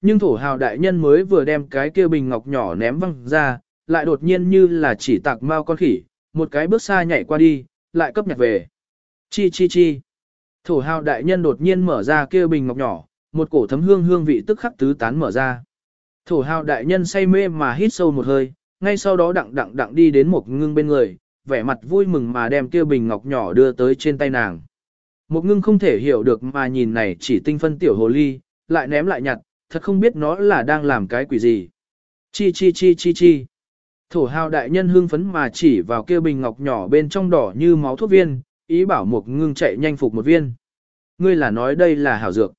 Nhưng thổ hào đại nhân mới vừa đem cái kia bình ngọc nhỏ ném văng ra, lại đột nhiên như là chỉ tạc mau con khỉ, một cái bước xa nhảy qua đi, lại cấp nhặt về. Chi chi chi. Thổ hào đại nhân đột nhiên mở ra kia bình ngọc nhỏ, một cổ thấm hương hương vị tức khắc tứ tán mở ra. Thổ hào đại nhân say mê mà hít sâu một hơi, ngay sau đó đặng đặng đặng đi đến một ngưng bên người, vẻ mặt vui mừng mà đem kia bình ngọc nhỏ đưa tới trên tay nàng. Một ngưng không thể hiểu được mà nhìn này chỉ tinh phân tiểu hồ ly, lại ném lại nhặt, thật không biết nó là đang làm cái quỷ gì. Chi chi chi chi chi. Thổ hào đại nhân hưng phấn mà chỉ vào kia bình ngọc nhỏ bên trong đỏ như máu thuốc viên, ý bảo một ngưng chạy nhanh phục một viên. Ngươi là nói đây là hảo dược.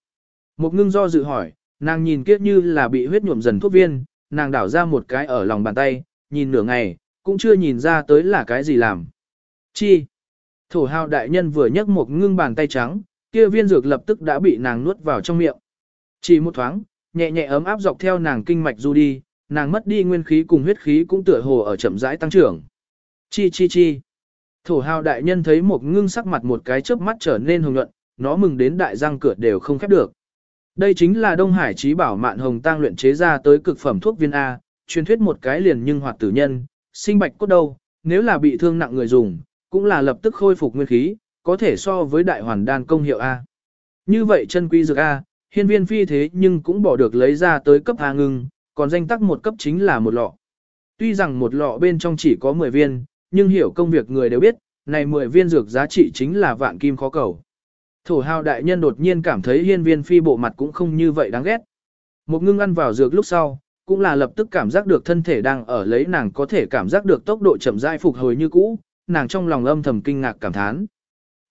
Một ngưng do dự hỏi, nàng nhìn kia như là bị huyết nhuộm dần thuốc viên, nàng đảo ra một cái ở lòng bàn tay, nhìn nửa ngày, cũng chưa nhìn ra tới là cái gì làm. Chi? Thổ hào đại nhân vừa nhấc một ngưng bàn tay trắng, kia viên dược lập tức đã bị nàng nuốt vào trong miệng. Chỉ một thoáng, nhẹ nhẹ ấm áp dọc theo nàng kinh mạch du đi, nàng mất đi nguyên khí cùng huyết khí cũng tựa hồ ở chậm rãi tăng trưởng. Chi chi chi. Thổ hào đại nhân thấy một ngưng sắc mặt một cái chớp mắt trở nên hồng nhuận, nó mừng đến đại răng cửa đều không khép được. Đây chính là Đông Hải trí bảo mạn hồng tăng luyện chế ra tới cực phẩm thuốc viên A, truyền thuyết một cái liền nhưng hoạt tử nhân, sinh bạch cốt đâu, nếu là bị thương nặng người dùng, cũng là lập tức khôi phục nguyên khí, có thể so với đại hoàn đan công hiệu A. Như vậy chân quý dược A, hiên viên phi thế nhưng cũng bỏ được lấy ra tới cấp A ngưng, còn danh tắc một cấp chính là một lọ. Tuy rằng một lọ bên trong chỉ có 10 viên, nhưng hiểu công việc người đều biết, này 10 viên dược giá trị chính là vạn kim khó cầu. Thổ hào đại nhân đột nhiên cảm thấy hiên viên phi bộ mặt cũng không như vậy đáng ghét. Một ngưng ăn vào dược lúc sau, cũng là lập tức cảm giác được thân thể đang ở lấy nàng có thể cảm giác được tốc độ chậm rãi phục hồi như cũ, nàng trong lòng âm thầm kinh ngạc cảm thán.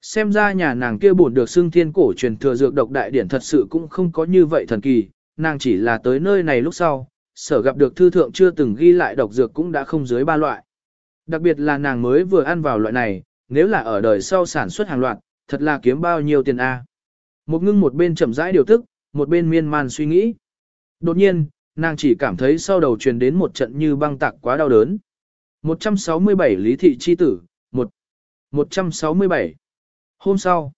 Xem ra nhà nàng kia bổn được xưng thiên cổ truyền thừa dược độc đại điển thật sự cũng không có như vậy thần kỳ, nàng chỉ là tới nơi này lúc sau, sở gặp được thư thượng chưa từng ghi lại độc dược cũng đã không dưới ba loại. Đặc biệt là nàng mới vừa ăn vào loại này, nếu là ở đời sau sản xuất hàng loạt, thật là kiếm bao nhiêu tiền a. Một ngưng một bên chậm rãi điều tức, một bên miên man suy nghĩ. Đột nhiên, nàng chỉ cảm thấy sau đầu truyền đến một trận như băng tạc quá đau đớn. 167 Lý Thị Chi Tử, 1. 167. Hôm sau,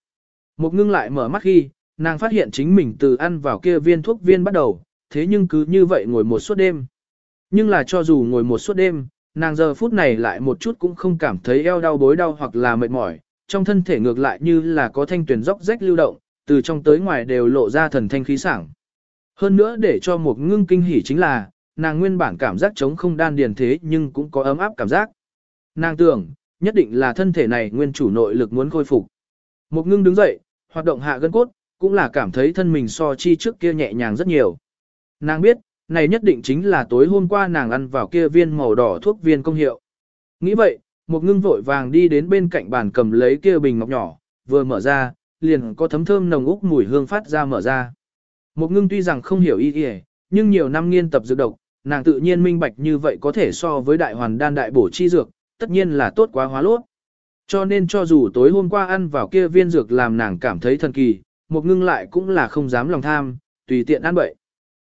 một ngưng lại mở mắt khi, nàng phát hiện chính mình từ ăn vào kia viên thuốc viên bắt đầu, thế nhưng cứ như vậy ngồi một suốt đêm. Nhưng là cho dù ngồi một suốt đêm, nàng giờ phút này lại một chút cũng không cảm thấy eo đau bối đau hoặc là mệt mỏi, trong thân thể ngược lại như là có thanh tuyển dốc rách lưu động, từ trong tới ngoài đều lộ ra thần thanh khí sảng. Hơn nữa để cho một ngưng kinh hỉ chính là, nàng nguyên bản cảm giác chống không đan điền thế nhưng cũng có ấm áp cảm giác. Nàng tưởng, nhất định là thân thể này nguyên chủ nội lực muốn khôi phục. Một ngưng đứng dậy, hoạt động hạ gân cốt, cũng là cảm thấy thân mình so chi trước kia nhẹ nhàng rất nhiều. Nàng biết, này nhất định chính là tối hôm qua nàng ăn vào kia viên màu đỏ thuốc viên công hiệu. Nghĩ vậy, một ngưng vội vàng đi đến bên cạnh bàn cầm lấy kia bình ngọc nhỏ, vừa mở ra, liền có thấm thơm nồng úc mùi hương phát ra mở ra. Một ngưng tuy rằng không hiểu ý nghĩa, nhưng nhiều năm nghiên tập dược độc, nàng tự nhiên minh bạch như vậy có thể so với đại hoàn đan đại bổ chi dược, tất nhiên là tốt quá hóa lốt. Cho nên cho dù tối hôm qua ăn vào kia viên dược làm nàng cảm thấy thần kỳ, một ngưng lại cũng là không dám lòng tham, tùy tiện ăn bậy.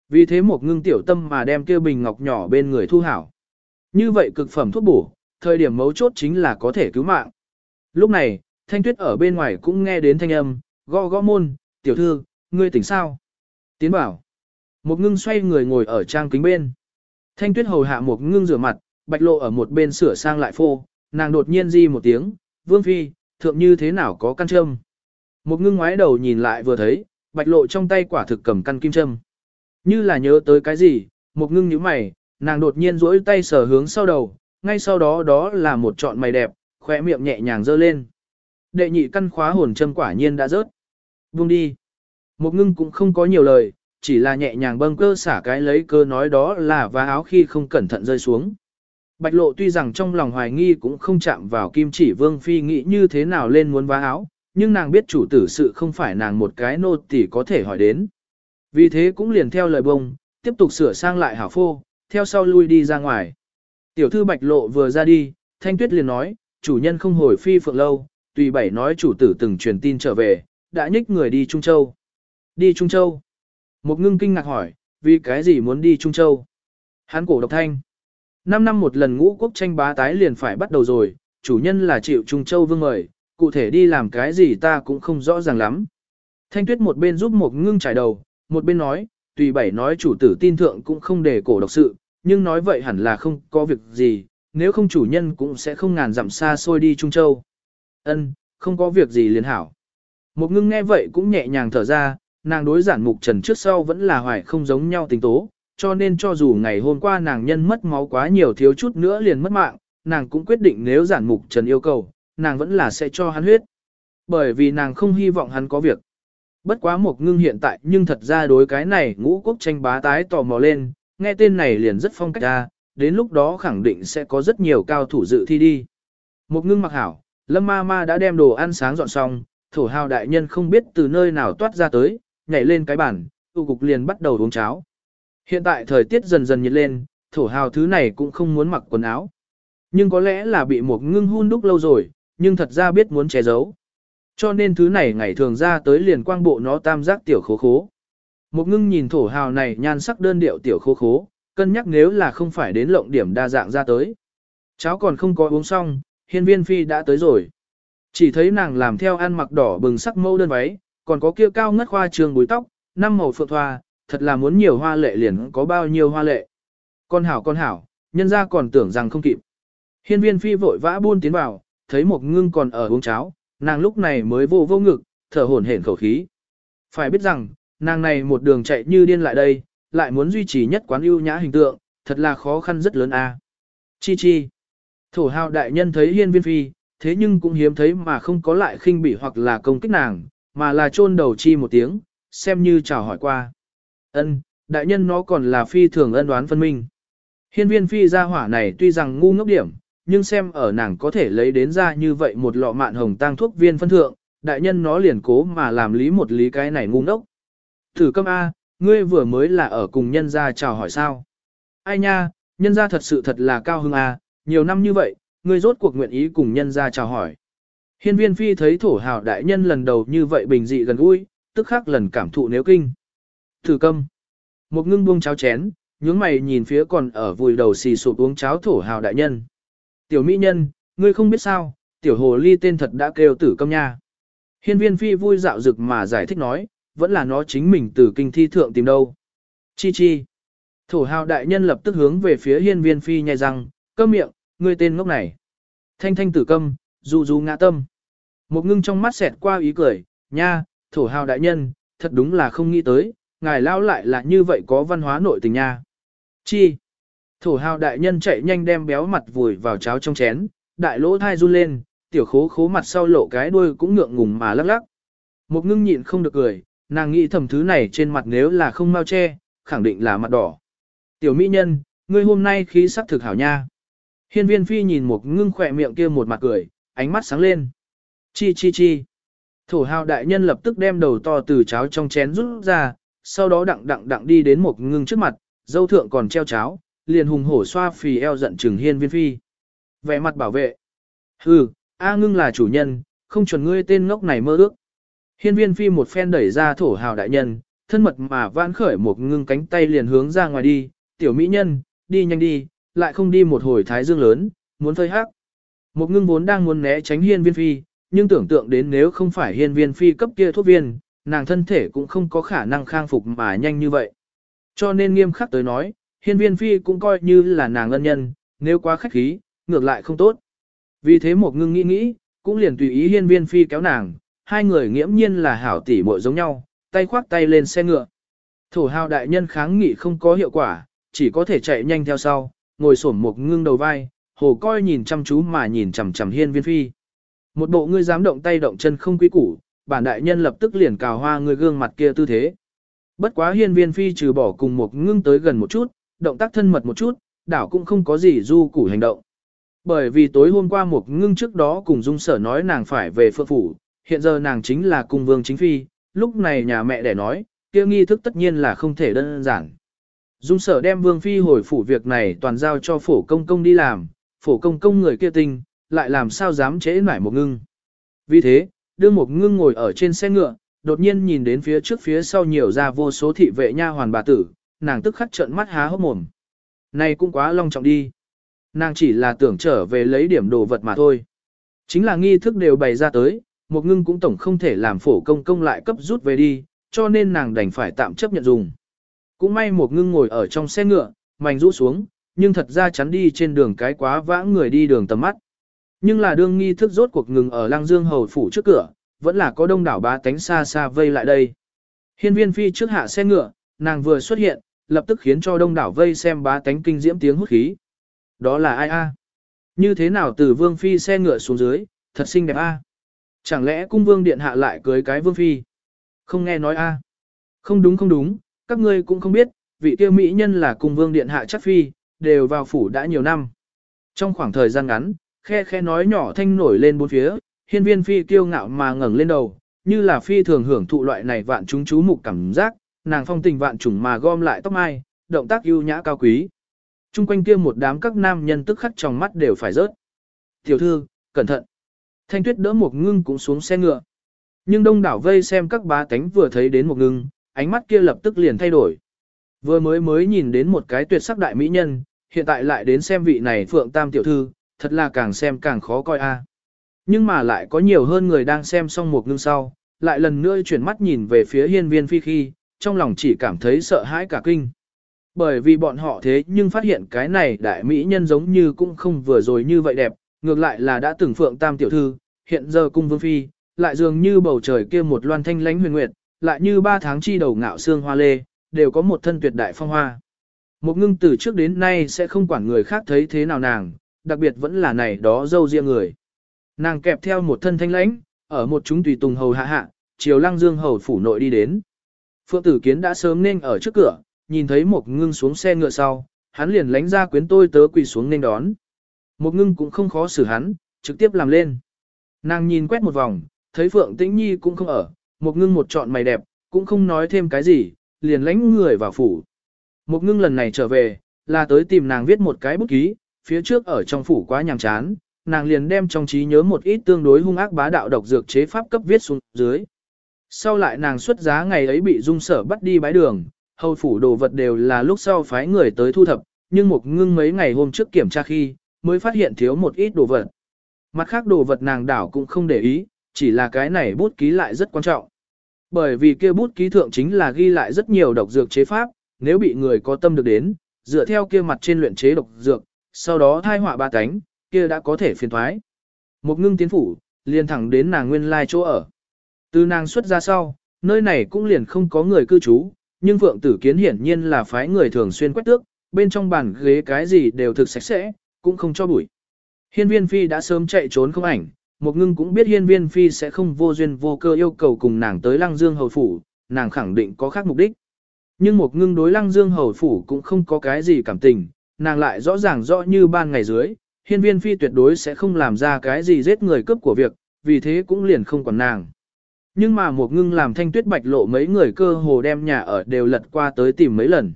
Vì thế một ngưng tiểu tâm mà đem kia bình ngọc nhỏ bên người thu hảo. Như vậy cực phẩm thuốc bổ, thời điểm mấu chốt chính là có thể cứu mạng. Lúc này, thanh tuyết ở bên ngoài cũng nghe đến thanh âm, gõ gõ môn, tiểu thư, ngươi tỉnh sao? Tiến bảo. Một ngưng xoay người ngồi ở trang kính bên. Thanh tuyết hầu hạ một ngưng rửa mặt, bạch lộ ở một bên sửa sang lại phô, nàng đột nhiên di một tiếng, vương phi, thượng như thế nào có căn châm. Một ngưng ngoái đầu nhìn lại vừa thấy, bạch lộ trong tay quả thực cầm căn kim châm. Như là nhớ tới cái gì, một ngưng nhíu mày, nàng đột nhiên duỗi tay sờ hướng sau đầu, ngay sau đó đó là một trọn mày đẹp, khỏe miệng nhẹ nhàng dơ lên. Đệ nhị căn khóa hồn châm quả nhiên đã rớt. Buông đi. Một ngưng cũng không có nhiều lời, chỉ là nhẹ nhàng bâng cơ xả cái lấy cơ nói đó là và áo khi không cẩn thận rơi xuống. Bạch lộ tuy rằng trong lòng hoài nghi cũng không chạm vào kim chỉ vương phi nghĩ như thế nào lên muốn vá áo, nhưng nàng biết chủ tử sự không phải nàng một cái nô tỳ có thể hỏi đến. Vì thế cũng liền theo lời bông, tiếp tục sửa sang lại hảo phô, theo sau lui đi ra ngoài. Tiểu thư bạch lộ vừa ra đi, thanh tuyết liền nói, chủ nhân không hồi phi phượng lâu, tùy bảy nói chủ tử từng truyền tin trở về, đã nhích người đi Trung Châu. Đi Trung Châu. Một ngưng kinh ngạc hỏi, vì cái gì muốn đi Trung Châu? Hán cổ độc thanh. Năm năm một lần ngũ quốc tranh bá tái liền phải bắt đầu rồi, chủ nhân là chịu Trung Châu vương mời, cụ thể đi làm cái gì ta cũng không rõ ràng lắm. Thanh tuyết một bên giúp một ngưng trải đầu, một bên nói, tùy bảy nói chủ tử tin thượng cũng không để cổ độc sự, nhưng nói vậy hẳn là không có việc gì, nếu không chủ nhân cũng sẽ không ngàn dặm xa xôi đi Trung Châu. Ân, không có việc gì liền hảo. Một ngưng nghe vậy cũng nhẹ nhàng thở ra, nàng đối giản mục trần trước sau vẫn là hoài không giống nhau tình tố, cho nên cho dù ngày hôm qua nàng nhân mất máu quá nhiều thiếu chút nữa liền mất mạng, nàng cũng quyết định nếu giản mục trần yêu cầu, nàng vẫn là sẽ cho hắn huyết. Bởi vì nàng không hy vọng hắn có việc. Bất quá một ngưng hiện tại nhưng thật ra đối cái này ngũ quốc tranh bá tái tò mò lên, nghe tên này liền rất phong cách ra, đến lúc đó khẳng định sẽ có rất nhiều cao thủ dự thi đi. Một ngưng mặc hảo, lâm ma ma đã đem đồ ăn sáng dọn xong, thổ hào đại nhân không biết từ nơi nào toát ra tới, nhảy lên cái bàn, tụ cục liền bắt đầu uống cháo. Hiện tại thời tiết dần dần nhiệt lên, thổ hào thứ này cũng không muốn mặc quần áo. Nhưng có lẽ là bị một ngưng hun đúc lâu rồi, nhưng thật ra biết muốn che giấu. Cho nên thứ này ngày thường ra tới liền quang bộ nó tam giác tiểu khố khố. Một ngưng nhìn thổ hào này nhan sắc đơn điệu tiểu khố khố, cân nhắc nếu là không phải đến lộng điểm đa dạng ra tới. Cháu còn không có uống xong, hiên viên phi đã tới rồi. Chỉ thấy nàng làm theo ăn mặc đỏ bừng sắc mâu đơn váy, còn có kia cao ngất khoa trường búi tóc, năm màu phượng thoa, thật là muốn nhiều hoa lệ liền có bao nhiêu hoa lệ. Con hảo con hảo, nhân ra còn tưởng rằng không kịp. Hiên viên phi vội vã buôn tiến vào, thấy một ngưng còn ở uống cháo, nàng lúc này mới vô vô ngực, thở hổn hển khẩu khí. Phải biết rằng, nàng này một đường chạy như điên lại đây, lại muốn duy trì nhất quán ưu nhã hình tượng, thật là khó khăn rất lớn a. Chi chi. Thổ hào đại nhân thấy hiên viên phi, thế nhưng cũng hiếm thấy mà không có lại khinh bỉ hoặc là công kích nàng, mà là chôn đầu chi một tiếng, xem như chào hỏi qua. Ân, đại nhân nó còn là phi thường ân đoán phân minh. Hiên viên phi gia hỏa này tuy rằng ngu ngốc điểm, nhưng xem ở nàng có thể lấy đến ra như vậy một lọ mạn hồng tăng thuốc viên phân thượng, đại nhân nó liền cố mà làm lý một lý cái này ngu ngốc. Thử câm A, ngươi vừa mới là ở cùng nhân gia chào hỏi sao. Ai nha, nhân gia thật sự thật là cao hưng A, nhiều năm như vậy, ngươi rốt cuộc nguyện ý cùng nhân gia chào hỏi. Hiên viên phi thấy thổ hào đại nhân lần đầu như vậy bình dị gần gũi, tức khắc lần cảm thụ nếu kinh. Thử câm. Một ngưng buông cháo chén, nhướng mày nhìn phía còn ở vùi đầu xì sụp uống cháo thổ hào đại nhân. Tiểu mỹ nhân, ngươi không biết sao, tiểu hồ ly tên thật đã kêu tử câm nha. Hiên viên phi vui dạo dực mà giải thích nói, vẫn là nó chính mình từ kinh thi thượng tìm đâu. Chi chi. Thổ hào đại nhân lập tức hướng về phía hiên viên phi nhai răng, câm miệng, ngươi tên ngốc này. Thanh thanh tử câm, du du ngã tâm. Một ngưng trong mắt xẹt qua ý cười, nha, thổ hào đại nhân, thật đúng là không nghĩ tới, ngài lao lại là như vậy có văn hóa nội tình nha. Chi? Thổ hào đại nhân chạy nhanh đem béo mặt vùi vào cháo trong chén, đại lỗ thai run lên, tiểu khố khố mặt sau lộ cái đuôi cũng ngượng ngùng mà lắc lắc. Một ngưng nhịn không được cười, nàng nghĩ thầm thứ này trên mặt nếu là không mau che, khẳng định là mặt đỏ. Tiểu mỹ nhân, ngươi hôm nay khí sắc thực hảo nha. Hiên viên phi nhìn một ngưng khỏe miệng kia một mặt cười, ánh mắt sáng lên. Chi chi chi. Thổ hào đại nhân lập tức đem đầu to từ cháo trong chén rút ra, sau đó đặng đặng đặng đi đến một ngưng trước mặt, dâu thượng còn treo cháo, liền hùng hổ xoa phì eo giận trừng hiên viên phi. Vẻ mặt bảo vệ. Hừ, A ngưng là chủ nhân, không chuẩn ngươi tên ngốc này mơ ước. Hiên viên phi một phen đẩy ra thổ hào đại nhân, thân mật mà vãn khởi một ngưng cánh tay liền hướng ra ngoài đi, tiểu mỹ nhân, đi nhanh đi, lại không đi một hồi thái dương lớn, muốn phơi hắc. Một ngưng vốn đang muốn né tránh hiên viên phi, nhưng tưởng tượng đến nếu không phải hiên viên phi cấp kia thuốc viên, nàng thân thể cũng không có khả năng khang phục mà nhanh như vậy. Cho nên nghiêm khắc tới nói, hiên viên phi cũng coi như là nàng ân nhân, nếu quá khách khí, ngược lại không tốt. Vì thế một ngưng nghĩ nghĩ, cũng liền tùy ý hiên viên phi kéo nàng, hai người nghiễm nhiên là hảo tỷ muội giống nhau, tay khoác tay lên xe ngựa. Thổ hào đại nhân kháng nghị không có hiệu quả, chỉ có thể chạy nhanh theo sau, ngồi xổm một ngưng đầu vai, hồ coi nhìn chăm chú mà nhìn chằm chằm hiên viên phi. Một bộ ngươi dám động tay động chân không quý củ, bản đại nhân lập tức liền cào hoa người gương mặt kia tư thế. Bất quá hiên viên phi trừ bỏ cùng một ngưng tới gần một chút, động tác thân mật một chút, đảo cũng không có gì du củ hành động. Bởi vì tối hôm qua một ngưng trước đó cùng dung sở nói nàng phải về phượng phủ, hiện giờ nàng chính là cung vương chính phi, lúc này nhà mẹ đẻ nói, kia nghi thức tất nhiên là không thể đơn giản. Dung sở đem vương phi hồi phủ việc này toàn giao cho phổ công công đi làm, phổ công công người kia tinh, lại làm sao dám chế nải một ngưng. Vì thế, đương một ngưng ngồi ở trên xe ngựa, đột nhiên nhìn đến phía trước phía sau nhiều ra vô số thị vệ nha hoàn bà tử, nàng tức khắc trợn mắt há hốc mồm. Này cũng quá long trọng đi. Nàng chỉ là tưởng trở về lấy điểm đồ vật mà thôi. Chính là nghi thức đều bày ra tới, một ngưng cũng tổng không thể làm phổ công công lại cấp rút về đi, cho nên nàng đành phải tạm chấp nhận dùng. cũng may một ngưng ngồi ở trong xe ngựa, mảnh rũ xuống, nhưng thật ra chắn đi trên đường cái quá vãng người đi đường tầm mắt. Nhưng là đương nghi thức rốt cuộc ngừng ở Lăng Dương hầu phủ trước cửa, vẫn là có đông đảo bá tánh xa xa vây lại đây. Hiên viên phi trước hạ xe ngựa, nàng vừa xuất hiện, lập tức khiến cho đông đảo vây xem bá tánh kinh diễm tiếng hút khí. Đó là ai a? Như thế nào từ vương phi xe ngựa xuống dưới, thật xinh đẹp a. Chẳng lẽ cung vương điện hạ lại cưới cái vương phi? Không nghe nói a. Không đúng không đúng, các ngươi cũng không biết, vị kia mỹ nhân là cung vương điện hạ chắc phi, đều vào phủ đã nhiều năm. Trong khoảng thời gian ngắn, khe khe nói nhỏ thanh nổi lên bốn phía, hiên viên phi kiêu ngạo mà ngẩng lên đầu, như là phi thường hưởng thụ loại này vạn chúng chú mục cảm giác, nàng phong tình vạn trùng mà gom lại tóc mai, động tác ưu nhã cao quý. Trung quanh kia một đám các nam nhân tức khắc trong mắt đều phải rớt. Tiểu thư, cẩn thận. Thanh tuyết đỡ một ngưng cũng xuống xe ngựa. Nhưng đông đảo vây xem các bá tánh vừa thấy đến một ngưng, ánh mắt kia lập tức liền thay đổi. Vừa mới mới nhìn đến một cái tuyệt sắc đại mỹ nhân, hiện tại lại đến xem vị này phượng tam tiểu thư, thật là càng xem càng khó coi a. Nhưng mà lại có nhiều hơn người đang xem xong một ngưng sau, lại lần nữa chuyển mắt nhìn về phía hiên viên phi khi, trong lòng chỉ cảm thấy sợ hãi cả kinh. Bởi vì bọn họ thế nhưng phát hiện cái này đại mỹ nhân giống như cũng không vừa rồi như vậy đẹp, ngược lại là đã từng phượng tam tiểu thư, hiện giờ cung vương phi, lại dường như bầu trời kia một loan thanh lánh huyền nguyệt, lại như ba tháng chi đầu ngạo xương hoa lê, đều có một thân tuyệt đại phong hoa. Một ngưng từ trước đến nay sẽ không quản người khác thấy thế nào nàng, đặc biệt vẫn là này đó dâu riêng người. Nàng kẹp theo một thân thanh lãnh, ở một chúng tùy tùng hầu hạ hạ, chiều lăng dương hầu phủ nội đi đến. Phượng tử kiến đã sớm nên ở trước cửa, nhìn thấy một ngưng xuống xe ngựa sau, hắn liền lánh ra quyến tôi tớ quỳ xuống nên đón. Một ngưng cũng không khó xử hắn, trực tiếp làm lên. Nàng nhìn quét một vòng, thấy Phượng Tĩnh Nhi cũng không ở, một ngưng một trọn mày đẹp, cũng không nói thêm cái gì, liền lánh người vào phủ. Một ngưng lần này trở về, là tới tìm nàng viết một cái bút ký, phía trước ở trong phủ quá nhàm chán, nàng liền đem trong trí nhớ một ít tương đối hung ác bá đạo độc dược chế pháp cấp viết xuống dưới. Sau lại nàng xuất giá ngày ấy bị dung sở bắt đi bái đường, hầu phủ đồ vật đều là lúc sau phái người tới thu thập, nhưng một ngưng mấy ngày hôm trước kiểm tra khi, mới phát hiện thiếu một ít đồ vật. Mặt khác đồ vật nàng đảo cũng không để ý, chỉ là cái này bút ký lại rất quan trọng. Bởi vì kia bút ký thượng chính là ghi lại rất nhiều độc dược chế pháp, nếu bị người có tâm được đến, dựa theo kia mặt trên luyện chế độc dược, sau đó thai họa ba cánh, kia đã có thể phiền thoái. Một ngưng tiến phủ, liền thẳng đến nàng nguyên lai chỗ ở. Từ nàng xuất ra sau, nơi này cũng liền không có người cư trú, nhưng Phượng Tử Kiến hiển nhiên là phái người thường xuyên quét tước, bên trong bàn ghế cái gì đều thực sạch sẽ, cũng không cho bụi. Hiên viên phi đã sớm chạy trốn không ảnh, một ngưng cũng biết hiên viên phi sẽ không vô duyên vô cơ yêu cầu cùng nàng tới lăng dương hầu phủ, nàng khẳng định có khác mục đích. Nhưng một ngưng đối lăng dương hầu phủ cũng không có cái gì cảm tình, nàng lại rõ ràng rõ như ban ngày dưới, hiên viên phi tuyệt đối sẽ không làm ra cái gì giết người cướp của việc, vì thế cũng liền không còn nàng. Nhưng mà một ngưng làm thanh tuyết bạch lộ mấy người cơ hồ đem nhà ở đều lật qua tới tìm mấy lần.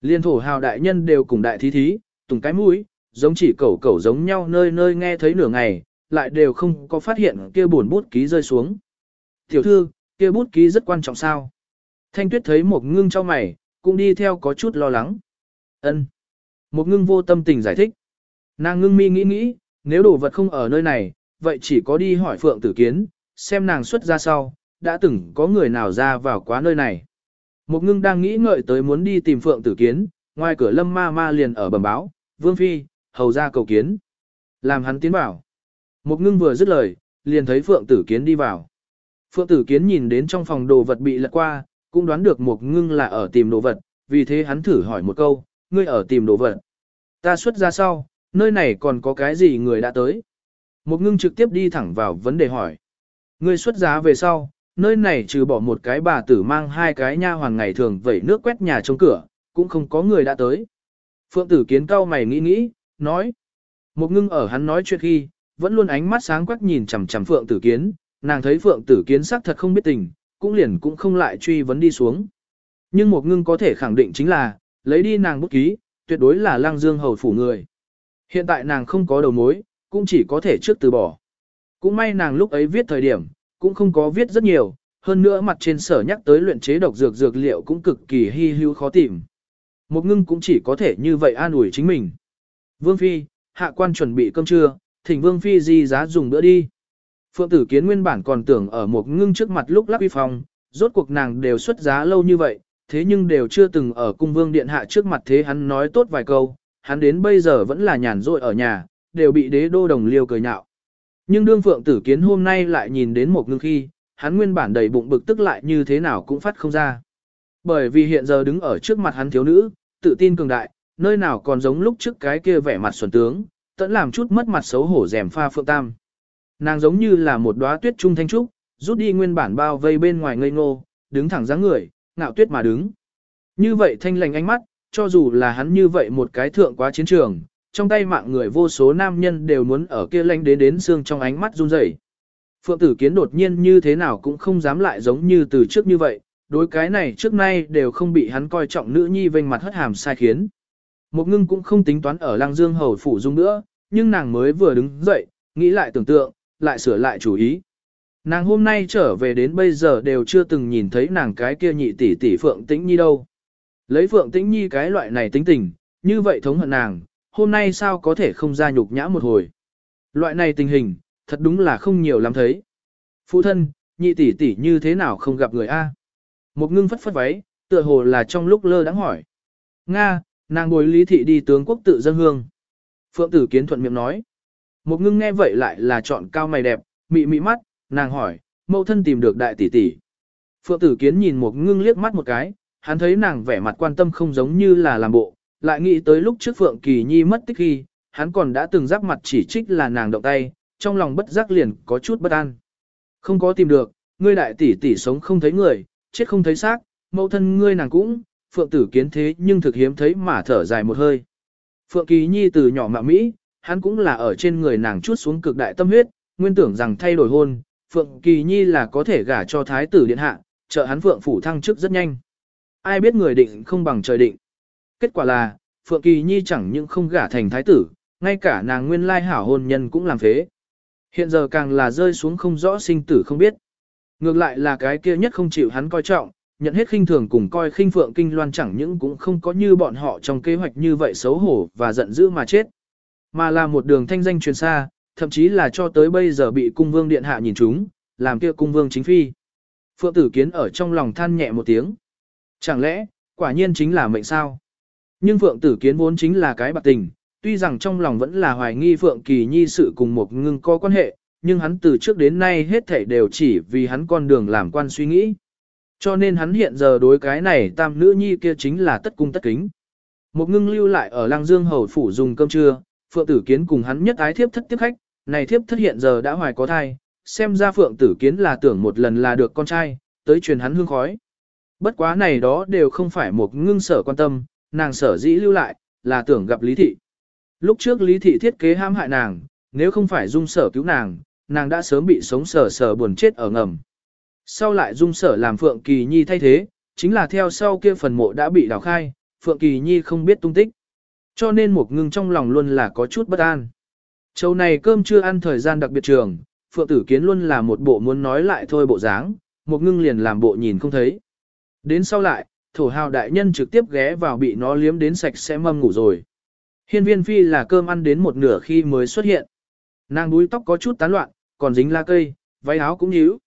Liên thổ hào đại nhân đều cùng đại thí thí, tùng cái mũi, giống chỉ cẩu cẩu giống nhau nơi nơi nghe thấy nửa ngày, lại đều không có phát hiện kia buồn bút ký rơi xuống. Tiểu thư, kia bút ký rất quan trọng sao? Thanh tuyết thấy một ngưng cho mày, cũng đi theo có chút lo lắng. ân một ngưng vô tâm tình giải thích. Nàng ngưng mi nghĩ nghĩ, nếu đồ vật không ở nơi này, vậy chỉ có đi hỏi Phượng Tử Kiến, xem nàng xuất ra sau, đã từng có người nào ra vào quá nơi này. Một ngưng đang nghĩ ngợi tới muốn đi tìm Phượng Tử Kiến, ngoài cửa lâm ma ma liền ở bẩm báo, Vương Phi, hầu ra cầu kiến. Làm hắn tiến vào. Một ngưng vừa dứt lời, liền thấy Phượng Tử Kiến đi vào. Phượng Tử Kiến nhìn đến trong phòng đồ vật bị lật qua, cũng đoán được một ngưng là ở tìm đồ vật, vì thế hắn thử hỏi một câu, ngươi ở tìm đồ vật. Ta xuất ra sau, nơi này còn có cái gì người đã tới. Một ngưng trực tiếp đi thẳng vào vấn đề hỏi. Ngươi xuất giá về sau, nơi này trừ bỏ một cái bà tử mang hai cái nha hoàng ngày thường vẩy nước quét nhà trong cửa, cũng không có người đã tới. Phượng tử kiến cao mày nghĩ nghĩ, nói. Một ngưng ở hắn nói chuyện khi, vẫn luôn ánh mắt sáng quắc nhìn chằm chằm Phượng tử kiến, nàng thấy Phượng tử kiến sắc thật không biết tình, cũng liền cũng không lại truy vấn đi xuống. Nhưng một ngưng có thể khẳng định chính là, lấy đi nàng bút ký, tuyệt đối là lang dương hầu phủ người. Hiện tại nàng không có đầu mối, cũng chỉ có thể trước từ bỏ. Cũng may nàng lúc ấy viết thời điểm, cũng không có viết rất nhiều, hơn nữa mặt trên sở nhắc tới luyện chế độc dược dược liệu cũng cực kỳ hy hữu khó tìm. Một ngưng cũng chỉ có thể như vậy an ủi chính mình. Vương Phi, hạ quan chuẩn bị cơm trưa, thỉnh Vương Phi di giá dùng bữa đi. Phượng tử kiến nguyên bản còn tưởng ở một ngưng trước mặt lúc lắp uy phòng, rốt cuộc nàng đều xuất giá lâu như vậy, thế nhưng đều chưa từng ở cung vương điện hạ trước mặt thế hắn nói tốt vài câu, hắn đến bây giờ vẫn là nhàn rỗi ở nhà, đều bị đế đô đồng liêu cười nhạo. Nhưng đương phượng tử kiến hôm nay lại nhìn đến một ngưng khi, hắn nguyên bản đầy bụng bực tức lại như thế nào cũng phát không ra. Bởi vì hiện giờ đứng ở trước mặt hắn thiếu nữ, tự tin cường đại, nơi nào còn giống lúc trước cái kia vẻ mặt xuẩn tướng, tẫn làm chút mất mặt xấu hổ rèm pha phượng tam. Nàng giống như là một đóa tuyết trung thanh trúc, rút đi nguyên bản bao vây bên ngoài ngây ngô, đứng thẳng dáng người, ngạo tuyết mà đứng. Như vậy thanh lành ánh mắt, cho dù là hắn như vậy một cái thượng quá chiến trường, trong tay mạng người vô số nam nhân đều muốn ở kia lanh đến đến xương trong ánh mắt run rẩy. Phượng tử kiến đột nhiên như thế nào cũng không dám lại giống như từ trước như vậy, đối cái này trước nay đều không bị hắn coi trọng nữ nhi vênh mặt hất hàm sai khiến. Một ngưng cũng không tính toán ở lăng dương hầu phủ dung nữa, nhưng nàng mới vừa đứng dậy, nghĩ lại tưởng tượng, lại sửa lại chủ ý. Nàng hôm nay trở về đến bây giờ đều chưa từng nhìn thấy nàng cái kia nhị tỷ tỷ Phượng Tĩnh Nhi đâu. Lấy Phượng Tĩnh Nhi cái loại này tính tình, như vậy thống hận nàng, hôm nay sao có thể không ra nhục nhã một hồi. Loại này tình hình, thật đúng là không nhiều lắm thấy. Phụ thân, nhị tỷ tỷ như thế nào không gặp người A. Một ngưng phất phất váy, tựa hồ là trong lúc lơ đãng hỏi. Nga, nàng bồi lý thị đi tướng quốc tự dân hương. Phượng tử kiến thuận miệng nói. Một ngưng nghe vậy lại là chọn cao mày đẹp, mị mị mắt, nàng hỏi, mẫu thân tìm được đại tỷ tỷ. Phượng tử kiến nhìn một ngưng liếc mắt một cái, hắn thấy nàng vẻ mặt quan tâm không giống như là làm bộ, lại nghĩ tới lúc trước Phượng Kỳ Nhi mất tích khi, hắn còn đã từng giáp mặt chỉ trích là nàng động tay, trong lòng bất giác liền có chút bất an. Không có tìm được, ngươi đại tỷ tỷ sống không thấy người, chết không thấy xác, mẫu thân ngươi nàng cũng, Phượng tử kiến thế nhưng thực hiếm thấy mà thở dài một hơi. Phượng Kỳ Nhi từ nhỏ mạ Mỹ, hắn cũng là ở trên người nàng chút xuống cực đại tâm huyết, nguyên tưởng rằng thay đổi hôn, Phượng Kỳ Nhi là có thể gả cho thái tử điện hạ, trợ hắn Phượng phủ thăng chức rất nhanh. Ai biết người định không bằng trời định. Kết quả là, Phượng Kỳ Nhi chẳng những không gả thành thái tử, ngay cả nàng nguyên lai hảo hôn nhân cũng làm phế. Hiện giờ càng là rơi xuống không rõ sinh tử không biết. Ngược lại là cái kia nhất không chịu hắn coi trọng, nhận hết khinh thường cùng coi khinh Phượng Kinh Loan chẳng những cũng không có như bọn họ trong kế hoạch như vậy xấu hổ và giận dữ mà chết. Mà là một đường thanh danh truyền xa, thậm chí là cho tới bây giờ bị cung vương điện hạ nhìn chúng, làm kia cung vương chính phi. Phượng tử kiến ở trong lòng than nhẹ một tiếng. Chẳng lẽ, quả nhiên chính là mệnh sao? Nhưng Phượng tử kiến vốn chính là cái bạc tình, tuy rằng trong lòng vẫn là hoài nghi Phượng kỳ nhi sự cùng một ngưng có quan hệ, nhưng hắn từ trước đến nay hết thảy đều chỉ vì hắn con đường làm quan suy nghĩ. Cho nên hắn hiện giờ đối cái này tam nữ nhi kia chính là tất cung tất kính. Một ngưng lưu lại ở Lăng Dương Hầu Phủ dùng cơm trưa, Phượng Tử Kiến cùng hắn nhất ái thiếp thất tiếp khách, này thiếp thất hiện giờ đã hoài có thai, xem ra Phượng Tử Kiến là tưởng một lần là được con trai, tới truyền hắn hương khói. Bất quá này đó đều không phải một ngưng sở quan tâm, nàng sở dĩ lưu lại, là tưởng gặp Lý Thị. Lúc trước Lý Thị thiết kế hãm hại nàng, nếu không phải dung sở cứu nàng, nàng đã sớm bị sống sở sở buồn chết ở ngầm. Sau lại dung sở làm Phượng Kỳ Nhi thay thế, chính là theo sau kia phần mộ đã bị đào khai, Phượng Kỳ Nhi không biết tung tích. Cho nên một ngưng trong lòng luôn là có chút bất an. Châu này cơm chưa ăn thời gian đặc biệt trường, Phượng Tử Kiến luôn là một bộ muốn nói lại thôi bộ dáng, một ngưng liền làm bộ nhìn không thấy. Đến sau lại, thổ hào đại nhân trực tiếp ghé vào bị nó liếm đến sạch sẽ mâm ngủ rồi. Hiên viên phi là cơm ăn đến một nửa khi mới xuất hiện. Nàng đuôi tóc có chút tán loạn, còn dính la cây, váy áo cũng nhíu.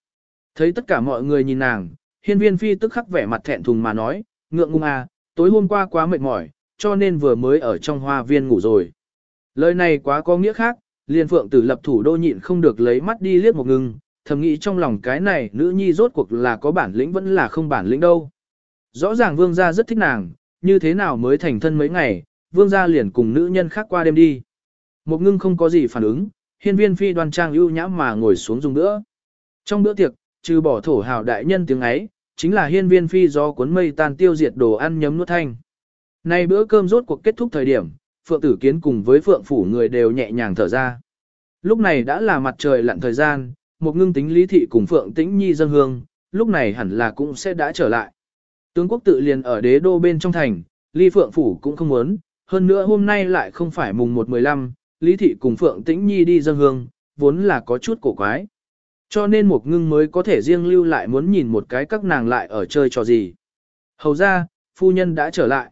Thấy tất cả mọi người nhìn nàng, hiên viên phi tức khắc vẻ mặt thẹn thùng mà nói, ngượng ngùng à, tối hôm qua quá mệt mỏi, cho nên vừa mới ở trong hoa viên ngủ rồi. Lời này quá có nghĩa khác, liên phượng tử lập thủ đô nhịn không được lấy mắt đi liếc một ngừng, thầm nghĩ trong lòng cái này nữ nhi rốt cuộc là có bản lĩnh vẫn là không bản lĩnh đâu. Rõ ràng vương gia rất thích nàng, như thế nào mới thành thân mấy ngày, vương gia liền cùng nữ nhân khác qua đêm đi. Một ngưng không có gì phản ứng, hiên viên phi đoan trang ưu nhã mà ngồi xuống dùng nữa. Trong bữa tiệc, trừ bỏ thổ hào đại nhân tiếng ấy, chính là hiên viên phi do cuốn mây tan tiêu diệt đồ ăn nhấm nuốt thanh. Nay bữa cơm rốt cuộc kết thúc thời điểm, Phượng Tử Kiến cùng với Phượng Phủ người đều nhẹ nhàng thở ra. Lúc này đã là mặt trời lặn thời gian, một ngưng tính lý thị cùng Phượng Tĩnh Nhi dân hương, lúc này hẳn là cũng sẽ đã trở lại. Tướng quốc tự liền ở đế đô bên trong thành, ly Phượng Phủ cũng không muốn, hơn nữa hôm nay lại không phải mùng 1-15, Lý Thị cùng Phượng Tĩnh Nhi đi dân hương, vốn là có chút cổ quái. Cho nên một ngưng mới có thể riêng lưu lại muốn nhìn một cái các nàng lại ở chơi trò gì. Hầu ra, phu nhân đã trở lại.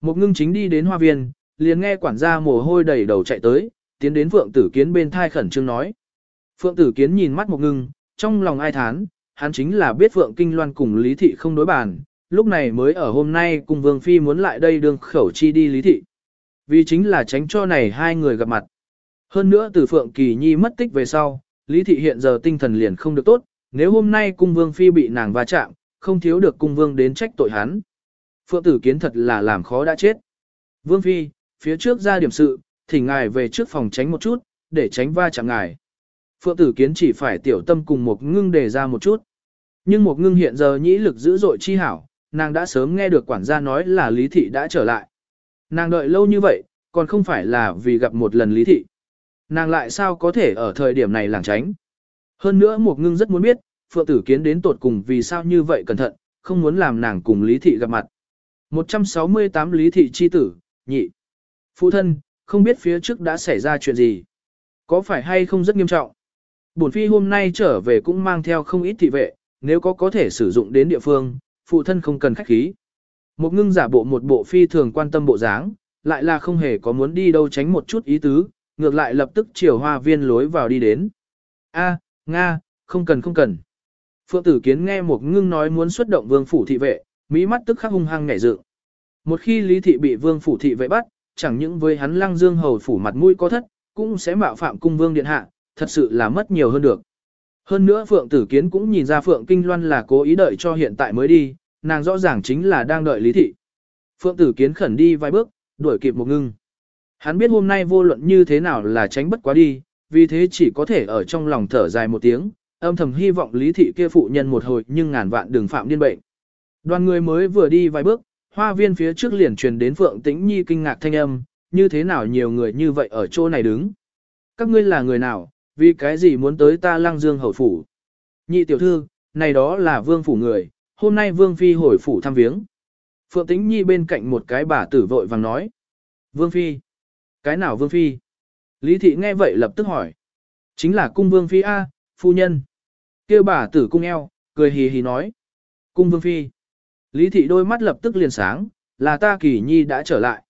Một ngưng chính đi đến hoa viên, liền nghe quản gia mồ hôi đầy đầu chạy tới, tiến đến Phượng Tử Kiến bên thai khẩn trương nói. Phượng Tử Kiến nhìn mắt một ngưng, trong lòng ai thán, hắn chính là biết Phượng Kinh Loan cùng Lý Thị không đối bàn, lúc này mới ở hôm nay cùng Vương Phi muốn lại đây đương khẩu chi đi lý thị. Vì chính là tránh cho này hai người gặp mặt. Hơn nữa từ Phượng Kỳ Nhi mất tích về sau, Lý Thị hiện giờ tinh thần liền không được tốt, nếu hôm nay cung vương phi bị nàng va chạm, không thiếu được cung vương đến trách tội hắn. Phượng tử kiến thật là làm khó đã chết. Vương phi, phía trước ra điểm sự, thỉnh ngài về trước phòng tránh một chút, để tránh va chạm ngài. Phượng tử kiến chỉ phải tiểu tâm cùng một ngưng đề ra một chút. Nhưng một ngưng hiện giờ nhĩ lực dữ dội chi hảo, nàng đã sớm nghe được quản gia nói là Lý Thị đã trở lại. Nàng đợi lâu như vậy, còn không phải là vì gặp một lần Lý Thị. Nàng lại sao có thể ở thời điểm này làng tránh. Hơn nữa một ngưng rất muốn biết, Phượng Tử Kiến đến tột cùng vì sao như vậy cẩn thận, không muốn làm nàng cùng Lý Thị gặp mặt. 168 Lý Thị chi tử, nhị. Phụ thân, không biết phía trước đã xảy ra chuyện gì. Có phải hay không rất nghiêm trọng? Bổn phi hôm nay trở về cũng mang theo không ít thị vệ, nếu có có thể sử dụng đến địa phương, phụ thân không cần khách khí. Một ngưng giả bộ một bộ phi thường quan tâm bộ dáng, lại là không hề có muốn đi đâu tránh một chút ý tứ, ngược lại lập tức chiều hoa viên lối vào đi đến. A, Nga, không cần không cần. Phượng tử kiến nghe một ngưng nói muốn xuất động vương phủ thị vệ, mỹ mắt tức khắc hung hăng nhảy dựng. Một khi lý thị bị vương phủ thị vệ bắt, chẳng những với hắn lăng dương hầu phủ mặt mũi có thất, cũng sẽ mạo phạm cung vương điện hạ, thật sự là mất nhiều hơn được. Hơn nữa Phượng Tử Kiến cũng nhìn ra Phượng Kinh Loan là cố ý đợi cho hiện tại mới đi, nàng rõ ràng chính là đang đợi Lý Thị. Phượng Tử Kiến khẩn đi vài bước, đuổi kịp một ngưng. Hắn biết hôm nay vô luận như thế nào là tránh bất quá đi, vì thế chỉ có thể ở trong lòng thở dài một tiếng, âm thầm hy vọng lý thị kia phụ nhân một hồi nhưng ngàn vạn đừng phạm điên bệnh. Đoàn người mới vừa đi vài bước, hoa viên phía trước liền truyền đến Phượng Tĩnh Nhi kinh ngạc thanh âm, như thế nào nhiều người như vậy ở chỗ này đứng. Các ngươi là người nào, vì cái gì muốn tới ta lăng dương hầu phủ. Nhị tiểu thư, này đó là vương phủ người, hôm nay vương phi hồi phủ thăm viếng. Phượng Tĩnh Nhi bên cạnh một cái bà tử vội vàng nói. Vương phi. Cái nào vương phi? Lý thị nghe vậy lập tức hỏi. Chính là cung vương phi A, phu nhân. Kêu bà tử cung eo, cười hì hì nói. Cung vương phi. Lý thị đôi mắt lập tức liền sáng, là ta kỳ nhi đã trở lại.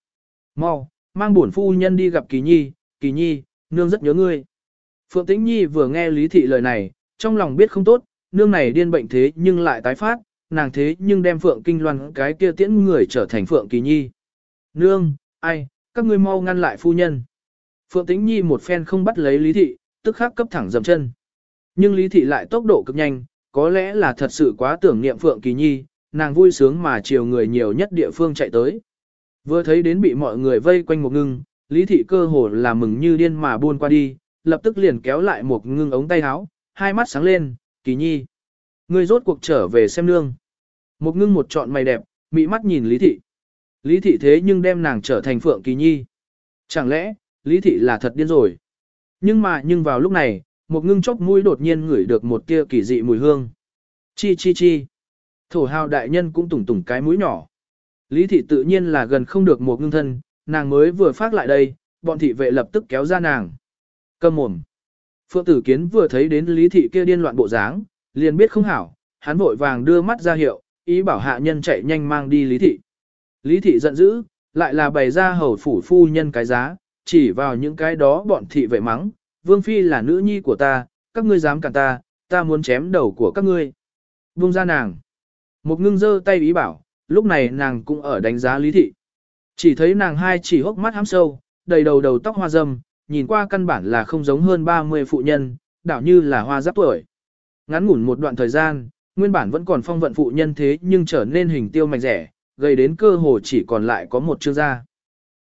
Mau, mang bổn phu nhân đi gặp kỳ nhi, kỳ nhi, nương rất nhớ ngươi. Phượng tĩnh nhi vừa nghe lý thị lời này, trong lòng biết không tốt, nương này điên bệnh thế nhưng lại tái phát, nàng thế nhưng đem phượng kinh loan cái kia tiễn người trở thành phượng kỳ nhi. Nương, ai, các ngươi mau ngăn lại phu nhân. Phượng Tĩnh Nhi một phen không bắt lấy Lý Thị, tức khắc cấp thẳng dầm chân. Nhưng Lý Thị lại tốc độ cực nhanh, có lẽ là thật sự quá tưởng niệm Phượng Kỳ Nhi, nàng vui sướng mà chiều người nhiều nhất địa phương chạy tới. Vừa thấy đến bị mọi người vây quanh một ngưng, Lý Thị cơ hồ là mừng như điên mà buôn qua đi, lập tức liền kéo lại một ngưng ống tay áo, hai mắt sáng lên, Kỳ Nhi. Người rốt cuộc trở về xem nương. Một ngưng một trọn mày đẹp, mị mắt nhìn Lý Thị. Lý thị thế nhưng đem nàng trở thành Phượng Kỳ Nhi. Chẳng lẽ, Lý thị là thật điên rồi. Nhưng mà nhưng vào lúc này, một ngưng chốc mũi đột nhiên ngửi được một tia kỳ dị mùi hương. Chi chi chi. Thổ hào đại nhân cũng tủng tủng cái mũi nhỏ. Lý thị tự nhiên là gần không được một ngưng thân, nàng mới vừa phát lại đây, bọn thị vệ lập tức kéo ra nàng. Cầm mồm. Phượng tử kiến vừa thấy đến lý thị kia điên loạn bộ dáng, liền biết không hảo, hắn vội vàng đưa mắt ra hiệu, ý bảo hạ nhân chạy nhanh mang đi lý thị. Lý thị giận dữ, lại là bày ra hầu phủ phu nhân cái giá, chỉ vào những cái đó bọn thị vệ mắng, vương phi là nữ nhi của ta, các ngươi dám cản ta, ta muốn chém đầu của các ngươi. Vung ra nàng. Một ngưng giơ tay ý bảo, lúc này nàng cũng ở đánh giá lý thị. Chỉ thấy nàng hai chỉ hốc mắt hám sâu, đầy đầu đầu tóc hoa râm, nhìn qua căn bản là không giống hơn 30 phụ nhân, đảo như là hoa giáp tuổi. Ngắn ngủn một đoạn thời gian, nguyên bản vẫn còn phong vận phụ nhân thế nhưng trở nên hình tiêu mạch rẻ, gây đến cơ hồ chỉ còn lại có một chương da.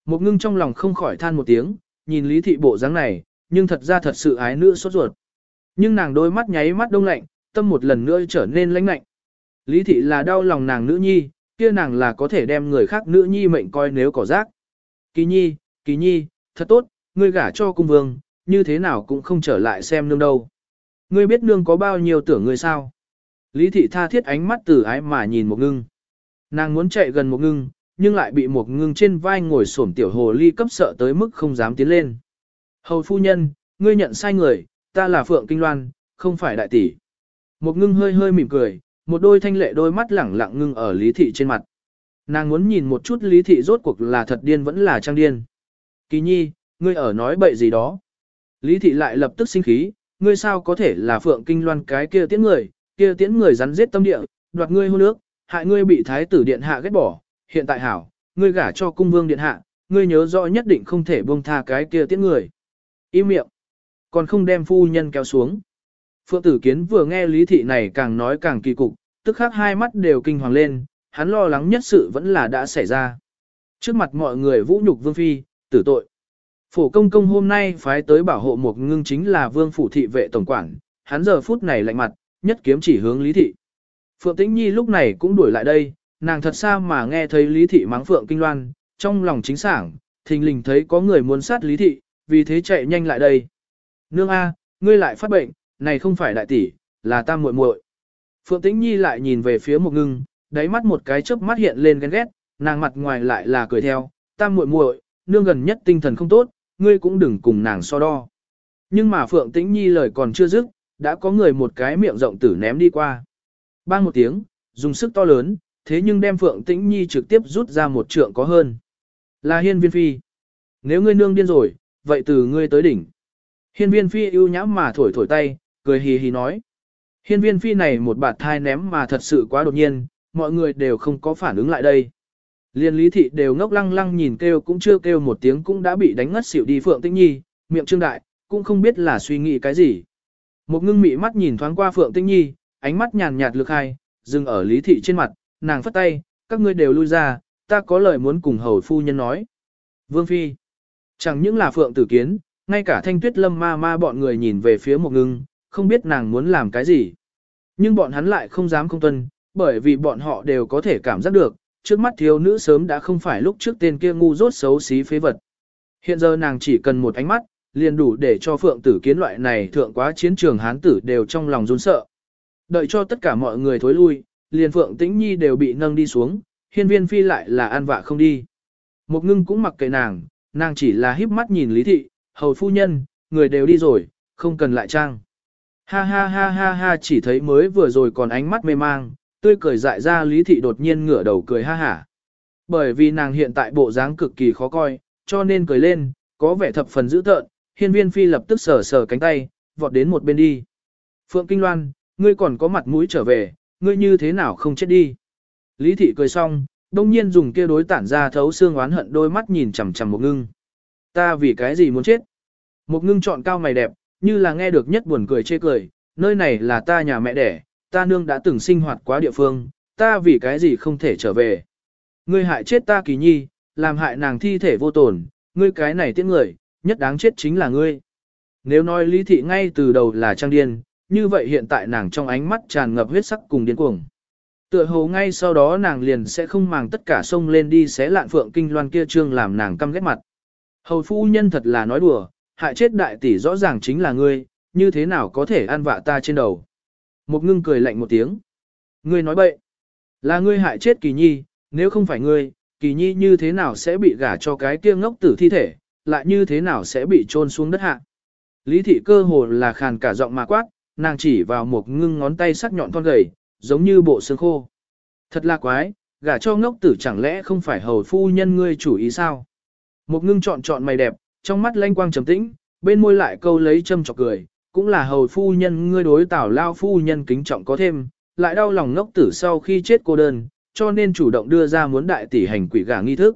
Một ngưng trong lòng không khỏi than một tiếng, nhìn lý thị bộ dáng này, nhưng thật ra thật sự ái nữ sốt ruột. Nhưng nàng đôi mắt nháy mắt đông lạnh, tâm một lần nữa trở nên lãnh lạnh. Lý thị là đau lòng nàng nữ nhi, kia nàng là có thể đem người khác nữ nhi mệnh coi nếu có rác. Kỳ nhi, kỳ nhi, thật tốt, ngươi gả cho cung vương, như thế nào cũng không trở lại xem nương đâu. Ngươi biết nương có bao nhiêu tưởng ngươi sao? Lý thị tha thiết ánh mắt từ ái mà nhìn một ngưng. Nàng muốn chạy gần một ngưng, nhưng lại bị một ngưng trên vai ngồi xổm tiểu hồ ly cấp sợ tới mức không dám tiến lên. Hầu phu nhân, ngươi nhận sai người, ta là Phượng Kinh Loan, không phải đại tỷ. Một ngưng hơi hơi mỉm cười, một đôi thanh lệ đôi mắt lẳng lặng ngưng ở lý thị trên mặt. Nàng muốn nhìn một chút lý thị rốt cuộc là thật điên vẫn là trang điên. Kỳ nhi, ngươi ở nói bậy gì đó. Lý thị lại lập tức sinh khí, ngươi sao có thể là Phượng Kinh Loan cái kia tiễn người, kia tiễn người rắn giết tâm địa, đoạt ngươi hôn nước, hại ngươi bị thái tử điện hạ ghét bỏ, hiện tại hảo, ngươi gả cho cung vương điện hạ, ngươi nhớ rõ nhất định không thể buông tha cái kia tiễn người. Im miệng, còn không đem phu nhân kéo xuống. Phượng tử kiến vừa nghe lý thị này càng nói càng kỳ cục, tức khắc hai mắt đều kinh hoàng lên, hắn lo lắng nhất sự vẫn là đã xảy ra. Trước mặt mọi người vũ nhục vương phi, tử tội. Phổ công công hôm nay phái tới bảo hộ một ngưng chính là vương phủ thị vệ tổng quản, hắn giờ phút này lạnh mặt, nhất kiếm chỉ hướng lý thị. Phượng Tĩnh Nhi lúc này cũng đuổi lại đây, nàng thật xa mà nghe thấy lý thị mắng Phượng Kinh Loan, trong lòng chính sảng, thình lình thấy có người muốn sát lý thị, vì thế chạy nhanh lại đây. Nương A, ngươi lại phát bệnh, này không phải đại tỷ, là ta muội muội. Phượng Tĩnh Nhi lại nhìn về phía Mục ngưng, đáy mắt một cái chớp mắt hiện lên ghen ghét, nàng mặt ngoài lại là cười theo, ta muội muội, nương gần nhất tinh thần không tốt, ngươi cũng đừng cùng nàng so đo. Nhưng mà Phượng Tĩnh Nhi lời còn chưa dứt, đã có người một cái miệng rộng tử ném đi qua. Bang một tiếng, dùng sức to lớn, thế nhưng đem Phượng Tĩnh Nhi trực tiếp rút ra một trượng có hơn. Là hiên viên phi. Nếu ngươi nương điên rồi, vậy từ ngươi tới đỉnh. Hiên viên phi ưu nhãm mà thổi thổi tay, cười hì hì nói. Hiên viên phi này một bạt thai ném mà thật sự quá đột nhiên, mọi người đều không có phản ứng lại đây. Liên lý thị đều ngốc lăng lăng nhìn kêu cũng chưa kêu một tiếng cũng đã bị đánh ngất xỉu đi Phượng Tĩnh Nhi, miệng trương đại, cũng không biết là suy nghĩ cái gì. Một ngưng mị mắt nhìn thoáng qua Phượng Tĩnh Nhi, ánh mắt nhàn nhạt lực hai, dừng ở lý thị trên mặt, nàng phất tay, các ngươi đều lui ra, ta có lời muốn cùng hầu phu nhân nói. Vương Phi, chẳng những là Phượng Tử Kiến, ngay cả thanh tuyết lâm ma ma bọn người nhìn về phía một ngưng, không biết nàng muốn làm cái gì. Nhưng bọn hắn lại không dám không tuân, bởi vì bọn họ đều có thể cảm giác được, trước mắt thiếu nữ sớm đã không phải lúc trước tên kia ngu dốt xấu xí phế vật. Hiện giờ nàng chỉ cần một ánh mắt, liền đủ để cho phượng tử kiến loại này thượng quá chiến trường hán tử đều trong lòng run sợ. Đợi cho tất cả mọi người thối lui, liền phượng tĩnh nhi đều bị nâng đi xuống, hiên viên phi lại là an vạ không đi. Một ngưng cũng mặc kệ nàng, nàng chỉ là híp mắt nhìn lý thị, hầu phu nhân, người đều đi rồi, không cần lại trang. Ha ha ha ha ha chỉ thấy mới vừa rồi còn ánh mắt mê mang, tươi cười dại ra lý thị đột nhiên ngửa đầu cười ha hả. Bởi vì nàng hiện tại bộ dáng cực kỳ khó coi, cho nên cười lên, có vẻ thập phần dữ tợn, hiên viên phi lập tức sờ sờ cánh tay, vọt đến một bên đi. Phượng Kinh Loan, ngươi còn có mặt mũi trở về, ngươi như thế nào không chết đi. Lý thị cười xong, đông nhiên dùng kia đối tản ra thấu xương oán hận đôi mắt nhìn chằm chằm một ngưng. Ta vì cái gì muốn chết? Một ngưng chọn cao mày đẹp, như là nghe được nhất buồn cười chê cười, nơi này là ta nhà mẹ đẻ, ta nương đã từng sinh hoạt quá địa phương, ta vì cái gì không thể trở về. Ngươi hại chết ta kỳ nhi, làm hại nàng thi thể vô tổn, ngươi cái này tiễn người, nhất đáng chết chính là ngươi. Nếu nói lý thị ngay từ đầu là trang điên, như vậy hiện tại nàng trong ánh mắt tràn ngập huyết sắc cùng điên cuồng. Tựa hồ ngay sau đó nàng liền sẽ không màng tất cả sông lên đi xé lạn phượng kinh loan kia trương làm nàng căm ghét mặt. Hầu phu nhân thật là nói đùa, hại chết đại tỷ rõ ràng chính là ngươi, như thế nào có thể ăn vạ ta trên đầu. Một ngưng cười lạnh một tiếng. Ngươi nói bậy. Là ngươi hại chết kỳ nhi, nếu không phải ngươi, kỳ nhi như thế nào sẽ bị gả cho cái kia ngốc tử thi thể, lại như thế nào sẽ bị trôn xuống đất hạ. Lý thị cơ hồ là khàn cả giọng mà quát, nàng chỉ vào một ngưng ngón tay sắc nhọn con gầy, giống như bộ xương khô. Thật là quái, gả cho ngốc tử chẳng lẽ không phải hầu phu nhân ngươi chủ ý sao? Một ngưng chọn chọn mày đẹp, trong mắt lanh quang trầm tĩnh, bên môi lại câu lấy châm chọc cười, cũng là hầu phu nhân ngươi đối tảo lao phu nhân kính trọng có thêm, lại đau lòng ngốc tử sau khi chết cô đơn, cho nên chủ động đưa ra muốn đại tỷ hành quỷ gả nghi thức.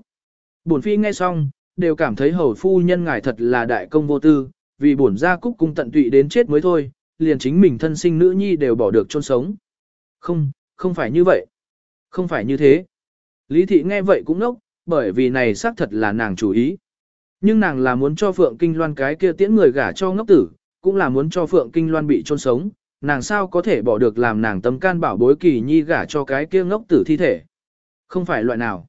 Bổn phi nghe xong, đều cảm thấy hầu phu nhân ngài thật là đại công vô tư, vì bổn gia cúc cung tận tụy đến chết mới thôi, liền chính mình thân sinh nữ nhi đều bỏ được chôn sống. Không, không phải như vậy. Không phải như thế. Lý thị nghe vậy cũng nốc, bởi vì này xác thật là nàng chủ ý. Nhưng nàng là muốn cho Phượng Kinh Loan cái kia tiễn người gả cho ngốc tử, cũng là muốn cho Phượng Kinh Loan bị chôn sống, nàng sao có thể bỏ được làm nàng tâm can bảo bối kỳ nhi gả cho cái kia ngốc tử thi thể. Không phải loại nào.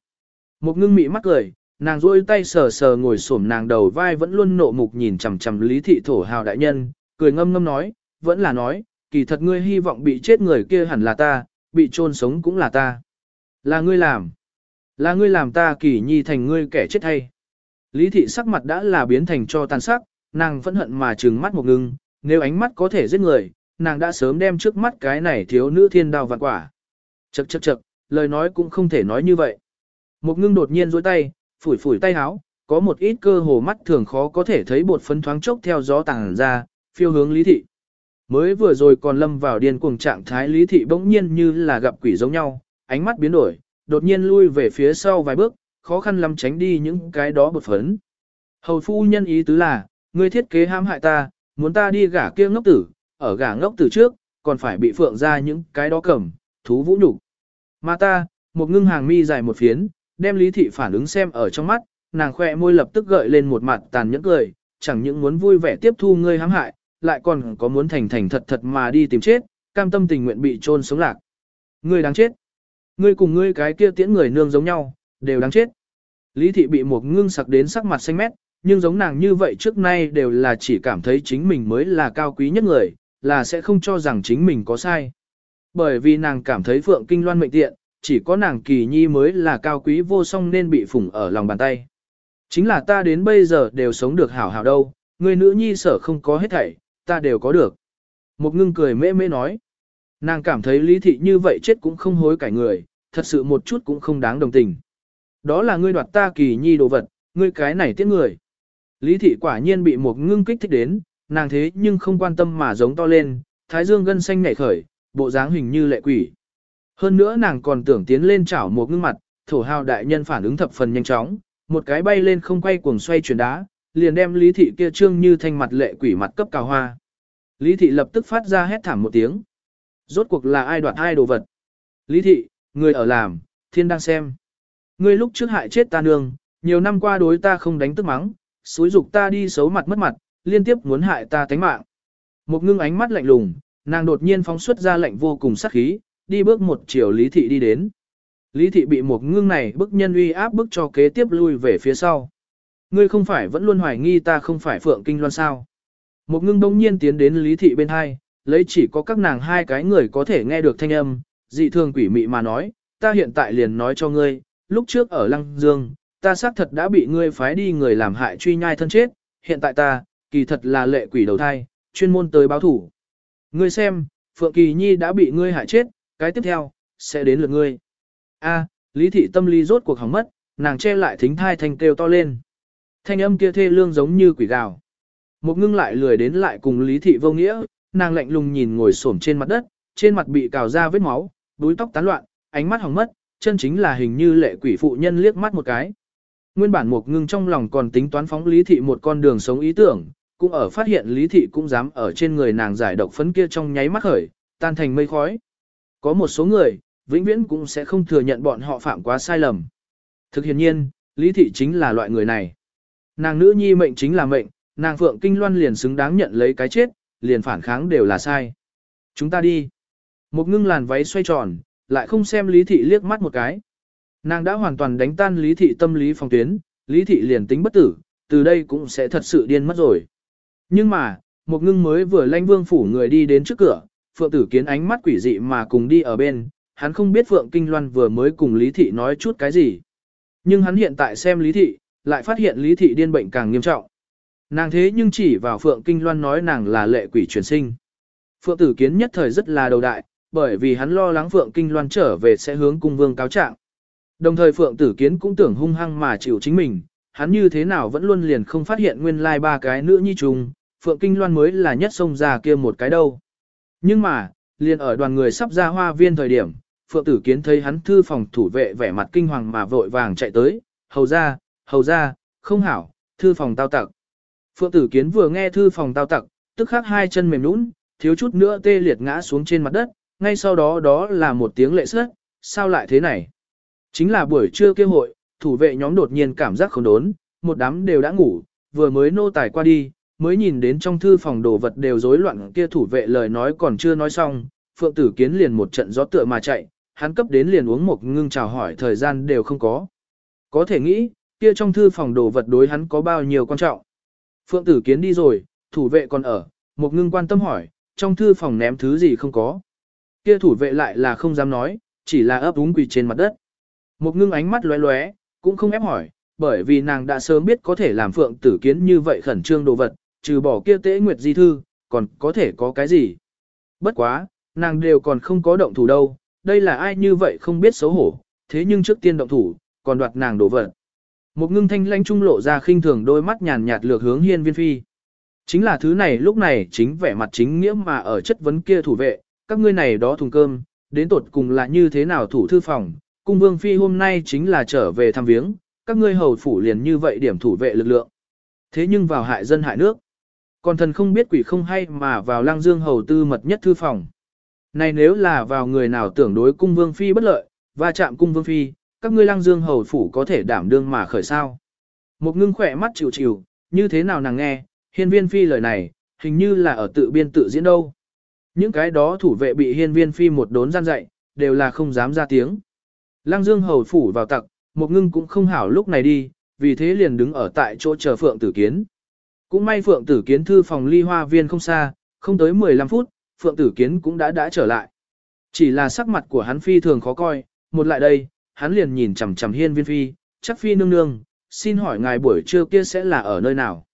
Một ngưng mị mắt cười, nàng rôi tay sờ sờ ngồi xổm nàng đầu vai vẫn luôn nộ mục nhìn chằm chằm lý thị thổ hào đại nhân, cười ngâm ngâm nói, vẫn là nói, kỳ thật ngươi hy vọng bị chết người kia hẳn là ta, bị chôn sống cũng là ta. Là ngươi làm. Là ngươi làm ta kỳ nhi thành ngươi kẻ chết hay. Lý thị sắc mặt đã là biến thành cho tàn sắc, nàng phẫn hận mà trừng mắt một ngưng, nếu ánh mắt có thể giết người, nàng đã sớm đem trước mắt cái này thiếu nữ thiên đào vạn quả. Chậc chậc chậc, lời nói cũng không thể nói như vậy. Một ngưng đột nhiên dối tay, phủi phủi tay háo, có một ít cơ hồ mắt thường khó có thể thấy bột phấn thoáng chốc theo gió tàng ra, phiêu hướng lý thị. Mới vừa rồi còn lâm vào điên cuồng trạng thái lý thị bỗng nhiên như là gặp quỷ giống nhau, ánh mắt biến đổi, đột nhiên lui về phía sau vài bước, khó khăn lắm tránh đi những cái đó bột phấn. Hầu phu nhân ý tứ là, ngươi thiết kế hãm hại ta, muốn ta đi gả kia ngốc tử, ở gả ngốc tử trước, còn phải bị phượng ra những cái đó cầm, thú vũ nhục. Mà ta, một ngưng hàng mi dài một phiến, đem lý thị phản ứng xem ở trong mắt, nàng khoe môi lập tức gợi lên một mặt tàn nhẫn cười, chẳng những muốn vui vẻ tiếp thu ngươi hãm hại, lại còn có muốn thành thành thật thật mà đi tìm chết, cam tâm tình nguyện bị trôn sống lạc. Ngươi đáng chết. Ngươi cùng ngươi cái kia tiễn người nương giống nhau, đều đáng chết. Lý thị bị một ngưng sặc đến sắc mặt xanh mét, nhưng giống nàng như vậy trước nay đều là chỉ cảm thấy chính mình mới là cao quý nhất người, là sẽ không cho rằng chính mình có sai. Bởi vì nàng cảm thấy Phượng Kinh Loan mệnh tiện, chỉ có nàng kỳ nhi mới là cao quý vô song nên bị phủng ở lòng bàn tay. Chính là ta đến bây giờ đều sống được hảo hảo đâu, người nữ nhi sở không có hết thảy, ta đều có được. Một ngưng cười mê mê nói. Nàng cảm thấy lý thị như vậy chết cũng không hối cải người, thật sự một chút cũng không đáng đồng tình. Đó là ngươi đoạt ta kỳ nhi đồ vật, ngươi cái này tiếc người. Lý thị quả nhiên bị một ngưng kích thích đến, nàng thế nhưng không quan tâm mà giống to lên, thái dương gân xanh nhảy khởi, bộ dáng hình như lệ quỷ. Hơn nữa nàng còn tưởng tiến lên chảo một ngưng mặt, thổ hào đại nhân phản ứng thập phần nhanh chóng, một cái bay lên không quay cuồng xoay chuyển đá, liền đem lý thị kia trương như thanh mặt lệ quỷ mặt cấp cào hoa. Lý thị lập tức phát ra hét thảm một tiếng. Rốt cuộc là ai đoạt ai đồ vật? Lý thị, người ở làm, thiên đang xem. Ngươi lúc trước hại chết ta nương, nhiều năm qua đối ta không đánh tức mắng, xúi dục ta đi xấu mặt mất mặt, liên tiếp muốn hại ta tánh mạng. Một ngưng ánh mắt lạnh lùng, nàng đột nhiên phóng xuất ra lạnh vô cùng sắc khí, đi bước một chiều Lý Thị đi đến. Lý Thị bị một ngưng này bức nhân uy áp bức cho kế tiếp lui về phía sau. Ngươi không phải vẫn luôn hoài nghi ta không phải Phượng Kinh Loan sao. Một ngưng đông nhiên tiến đến Lý Thị bên hai, lấy chỉ có các nàng hai cái người có thể nghe được thanh âm, dị thường quỷ mị mà nói, ta hiện tại liền nói cho ngươi, lúc trước ở Lăng Dương, ta xác thật đã bị ngươi phái đi người làm hại truy nhai thân chết, hiện tại ta, kỳ thật là lệ quỷ đầu thai, chuyên môn tới báo thủ. Ngươi xem, Phượng Kỳ Nhi đã bị ngươi hại chết, cái tiếp theo, sẽ đến lượt ngươi. A, Lý thị tâm lý rốt cuộc hỏng mất, nàng che lại thính thai thanh kêu to lên. Thanh âm kia thê lương giống như quỷ gào. Một ngưng lại lười đến lại cùng Lý thị vô nghĩa, nàng lạnh lùng nhìn ngồi xổm trên mặt đất, trên mặt bị cào ra vết máu, đuôi tóc tán loạn, ánh mắt hỏng mất, chân chính là hình như lệ quỷ phụ nhân liếc mắt một cái. Nguyên bản một ngưng trong lòng còn tính toán phóng Lý thị một con đường sống ý tưởng, cũng ở phát hiện Lý thị cũng dám ở trên người nàng giải độc phấn kia trong nháy mắt khởi, tan thành mây khói. Có một số người, vĩnh viễn cũng sẽ không thừa nhận bọn họ phạm quá sai lầm. Thực hiện nhiên, Lý Thị chính là loại người này. Nàng nữ nhi mệnh chính là mệnh, nàng Phượng Kinh Loan liền xứng đáng nhận lấy cái chết, liền phản kháng đều là sai. Chúng ta đi. Một ngưng làn váy xoay tròn, lại không xem Lý Thị liếc mắt một cái. Nàng đã hoàn toàn đánh tan Lý Thị tâm lý phòng tuyến, Lý Thị liền tính bất tử, từ đây cũng sẽ thật sự điên mất rồi. Nhưng mà, một ngưng mới vừa lanh vương phủ người đi đến trước cửa, Phượng Tử Kiến ánh mắt quỷ dị mà cùng đi ở bên, hắn không biết Phượng Kinh Loan vừa mới cùng Lý Thị nói chút cái gì. Nhưng hắn hiện tại xem Lý Thị, lại phát hiện Lý Thị điên bệnh càng nghiêm trọng. Nàng thế nhưng chỉ vào Phượng Kinh Loan nói nàng là lệ quỷ chuyển sinh. Phượng Tử Kiến nhất thời rất là đầu đại, bởi vì hắn lo lắng Phượng Kinh Loan trở về sẽ hướng cung vương cáo trạng. Đồng thời Phượng Tử Kiến cũng tưởng hung hăng mà chịu chính mình, hắn như thế nào vẫn luôn liền không phát hiện nguyên lai ba cái nữ nhi trùng, Phượng Kinh Loan mới là nhất sông ra kia một cái đâu. Nhưng mà, liền ở đoàn người sắp ra hoa viên thời điểm, Phượng Tử Kiến thấy hắn thư phòng thủ vệ vẻ mặt kinh hoàng mà vội vàng chạy tới, hầu ra, hầu ra, không hảo, thư phòng tao tặc. Phượng Tử Kiến vừa nghe thư phòng tao tặc, tức khắc hai chân mềm nũng, thiếu chút nữa tê liệt ngã xuống trên mặt đất, ngay sau đó đó là một tiếng lệ sớt, sao lại thế này? Chính là buổi trưa kêu hội, thủ vệ nhóm đột nhiên cảm giác không đốn, một đám đều đã ngủ, vừa mới nô tài qua đi, mới nhìn đến trong thư phòng đồ vật đều rối loạn kia thủ vệ lời nói còn chưa nói xong, Phượng Tử Kiến liền một trận gió tựa mà chạy, hắn cấp đến liền uống một ngưng chào hỏi thời gian đều không có. Có thể nghĩ, kia trong thư phòng đồ vật đối hắn có bao nhiêu quan trọng. Phượng Tử Kiến đi rồi, thủ vệ còn ở, một ngưng quan tâm hỏi, trong thư phòng ném thứ gì không có. Kia thủ vệ lại là không dám nói, chỉ là ấp úng quỳ trên mặt đất. Một ngưng ánh mắt lóe lóe, cũng không ép hỏi, bởi vì nàng đã sớm biết có thể làm Phượng Tử Kiến như vậy khẩn trương đồ vật, trừ bỏ kia tế nguyệt di thư, còn có thể có cái gì. Bất quá, nàng đều còn không có động thủ đâu, đây là ai như vậy không biết xấu hổ, thế nhưng trước tiên động thủ, còn đoạt nàng đổ vật. Một ngưng thanh lãnh trung lộ ra khinh thường đôi mắt nhàn nhạt lược hướng hiên viên phi. Chính là thứ này lúc này chính vẻ mặt chính nghĩa mà ở chất vấn kia thủ vệ, các ngươi này đó thùng cơm, đến tột cùng là như thế nào thủ thư phòng, cung vương phi hôm nay chính là trở về thăm viếng, các ngươi hầu phủ liền như vậy điểm thủ vệ lực lượng. Thế nhưng vào hại dân hại nước. Còn thần không biết quỷ không hay mà vào lang dương hầu tư mật nhất thư phòng. Này nếu là vào người nào tưởng đối cung vương phi bất lợi, và chạm cung vương phi, các ngươi lang dương hầu phủ có thể đảm đương mà khởi sao. Một ngưng khỏe mắt chịu chịu, như thế nào nàng nghe, hiên viên phi lời này, hình như là ở tự biên tự diễn đâu. Những cái đó thủ vệ bị hiên viên phi một đốn gian dạy, đều là không dám ra tiếng. Lăng dương hầu phủ vào tặc, một ngưng cũng không hảo lúc này đi, vì thế liền đứng ở tại chỗ chờ phượng tử kiến. Cũng may phượng tử kiến thư phòng ly hoa viên không xa, không tới 15 phút, phượng tử kiến cũng đã đã trở lại. Chỉ là sắc mặt của hắn phi thường khó coi, một lại đây, hắn liền nhìn chằm chằm hiên viên phi, chắc phi nương nương, xin hỏi ngài buổi trưa kia sẽ là ở nơi nào?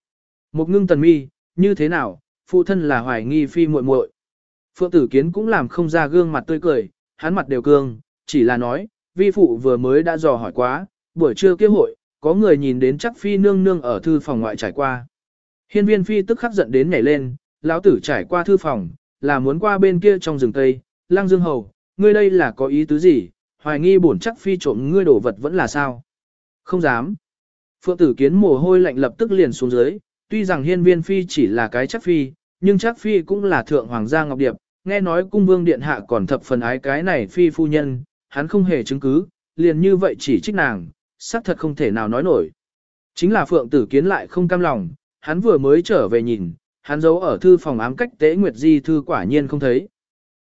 Một ngưng tần mi, như thế nào, phụ thân là hoài nghi phi muội muội. Phượng tử kiến cũng làm không ra gương mặt tươi cười, hắn mặt đều cương, chỉ là nói, vi phụ vừa mới đã dò hỏi quá, buổi trưa kia hội, có người nhìn đến chắc phi nương nương ở thư phòng ngoại trải qua. Hiên viên phi tức khắc giận đến nhảy lên, lão tử trải qua thư phòng, là muốn qua bên kia trong rừng tây, lang dương hầu, ngươi đây là có ý tứ gì, hoài nghi bổn chắc phi trộm ngươi đổ vật vẫn là sao? Không dám. Phượng tử kiến mồ hôi lạnh lập tức liền xuống dưới, tuy rằng hiên viên phi chỉ là cái chắc phi, nhưng chắc phi cũng là thượng hoàng gia ngọc điệp, nghe nói cung vương điện hạ còn thập phần ái cái này phi phu nhân, hắn không hề chứng cứ, liền như vậy chỉ trích nàng, xác thật không thể nào nói nổi. Chính là phượng tử kiến lại không cam lòng, hắn vừa mới trở về nhìn, hắn giấu ở thư phòng ám cách tế nguyệt di thư quả nhiên không thấy.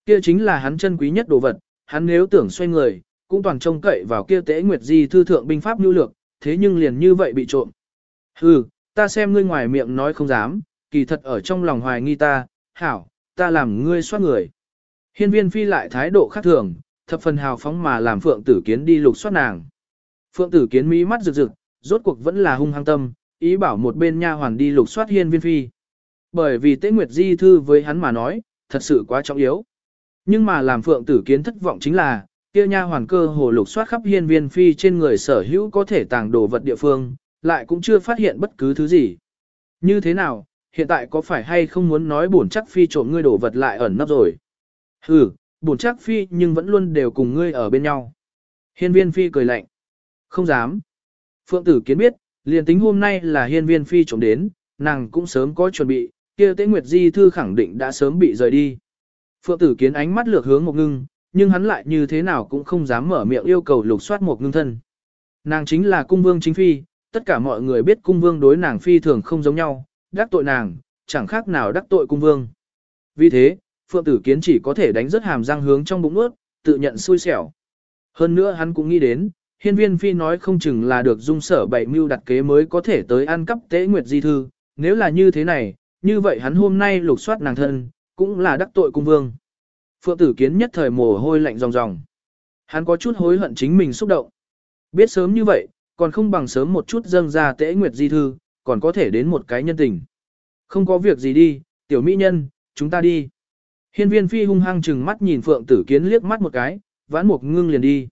Kia chính là hắn chân quý nhất đồ vật, hắn nếu tưởng xoay người, cũng toàn trông cậy vào kia tế nguyệt di thư thượng binh pháp nhu lược, thế nhưng liền như vậy bị trộm. Hừ, ta xem ngươi ngoài miệng nói không dám, kỳ thật ở trong lòng hoài nghi ta, hảo, ta làm ngươi soát người. Hiên viên phi lại thái độ khác thường, thập phần hào phóng mà làm phượng tử kiến đi lục soát nàng. Phượng tử kiến mỹ mắt rực rực, rốt cuộc vẫn là hung hăng tâm, ý bảo một bên nha hoàn đi lục soát hiên viên phi. Bởi vì tế nguyệt di thư với hắn mà nói, thật sự quá trọng yếu. Nhưng mà làm phượng tử kiến thất vọng chính là, kia nha hoàn cơ hồ lục soát khắp hiên viên phi trên người sở hữu có thể tàng đồ vật địa phương, lại cũng chưa phát hiện bất cứ thứ gì. Như thế nào, hiện tại có phải hay không muốn nói bổn chắc phi trộm ngươi đổ vật lại ẩn nấp rồi? Ừ, bổn chắc phi nhưng vẫn luôn đều cùng ngươi ở bên nhau. Hiên viên phi cười lạnh. Không dám. Phượng tử kiến biết, liền tính hôm nay là hiên viên phi trộm đến, nàng cũng sớm có chuẩn bị, kia tế nguyệt di thư khẳng định đã sớm bị rời đi. Phượng tử kiến ánh mắt lược hướng một ngưng, nhưng hắn lại như thế nào cũng không dám mở miệng yêu cầu lục soát một ngưng thân. Nàng chính là cung vương chính phi, tất cả mọi người biết cung vương đối nàng phi thường không giống nhau, đắc tội nàng, chẳng khác nào đắc tội cung vương. Vì thế, Phượng Tử Kiến chỉ có thể đánh rất hàm răng hướng trong bụng ướt, tự nhận xui xẻo. Hơn nữa hắn cũng nghĩ đến, hiên viên phi nói không chừng là được dung sở bảy mưu đặt kế mới có thể tới ăn cắp tế nguyệt di thư, nếu là như thế này, như vậy hắn hôm nay lục soát nàng thân, cũng là đắc tội cung vương. Phượng tử kiến nhất thời mồ hôi lạnh ròng ròng. Hắn có chút hối hận chính mình xúc động. Biết sớm như vậy, còn không bằng sớm một chút dâng ra tế nguyệt di thư, còn có thể đến một cái nhân tình. Không có việc gì đi, tiểu mỹ nhân, chúng ta đi. Hiên viên phi hung hăng chừng mắt nhìn phượng tử kiến liếc mắt một cái, vãn một ngưng liền đi.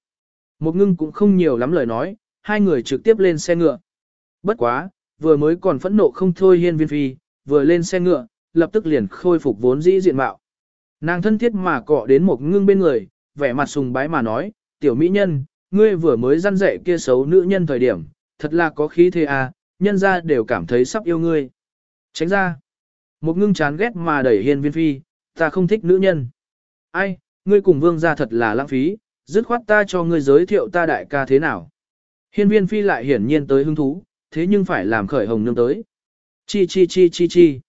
Một ngưng cũng không nhiều lắm lời nói, hai người trực tiếp lên xe ngựa. Bất quá, vừa mới còn phẫn nộ không thôi hiên viên phi, vừa lên xe ngựa, lập tức liền khôi phục vốn dĩ diện mạo. Nàng thân thiết mà cọ đến một ngưng bên người, vẻ mặt sùng bái mà nói, tiểu mỹ nhân, ngươi vừa mới răn dạy kia xấu nữ nhân thời điểm, thật là có khí thế à, nhân ra đều cảm thấy sắp yêu ngươi. Tránh ra. Một ngưng chán ghét mà đẩy hiên viên phi, ta không thích nữ nhân. Ai, ngươi cùng vương gia thật là lãng phí, dứt khoát ta cho ngươi giới thiệu ta đại ca thế nào. Hiên viên phi lại hiển nhiên tới hứng thú, thế nhưng phải làm khởi hồng nương tới. Chi chi chi chi chi.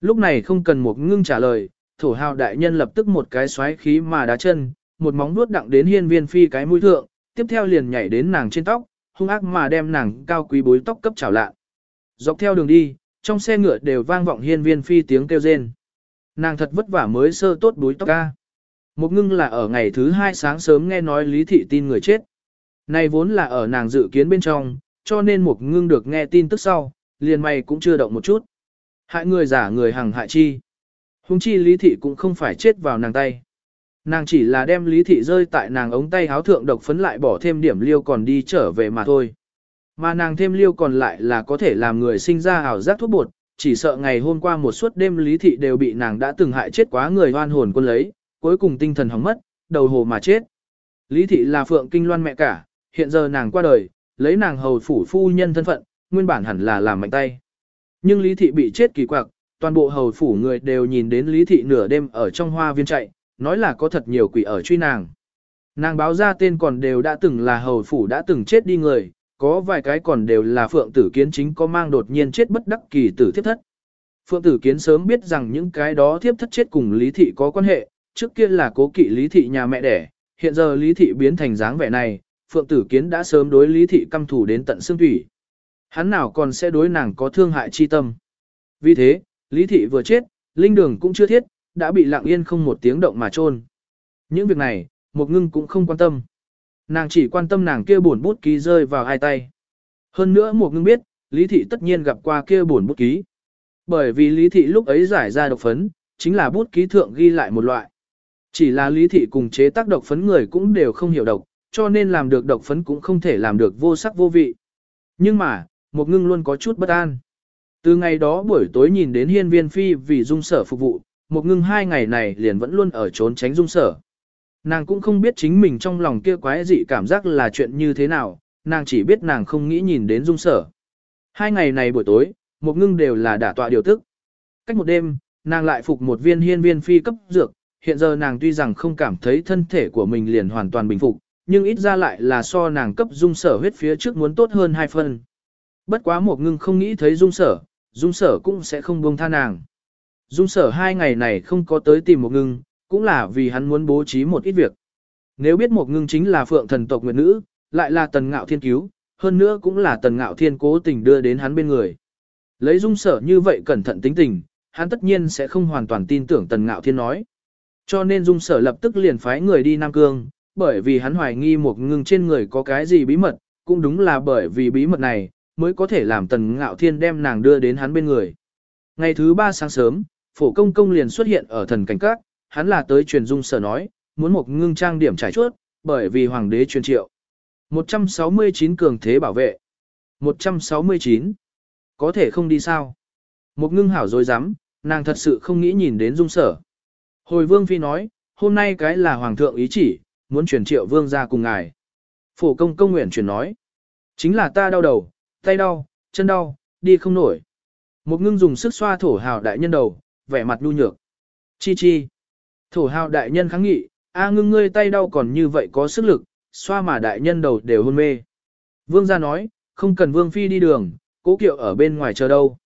Lúc này không cần một ngưng trả lời, thổ hào đại nhân lập tức một cái xoáy khí mà đá chân, một móng vuốt đặng đến hiên viên phi cái mũi thượng, tiếp theo liền nhảy đến nàng trên tóc, hung ác mà đem nàng cao quý bối tóc cấp chảo lạ. Dọc theo đường đi, trong xe ngựa đều vang vọng hiên viên phi tiếng kêu rên. Nàng thật vất vả mới sơ tốt bối tóc ca. Một ngưng là ở ngày thứ hai sáng sớm nghe nói lý thị tin người chết. Này vốn là ở nàng dự kiến bên trong, cho nên một ngưng được nghe tin tức sau, liền mày cũng chưa động một chút. Hại người giả người hằng hại chi. Hùng chi lý thị cũng không phải chết vào nàng tay. Nàng chỉ là đem lý thị rơi tại nàng ống tay háo thượng độc phấn lại bỏ thêm điểm liêu còn đi trở về mà thôi. Mà nàng thêm liêu còn lại là có thể làm người sinh ra ảo giác thuốc bột, chỉ sợ ngày hôm qua một suốt đêm lý thị đều bị nàng đã từng hại chết quá người hoan hồn quân lấy, cuối cùng tinh thần hỏng mất, đầu hồ mà chết. Lý thị là Phượng Kinh Loan mẹ cả, hiện giờ nàng qua đời, lấy nàng hầu phủ phu nhân thân phận, nguyên bản hẳn là làm mạnh tay. Nhưng Lý thị bị chết kỳ quặc, toàn bộ hầu phủ người đều nhìn đến Lý thị nửa đêm ở trong hoa viên chạy, nói là có thật nhiều quỷ ở truy nàng. Nàng báo ra tên còn đều đã từng là hầu phủ đã từng chết đi người, có vài cái còn đều là phượng tử kiến chính có mang đột nhiên chết bất đắc kỳ tử thiếp thất. Phượng tử kiến sớm biết rằng những cái đó thiếp thất chết cùng lý thị có quan hệ, trước kia là cố kỵ lý thị nhà mẹ đẻ, hiện giờ lý thị biến thành dáng vẻ này, phượng tử kiến đã sớm đối lý thị căm thù đến tận xương thủy. Hắn nào còn sẽ đối nàng có thương hại chi tâm. Vì thế, lý thị vừa chết, linh đường cũng chưa thiết, đã bị lặng yên không một tiếng động mà chôn. Những việc này, một ngưng cũng không quan tâm. Nàng chỉ quan tâm nàng kia buồn bút ký rơi vào hai tay. Hơn nữa một ngưng biết, Lý Thị tất nhiên gặp qua kia buồn bút ký. Bởi vì Lý Thị lúc ấy giải ra độc phấn, chính là bút ký thượng ghi lại một loại. Chỉ là Lý Thị cùng chế tác độc phấn người cũng đều không hiểu độc, cho nên làm được độc phấn cũng không thể làm được vô sắc vô vị. Nhưng mà, một ngưng luôn có chút bất an. Từ ngày đó buổi tối nhìn đến hiên viên phi vì dung sở phục vụ, một ngưng hai ngày này liền vẫn luôn ở trốn tránh dung sở. Nàng cũng không biết chính mình trong lòng kia quái dị cảm giác là chuyện như thế nào, nàng chỉ biết nàng không nghĩ nhìn đến dung sở. Hai ngày này buổi tối, một ngưng đều là đả tọa điều tức. Cách một đêm, nàng lại phục một viên hiên viên phi cấp dược, hiện giờ nàng tuy rằng không cảm thấy thân thể của mình liền hoàn toàn bình phục, nhưng ít ra lại là so nàng cấp dung sở huyết phía trước muốn tốt hơn hai phân. Bất quá một ngưng không nghĩ thấy dung sở, dung sở cũng sẽ không buông tha nàng. Dung sở hai ngày này không có tới tìm một ngưng, cũng là vì hắn muốn bố trí một ít việc. Nếu biết một ngưng chính là phượng thần tộc nguyệt nữ, lại là tần ngạo thiên cứu, hơn nữa cũng là tần ngạo thiên cố tình đưa đến hắn bên người. Lấy dung sở như vậy cẩn thận tính tình, hắn tất nhiên sẽ không hoàn toàn tin tưởng tần ngạo thiên nói. Cho nên dung sở lập tức liền phái người đi Nam Cương, bởi vì hắn hoài nghi một ngưng trên người có cái gì bí mật, cũng đúng là bởi vì bí mật này, mới có thể làm tần ngạo thiên đem nàng đưa đến hắn bên người. Ngày thứ ba sáng sớm, phổ công công liền xuất hiện ở thần cảnh các, hắn là tới truyền dung sở nói, muốn một ngưng trang điểm trải chuốt, bởi vì hoàng đế truyền triệu. 169 cường thế bảo vệ. 169. Có thể không đi sao? Một ngưng hảo dối rắm nàng thật sự không nghĩ nhìn đến dung sở. Hồi vương phi nói, hôm nay cái là hoàng thượng ý chỉ, muốn truyền triệu vương ra cùng ngài. Phổ công công nguyện truyền nói. Chính là ta đau đầu, tay đau, chân đau, đi không nổi. Một ngưng dùng sức xoa thổ hào đại nhân đầu, vẻ mặt nhu nhược. Chi chi. Thổ hào đại nhân kháng nghị, a ngưng ngươi tay đau còn như vậy có sức lực, xoa mà đại nhân đầu đều hôn mê. Vương gia nói, không cần vương phi đi đường, cố kiệu ở bên ngoài chờ đâu.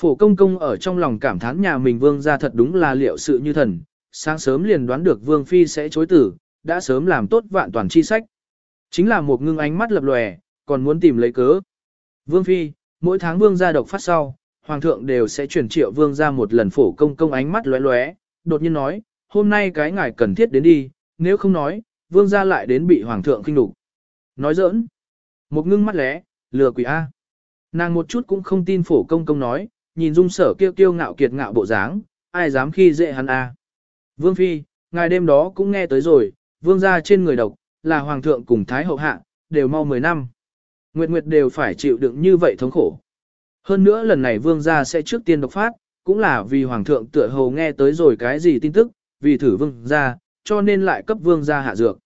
Phổ công công ở trong lòng cảm thán nhà mình vương gia thật đúng là liệu sự như thần, sáng sớm liền đoán được vương phi sẽ chối tử, đã sớm làm tốt vạn toàn chi sách. Chính là một ngưng ánh mắt lập lòe, còn muốn tìm lấy cớ. Vương phi, mỗi tháng vương gia độc phát sau, hoàng thượng đều sẽ truyền triệu vương gia một lần phổ công công ánh mắt lóe lóe, đột nhiên nói, hôm nay cái ngài cần thiết đến đi, nếu không nói, vương gia lại đến bị hoàng thượng khinh đục. Nói giỡn. Một ngưng mắt lé, lừa quỷ A. Nàng một chút cũng không tin phổ công công nói, nhìn dung sở kêu kiêu ngạo kiệt ngạo bộ dáng, ai dám khi dễ hắn A. Vương Phi, ngài đêm đó cũng nghe tới rồi, vương gia trên người độc, là hoàng thượng cùng thái hậu hạ, đều mau 10 năm. Nguyệt Nguyệt đều phải chịu đựng như vậy thống khổ. Hơn nữa lần này vương gia sẽ trước tiên độc phát, cũng là vì hoàng thượng tựa hồ nghe tới rồi cái gì tin tức, vì thử vương gia, cho nên lại cấp vương gia hạ dược.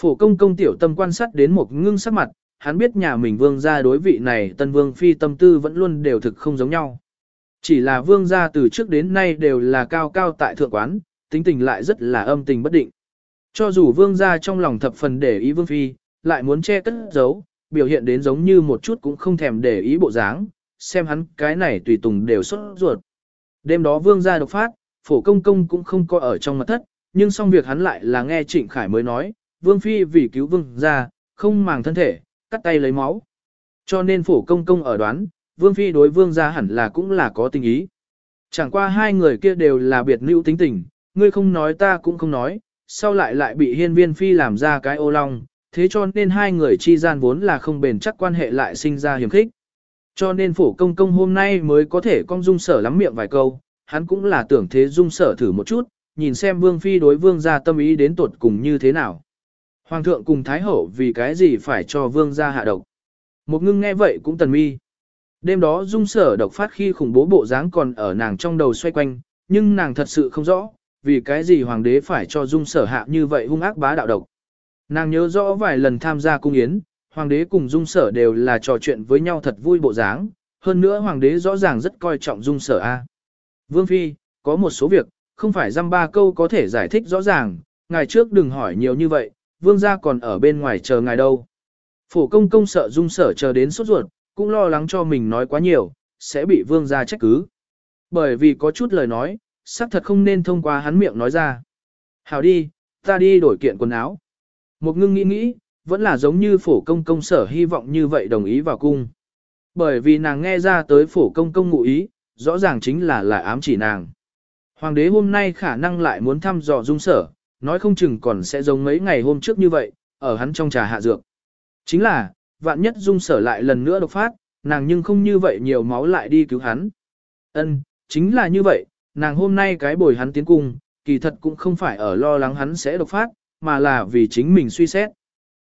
Phổ công công tiểu tâm quan sát đến một ngưng sắc mặt, hắn biết nhà mình vương gia đối vị này tân vương phi tâm tư vẫn luôn đều thực không giống nhau. Chỉ là vương gia từ trước đến nay đều là cao cao tại thượng quán, tính tình lại rất là âm tình bất định. Cho dù vương gia trong lòng thập phần để ý vương phi, lại muốn che cất giấu, biểu hiện đến giống như một chút cũng không thèm để ý bộ dáng, xem hắn cái này tùy tùng đều xuất ruột. Đêm đó vương gia độc phát, phổ công công cũng không có ở trong mật thất, nhưng xong việc hắn lại là nghe Trịnh Khải mới nói, vương phi vì cứu vương gia, không màng thân thể, cắt tay lấy máu. Cho nên phổ công công ở đoán, vương phi đối vương gia hẳn là cũng là có tình ý. Chẳng qua hai người kia đều là biệt nữ tính tình, ngươi không nói ta cũng không nói, sau lại lại bị hiên viên phi làm ra cái ô long, thế cho nên hai người chi gian vốn là không bền chắc quan hệ lại sinh ra hiểm khích. Cho nên phổ công công hôm nay mới có thể con dung sở lắm miệng vài câu, hắn cũng là tưởng thế dung sở thử một chút, nhìn xem vương phi đối vương gia tâm ý đến tột cùng như thế nào. Hoàng thượng cùng thái hậu vì cái gì phải cho vương gia hạ độc. Một ngưng nghe vậy cũng tần mi. Đêm đó dung sở độc phát khi khủng bố bộ dáng còn ở nàng trong đầu xoay quanh, nhưng nàng thật sự không rõ, vì cái gì hoàng đế phải cho dung sở hạ như vậy hung ác bá đạo độc. Nàng nhớ rõ vài lần tham gia cung yến, hoàng đế cùng dung sở đều là trò chuyện với nhau thật vui bộ dáng, hơn nữa hoàng đế rõ ràng rất coi trọng dung sở A. Vương Phi, có một số việc, không phải dăm ba câu có thể giải thích rõ ràng, ngày trước đừng hỏi nhiều như vậy, vương gia còn ở bên ngoài chờ ngài đâu. Phổ công công sợ dung sở chờ đến sốt ruột, cũng lo lắng cho mình nói quá nhiều, sẽ bị vương gia trách cứ. Bởi vì có chút lời nói, xác thật không nên thông qua hắn miệng nói ra. Hảo đi, ta đi đổi kiện quần áo. Một ngưng nghĩ nghĩ, vẫn là giống như phổ công công sở hy vọng như vậy đồng ý vào cung. Bởi vì nàng nghe ra tới phổ công công ngụ ý, rõ ràng chính là là ám chỉ nàng. Hoàng đế hôm nay khả năng lại muốn thăm dò dung sở, nói không chừng còn sẽ giống mấy ngày hôm trước như vậy, ở hắn trong trà hạ dược. Chính là, vạn nhất dung sở lại lần nữa độc phát, nàng nhưng không như vậy nhiều máu lại đi cứu hắn. Ân, chính là như vậy, nàng hôm nay cái bồi hắn tiến cung, kỳ thật cũng không phải ở lo lắng hắn sẽ độc phát, mà là vì chính mình suy xét.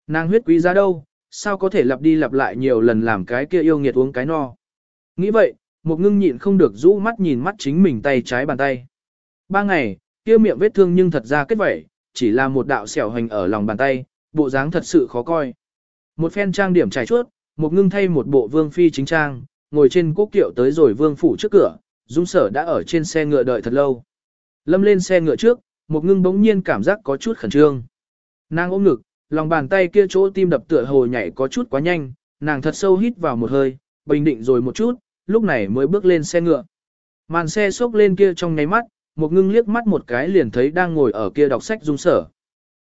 Nàng huyết quý giá đâu, sao có thể lặp đi lặp lại nhiều lần làm cái kia yêu nghiệt uống cái no. Nghĩ vậy, một ngưng nhịn không được rũ mắt nhìn mắt chính mình tay trái bàn tay. Ba ngày, kia miệng vết thương nhưng thật ra kết vẩy, chỉ là một đạo xẻo hành ở lòng bàn tay, bộ dáng thật sự khó coi. Một phen trang điểm trải chuốt, một ngưng thay một bộ vương phi chính trang, ngồi trên quốc kiệu tới rồi vương phủ trước cửa, dung sở đã ở trên xe ngựa đợi thật lâu. Lâm lên xe ngựa trước, một ngưng bỗng nhiên cảm giác có chút khẩn trương. Nàng ôm ngực, lòng bàn tay kia chỗ tim đập tựa hồ nhảy có chút quá nhanh, nàng thật sâu hít vào một hơi, bình định rồi một chút, lúc này mới bước lên xe ngựa. Màn xe xốc lên kia trong nháy mắt, một ngưng liếc mắt một cái liền thấy đang ngồi ở kia đọc sách dung sở.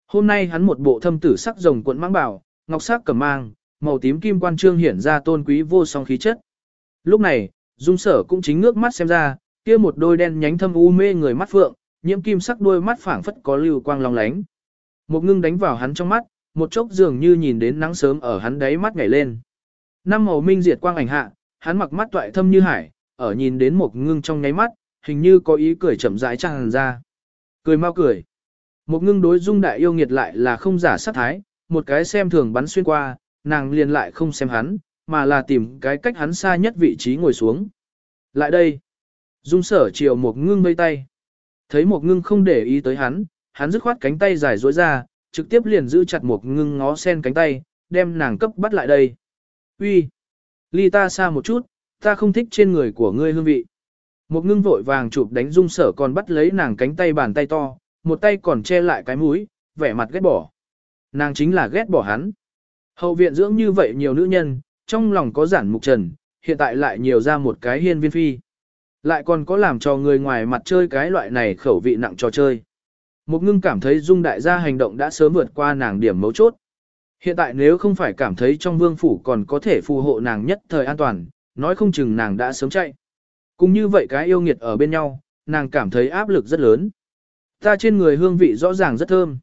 Hôm nay hắn một bộ thâm tử sắc rồng cuộn mang bảo, ngọc sắc cầm mang, màu tím kim quan trương hiển ra tôn quý vô song khí chất. Lúc này, dung sở cũng chính ngước mắt xem ra, kia một đôi đen nhánh thâm u mê người mắt phượng, nhiễm kim sắc đôi mắt phảng phất có lưu quang long lánh. Một ngưng đánh vào hắn trong mắt, một chốc dường như nhìn đến nắng sớm ở hắn đáy mắt nhảy lên. Năm màu minh diệt quang ảnh hạ, hắn mặc mắt toại thâm như hải, ở nhìn đến một ngưng trong nháy mắt, hình như có ý cười chậm rãi tràn ra. Cười mau cười. Một ngưng đối dung đại yêu nghiệt lại là không giả sát thái, một cái xem thường bắn xuyên qua, nàng liền lại không xem hắn, mà là tìm cái cách hắn xa nhất vị trí ngồi xuống. Lại đây. Dung sở chiều một ngưng vây tay. Thấy một ngưng không để ý tới hắn, hắn dứt khoát cánh tay dài dối ra, trực tiếp liền giữ chặt một ngưng ngó sen cánh tay, đem nàng cấp bắt lại đây. Uy, Ly ta xa một chút, ta không thích trên người của ngươi hương vị. Một ngưng vội vàng chụp đánh dung sở còn bắt lấy nàng cánh tay bàn tay to, một tay còn che lại cái mũi, vẻ mặt ghét bỏ. Nàng chính là ghét bỏ hắn. Hậu viện dưỡng như vậy nhiều nữ nhân, trong lòng có giản mục trần, hiện tại lại nhiều ra một cái hiên viên phi. Lại còn có làm cho người ngoài mặt chơi cái loại này khẩu vị nặng trò chơi. Một ngưng cảm thấy dung đại gia hành động đã sớm vượt qua nàng điểm mấu chốt. Hiện tại nếu không phải cảm thấy trong vương phủ còn có thể phù hộ nàng nhất thời an toàn, nói không chừng nàng đã sớm chạy. Cũng như vậy cái yêu nghiệt ở bên nhau, nàng cảm thấy áp lực rất lớn. Ta trên người hương vị rõ ràng rất thơm.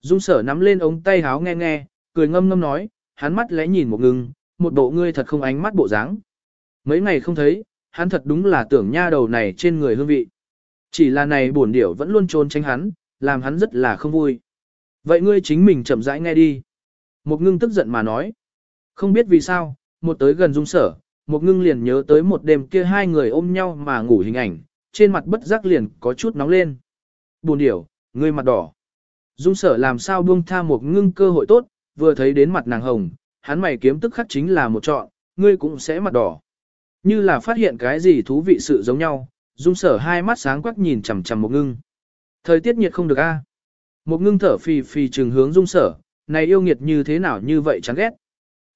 Dung sở nắm lên ống tay háo nghe nghe, cười ngâm ngâm nói, hắn mắt lẽ nhìn một ngưng, một bộ ngươi thật không ánh mắt bộ dáng. Mấy ngày không thấy, hắn thật đúng là tưởng nha đầu này trên người hương vị. Chỉ là này buồn điểu vẫn luôn trốn tránh hắn, làm hắn rất là không vui. Vậy ngươi chính mình chậm rãi nghe đi. Một ngưng tức giận mà nói. Không biết vì sao, một tới gần dung sở, một ngưng liền nhớ tới một đêm kia hai người ôm nhau mà ngủ hình ảnh, trên mặt bất giác liền có chút nóng lên. Buồn điểu, ngươi mặt đỏ. Dung sở làm sao buông tha một ngưng cơ hội tốt, vừa thấy đến mặt nàng hồng, hắn mày kiếm tức khắc chính là một trọn, ngươi cũng sẽ mặt đỏ. Như là phát hiện cái gì thú vị sự giống nhau, dung sở hai mắt sáng quắc nhìn chằm chằm một ngưng. Thời tiết nhiệt không được a. Một ngưng thở phì phì trừng hướng dung sở, này yêu nghiệt như thế nào như vậy chán ghét.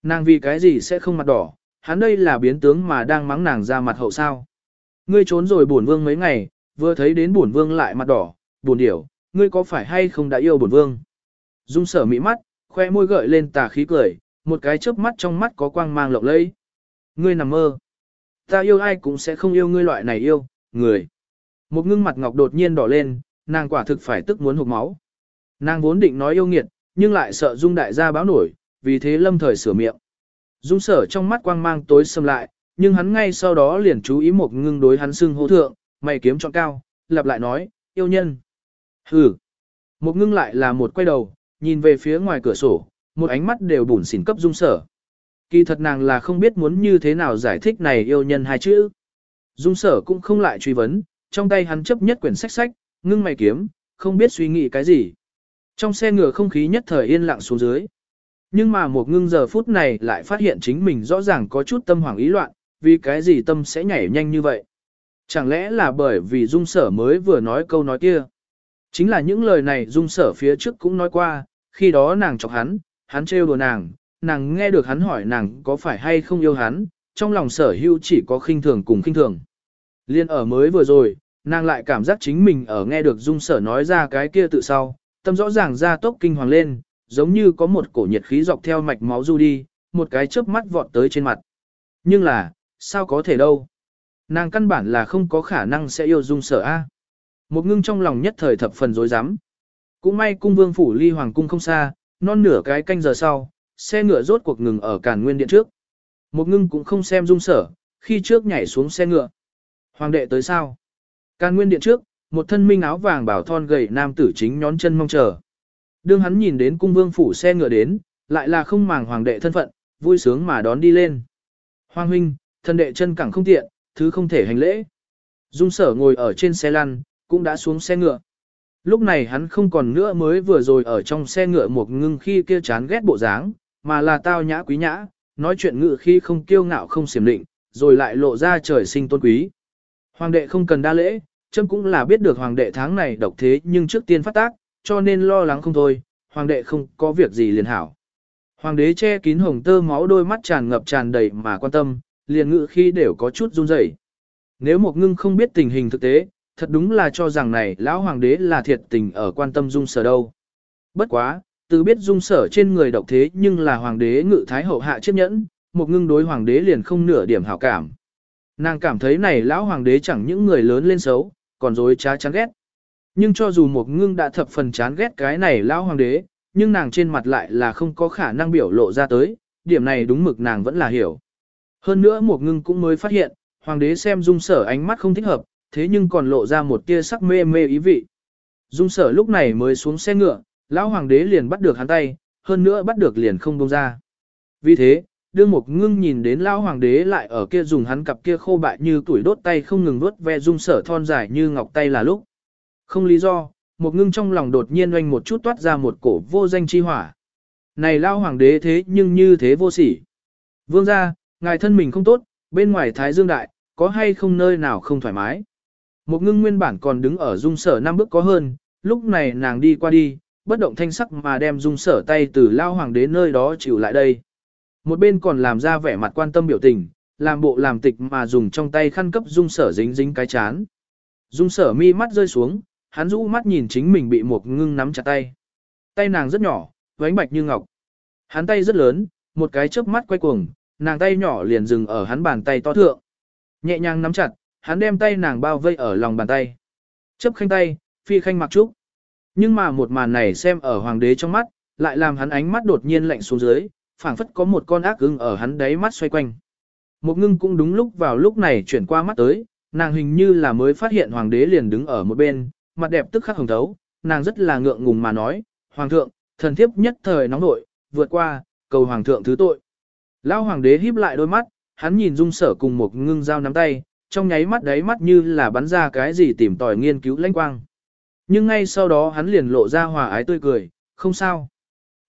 Nàng vì cái gì sẽ không mặt đỏ, hắn đây là biến tướng mà đang mắng nàng ra mặt hậu sao. Ngươi trốn rồi bổn vương mấy ngày, vừa thấy đến bổn vương lại mặt đỏ, buồn điểu, ngươi có phải hay không đã yêu bổn vương. Dung sở mỹ mắt, khoe môi gợi lên tà khí cười, một cái chớp mắt trong mắt có quang mang lộng lẫy. Ngươi nằm mơ. Ta yêu ai cũng sẽ không yêu ngươi loại này yêu, người. Một ngưng mặt ngọc đột nhiên đỏ lên, nàng quả thực phải tức muốn hụt máu. Nàng vốn định nói yêu nghiệt, nhưng lại sợ Dung đại gia báo nổi, vì thế lâm thời sửa miệng. Dung sở trong mắt quang mang tối xâm lại, nhưng hắn ngay sau đó liền chú ý một ngưng đối hắn xưng hô thượng, mày kiếm chọn cao, lặp lại nói, yêu nhân. Hừ. Một ngưng lại là một quay đầu, nhìn về phía ngoài cửa sổ, một ánh mắt đều bùn xỉn cấp dung sở. Kỳ thật nàng là không biết muốn như thế nào giải thích này yêu nhân hai chữ. Dung sở cũng không lại truy vấn, trong tay hắn chấp nhất quyển sách sách, ngưng mày kiếm, không biết suy nghĩ cái gì. Trong xe ngựa không khí nhất thời yên lặng xuống dưới. Nhưng mà một ngưng giờ phút này lại phát hiện chính mình rõ ràng có chút tâm hoảng ý loạn, vì cái gì tâm sẽ nhảy nhanh như vậy. Chẳng lẽ là bởi vì dung sở mới vừa nói câu nói kia. Chính là những lời này dung sở phía trước cũng nói qua, khi đó nàng chọc hắn, hắn trêu đùa nàng, nàng nghe được hắn hỏi nàng có phải hay không yêu hắn, trong lòng sở hữu chỉ có khinh thường cùng khinh thường. Liên ở mới vừa rồi, nàng lại cảm giác chính mình ở nghe được dung sở nói ra cái kia tự sau, tâm rõ ràng ra tốc kinh hoàng lên, giống như có một cổ nhiệt khí dọc theo mạch máu du đi, một cái chớp mắt vọt tới trên mặt. Nhưng là, sao có thể đâu? Nàng căn bản là không có khả năng sẽ yêu dung sở A. Một ngưng trong lòng nhất thời thập phần dối rắm Cũng may cung vương phủ ly hoàng cung không xa, non nửa cái canh giờ sau, xe ngựa rốt cuộc ngừng ở cản nguyên điện trước. Một ngưng cũng không xem dung sở, khi trước nhảy xuống xe ngựa. Hoàng đệ tới sao? Càn nguyên điện trước, một thân minh áo vàng bảo thon gầy nam tử chính nhón chân mong chờ. Đương hắn nhìn đến cung vương phủ xe ngựa đến, lại là không màng hoàng đệ thân phận, vui sướng mà đón đi lên. Hoàng huynh, thân đệ chân cẳng không tiện, thứ không thể hành lễ. Dung sở ngồi ở trên xe lăn, cũng đã xuống xe ngựa. Lúc này hắn không còn nữa mới vừa rồi ở trong xe ngựa một ngưng khi kia chán ghét bộ dáng, mà là tao nhã quý nhã, nói chuyện ngựa khi không kiêu ngạo không xiểm định, rồi lại lộ ra trời sinh tôn quý. Hoàng đệ không cần đa lễ, châm cũng là biết được hoàng đệ tháng này độc thế nhưng trước tiên phát tác, cho nên lo lắng không thôi, hoàng đệ không có việc gì liền hảo. Hoàng đế che kín hồng tơ máu đôi mắt tràn ngập tràn đầy mà quan tâm, liền ngự khi đều có chút run rẩy. Nếu một ngưng không biết tình hình thực tế, thật đúng là cho rằng này lão hoàng đế là thiệt tình ở quan tâm dung sở đâu. Bất quá, từ biết dung sở trên người độc thế nhưng là hoàng đế ngự thái hậu hạ chiếc nhẫn, một ngưng đối hoàng đế liền không nửa điểm hảo cảm. Nàng cảm thấy này lão hoàng đế chẳng những người lớn lên xấu, còn dối trá chán ghét. Nhưng cho dù một ngưng đã thập phần chán ghét cái này lão hoàng đế, nhưng nàng trên mặt lại là không có khả năng biểu lộ ra tới, điểm này đúng mực nàng vẫn là hiểu. Hơn nữa một ngưng cũng mới phát hiện, hoàng đế xem dung sở ánh mắt không thích hợp, thế nhưng còn lộ ra một tia sắc mê mê ý vị. Dung sở lúc này mới xuống xe ngựa, lão hoàng đế liền bắt được hắn tay, hơn nữa bắt được liền không buông ra. Vì thế, đương một ngưng nhìn đến lão hoàng đế lại ở kia dùng hắn cặp kia khô bại như tuổi đốt tay không ngừng vuốt ve dung sở thon dài như ngọc tay là lúc. Không lý do, một ngưng trong lòng đột nhiên oanh một chút toát ra một cổ vô danh chi hỏa. Này lão hoàng đế thế nhưng như thế vô sỉ. Vương gia, ngài thân mình không tốt, bên ngoài thái dương đại, có hay không nơi nào không thoải mái. Một ngưng nguyên bản còn đứng ở dung sở năm bước có hơn, lúc này nàng đi qua đi, bất động thanh sắc mà đem dung sở tay từ lao hoàng đế nơi đó chịu lại đây. Một bên còn làm ra vẻ mặt quan tâm biểu tình, làm bộ làm tịch mà dùng trong tay khăn cấp dung sở dính dính cái chán. Dung sở mi mắt rơi xuống, hắn rũ mắt nhìn chính mình bị một ngưng nắm chặt tay. Tay nàng rất nhỏ, vánh bạch như ngọc. Hắn tay rất lớn, một cái chớp mắt quay cuồng, nàng tay nhỏ liền dừng ở hắn bàn tay to thượng. Nhẹ nhàng nắm chặt, hắn đem tay nàng bao vây ở lòng bàn tay. Chấp khanh tay, phi khanh mặc trúc. Nhưng mà một màn này xem ở hoàng đế trong mắt, lại làm hắn ánh mắt đột nhiên lạnh xuống dưới, phảng phất có một con ác ưng ở hắn đáy mắt xoay quanh. Một ngưng cũng đúng lúc vào lúc này chuyển qua mắt tới, nàng hình như là mới phát hiện hoàng đế liền đứng ở một bên, mặt đẹp tức khắc hồng thấu, nàng rất là ngượng ngùng mà nói, hoàng thượng, thần thiếp nhất thời nóng nội, vượt qua, cầu hoàng thượng thứ tội. Lão hoàng đế híp lại đôi mắt, hắn nhìn dung sở cùng một ngưng dao nắm tay, trong nháy mắt đấy mắt như là bắn ra cái gì tìm tòi nghiên cứu lãnh quang. Nhưng ngay sau đó hắn liền lộ ra hòa ái tươi cười, không sao.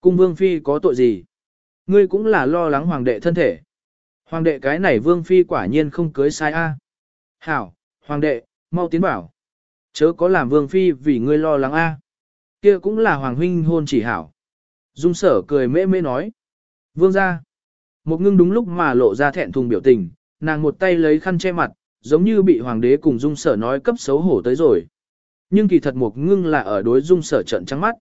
Cung vương phi có tội gì? Ngươi cũng là lo lắng hoàng đệ thân thể. Hoàng đệ cái này vương phi quả nhiên không cưới sai a. Hảo, hoàng đệ, mau tiến bảo. Chớ có làm vương phi vì ngươi lo lắng a. Kia cũng là hoàng huynh hôn chỉ hảo. Dung sở cười mễ mễ nói. Vương ra. Một ngưng đúng lúc mà lộ ra thẹn thùng biểu tình, nàng một tay lấy khăn che mặt, giống như bị hoàng đế cùng dung sở nói cấp xấu hổ tới rồi. Nhưng kỳ thật một ngưng là ở đối dung sở trận trắng mắt.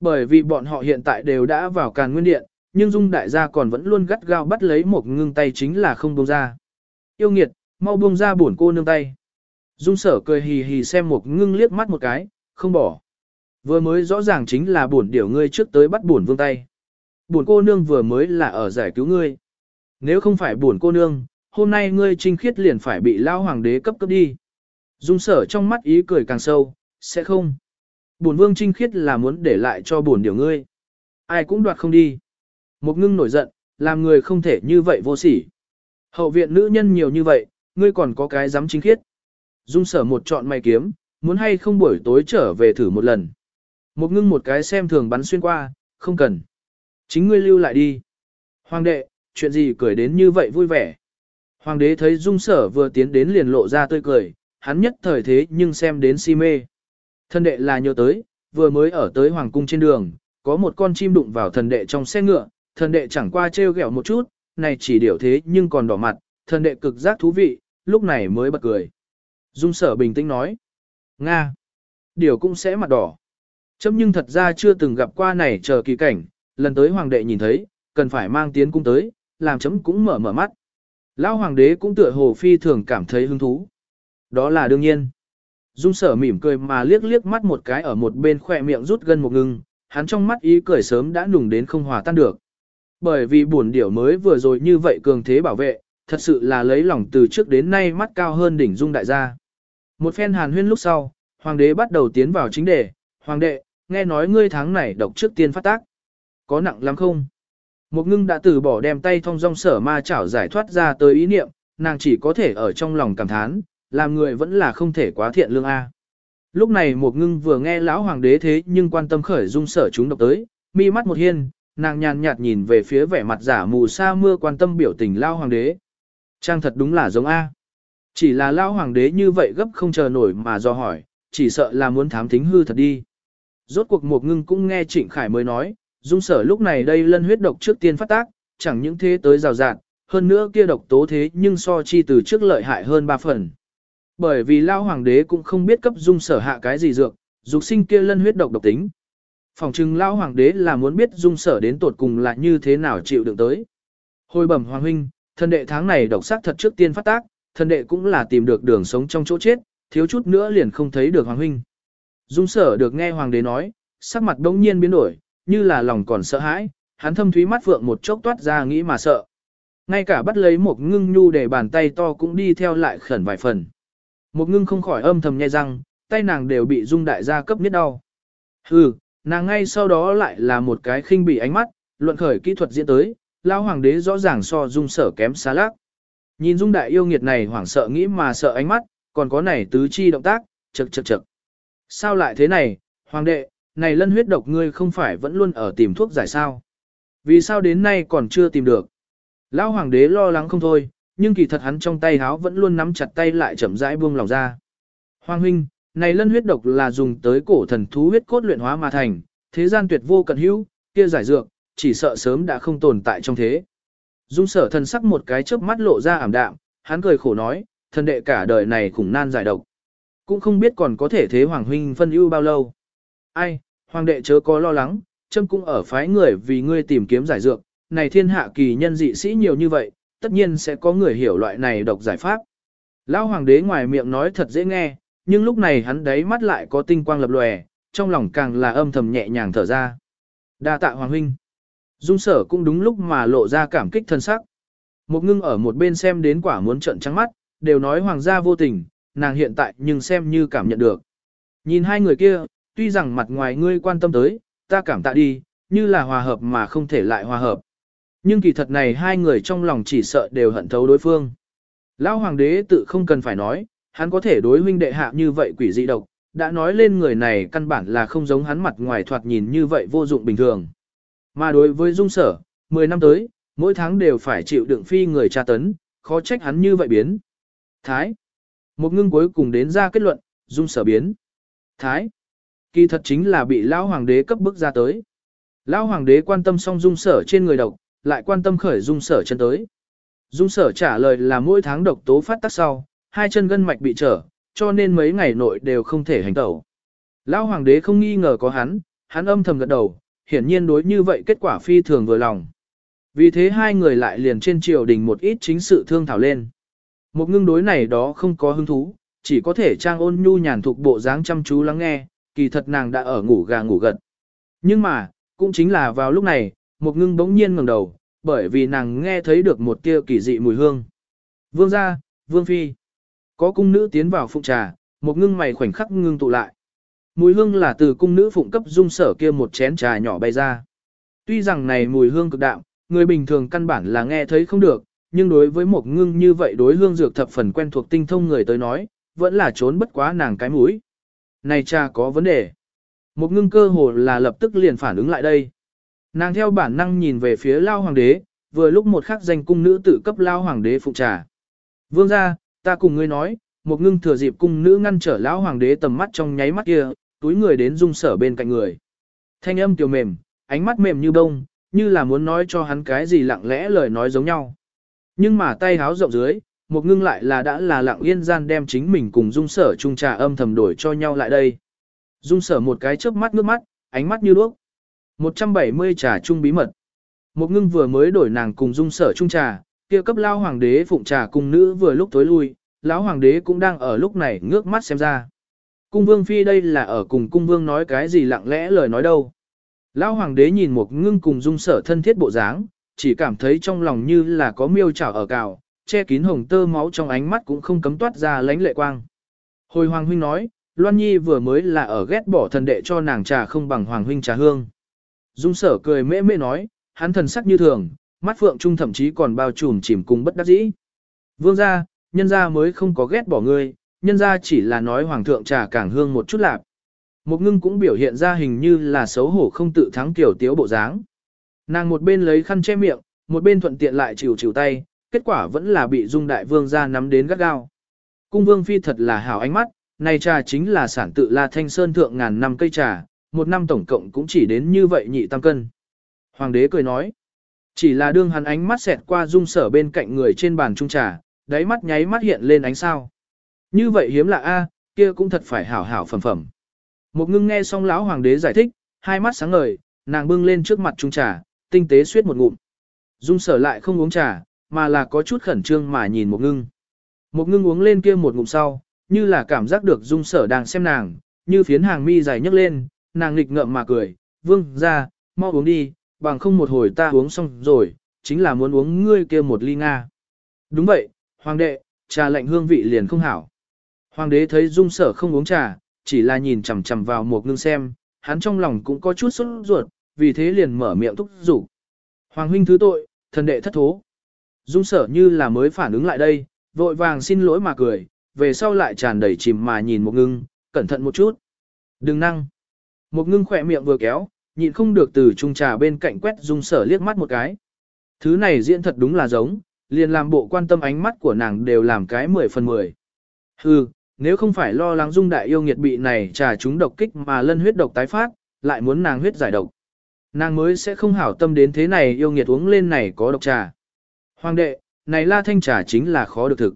Bởi vì bọn họ hiện tại đều đã vào càn nguyên điện, nhưng dung đại gia còn vẫn luôn gắt gao bắt lấy một ngưng tay chính là không buông ra. Yêu nghiệt, mau buông ra bổn cô nương tay. Dung sở cười hì hì xem một ngưng liếc mắt một cái, không bỏ. Vừa mới rõ ràng chính là bổn điểu ngươi trước tới bắt bổn vương tay. Bổn cô nương vừa mới là ở giải cứu ngươi. Nếu không phải bổn cô nương, hôm nay ngươi trinh khiết liền phải bị lao hoàng đế cấp cấp đi. Dung sở trong mắt ý cười càng sâu, sẽ không. Bổn vương trinh khiết là muốn để lại cho bổn điểu ngươi. Ai cũng đoạt không đi. Một ngưng nổi giận, làm người không thể như vậy vô sỉ. Hậu viện nữ nhân nhiều như vậy, ngươi còn có cái dám chính khiết. Dung sở một chọn mày kiếm, muốn hay không buổi tối trở về thử một lần. Một ngưng một cái xem thường bắn xuyên qua, không cần. Chính ngươi lưu lại đi. Hoàng đệ, chuyện gì cười đến như vậy vui vẻ. Hoàng đế thấy dung sở vừa tiến đến liền lộ ra tươi cười, hắn nhất thời thế nhưng xem đến si mê. Thân đệ là nhớ tới, vừa mới ở tới hoàng cung trên đường, có một con chim đụng vào thần đệ trong xe ngựa, thần đệ chẳng qua trêu ghẹo một chút, này chỉ điều thế nhưng còn đỏ mặt, thần đệ cực giác thú vị, lúc này mới bật cười. Dung sở bình tĩnh nói, Nga, điều cũng sẽ mặt đỏ. Chấm nhưng thật ra chưa từng gặp qua này chờ kỳ cảnh, lần tới hoàng đệ nhìn thấy, cần phải mang tiến cung tới, làm chấm cũng mở mở mắt. Lão hoàng đế cũng tựa hồ phi thường cảm thấy hứng thú. Đó là đương nhiên. Dung sở mỉm cười mà liếc liếc mắt một cái ở một bên khỏe miệng rút gân một ngưng, hắn trong mắt ý cười sớm đã nùng đến không hòa tan được. Bởi vì buồn điểu mới vừa rồi như vậy cường thế bảo vệ, thật sự là lấy lòng từ trước đến nay mắt cao hơn đỉnh dung đại gia. Một phen hàn huyên lúc sau, hoàng đế bắt đầu tiến vào chính đề, hoàng đệ, nghe nói ngươi tháng này độc trước tiên phát tác. Có nặng lắm không? Một ngưng đã từ bỏ đem tay thông dong sở ma chảo giải thoát ra tới ý niệm, nàng chỉ có thể ở trong lòng cảm thán, làm người vẫn là không thể quá thiện lương A. Lúc này một ngưng vừa nghe lão hoàng đế thế nhưng quan tâm khởi dung sở chúng độc tới, mi mắt một hiên, nàng nhàn nhạt nhìn về phía vẻ mặt giả mù sa mưa quan tâm biểu tình lao hoàng đế. Trang thật đúng là giống A. Chỉ là lao hoàng đế như vậy gấp không chờ nổi mà do hỏi, chỉ sợ là muốn thám thính hư thật đi. Rốt cuộc một ngưng cũng nghe Trịnh Khải mới nói, dung sở lúc này đây lân huyết độc trước tiên phát tác, chẳng những thế tới rào rạt, hơn nữa kia độc tố thế nhưng so chi từ trước lợi hại hơn ba phần. Bởi vì lao hoàng đế cũng không biết cấp dung sở hạ cái gì dược, dục sinh kia lân huyết độc độc tính. Phòng trừng lao hoàng đế là muốn biết dung sở đến tột cùng là như thế nào chịu đựng tới. Hồi bẩm hoàng huynh, thân đệ tháng này độc sắc thật trước tiên phát tác, thân đệ cũng là tìm được đường sống trong chỗ chết, thiếu chút nữa liền không thấy được hoàng huynh. Dung sở được nghe hoàng đế nói, sắc mặt đông nhiên biến đổi, như là lòng còn sợ hãi, hắn thâm thúy mắt vượng một chốc toát ra nghĩ mà sợ. Ngay cả bắt lấy một ngưng nhu để bàn tay to cũng đi theo lại khẩn vài phần. Một ngưng không khỏi âm thầm nhai răng, tay nàng đều bị dung đại gia cấp miết đau. Hừ, nàng ngay sau đó lại là một cái khinh bị ánh mắt, luận khởi kỹ thuật diễn tới, lao hoàng đế rõ ràng so dung sở kém xa lác. Nhìn dung đại yêu nghiệt này hoảng sợ nghĩ mà sợ ánh mắt, còn có này tứ chi động tác, chật chật chật. Sao lại thế này, hoàng đệ, này lân huyết độc ngươi không phải vẫn luôn ở tìm thuốc giải sao? Vì sao đến nay còn chưa tìm được? Lão hoàng đế lo lắng không thôi, nhưng kỳ thật hắn trong tay háo vẫn luôn nắm chặt tay lại chậm rãi buông lòng ra. Hoàng huynh, này lân huyết độc là dùng tới cổ thần thú huyết cốt luyện hóa mà thành, thế gian tuyệt vô cận hữu, kia giải dược, chỉ sợ sớm đã không tồn tại trong thế. Dung sở thần sắc một cái chớp mắt lộ ra ảm đạm, hắn cười khổ nói, thần đệ cả đời này khủng nan giải độc. Cũng không biết còn có thể thế hoàng huynh phân ưu bao lâu. Ai, hoàng đệ chớ có lo lắng, châm cũng ở phái người vì ngươi tìm kiếm giải dược, này thiên hạ kỳ nhân dị sĩ nhiều như vậy, tất nhiên sẽ có người hiểu loại này độc giải pháp. Lão hoàng đế ngoài miệng nói thật dễ nghe, nhưng lúc này hắn đấy mắt lại có tinh quang lập lòe, trong lòng càng là âm thầm nhẹ nhàng thở ra. Đa tạ hoàng huynh. Dung sở cũng đúng lúc mà lộ ra cảm kích thân sắc. Một ngưng ở một bên xem đến quả muốn trận trắng mắt, đều nói hoàng gia vô tình, nàng hiện tại nhưng xem như cảm nhận được. Nhìn hai người kia, tuy rằng mặt ngoài ngươi quan tâm tới, ta cảm tạ đi, như là hòa hợp mà không thể lại hòa hợp. Nhưng kỳ thật này hai người trong lòng chỉ sợ đều hận thấu đối phương. Lão hoàng đế tự không cần phải nói, hắn có thể đối huynh đệ hạ như vậy quỷ dị độc, đã nói lên người này căn bản là không giống hắn mặt ngoài thoạt nhìn như vậy vô dụng bình thường. Mà đối với dung sở, 10 năm tới, mỗi tháng đều phải chịu đựng phi người tra tấn, khó trách hắn như vậy biến. Thái. Một ngưng cuối cùng đến ra kết luận, dung sở biến. Thái. Kỳ thật chính là bị lão hoàng đế cấp bức ra tới. Lão hoàng đế quan tâm xong dung sở trên người độc, lại quan tâm khởi dung sở chân tới. Dung sở trả lời là mỗi tháng độc tố phát tác sau, hai chân gân mạch bị trở, cho nên mấy ngày nội đều không thể hành tẩu. Lão hoàng đế không nghi ngờ có hắn, hắn âm thầm gật đầu, hiển nhiên đối như vậy kết quả phi thường vừa lòng. Vì thế hai người lại liền trên triều đình một ít chính sự thương thảo lên. Một ngưng đối này đó không có hứng thú, chỉ có thể trang ôn nhu nhàn thuộc bộ dáng chăm chú lắng nghe, kỳ thật nàng đã ở ngủ gà ngủ gật. Nhưng mà, cũng chính là vào lúc này, một ngưng bỗng nhiên ngẩng đầu, bởi vì nàng nghe thấy được một tia kỳ dị mùi hương. Vương gia, vương phi. Có cung nữ tiến vào phụng trà, một ngưng mày khoảnh khắc ngưng tụ lại. Mùi hương là từ cung nữ phụng cấp dung sở kia một chén trà nhỏ bay ra. Tuy rằng này mùi hương cực đạm, người bình thường căn bản là nghe thấy không được, nhưng đối với một ngưng như vậy đối hương dược thập phần quen thuộc tinh thông người tới nói, vẫn là trốn bất quá nàng cái mũi. Này cha có vấn đề. Một ngưng cơ hồ là lập tức liền phản ứng lại đây. Nàng theo bản năng nhìn về phía lao hoàng đế, vừa lúc một khắc danh cung nữ tự cấp lao hoàng đế phụ trà. Vương ra, ta cùng ngươi nói, một ngưng thừa dịp cung nữ ngăn trở lão hoàng đế tầm mắt trong nháy mắt kia, túi người đến dung sở bên cạnh người. Thanh âm tiểu mềm, ánh mắt mềm như bông, như là muốn nói cho hắn cái gì lặng lẽ lời nói giống nhau. Nhưng mà tay háo rộng dưới, một ngưng lại là đã là lặng yên gian đem chính mình cùng dung sở chung trà âm thầm đổi cho nhau lại đây. Dung sở một cái chớp mắt nước mắt, ánh mắt như đuốc. 170 trà chung bí mật. Một ngưng vừa mới đổi nàng cùng dung sở chung trà, kia cấp lao hoàng đế phụng trà cùng nữ vừa lúc tối lui, lão hoàng đế cũng đang ở lúc này ngước mắt xem ra. Cung vương phi đây là ở cùng cung vương nói cái gì lặng lẽ lời nói đâu. Lão hoàng đế nhìn một ngưng cùng dung sở thân thiết bộ dáng, chỉ cảm thấy trong lòng như là có miêu chảo ở cào, che kín hồng tơ máu trong ánh mắt cũng không cấm toát ra lánh lệ quang. Hồi hoàng huynh nói, Loan Nhi vừa mới là ở ghét bỏ thần đệ cho nàng trà không bằng hoàng huynh trà hương. Dung sở cười mễ mễ nói, hắn thần sắc như thường, mắt phượng trung thậm chí còn bao trùm chìm cùng bất đắc dĩ. Vương gia, nhân gia mới không có ghét bỏ ngươi, nhân gia chỉ là nói hoàng thượng trà càng hương một chút lạp. Một ngưng cũng biểu hiện ra hình như là xấu hổ không tự thắng tiểu tiếu bộ dáng. Nàng một bên lấy khăn che miệng, một bên thuận tiện lại chịu chịu tay, kết quả vẫn là bị dung đại vương gia nắm đến gắt gao. Cung vương phi thật là hảo ánh mắt, này trà chính là sản tự La Thanh Sơn thượng ngàn năm cây trà, một năm tổng cộng cũng chỉ đến như vậy nhị tam cân. Hoàng đế cười nói, chỉ là đương hắn ánh mắt xẹt qua dung sở bên cạnh người trên bàn trung trà, đáy mắt nháy mắt hiện lên ánh sao. Như vậy hiếm lạ a, kia cũng thật phải hảo hảo phẩm phẩm. Một ngưng nghe xong lão hoàng đế giải thích, hai mắt sáng ngời, nàng bưng lên trước mặt trung trà, tinh tế suyết một ngụm. Dung sở lại không uống trà, mà là có chút khẩn trương mà nhìn một ngưng. Một ngưng uống lên kia một ngụm sau, như là cảm giác được dung sở đang xem nàng, như phiến hàng mi dài nhấc lên, nàng nghịch ngợm mà cười, vương ra, mau uống đi, bằng không một hồi ta uống xong rồi, chính là muốn uống ngươi kia một ly Nga. Đúng vậy, hoàng đệ, trà lạnh hương vị liền không hảo. Hoàng đế thấy dung sở không uống trà, chỉ là nhìn chằm chằm vào một ngưng xem, hắn trong lòng cũng có chút sốt ruột, vì thế liền mở miệng thúc giục. Hoàng huynh thứ tội, thần đệ thất thố. Dung sở như là mới phản ứng lại đây, vội vàng xin lỗi mà cười, về sau lại tràn đầy chìm mà nhìn một ngưng, cẩn thận một chút. Đừng năng. Một ngưng khỏe miệng vừa kéo, nhịn không được từ trung trà bên cạnh quét dung sở liếc mắt một cái. Thứ này diễn thật đúng là giống, liền làm bộ quan tâm ánh mắt của nàng đều làm cái 10 phần 10. Hừ, nếu không phải lo lắng dung đại yêu nghiệt bị này trà chúng độc kích mà lân huyết độc tái phát, lại muốn nàng huyết giải độc. Nàng mới sẽ không hảo tâm đến thế này yêu nghiệt uống lên này có độc trà. Hoàng đệ, này la thanh trà chính là khó được thực.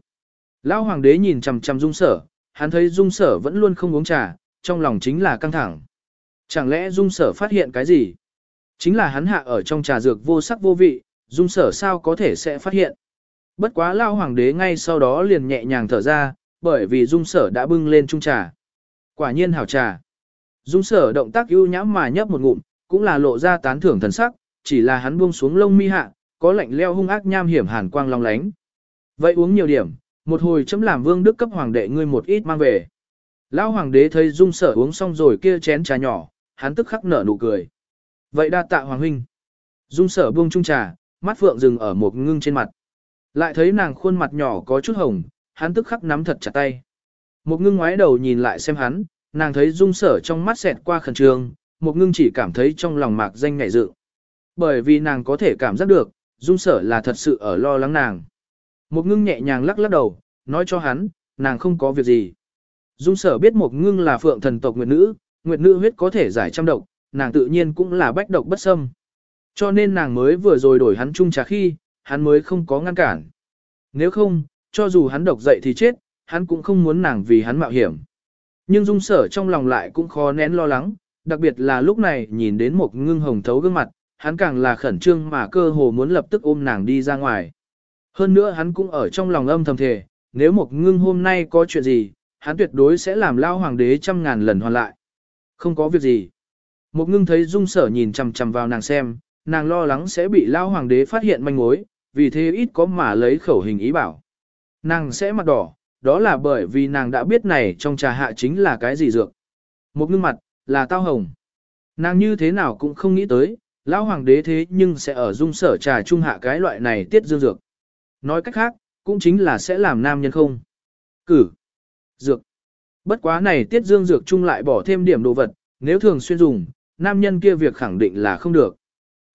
Lão hoàng đế nhìn chằm chằm dung sở, hắn thấy dung sở vẫn luôn không uống trà, trong lòng chính là căng thẳng. Chẳng lẽ dung sở phát hiện cái gì? Chính là hắn hạ ở trong trà dược vô sắc vô vị, dung sở sao có thể sẽ phát hiện. Bất quá lao hoàng đế ngay sau đó liền nhẹ nhàng thở ra, bởi vì dung sở đã bưng lên chung trà. Quả nhiên hảo trà. Dung sở động tác ưu nhãm mà nhấp một ngụm, cũng là lộ ra tán thưởng thần sắc, chỉ là hắn buông xuống lông mi hạ, có lạnh leo hung ác nham hiểm hàn quang long lánh. Vậy uống nhiều điểm, một hồi chấm làm vương đức cấp hoàng đệ ngươi một ít mang về. Lão hoàng đế thấy dung sở uống xong rồi kia chén trà nhỏ, hắn tức khắc nở nụ cười. Vậy đa tạ hoàng huynh. Dung sở buông trung trà, mắt phượng dừng ở một ngưng trên mặt. Lại thấy nàng khuôn mặt nhỏ có chút hồng, hắn tức khắc nắm thật chặt tay. Một ngưng ngoái đầu nhìn lại xem hắn, nàng thấy dung sở trong mắt xẹt qua khẩn trương, một ngưng chỉ cảm thấy trong lòng mạc danh ngại dự. Bởi vì nàng có thể cảm giác được, dung sở là thật sự ở lo lắng nàng. Một ngưng nhẹ nhàng lắc lắc đầu, nói cho hắn, nàng không có việc gì. Dung sở biết một ngưng là phượng thần tộc nguyệt nữ, nguyệt nữ huyết có thể giải trăm độc, nàng tự nhiên cũng là bách độc bất xâm. Cho nên nàng mới vừa rồi đổi hắn chung trà khi, hắn mới không có ngăn cản. Nếu không, cho dù hắn độc dậy thì chết, hắn cũng không muốn nàng vì hắn mạo hiểm. Nhưng dung sở trong lòng lại cũng khó nén lo lắng, đặc biệt là lúc này nhìn đến một ngưng hồng thấu gương mặt, hắn càng là khẩn trương mà cơ hồ muốn lập tức ôm nàng đi ra ngoài. Hơn nữa hắn cũng ở trong lòng âm thầm thề, nếu một ngưng hôm nay có chuyện gì, hắn tuyệt đối sẽ làm lao hoàng đế trăm ngàn lần hoàn lại. Không có việc gì. Một ngưng thấy dung sở nhìn chằm chằm vào nàng xem, nàng lo lắng sẽ bị lao hoàng đế phát hiện manh mối, vì thế ít có mà lấy khẩu hình ý bảo. Nàng sẽ mặt đỏ, đó là bởi vì nàng đã biết này trong trà hạ chính là cái gì dược. Một ngưng mặt, là tao hồng. Nàng như thế nào cũng không nghĩ tới, lão hoàng đế thế nhưng sẽ ở dung sở trà trung hạ cái loại này tiết dương dược. Nói cách khác, cũng chính là sẽ làm nam nhân không. Cử. Dược. Bất quá này tiết dương dược chung lại bỏ thêm điểm đồ vật, nếu thường xuyên dùng, nam nhân kia việc khẳng định là không được.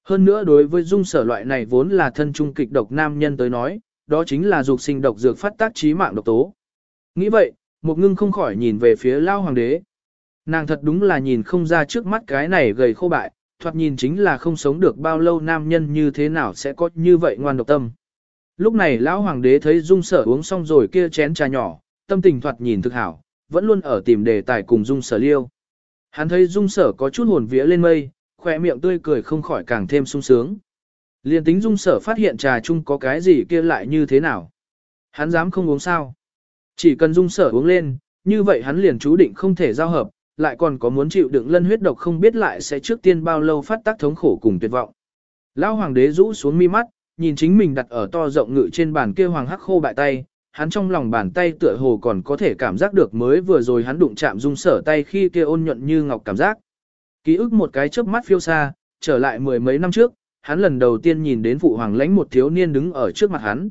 Hơn nữa đối với dung sở loại này vốn là thân trung kịch độc nam nhân tới nói, đó chính là dục sinh độc dược phát tác trí mạng độc tố. Nghĩ vậy, một ngưng không khỏi nhìn về phía lao hoàng đế. Nàng thật đúng là nhìn không ra trước mắt cái này gầy khô bại, thoạt nhìn chính là không sống được bao lâu nam nhân như thế nào sẽ có như vậy ngoan độc tâm. Lúc này lão hoàng đế thấy dung sở uống xong rồi kia chén trà nhỏ, tâm tình thoạt nhìn thực hảo, vẫn luôn ở tìm đề tài cùng dung sở liêu. Hắn thấy dung sở có chút hồn vía lên mây, khỏe miệng tươi cười không khỏi càng thêm sung sướng. Liên tính dung sở phát hiện trà chung có cái gì kia lại như thế nào. Hắn dám không uống sao. Chỉ cần dung sở uống lên, như vậy hắn liền chú định không thể giao hợp, lại còn có muốn chịu đựng lân huyết độc không biết lại sẽ trước tiên bao lâu phát tác thống khổ cùng tuyệt vọng. Lão hoàng đế rũ xuống mi mắt, nhìn chính mình đặt ở to rộng ngự trên bàn kia hoàng hắc khô bại tay, hắn trong lòng bàn tay tựa hồ còn có thể cảm giác được mới vừa rồi hắn đụng chạm dung sở tay khi kia ôn nhuận như ngọc cảm giác. Ký ức một cái chớp mắt phiêu xa, trở lại mười mấy năm trước, hắn lần đầu tiên nhìn đến phụ hoàng lãnh một thiếu niên đứng ở trước mặt hắn.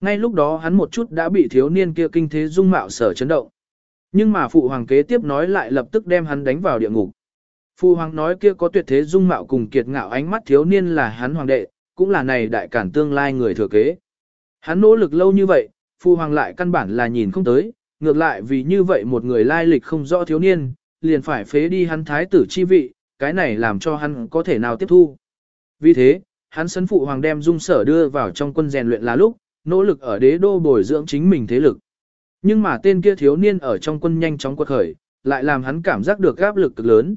Ngay lúc đó hắn một chút đã bị thiếu niên kia kinh thế dung mạo sở chấn động. Nhưng mà phụ hoàng kế tiếp nói lại lập tức đem hắn đánh vào địa ngục. Phụ hoàng nói kia có tuyệt thế dung mạo cùng kiệt ngạo ánh mắt thiếu niên là hắn hoàng đệ, cũng là này đại cản tương lai người thừa kế. Hắn nỗ lực lâu như vậy, phụ hoàng lại căn bản là nhìn không tới, ngược lại vì như vậy một người lai lịch không rõ thiếu niên, liền phải phế đi hắn thái tử chi vị, cái này làm cho hắn có thể nào tiếp thu. Vì thế, hắn sấn phụ hoàng đem dung sở đưa vào trong quân rèn luyện là lúc, nỗ lực ở đế đô bồi dưỡng chính mình thế lực. Nhưng mà tên kia thiếu niên ở trong quân nhanh chóng quật khởi, lại làm hắn cảm giác được áp lực cực lớn.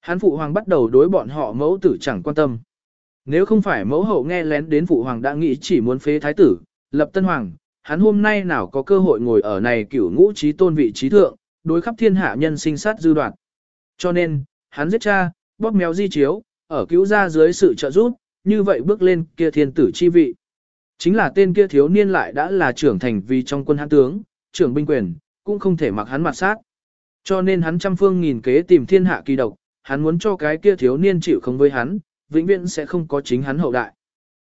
Hắn phụ hoàng bắt đầu đối bọn họ mẫu tử chẳng quan tâm. Nếu không phải mẫu hậu nghe lén đến phụ hoàng đã nghĩ chỉ muốn phế thái tử, lập tân hoàng, hắn hôm nay nào có cơ hội ngồi ở này cửu ngũ trí tôn vị trí thượng, đối khắp thiên hạ nhân sinh sát dư đoạn. Cho nên, hắn giết cha, bóp méo di chiếu, ở cứu ra dưới sự trợ giúp, như vậy bước lên kia thiên tử chi vị. Chính là tên kia thiếu niên lại đã là trưởng thành vì trong quân hãn tướng, trưởng binh quyền, cũng không thể mặc hắn mặt sát. Cho nên hắn trăm phương nghìn kế tìm thiên hạ kỳ độc, hắn muốn cho cái kia thiếu niên chịu không với hắn, vĩnh viễn sẽ không có chính hắn hậu đại.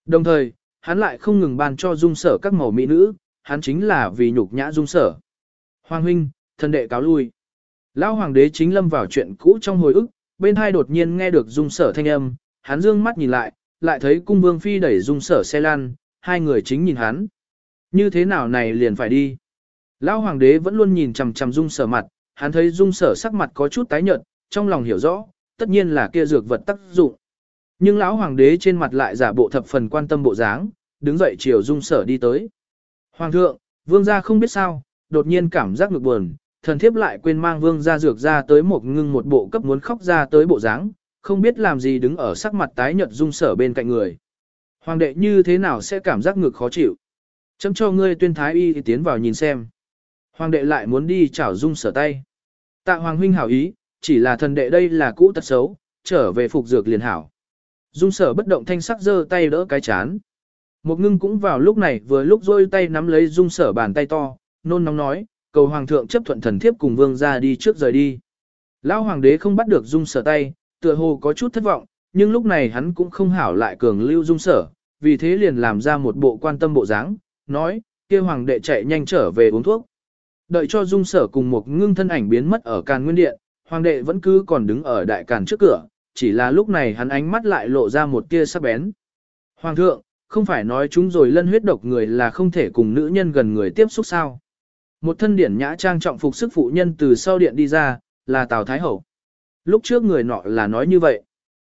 Đồng thời, hắn lại không ngừng ban cho dung sở các mẫu mỹ nữ, hắn chính là vì nhục nhã dung sở. Hoàng huynh, thân đệ cáo lui. Lão hoàng đế chính lâm vào chuyện cũ trong hồi ức, bên hai đột nhiên nghe được dung sở thanh âm, hắn dương mắt nhìn lại, lại thấy cung vương phi đẩy dung sở xe lan, hai người chính nhìn hắn. Như thế nào này liền phải đi. Lão hoàng đế vẫn luôn nhìn chằm chằm dung sở mặt, hắn thấy dung sở sắc mặt có chút tái nhợt, trong lòng hiểu rõ, tất nhiên là kia dược vật tác dụng. Nhưng lão hoàng đế trên mặt lại giả bộ thập phần quan tâm bộ dáng, đứng dậy chiều dung sở đi tới. Hoàng thượng, vương gia không biết sao, đột nhiên cảm giác ngực buồn, thần thiếp lại quên mang vương gia dược ra tới một ngưng một bộ cấp muốn khóc ra tới bộ dáng, không biết làm gì đứng ở sắc mặt tái nhợt dung sở bên cạnh người. Hoàng đệ như thế nào sẽ cảm giác ngực khó chịu? Chấm cho ngươi tuyên thái y thì tiến vào nhìn xem. Hoàng đệ lại muốn đi chảo dung sở tay. Tạ hoàng huynh hảo ý, chỉ là thần đệ đây là cũ tật xấu, trở về phục dược liền hảo. Dung sở bất động thanh sắc giơ tay đỡ cái chán. Một ngưng cũng vào lúc này vừa lúc rôi tay nắm lấy dung sở bàn tay to, nôn nóng nói, cầu hoàng thượng chấp thuận thần thiếp cùng vương ra đi trước rời đi. Lão hoàng đế không bắt được dung sở tay, tựa hồ có chút thất vọng, nhưng lúc này hắn cũng không hảo lại cường lưu dung sở, vì thế liền làm ra một bộ quan tâm bộ dáng, nói, kia hoàng đệ chạy nhanh trở về uống thuốc. Đợi cho dung sở cùng một ngưng thân ảnh biến mất ở càn nguyên điện, hoàng đệ vẫn cứ còn đứng ở đại càn trước cửa, chỉ là lúc này hắn ánh mắt lại lộ ra một tia sắc bén. Hoàng thượng, không phải nói chúng rồi lân huyết độc người là không thể cùng nữ nhân gần người tiếp xúc sao. Một thân điển nhã trang trọng phục sức phụ nhân từ sau điện đi ra, là Tào Thái Hậu. Lúc trước người nọ là nói như vậy.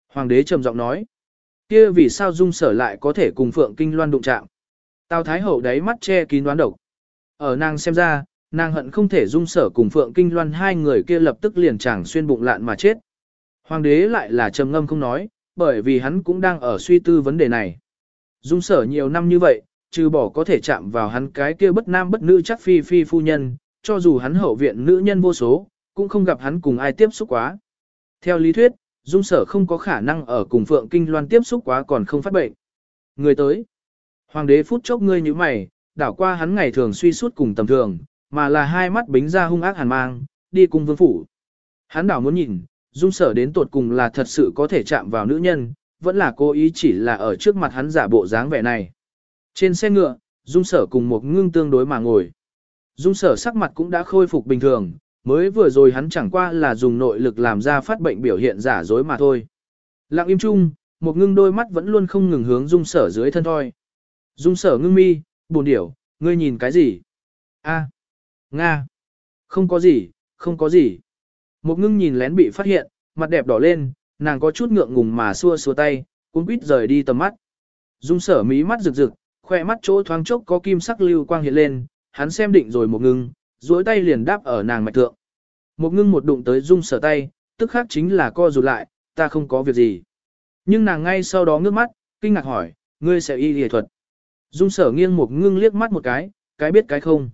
Hoàng đế trầm giọng nói. kia vì sao dung sở lại có thể cùng Phượng Kinh Loan đụng chạm. Tào Thái Hậu đáy mắt che kín đoán độc. Ở nàng xem ra, nàng hận không thể dung sở cùng Phượng Kinh Loan hai người kia lập tức liền chẳng xuyên bụng lạn mà chết. Hoàng đế lại là trầm ngâm không nói, bởi vì hắn cũng đang ở suy tư vấn đề này. Dung sở nhiều năm như vậy, trừ bỏ có thể chạm vào hắn cái kia bất nam bất nữ chắc phi phi phu nhân, cho dù hắn hậu viện nữ nhân vô số, cũng không gặp hắn cùng ai tiếp xúc quá. Theo lý thuyết, dung sở không có khả năng ở cùng Phượng Kinh Loan tiếp xúc quá còn không phát bệnh. Người tới. Hoàng đế phút chốc ngươi như mày, đảo qua hắn ngày thường suy suốt cùng tầm thường, mà là hai mắt bính ra hung ác hàn mang, đi cùng vương phủ. Hắn đảo muốn nhìn, dung sở đến tột cùng là thật sự có thể chạm vào nữ nhân, vẫn là cố ý chỉ là ở trước mặt hắn giả bộ dáng vẻ này. Trên xe ngựa, dung sở cùng một ngưng tương đối mà ngồi. Dung sở sắc mặt cũng đã khôi phục bình thường, Mới vừa rồi hắn chẳng qua là dùng nội lực làm ra phát bệnh biểu hiện giả dối mà thôi. Lặng im chung, một ngưng đôi mắt vẫn luôn không ngừng hướng dung sở dưới thân thôi. Dung sở ngưng mi, buồn điểu, ngươi nhìn cái gì? A, Nga. Không có gì, không có gì. Một ngưng nhìn lén bị phát hiện, mặt đẹp đỏ lên, nàng có chút ngượng ngùng mà xua xua tay, cuốn quýt rời đi tầm mắt. Dung sở mí mắt rực rực, khoe mắt chỗ thoáng chốc có kim sắc lưu quang hiện lên, hắn xem định rồi một ngưng, duỗi tay liền đáp ở nàng mạch thượng. Một ngưng một đụng tới dung sở tay, tức khác chính là co rụt lại, ta không có việc gì. Nhưng nàng ngay sau đó ngước mắt, kinh ngạc hỏi, ngươi sẽ y y thuật. Dung sở nghiêng một ngưng liếc mắt một cái, cái biết cái không.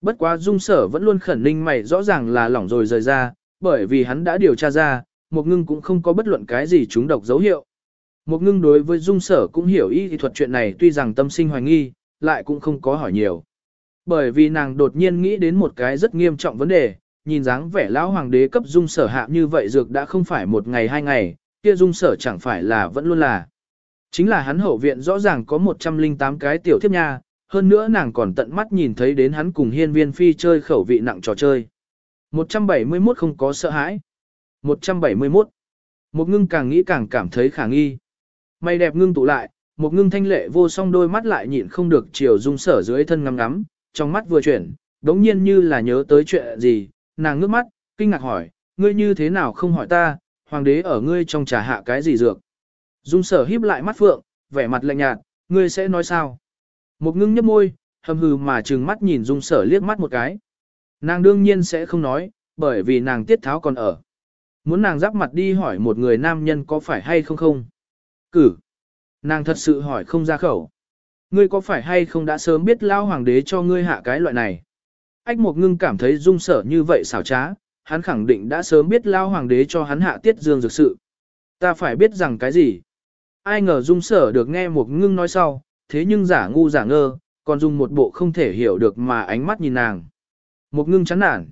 Bất quá dung sở vẫn luôn khẩn ninh mày rõ ràng là lỏng rồi rời ra, bởi vì hắn đã điều tra ra, một ngưng cũng không có bất luận cái gì chúng độc dấu hiệu. Một ngưng đối với dung sở cũng hiểu y y thuật chuyện này tuy rằng tâm sinh hoài nghi, lại cũng không có hỏi nhiều. Bởi vì nàng đột nhiên nghĩ đến một cái rất nghiêm trọng vấn đề, nhìn dáng vẻ lão hoàng đế cấp dung sở hạ như vậy dược đã không phải một ngày hai ngày, kia dung sở chẳng phải là vẫn luôn là. Chính là hắn hậu viện rõ ràng có 108 cái tiểu thiếp nha, hơn nữa nàng còn tận mắt nhìn thấy đến hắn cùng hiên viên phi chơi khẩu vị nặng trò chơi. 171 không có sợ hãi. 171. Một ngưng càng nghĩ càng cảm thấy khả nghi. Mày đẹp ngưng tụ lại, một ngưng thanh lệ vô song đôi mắt lại nhịn không được chiều dung sở dưới thân ngắm ngắm, trong mắt vừa chuyển, đống nhiên như là nhớ tới chuyện gì, nàng ngước mắt, kinh ngạc hỏi, ngươi như thế nào không hỏi ta, hoàng đế ở ngươi trong trà hạ cái gì dược. Dung sở híp lại mắt phượng, vẻ mặt lạnh nhạt, ngươi sẽ nói sao? Một ngưng nhấp môi, hầm hừ mà trừng mắt nhìn dung sở liếc mắt một cái. Nàng đương nhiên sẽ không nói, bởi vì nàng tiết tháo còn ở. Muốn nàng giáp mặt đi hỏi một người nam nhân có phải hay không không? Cử. Nàng thật sự hỏi không ra khẩu. Ngươi có phải hay không đã sớm biết lao hoàng đế cho ngươi hạ cái loại này? Ách một Ngưng cảm thấy dung sở như vậy xảo trá, hắn khẳng định đã sớm biết lao hoàng đế cho hắn hạ tiết dương dược sự. Ta phải biết rằng cái gì? Ai ngờ dung sở được nghe một Ngưng nói sau, thế nhưng giả ngu giả ngơ, còn dùng một bộ không thể hiểu được mà ánh mắt nhìn nàng. một Ngưng chán nản.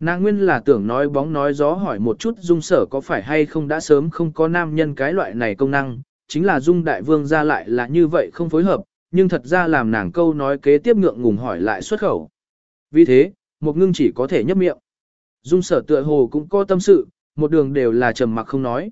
Nàng nguyên là tưởng nói bóng nói gió hỏi một chút dung sở có phải hay không đã sớm không có nam nhân cái loại này công năng, chính là dung đại vương ra lại là như vậy không phối hợp, nhưng thật ra làm nàng câu nói kế tiếp ngượng ngùng hỏi lại xuất khẩu. Vì thế, một ngưng chỉ có thể nhấp miệng. Dung sở tựa hồ cũng có tâm sự, một đường đều là trầm mặc không nói.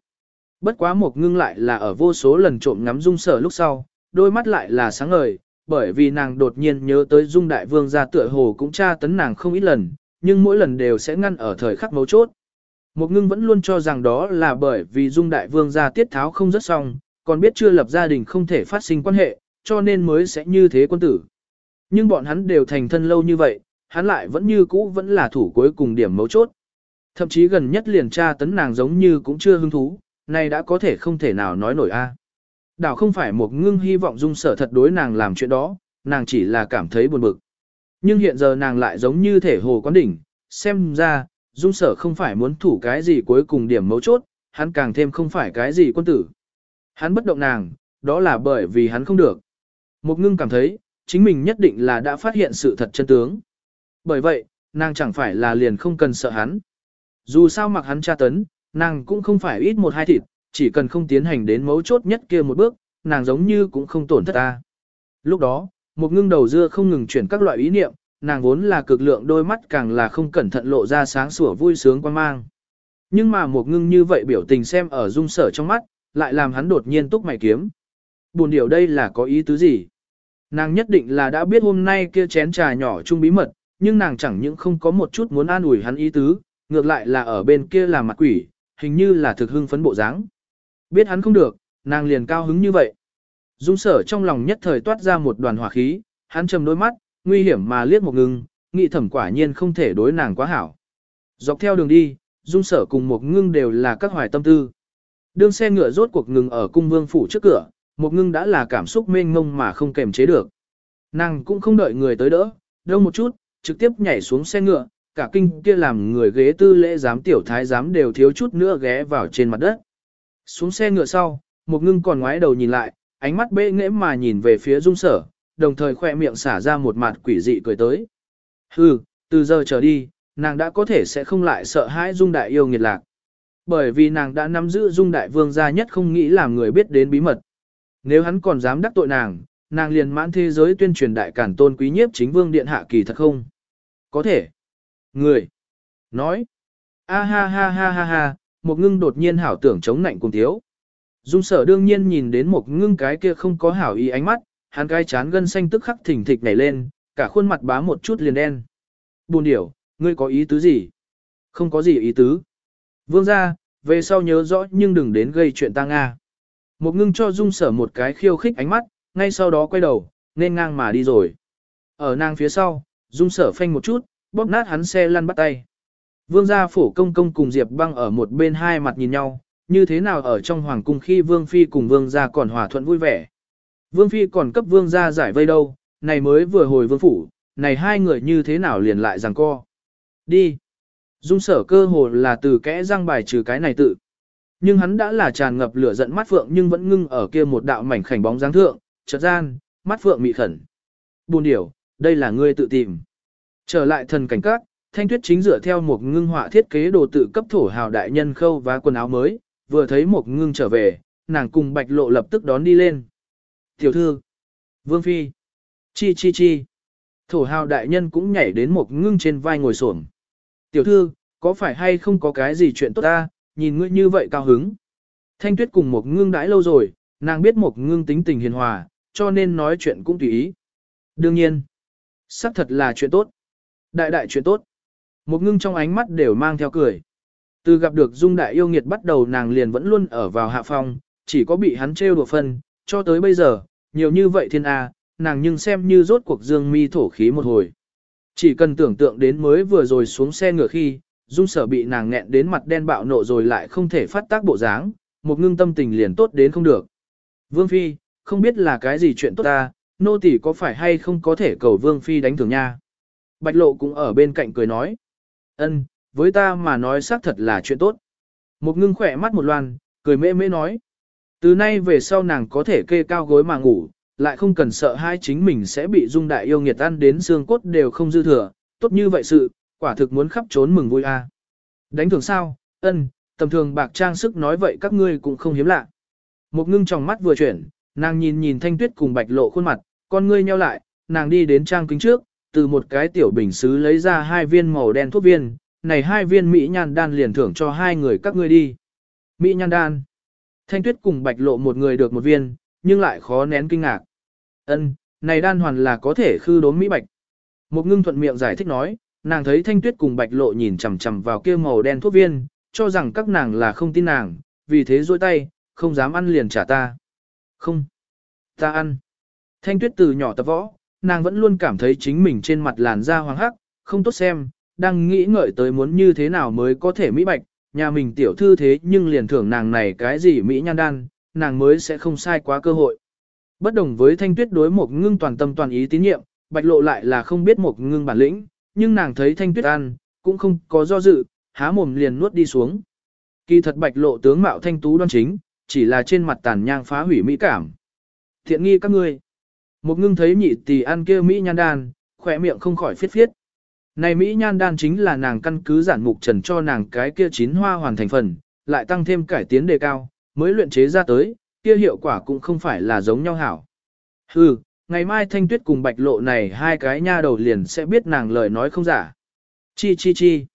Bất quá một ngưng lại là ở vô số lần trộm ngắm dung sở lúc sau, đôi mắt lại là sáng ngời, bởi vì nàng đột nhiên nhớ tới dung đại vương ra tựa hồ cũng tra tấn nàng không ít lần, nhưng mỗi lần đều sẽ ngăn ở thời khắc mấu chốt. Một ngưng vẫn luôn cho rằng đó là bởi vì dung đại vương ra tiết tháo không rất xong, còn biết chưa lập gia đình không thể phát sinh quan hệ, cho nên mới sẽ như thế quân tử. Nhưng bọn hắn đều thành thân lâu như vậy, hắn lại vẫn như cũ vẫn là thủ cuối cùng điểm mấu chốt. Thậm chí gần nhất liền tra tấn nàng giống như cũng chưa hứng thú, này đã có thể không thể nào nói nổi a. Đảo không phải một ngưng hy vọng dung sở thật đối nàng làm chuyện đó, nàng chỉ là cảm thấy buồn bực. Nhưng hiện giờ nàng lại giống như thể hồ quán đỉnh, xem ra, dung sở không phải muốn thủ cái gì cuối cùng điểm mấu chốt, hắn càng thêm không phải cái gì quân tử. Hắn bất động nàng, đó là bởi vì hắn không được. Một ngưng cảm thấy, chính mình nhất định là đã phát hiện sự thật chân tướng. Bởi vậy, nàng chẳng phải là liền không cần sợ hắn. Dù sao mặc hắn tra tấn, nàng cũng không phải ít một hai thịt, chỉ cần không tiến hành đến mấu chốt nhất kia một bước, nàng giống như cũng không tổn thất ta. Lúc đó, một ngưng đầu dưa không ngừng chuyển các loại ý niệm, nàng vốn là cực lượng đôi mắt càng là không cẩn thận lộ ra sáng sủa vui sướng quan mang. Nhưng mà một ngưng như vậy biểu tình xem ở dung sở trong mắt, lại làm hắn đột nhiên túc mày kiếm. Buồn điều đây là có ý tứ gì? Nàng nhất định là đã biết hôm nay kia chén trà nhỏ chung bí mật, nhưng nàng chẳng những không có một chút muốn an ủi hắn ý tứ, ngược lại là ở bên kia làm mặt quỷ, hình như là thực hưng phấn bộ dáng. Biết hắn không được, nàng liền cao hứng như vậy. Dung sở trong lòng nhất thời toát ra một đoàn hỏa khí, hắn trầm đôi mắt, nguy hiểm mà liếc một ngưng, nghĩ thẩm quả nhiên không thể đối nàng quá hảo. Dọc theo đường đi, dung sở cùng một ngưng đều là các hoài tâm tư. Đường xe ngựa rốt cuộc ngừng ở cung vương phủ trước cửa, một ngưng đã là cảm xúc mênh mông mà không kềm chế được. Nàng cũng không đợi người tới đỡ, đâu một chút, trực tiếp nhảy xuống xe ngựa, cả kinh kia làm người ghế tư lễ giám tiểu thái giám đều thiếu chút nữa ghé vào trên mặt đất. Xuống xe ngựa sau, một ngưng còn ngoái đầu nhìn lại, ánh mắt bệ nghễ mà nhìn về phía dung sở, đồng thời khoe miệng xả ra một mặt quỷ dị cười tới. Hừ, từ giờ trở đi, nàng đã có thể sẽ không lại sợ hãi dung đại yêu nghiệt lạc. Bởi vì nàng đã nắm giữ dung đại vương gia nhất không nghĩ làm người biết đến bí mật. Nếu hắn còn dám đắc tội nàng, nàng liền mãn thế giới tuyên truyền đại cản tôn quý nhiếp chính vương điện hạ kỳ thật không. Có thể. Người. nói. A ha ha ha ha ha, một ngưng đột nhiên hảo tưởng chống nạnh cùng thiếu. Dung sở đương nhiên nhìn đến một ngưng cái kia không có hảo ý ánh mắt, hắn cái chán gân xanh tức khắc thỉnh thịch nhảy lên, cả khuôn mặt bá một chút liền đen. Buồn điểu, ngươi có ý tứ gì? Không có gì ý tứ. Vương ra, về sau nhớ rõ nhưng đừng đến gây chuyện ta Nga. Một ngưng cho dung sở một cái khiêu khích ánh mắt, ngay sau đó quay đầu, nên ngang mà đi rồi. Ở nàng phía sau, dung sở phanh một chút, bóp nát hắn xe lăn bắt tay. Vương gia phổ công công cùng Diệp băng ở một bên hai mặt nhìn nhau, như thế nào ở trong hoàng cung khi Vương Phi cùng Vương gia còn hòa thuận vui vẻ. Vương Phi còn cấp Vương gia giải vây đâu, này mới vừa hồi Vương Phủ, này hai người như thế nào liền lại rằng co. Đi. Dung sở cơ hồ là từ kẽ răng bài trừ cái này tự. Nhưng hắn đã là tràn ngập lửa giận mắt phượng nhưng vẫn ngưng ở kia một đạo mảnh khảnh bóng dáng thượng, chợt gian, mắt phượng mị khẩn. Buồn điểu, đây là ngươi tự tìm. Trở lại thần cảnh các, thanh tuyết chính dựa theo một ngưng họa thiết kế đồ tự cấp thổ hào đại nhân khâu và quần áo mới, vừa thấy một ngưng trở về, nàng cùng bạch lộ lập tức đón đi lên. Tiểu thư, vương phi, chi chi chi. Thổ hào đại nhân cũng nhảy đến một ngưng trên vai ngồi xổm. Tiểu thư, có phải hay không có cái gì chuyện tốt ta, nhìn ngươi như vậy cao hứng. Thanh tuyết cùng một ngưng đãi lâu rồi, nàng biết một ngưng tính tình hiền hòa, cho nên nói chuyện cũng tùy ý. Đương nhiên, xác thật là chuyện tốt. Đại đại chuyện tốt. Một ngưng trong ánh mắt đều mang theo cười. Từ gặp được dung đại yêu nghiệt bắt đầu nàng liền vẫn luôn ở vào hạ phong, chỉ có bị hắn trêu đùa phân, cho tới bây giờ, nhiều như vậy thiên A, nàng nhưng xem như rốt cuộc dương mi thổ khí một hồi. Chỉ cần tưởng tượng đến mới vừa rồi xuống xe ngựa khi, dung sở bị nàng nghẹn đến mặt đen bạo nộ rồi lại không thể phát tác bộ dáng, một ngưng tâm tình liền tốt đến không được. Vương Phi, không biết là cái gì chuyện tốt ta, nô tỳ có phải hay không có thể cầu Vương Phi đánh thưởng nha. Bạch lộ cũng ở bên cạnh cười nói. ân, với ta mà nói xác thật là chuyện tốt. Một ngưng khỏe mắt một loan, cười mê mê nói. Từ nay về sau nàng có thể kê cao gối mà ngủ, lại không cần sợ hai chính mình sẽ bị dung đại yêu nghiệt ăn đến xương cốt đều không dư thừa, tốt như vậy sự, quả thực muốn khắp trốn mừng vui a. Đánh thường sao, ân, tầm thường bạc trang sức nói vậy các ngươi cũng không hiếm lạ. Một ngưng trong mắt vừa chuyển, nàng nhìn nhìn thanh tuyết cùng bạch lộ khuôn mặt, con ngươi nheo lại, nàng đi đến trang kính trước, từ một cái tiểu bình xứ lấy ra hai viên màu đen thuốc viên, này hai viên Mỹ nhan đan liền thưởng cho hai người các ngươi đi. Mỹ nhan đan. Thanh tuyết cùng bạch lộ một người được một viên, nhưng lại khó nén kinh ngạc. Ân, này đan hoàn là có thể khư đốn Mỹ bạch. Một ngưng thuận miệng giải thích nói, nàng thấy thanh tuyết cùng bạch lộ nhìn chằm chằm vào kia màu đen thuốc viên, cho rằng các nàng là không tin nàng, vì thế dôi tay, không dám ăn liền trả ta. Không. Ta ăn. Thanh tuyết từ nhỏ tập võ, nàng vẫn luôn cảm thấy chính mình trên mặt làn da hoàng hắc, không tốt xem, đang nghĩ ngợi tới muốn như thế nào mới có thể mỹ bạch, nhà mình tiểu thư thế nhưng liền thưởng nàng này cái gì mỹ nhan đan, nàng mới sẽ không sai quá cơ hội. Bất đồng với thanh tuyết đối một ngưng toàn tâm toàn ý tín nhiệm, bạch lộ lại là không biết một ngưng bản lĩnh, nhưng nàng thấy thanh tuyết ăn, cũng không có do dự, há mồm liền nuốt đi xuống. Kỳ thật bạch lộ tướng mạo thanh tú đoan chính, chỉ là trên mặt tàn nhang phá hủy mỹ cảm. Thiện nghi các ngươi. Một ngưng thấy nhị tỷ ăn kia mỹ nhan đan, khỏe miệng không khỏi phiết phiết. Này mỹ nhan đan chính là nàng căn cứ giản mục trần cho nàng cái kia chín hoa hoàn thành phần, lại tăng thêm cải tiến đề cao, mới luyện chế ra tới, kia hiệu quả cũng không phải là giống nhau hảo. Hừ, ngày mai thanh tuyết cùng bạch lộ này hai cái nha đầu liền sẽ biết nàng lời nói không giả. Chi chi chi.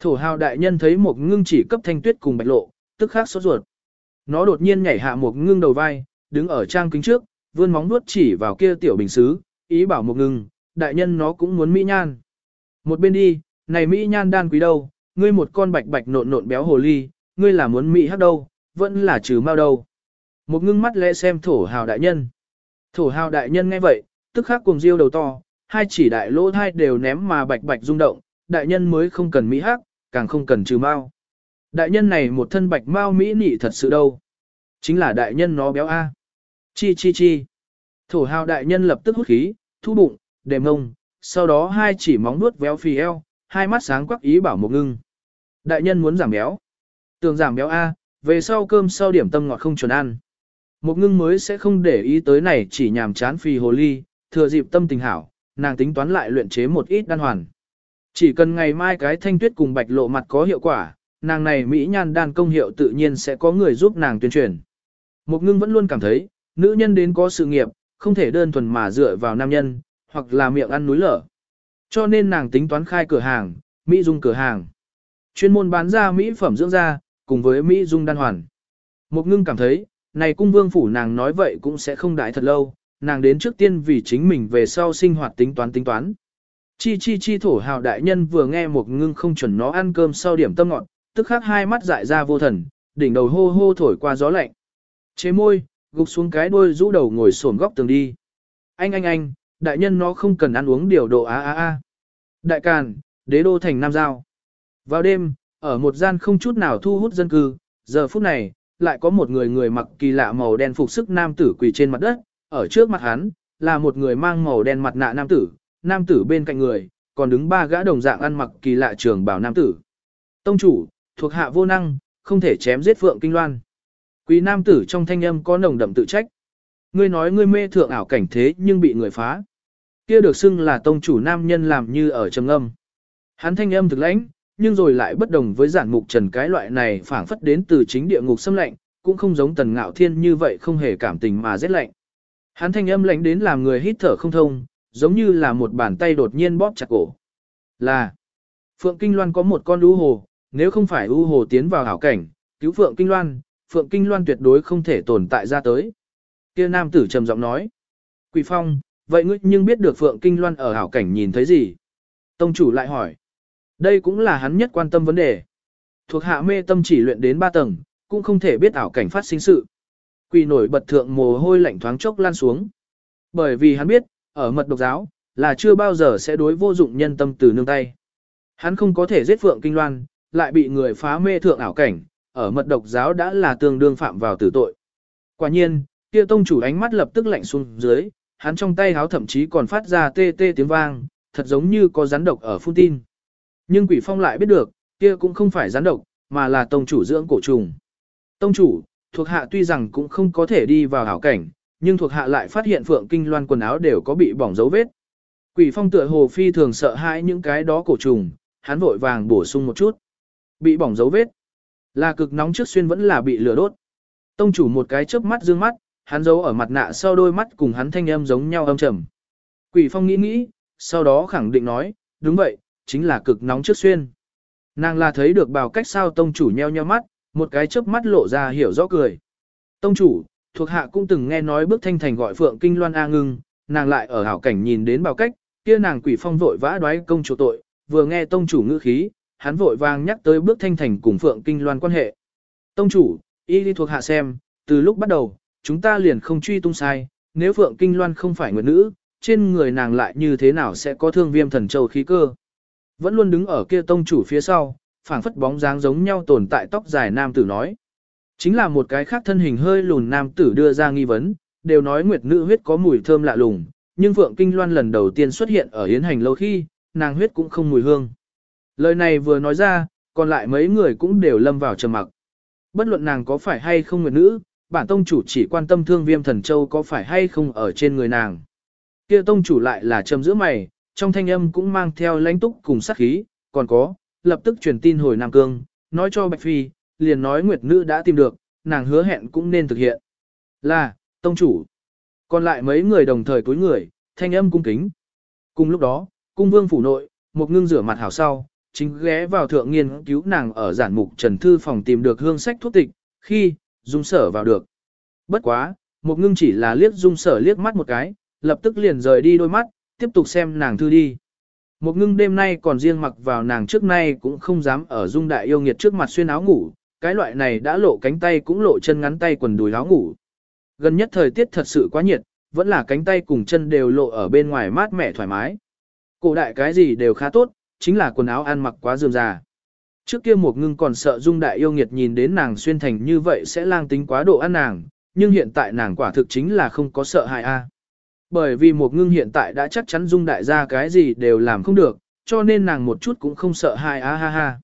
Thổ hào đại nhân thấy một ngưng chỉ cấp thanh tuyết cùng bạch lộ, tức khắc sốt ruột. Nó đột nhiên nhảy hạ một ngưng đầu vai, đứng ở trang kính trước, vươn móng nuốt chỉ vào kia tiểu bình xứ, ý bảo một ngưng, đại nhân nó cũng muốn mỹ nhan. Một bên đi, này mỹ nhan đan quý đâu, ngươi một con bạch bạch nộn nộn béo hồ ly, ngươi là muốn mỹ hắc đâu, vẫn là trừ mau đâu. Một ngưng mắt lẽ xem thổ hào đại nhân. Thổ hào đại nhân nghe vậy, tức khắc cùng riêu đầu to, hai chỉ đại lỗ hai đều ném mà bạch bạch rung động, đại nhân mới không cần mỹ hắc, càng không cần trừ mau. Đại nhân này một thân bạch mau mỹ nị thật sự đâu. Chính là đại nhân nó béo A. Chi chi chi. Thổ hào đại nhân lập tức hút khí, thu bụng, đềm ngông, sau đó hai chỉ móng nuốt véo phì eo, hai mắt sáng quắc ý bảo một ngưng. Đại nhân muốn giảm béo. Tường giảm béo A, về sau cơm sau điểm tâm ngọt không chuẩn ăn. Một ngưng mới sẽ không để ý tới này chỉ nhàm chán phì hồ ly, thừa dịp tâm tình hảo, nàng tính toán lại luyện chế một ít đan hoàn. Chỉ cần ngày mai cái thanh tuyết cùng bạch lộ mặt có hiệu quả, nàng này Mỹ nhan đan công hiệu tự nhiên sẽ có người giúp nàng tuyên truyền. Một ngưng vẫn luôn cảm thấy, nữ nhân đến có sự nghiệp, không thể đơn thuần mà dựa vào nam nhân, hoặc là miệng ăn núi lở. Cho nên nàng tính toán khai cửa hàng, Mỹ dung cửa hàng. chuyên môn bán ra mỹ phẩm dưỡng da, cùng với mỹ dung đan hoàn. Một ngưng cảm thấy, này cung vương phủ nàng nói vậy cũng sẽ không đãi thật lâu, nàng đến trước tiên vì chính mình về sau sinh hoạt tính toán tính toán. Chi chi chi thổ hào đại nhân vừa nghe một ngưng không chuẩn nó ăn cơm sau điểm tâm ngọn, tức khắc hai mắt dại ra vô thần, đỉnh đầu hô hô thổi qua gió lạnh. Chế môi, gục xuống cái đuôi rũ đầu ngồi xổm góc tường đi. Anh anh anh, đại nhân nó không cần ăn uống điều độ á á á. Đại càn, đế đô thành Nam Giao. Vào đêm, ở một gian không chút nào thu hút dân cư, giờ phút này, lại có một người người mặc kỳ lạ màu đen phục sức nam tử quỳ trên mặt đất, ở trước mặt hắn, là một người mang màu đen mặt nạ nam tử, nam tử bên cạnh người, còn đứng ba gã đồng dạng ăn mặc kỳ lạ trường bảo nam tử. Tông chủ, thuộc hạ vô năng, không thể chém giết Phượng Kinh Loan. Quý nam tử trong thanh âm có nồng đậm tự trách. Ngươi nói ngươi mê thượng ảo cảnh thế nhưng bị người phá. Kia được xưng là tông chủ nam nhân làm như ở trầm âm. Hắn thanh âm thực lãnh, nhưng rồi lại bất đồng với giản mục trần cái loại này phảng phất đến từ chính địa ngục xâm lạnh, cũng không giống tần ngạo thiên như vậy không hề cảm tình mà rét lạnh. Hắn thanh âm lãnh đến làm người hít thở không thông, giống như là một bàn tay đột nhiên bóp chặt cổ. Là, Phượng Kinh Loan có một con ưu hồ, nếu không phải ưu hồ tiến vào hảo cảnh, cứu Phượng Kinh Loan, Phượng Kinh Loan tuyệt đối không thể tồn tại ra tới. Kia nam tử trầm giọng nói. Quỷ Phong, vậy ngươi nhưng biết được Phượng Kinh Loan ở hảo cảnh nhìn thấy gì? Tông chủ lại hỏi. Đây cũng là hắn nhất quan tâm vấn đề. Thuộc hạ mê tâm chỉ luyện đến ba tầng, cũng không thể biết ảo cảnh phát sinh sự. Quỷ nổi bật thượng mồ hôi lạnh thoáng chốc lan xuống. Bởi vì hắn biết, ở mật độc giáo, là chưa bao giờ sẽ đối vô dụng nhân tâm từ nương tay. Hắn không có thể giết Phượng Kinh Loan, lại bị người phá mê thượng ảo cảnh, ở mật độc giáo đã là tương đương phạm vào tử tội. Quả nhiên, kia tông chủ ánh mắt lập tức lạnh xuống dưới, hắn trong tay háo thậm chí còn phát ra tê tê tiếng vang, thật giống như có rắn độc ở phun tin. Nhưng quỷ phong lại biết được, kia cũng không phải rắn độc, mà là tông chủ dưỡng cổ trùng. Tông chủ, thuộc hạ tuy rằng cũng không có thể đi vào hảo cảnh, nhưng thuộc hạ lại phát hiện phượng kinh loan quần áo đều có bị bỏng dấu vết. Quỷ phong tựa hồ phi thường sợ hãi những cái đó cổ trùng, hắn vội vàng bổ sung một chút. Bị bỏng dấu vết. Là cực nóng trước xuyên vẫn là bị lửa đốt. Tông chủ một cái chớp mắt dương mắt, hắn giấu ở mặt nạ sau đôi mắt cùng hắn thanh âm giống nhau âm trầm. Quỷ phong nghĩ nghĩ, sau đó khẳng định nói, đúng vậy, chính là cực nóng trước xuyên. Nàng là thấy được bào cách sao tông chủ nheo nheo mắt, một cái chớp mắt lộ ra hiểu rõ cười. Tông chủ, thuộc hạ cũng từng nghe nói bước thanh thành gọi phượng kinh loan A ngưng, nàng lại ở hảo cảnh nhìn đến bào cách, kia nàng quỷ phong vội vã đoái công chủ tội, vừa nghe tông chủ ngữ khí, hắn vội vàng nhắc tới bước thanh thành cùng phượng kinh loan quan hệ. Tông chủ, y đi thuộc hạ xem, từ lúc bắt đầu, chúng ta liền không truy tung sai, nếu phượng kinh loan không phải nguyệt nữ, trên người nàng lại như thế nào sẽ có thương viêm thần châu khí cơ. Vẫn luôn đứng ở kia tông chủ phía sau, phảng phất bóng dáng giống nhau tồn tại tóc dài nam tử nói. Chính là một cái khác thân hình hơi lùn nam tử đưa ra nghi vấn, đều nói nguyệt nữ huyết có mùi thơm lạ lùng, nhưng Phượng Kinh Loan lần đầu tiên xuất hiện ở hiến hành lâu khi, nàng huyết cũng không mùi hương. Lời này vừa nói ra, còn lại mấy người cũng đều lâm vào trầm mặc. Bất luận nàng có phải hay không nguyệt nữ, bản tông chủ chỉ quan tâm thương viêm thần châu có phải hay không ở trên người nàng. Kia tông chủ lại là trầm giữa mày, trong thanh âm cũng mang theo lãnh túc cùng sát khí, còn có, lập tức truyền tin hồi Nam Cương, nói cho Bạch Phi, liền nói Nguyệt Nữ đã tìm được, nàng hứa hẹn cũng nên thực hiện. Là, tông chủ. Còn lại mấy người đồng thời túi người, thanh âm cung kính. Cùng lúc đó, cung vương phủ nội, một ngưng rửa mặt hảo sau, chính ghé vào thượng nghiên cứu nàng ở giản mục trần thư phòng tìm được hương sách thuốc tịch, khi, dung sở vào được. Bất quá, một ngưng chỉ là liếc dung sở liếc mắt một cái, lập tức liền rời đi đôi mắt, tiếp tục xem nàng thư đi. Một ngưng đêm nay còn riêng mặc vào nàng trước nay cũng không dám ở dung đại yêu nghiệt trước mặt xuyên áo ngủ, cái loại này đã lộ cánh tay cũng lộ chân ngắn tay quần đùi áo ngủ. Gần nhất thời tiết thật sự quá nhiệt, vẫn là cánh tay cùng chân đều lộ ở bên ngoài mát mẻ thoải mái. Cổ đại cái gì đều khá tốt, chính là quần áo ăn mặc quá dườm già. Trước kia một ngưng còn sợ dung đại yêu nghiệt nhìn đến nàng xuyên thành như vậy sẽ lang tính quá độ ăn nàng, nhưng hiện tại nàng quả thực chính là không có sợ hại a. Bởi vì một ngưng hiện tại đã chắc chắn dung đại gia cái gì đều làm không được, cho nên nàng một chút cũng không sợ hại a ha ha.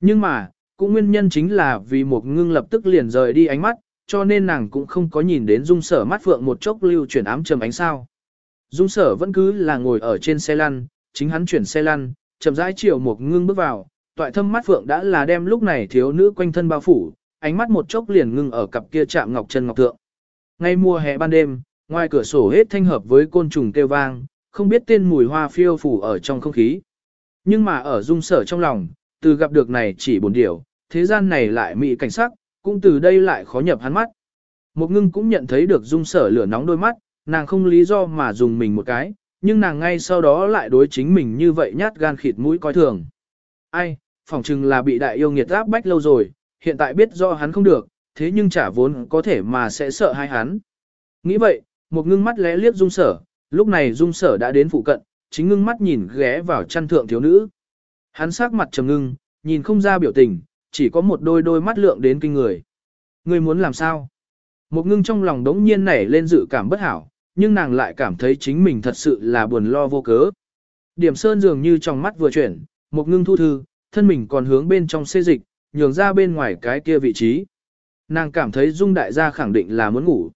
Nhưng mà, cũng nguyên nhân chính là vì một ngưng lập tức liền rời đi ánh mắt, cho nên nàng cũng không có nhìn đến dung sở mắt phượng một chốc lưu chuyển ám trầm ánh sao. Dung sở vẫn cứ là ngồi ở trên xe lăn, chính hắn chuyển xe lăn, chậm rãi chiều một ngưng bước vào, toại thâm mắt phượng đã là đem lúc này thiếu nữ quanh thân bao phủ, ánh mắt một chốc liền ngưng ở cặp kia chạm ngọc chân ngọc thượng. Ngay mùa hè ban đêm, Ngoài cửa sổ hết thanh hợp với côn trùng kêu vang, không biết tên mùi hoa phiêu phủ ở trong không khí. Nhưng mà ở dung sở trong lòng, từ gặp được này chỉ buồn điểu, thế gian này lại mị cảnh sắc, cũng từ đây lại khó nhập hắn mắt. Một ngưng cũng nhận thấy được dung sở lửa nóng đôi mắt, nàng không lý do mà dùng mình một cái, nhưng nàng ngay sau đó lại đối chính mình như vậy nhát gan khịt mũi coi thường. Ai, phỏng chừng là bị đại yêu nghiệt áp bách lâu rồi, hiện tại biết do hắn không được, thế nhưng trả vốn có thể mà sẽ sợ hai hắn. Nghĩ vậy, một ngưng mắt lẽ liếc dung sở, lúc này dung sở đã đến phụ cận, chính ngưng mắt nhìn ghé vào chăn thượng thiếu nữ. Hắn sắc mặt trầm ngưng, nhìn không ra biểu tình, chỉ có một đôi đôi mắt lượng đến kinh người. Người muốn làm sao? Một ngưng trong lòng đống nhiên nảy lên dự cảm bất hảo, nhưng nàng lại cảm thấy chính mình thật sự là buồn lo vô cớ. Điểm sơn dường như trong mắt vừa chuyển, một ngưng thu thư, thân mình còn hướng bên trong xê dịch, nhường ra bên ngoài cái kia vị trí. Nàng cảm thấy Dung đại gia khẳng định là muốn ngủ.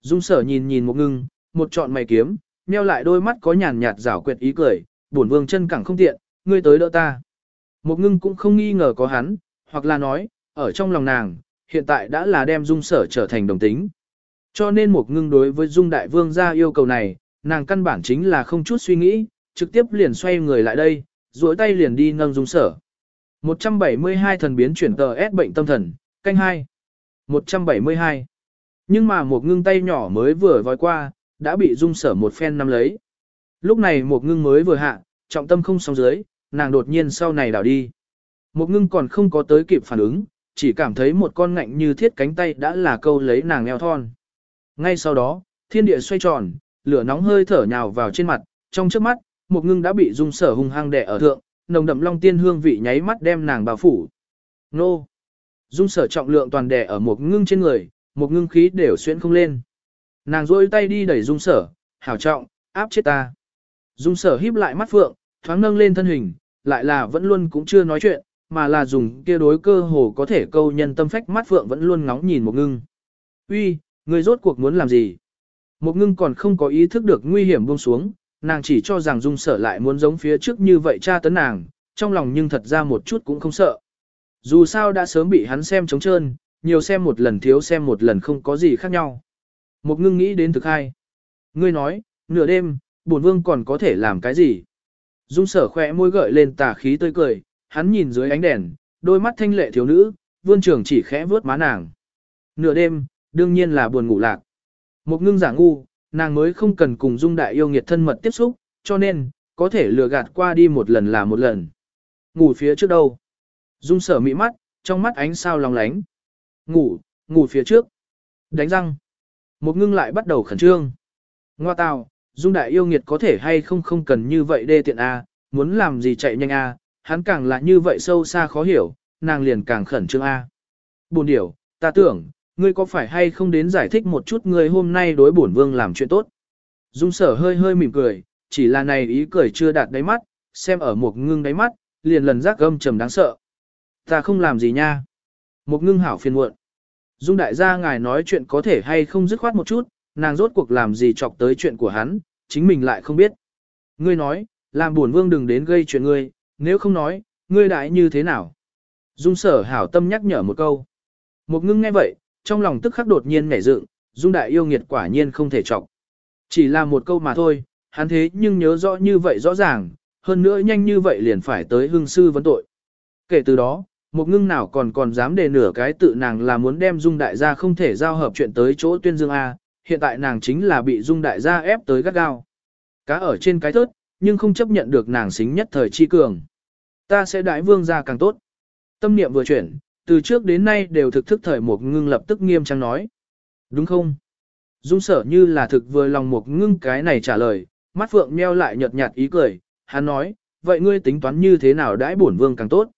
Dung sở nhìn nhìn một ngưng, một trọn mày kiếm, nheo lại đôi mắt có nhàn nhạt rảo quyệt ý cười, bổn vương chân cẳng không tiện, ngươi tới đỡ ta. Một ngưng cũng không nghi ngờ có hắn, hoặc là nói, ở trong lòng nàng, hiện tại đã là đem dung sở trở thành đồng tính. Cho nên một ngưng đối với dung đại vương ra yêu cầu này, nàng căn bản chính là không chút suy nghĩ, trực tiếp liền xoay người lại đây, duỗi tay liền đi nâng dung sở. 172 thần biến chuyển tờ S bệnh tâm thần, canh 2. 172. Nhưng mà một ngưng tay nhỏ mới vừa vòi qua, đã bị dung sở một phen nắm lấy. Lúc này một ngưng mới vừa hạ, trọng tâm không sóng dưới, nàng đột nhiên sau này đảo đi. Một ngưng còn không có tới kịp phản ứng, chỉ cảm thấy một con ngạnh như thiết cánh tay đã là câu lấy nàng eo thon. Ngay sau đó, thiên địa xoay tròn, lửa nóng hơi thở nhào vào trên mặt, trong trước mắt, một ngưng đã bị dung sở hung hăng đè ở thượng, nồng đậm long tiên hương vị nháy mắt đem nàng bao phủ. Nô! Dung sở trọng lượng toàn đè ở một ngưng trên người, một ngưng khí đều xuyên không lên. Nàng rôi tay đi đẩy dung sở, hảo trọng, áp chết ta. Dung sở híp lại mắt phượng, thoáng nâng lên thân hình, lại là vẫn luôn cũng chưa nói chuyện, mà là dùng kia đối cơ hồ có thể câu nhân tâm phách mắt phượng vẫn luôn ngóng nhìn một ngưng. Uy, người rốt cuộc muốn làm gì? Một ngưng còn không có ý thức được nguy hiểm buông xuống, nàng chỉ cho rằng dung sở lại muốn giống phía trước như vậy tra tấn nàng, trong lòng nhưng thật ra một chút cũng không sợ. Dù sao đã sớm bị hắn xem trống trơn, nhiều xem một lần thiếu xem một lần không có gì khác nhau. Một ngưng nghĩ đến thực hai. Ngươi nói, nửa đêm, bổn vương còn có thể làm cái gì? Dung sở khỏe môi gợi lên tà khí tươi cười, hắn nhìn dưới ánh đèn, đôi mắt thanh lệ thiếu nữ, vương trường chỉ khẽ vướt má nàng. Nửa đêm, đương nhiên là buồn ngủ lạc. Một ngưng giả ngu, nàng mới không cần cùng dung đại yêu nghiệt thân mật tiếp xúc, cho nên, có thể lừa gạt qua đi một lần là một lần. Ngủ phía trước đâu? Dung sở mị mắt, trong mắt ánh sao lòng lánh. Ngủ, ngủ phía trước. Đánh răng. Một ngưng lại bắt đầu khẩn trương. Ngoa tào, dung đại yêu nghiệt có thể hay không không cần như vậy đê tiện A, muốn làm gì chạy nhanh A, hắn càng là như vậy sâu xa khó hiểu, nàng liền càng khẩn trương A. Buồn điểu, ta tưởng, ngươi có phải hay không đến giải thích một chút ngươi hôm nay đối bổn vương làm chuyện tốt. Dung sở hơi hơi mỉm cười, chỉ là này ý cười chưa đạt đáy mắt, xem ở một ngưng đáy mắt, liền lần giác gâm trầm đáng sợ. Ta không làm gì nha. Một ngưng hảo phiền muộn. Dung đại gia ngài nói chuyện có thể hay không dứt khoát một chút, nàng rốt cuộc làm gì chọc tới chuyện của hắn, chính mình lại không biết. Ngươi nói, làm buồn vương đừng đến gây chuyện ngươi, nếu không nói, ngươi đại như thế nào? Dung sở hảo tâm nhắc nhở một câu. Một ngưng nghe vậy, trong lòng tức khắc đột nhiên nhảy dựng, Dung đại yêu nghiệt quả nhiên không thể trọng Chỉ là một câu mà thôi, hắn thế nhưng nhớ rõ như vậy rõ ràng, hơn nữa nhanh như vậy liền phải tới hương sư vấn tội. Kể từ đó, một ngưng nào còn còn dám đề nửa cái tự nàng là muốn đem Dung đại gia không thể giao hợp chuyện tới chỗ tuyên dương A, hiện tại nàng chính là bị Dung đại gia ép tới gắt gao. Cá ở trên cái thớt, nhưng không chấp nhận được nàng xính nhất thời chi cường. Ta sẽ đại vương gia càng tốt. Tâm niệm vừa chuyển, từ trước đến nay đều thực thức thời một ngưng lập tức nghiêm trang nói. Đúng không? Dung sở như là thực vừa lòng một ngưng cái này trả lời, mắt phượng meo lại nhợt nhạt ý cười, hắn nói, vậy ngươi tính toán như thế nào đãi bổn vương càng tốt?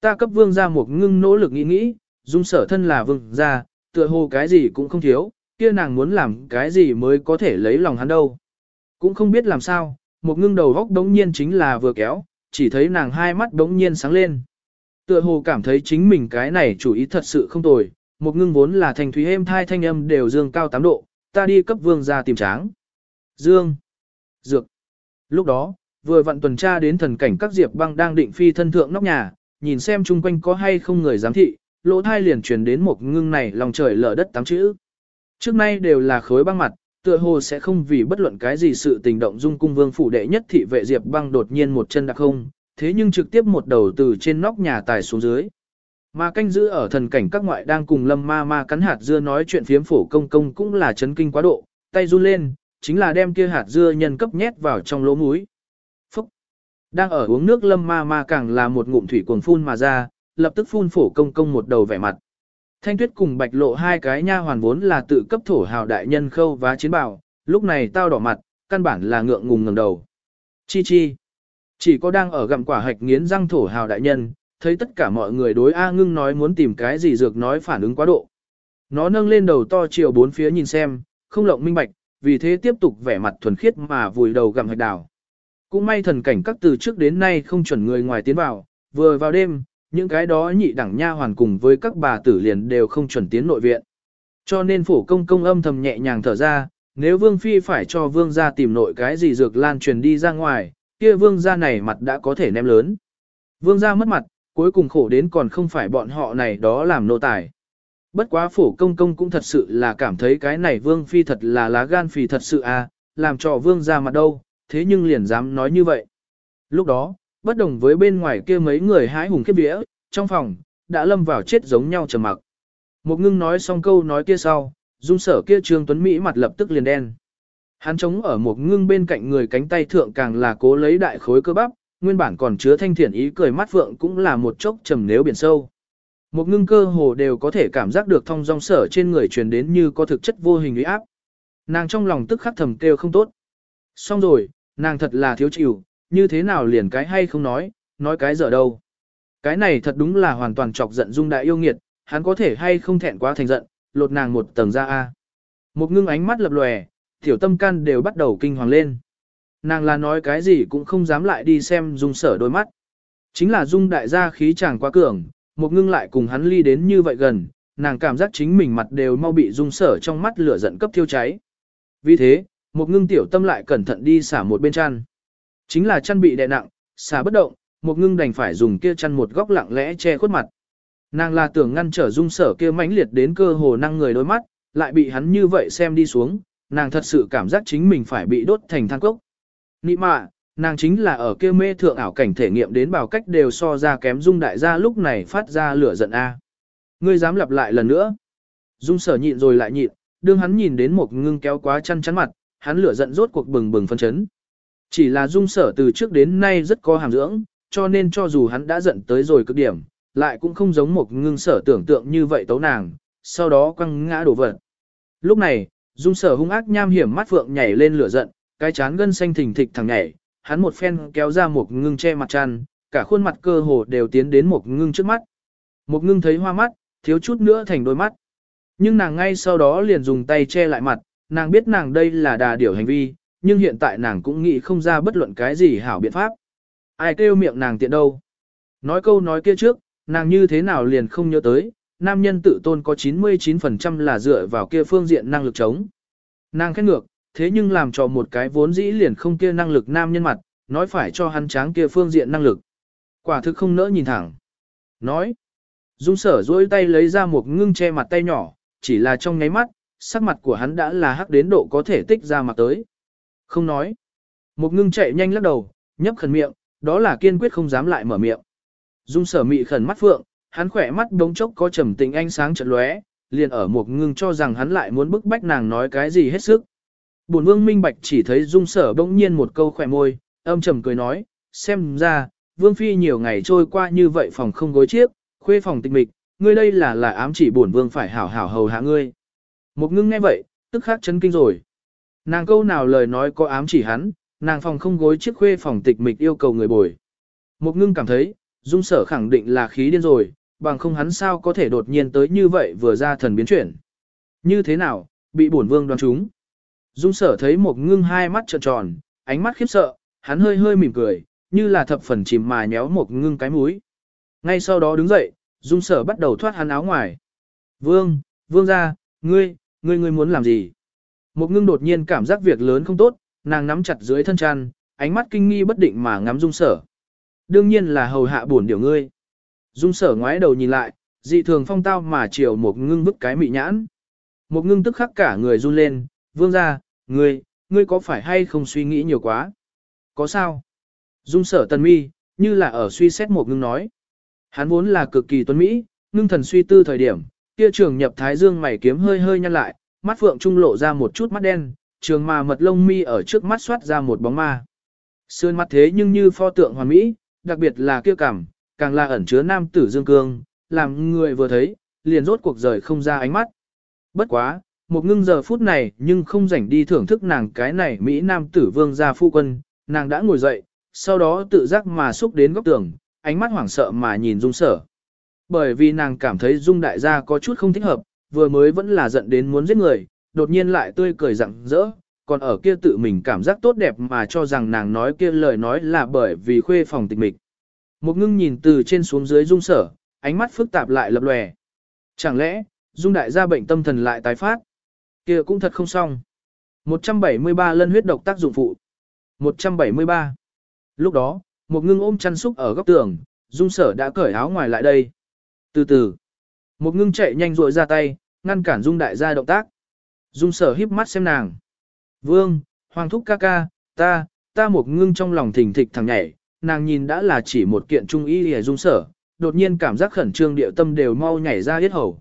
Ta cấp vương ra một ngưng nỗ lực nghĩ nghĩ, dung sở thân là vương ra, tựa hồ cái gì cũng không thiếu, kia nàng muốn làm cái gì mới có thể lấy lòng hắn đâu. Cũng không biết làm sao, một ngưng đầu góc đống nhiên chính là vừa kéo, chỉ thấy nàng hai mắt đống nhiên sáng lên. Tựa hồ cảm thấy chính mình cái này chủ ý thật sự không tồi, một ngưng vốn là thành thúy êm thai thanh âm đều dương cao 8 độ, ta đi cấp vương ra tìm tráng. Dương. Dược. Lúc đó, vừa vặn tuần tra đến thần cảnh các diệp băng đang định phi thân thượng nóc nhà, nhìn xem chung quanh có hay không người giám thị, lỗ thai liền truyền đến một ngưng này lòng trời lở đất tám chữ. Trước nay đều là khối băng mặt, tựa hồ sẽ không vì bất luận cái gì sự tình động dung cung vương phủ đệ nhất thị vệ diệp băng đột nhiên một chân đặc không, thế nhưng trực tiếp một đầu từ trên nóc nhà tài xuống dưới. Mà canh giữ ở thần cảnh các ngoại đang cùng lâm ma ma cắn hạt dưa nói chuyện phiếm phổ công công cũng là chấn kinh quá độ, tay run lên, chính là đem kia hạt dưa nhân cấp nhét vào trong lỗ mũi. Phúc! Đang ở uống nước lâm ma ma càng là một ngụm thủy cuồng phun mà ra, lập tức phun phổ công công một đầu vẻ mặt. Thanh tuyết cùng bạch lộ hai cái nha hoàn vốn là tự cấp thổ hào đại nhân khâu và chiến bảo, lúc này tao đỏ mặt, căn bản là ngượng ngùng ngẩng đầu. Chi chi! Chỉ có đang ở gặm quả hạch nghiến răng thổ hào đại nhân, thấy tất cả mọi người đối A ngưng nói muốn tìm cái gì dược nói phản ứng quá độ. Nó nâng lên đầu to chiều bốn phía nhìn xem, không lộng minh bạch, vì thế tiếp tục vẻ mặt thuần khiết mà vùi đầu gặm hạch đào. Cũng may thần cảnh các từ trước đến nay không chuẩn người ngoài tiến vào, vừa vào đêm, những cái đó nhị đẳng nha hoàn cùng với các bà tử liền đều không chuẩn tiến nội viện. Cho nên phổ công công âm thầm nhẹ nhàng thở ra, nếu vương phi phải cho vương gia tìm nội cái gì dược lan truyền đi ra ngoài, kia vương gia này mặt đã có thể ném lớn. Vương gia mất mặt, cuối cùng khổ đến còn không phải bọn họ này đó làm nô tài. Bất quá phổ công công cũng thật sự là cảm thấy cái này vương phi thật là lá gan phì thật sự à, làm cho vương ra mặt đâu, thế nhưng liền dám nói như vậy. Lúc đó, bất đồng với bên ngoài kia mấy người hái hùng khiếp vĩa, trong phòng, đã lâm vào chết giống nhau trầm mặc. Một ngưng nói xong câu nói kia sau, dung sở kia trương tuấn Mỹ mặt lập tức liền đen. Hắn chống ở một ngưng bên cạnh người cánh tay thượng càng là cố lấy đại khối cơ bắp, nguyên bản còn chứa thanh thiện ý cười mắt vượng cũng là một chốc trầm nếu biển sâu. Một ngưng cơ hồ đều có thể cảm giác được thông dong sở trên người truyền đến như có thực chất vô hình uy áp. Nàng trong lòng tức khắc thầm kêu không tốt. Xong rồi, nàng thật là thiếu chịu, như thế nào liền cái hay không nói, nói cái dở đâu. Cái này thật đúng là hoàn toàn chọc giận dung đại yêu nghiệt, hắn có thể hay không thẹn quá thành giận, lột nàng một tầng ra a. Một ngưng ánh mắt lập lòe, tiểu tâm can đều bắt đầu kinh hoàng lên. Nàng là nói cái gì cũng không dám lại đi xem dung sở đôi mắt. Chính là dung đại gia khí chàng quá cường, một ngưng lại cùng hắn ly đến như vậy gần, nàng cảm giác chính mình mặt đều mau bị dung sở trong mắt lửa giận cấp thiêu cháy. Vì thế, một ngưng tiểu tâm lại cẩn thận đi xả một bên chăn. Chính là chăn bị đè nặng, xả bất động, một ngưng đành phải dùng kia chăn một góc lặng lẽ che khuất mặt. Nàng là tưởng ngăn trở dung sở kia mãnh liệt đến cơ hồ năng người đôi mắt, lại bị hắn như vậy xem đi xuống, nàng thật sự cảm giác chính mình phải bị đốt thành than cốc. Nị mạ, nàng chính là ở kia mê thượng ảo cảnh thể nghiệm đến bảo cách đều so ra kém dung đại gia lúc này phát ra lửa giận A. Ngươi dám lặp lại lần nữa. Dung sở nhịn rồi lại nhịn, đương hắn nhìn đến một ngưng kéo quá chăn chắn mặt, hắn lửa giận rốt cuộc bừng bừng phân chấn. Chỉ là dung sở từ trước đến nay rất có hàm dưỡng, cho nên cho dù hắn đã giận tới rồi cực điểm, lại cũng không giống một ngưng sở tưởng tượng như vậy tấu nàng, sau đó quăng ngã đổ vật. Lúc này, dung sở hung ác nham hiểm mắt phượng nhảy lên lửa giận, cái chán gân xanh thình thịch thẳng nhảy, hắn một phen kéo ra một ngưng che mặt chăn, cả khuôn mặt cơ hồ đều tiến đến một ngưng trước mắt. Một ngưng thấy hoa mắt, thiếu chút nữa thành đôi mắt. Nhưng nàng ngay sau đó liền dùng tay che lại mặt, nàng biết nàng đây là đà điểu hành vi, nhưng hiện tại nàng cũng nghĩ không ra bất luận cái gì hảo biện pháp. Ai kêu miệng nàng tiện đâu. Nói câu nói kia trước, nàng như thế nào liền không nhớ tới, nam nhân tự tôn có 99% là dựa vào kia phương diện năng lực chống. Nàng khét ngược, thế nhưng làm cho một cái vốn dĩ liền không kia năng lực nam nhân mặt, nói phải cho hắn tráng kia phương diện năng lực. Quả thực không nỡ nhìn thẳng. Nói, dung sở duỗi tay lấy ra một ngưng che mặt tay nhỏ, chỉ là trong nháy mắt, sắc mặt của hắn đã là hắc đến độ có thể tích ra mặt tới. Không nói. Một ngưng chạy nhanh lắc đầu, nhấp khẩn miệng, đó là kiên quyết không dám lại mở miệng. Dung sở mị khẩn mắt phượng, hắn khỏe mắt đống chốc có trầm tình ánh sáng chợt lóe, liền ở một ngưng cho rằng hắn lại muốn bức bách nàng nói cái gì hết sức. Bổn vương minh bạch chỉ thấy dung sở bỗng nhiên một câu khỏe môi, âm trầm cười nói, xem ra, vương phi nhiều ngày trôi qua như vậy phòng không gối chiếc, khuê phòng tịch mịch, ngươi đây là là ám chỉ bổn vương phải hảo hảo hầu hạ ngươi. Một ngưng nghe vậy, tức khắc chấn kinh rồi. Nàng câu nào lời nói có ám chỉ hắn, nàng phòng không gối chiếc khuê phòng tịch mịch yêu cầu người bồi. Một ngưng cảm thấy, dung sở khẳng định là khí điên rồi, bằng không hắn sao có thể đột nhiên tới như vậy vừa ra thần biến chuyển. Như thế nào, bị bổn vương đoán trúng. Dung sở thấy một ngưng hai mắt trợn tròn, ánh mắt khiếp sợ, hắn hơi hơi mỉm cười, như là thập phần chìm mà nhéo một ngưng cái mũi. Ngay sau đó đứng dậy, dung sở bắt đầu thoát hắn áo ngoài. Vương, vương ra, ngươi, ngươi ngươi muốn làm gì? Một ngưng đột nhiên cảm giác việc lớn không tốt, nàng nắm chặt dưới thân chăn, ánh mắt kinh nghi bất định mà ngắm dung sở. Đương nhiên là hầu hạ buồn điều ngươi. Dung sở ngoái đầu nhìn lại, dị thường phong tao mà chiều một ngưng bức cái mị nhãn. Một ngưng tức khắc cả người run lên, vương ra, ngươi, ngươi có phải hay không suy nghĩ nhiều quá? Có sao? Dung sở tần mi, như là ở suy xét một ngưng nói. Hắn vốn là cực kỳ tuấn Mỹ, ngưng thần suy tư thời điểm, kia trường nhập thái dương mày kiếm hơi hơi nhăn lại, mắt phượng trung lộ ra một chút mắt đen, trường mà mật lông mi ở trước mắt xoát ra một bóng ma. sơn mắt thế nhưng như pho tượng hoàn mỹ, đặc biệt là kia cảm, càng là ẩn chứa nam tử dương cương, làm người vừa thấy, liền rốt cuộc rời không ra ánh mắt. Bất quá, một ngưng giờ phút này nhưng không rảnh đi thưởng thức nàng cái này Mỹ nam tử vương gia phu quân, nàng đã ngồi dậy, sau đó tự giác mà xúc đến góc tường, ánh mắt hoảng sợ mà nhìn dung sở. Bởi vì nàng cảm thấy dung đại gia có chút không thích hợp, vừa mới vẫn là giận đến muốn giết người, đột nhiên lại tươi cười rặng rỡ, còn ở kia tự mình cảm giác tốt đẹp mà cho rằng nàng nói kia lời nói là bởi vì khuê phòng tịch mịch. Một ngưng nhìn từ trên xuống dưới dung sở, ánh mắt phức tạp lại lập lòe. Chẳng lẽ, dung đại gia bệnh tâm thần lại tái phát? kia cũng thật không xong. 173 lân huyết độc tác dụng phụ. 173. Lúc đó, một ngưng ôm chăn súc ở góc tường, dung sở đã cởi áo ngoài lại đây. Từ từ, một ngưng chạy nhanh ruội ra tay, ngăn cản dung đại gia động tác. Dung sở híp mắt xem nàng. Vương, hoàng thúc ca ca, ta, ta một ngưng trong lòng thỉnh thịch thằng nhảy, nàng nhìn đã là chỉ một kiện trung y hề dung sở, đột nhiên cảm giác khẩn trương địa tâm đều mau nhảy ra hết hầu.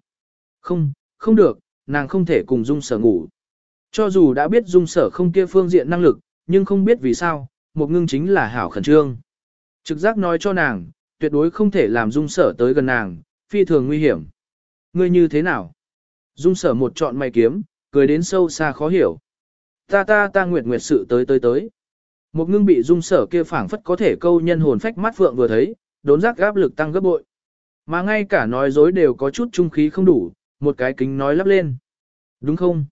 Không, không được, nàng không thể cùng dung sở ngủ. Cho dù đã biết dung sở không kia phương diện năng lực, nhưng không biết vì sao, một ngưng chính là hảo khẩn trương. Trực giác nói cho nàng, tuyệt đối không thể làm dung sở tới gần nàng, phi thường nguy hiểm. Ngươi như thế nào? Dung sở một trọn mày kiếm, cười đến sâu xa khó hiểu. Ta ta ta nguyệt nguyệt sự tới tới tới. Một ngưng bị dung sở kia phảng phất có thể câu nhân hồn phách mắt phượng vừa thấy, đốn giác gáp lực tăng gấp bội. Mà ngay cả nói dối đều có chút trung khí không đủ, một cái kính nói lắp lên. Đúng không?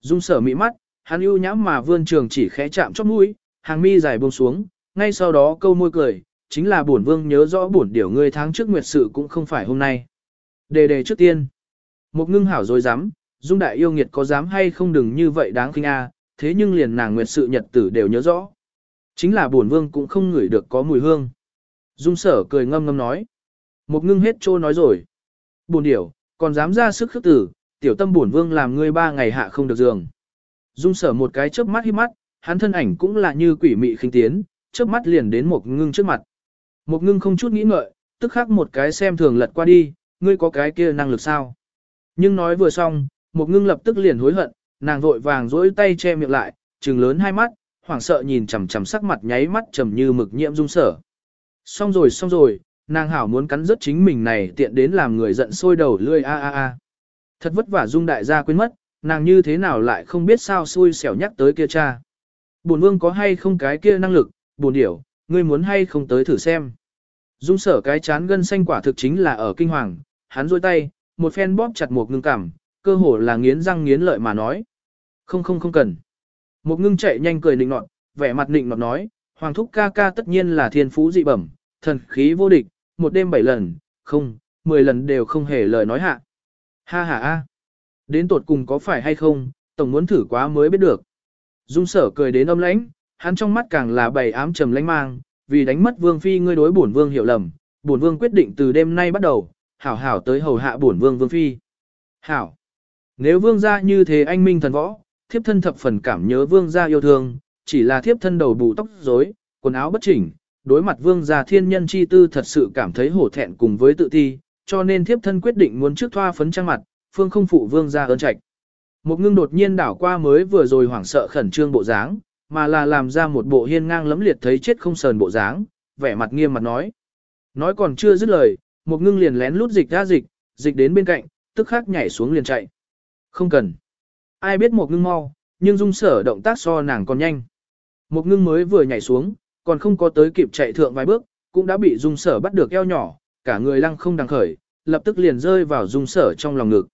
Dung sở mị mắt, hắn ưu nhãm mà vươn trường chỉ khẽ chạm chóp mũi, hàng mi dài buông xuống, ngay sau đó câu môi cười, chính là bổn vương nhớ rõ bổn điểu ngươi tháng trước nguyệt sự cũng không phải hôm nay. Đề đề trước tiên. Một ngưng hảo rồi dám, dung đại yêu nghiệt có dám hay không đừng như vậy đáng kinh a, thế nhưng liền nàng nguyệt sự nhật tử đều nhớ rõ. Chính là bổn vương cũng không ngửi được có mùi hương. Dung sở cười ngâm ngâm nói. Một ngưng hết trô nói rồi. Bổn điểu, còn dám ra sức khước tử, tiểu tâm bổn vương làm ngươi ba ngày hạ không được giường. Dung sở một cái chớp mắt hít mắt, hắn thân ảnh cũng là như quỷ mị khinh tiến, chớp mắt liền đến một ngưng trước mặt. Một ngưng không chút nghĩ ngợi, tức khắc một cái xem thường lật qua đi, ngươi có cái kia năng lực sao? Nhưng nói vừa xong, một ngưng lập tức liền hối hận, nàng vội vàng dỗi tay che miệng lại, trừng lớn hai mắt, hoảng sợ nhìn chằm chằm sắc mặt nháy mắt trầm như mực nhiễm dung sở. Xong rồi xong rồi, nàng hảo muốn cắn rớt chính mình này tiện đến làm người giận sôi đầu lươi a a a. Thật vất vả dung đại gia quên mất, nàng như thế nào lại không biết sao xui xẻo nhắc tới kia cha. Bổn vương có hay không cái kia năng lực, bổn điểu, ngươi muốn hay không tới thử xem. Dung sở cái chán gân xanh quả thực chính là ở kinh hoàng, hắn rôi tay, một phen bóp chặt một ngưng cảm, cơ hồ là nghiến răng nghiến lợi mà nói. Không không không cần. Một ngưng chạy nhanh cười nịnh nọt, vẻ mặt nịnh nọt nói, hoàng thúc ca ca tất nhiên là thiên phú dị bẩm, thần khí vô địch, một đêm bảy lần, không, mười lần đều không hề lời nói hạ. Ha ha a. Đến tột cùng có phải hay không, tổng muốn thử quá mới biết được. Dung sở cười đến âm lãnh, hắn trong mắt càng là bảy ám trầm lãnh mang, vì đánh mất vương phi ngươi đối bổn vương hiểu lầm, bổn vương quyết định từ đêm nay bắt đầu, hảo hảo tới hầu hạ bổn vương vương phi. Hảo. Nếu vương gia như thế anh minh thần võ, thiếp thân thập phần cảm nhớ vương gia yêu thương, chỉ là thiếp thân đầu bù tóc rối, quần áo bất chỉnh, đối mặt vương gia thiên nhân chi tư thật sự cảm thấy hổ thẹn cùng với tự ti, cho nên thiếp thân quyết định muốn trước thoa phấn trang mặt, phương không phụ vương gia ơn trạch. Một ngưng đột nhiên đảo qua mới vừa rồi hoảng sợ khẩn trương bộ dáng, mà là làm ra một bộ hiên ngang lấm liệt thấy chết không sờn bộ dáng, vẻ mặt nghiêm mặt nói. Nói còn chưa dứt lời, một ngưng liền lén lút dịch ra dịch, dịch đến bên cạnh, tức khắc nhảy xuống liền chạy. Không cần. Ai biết một ngưng mau, nhưng dung sở động tác so nàng còn nhanh. Một ngưng mới vừa nhảy xuống, còn không có tới kịp chạy thượng vài bước, cũng đã bị dung sở bắt được eo nhỏ, cả người lăng không đằng khởi, lập tức liền rơi vào dung sở trong lòng ngực.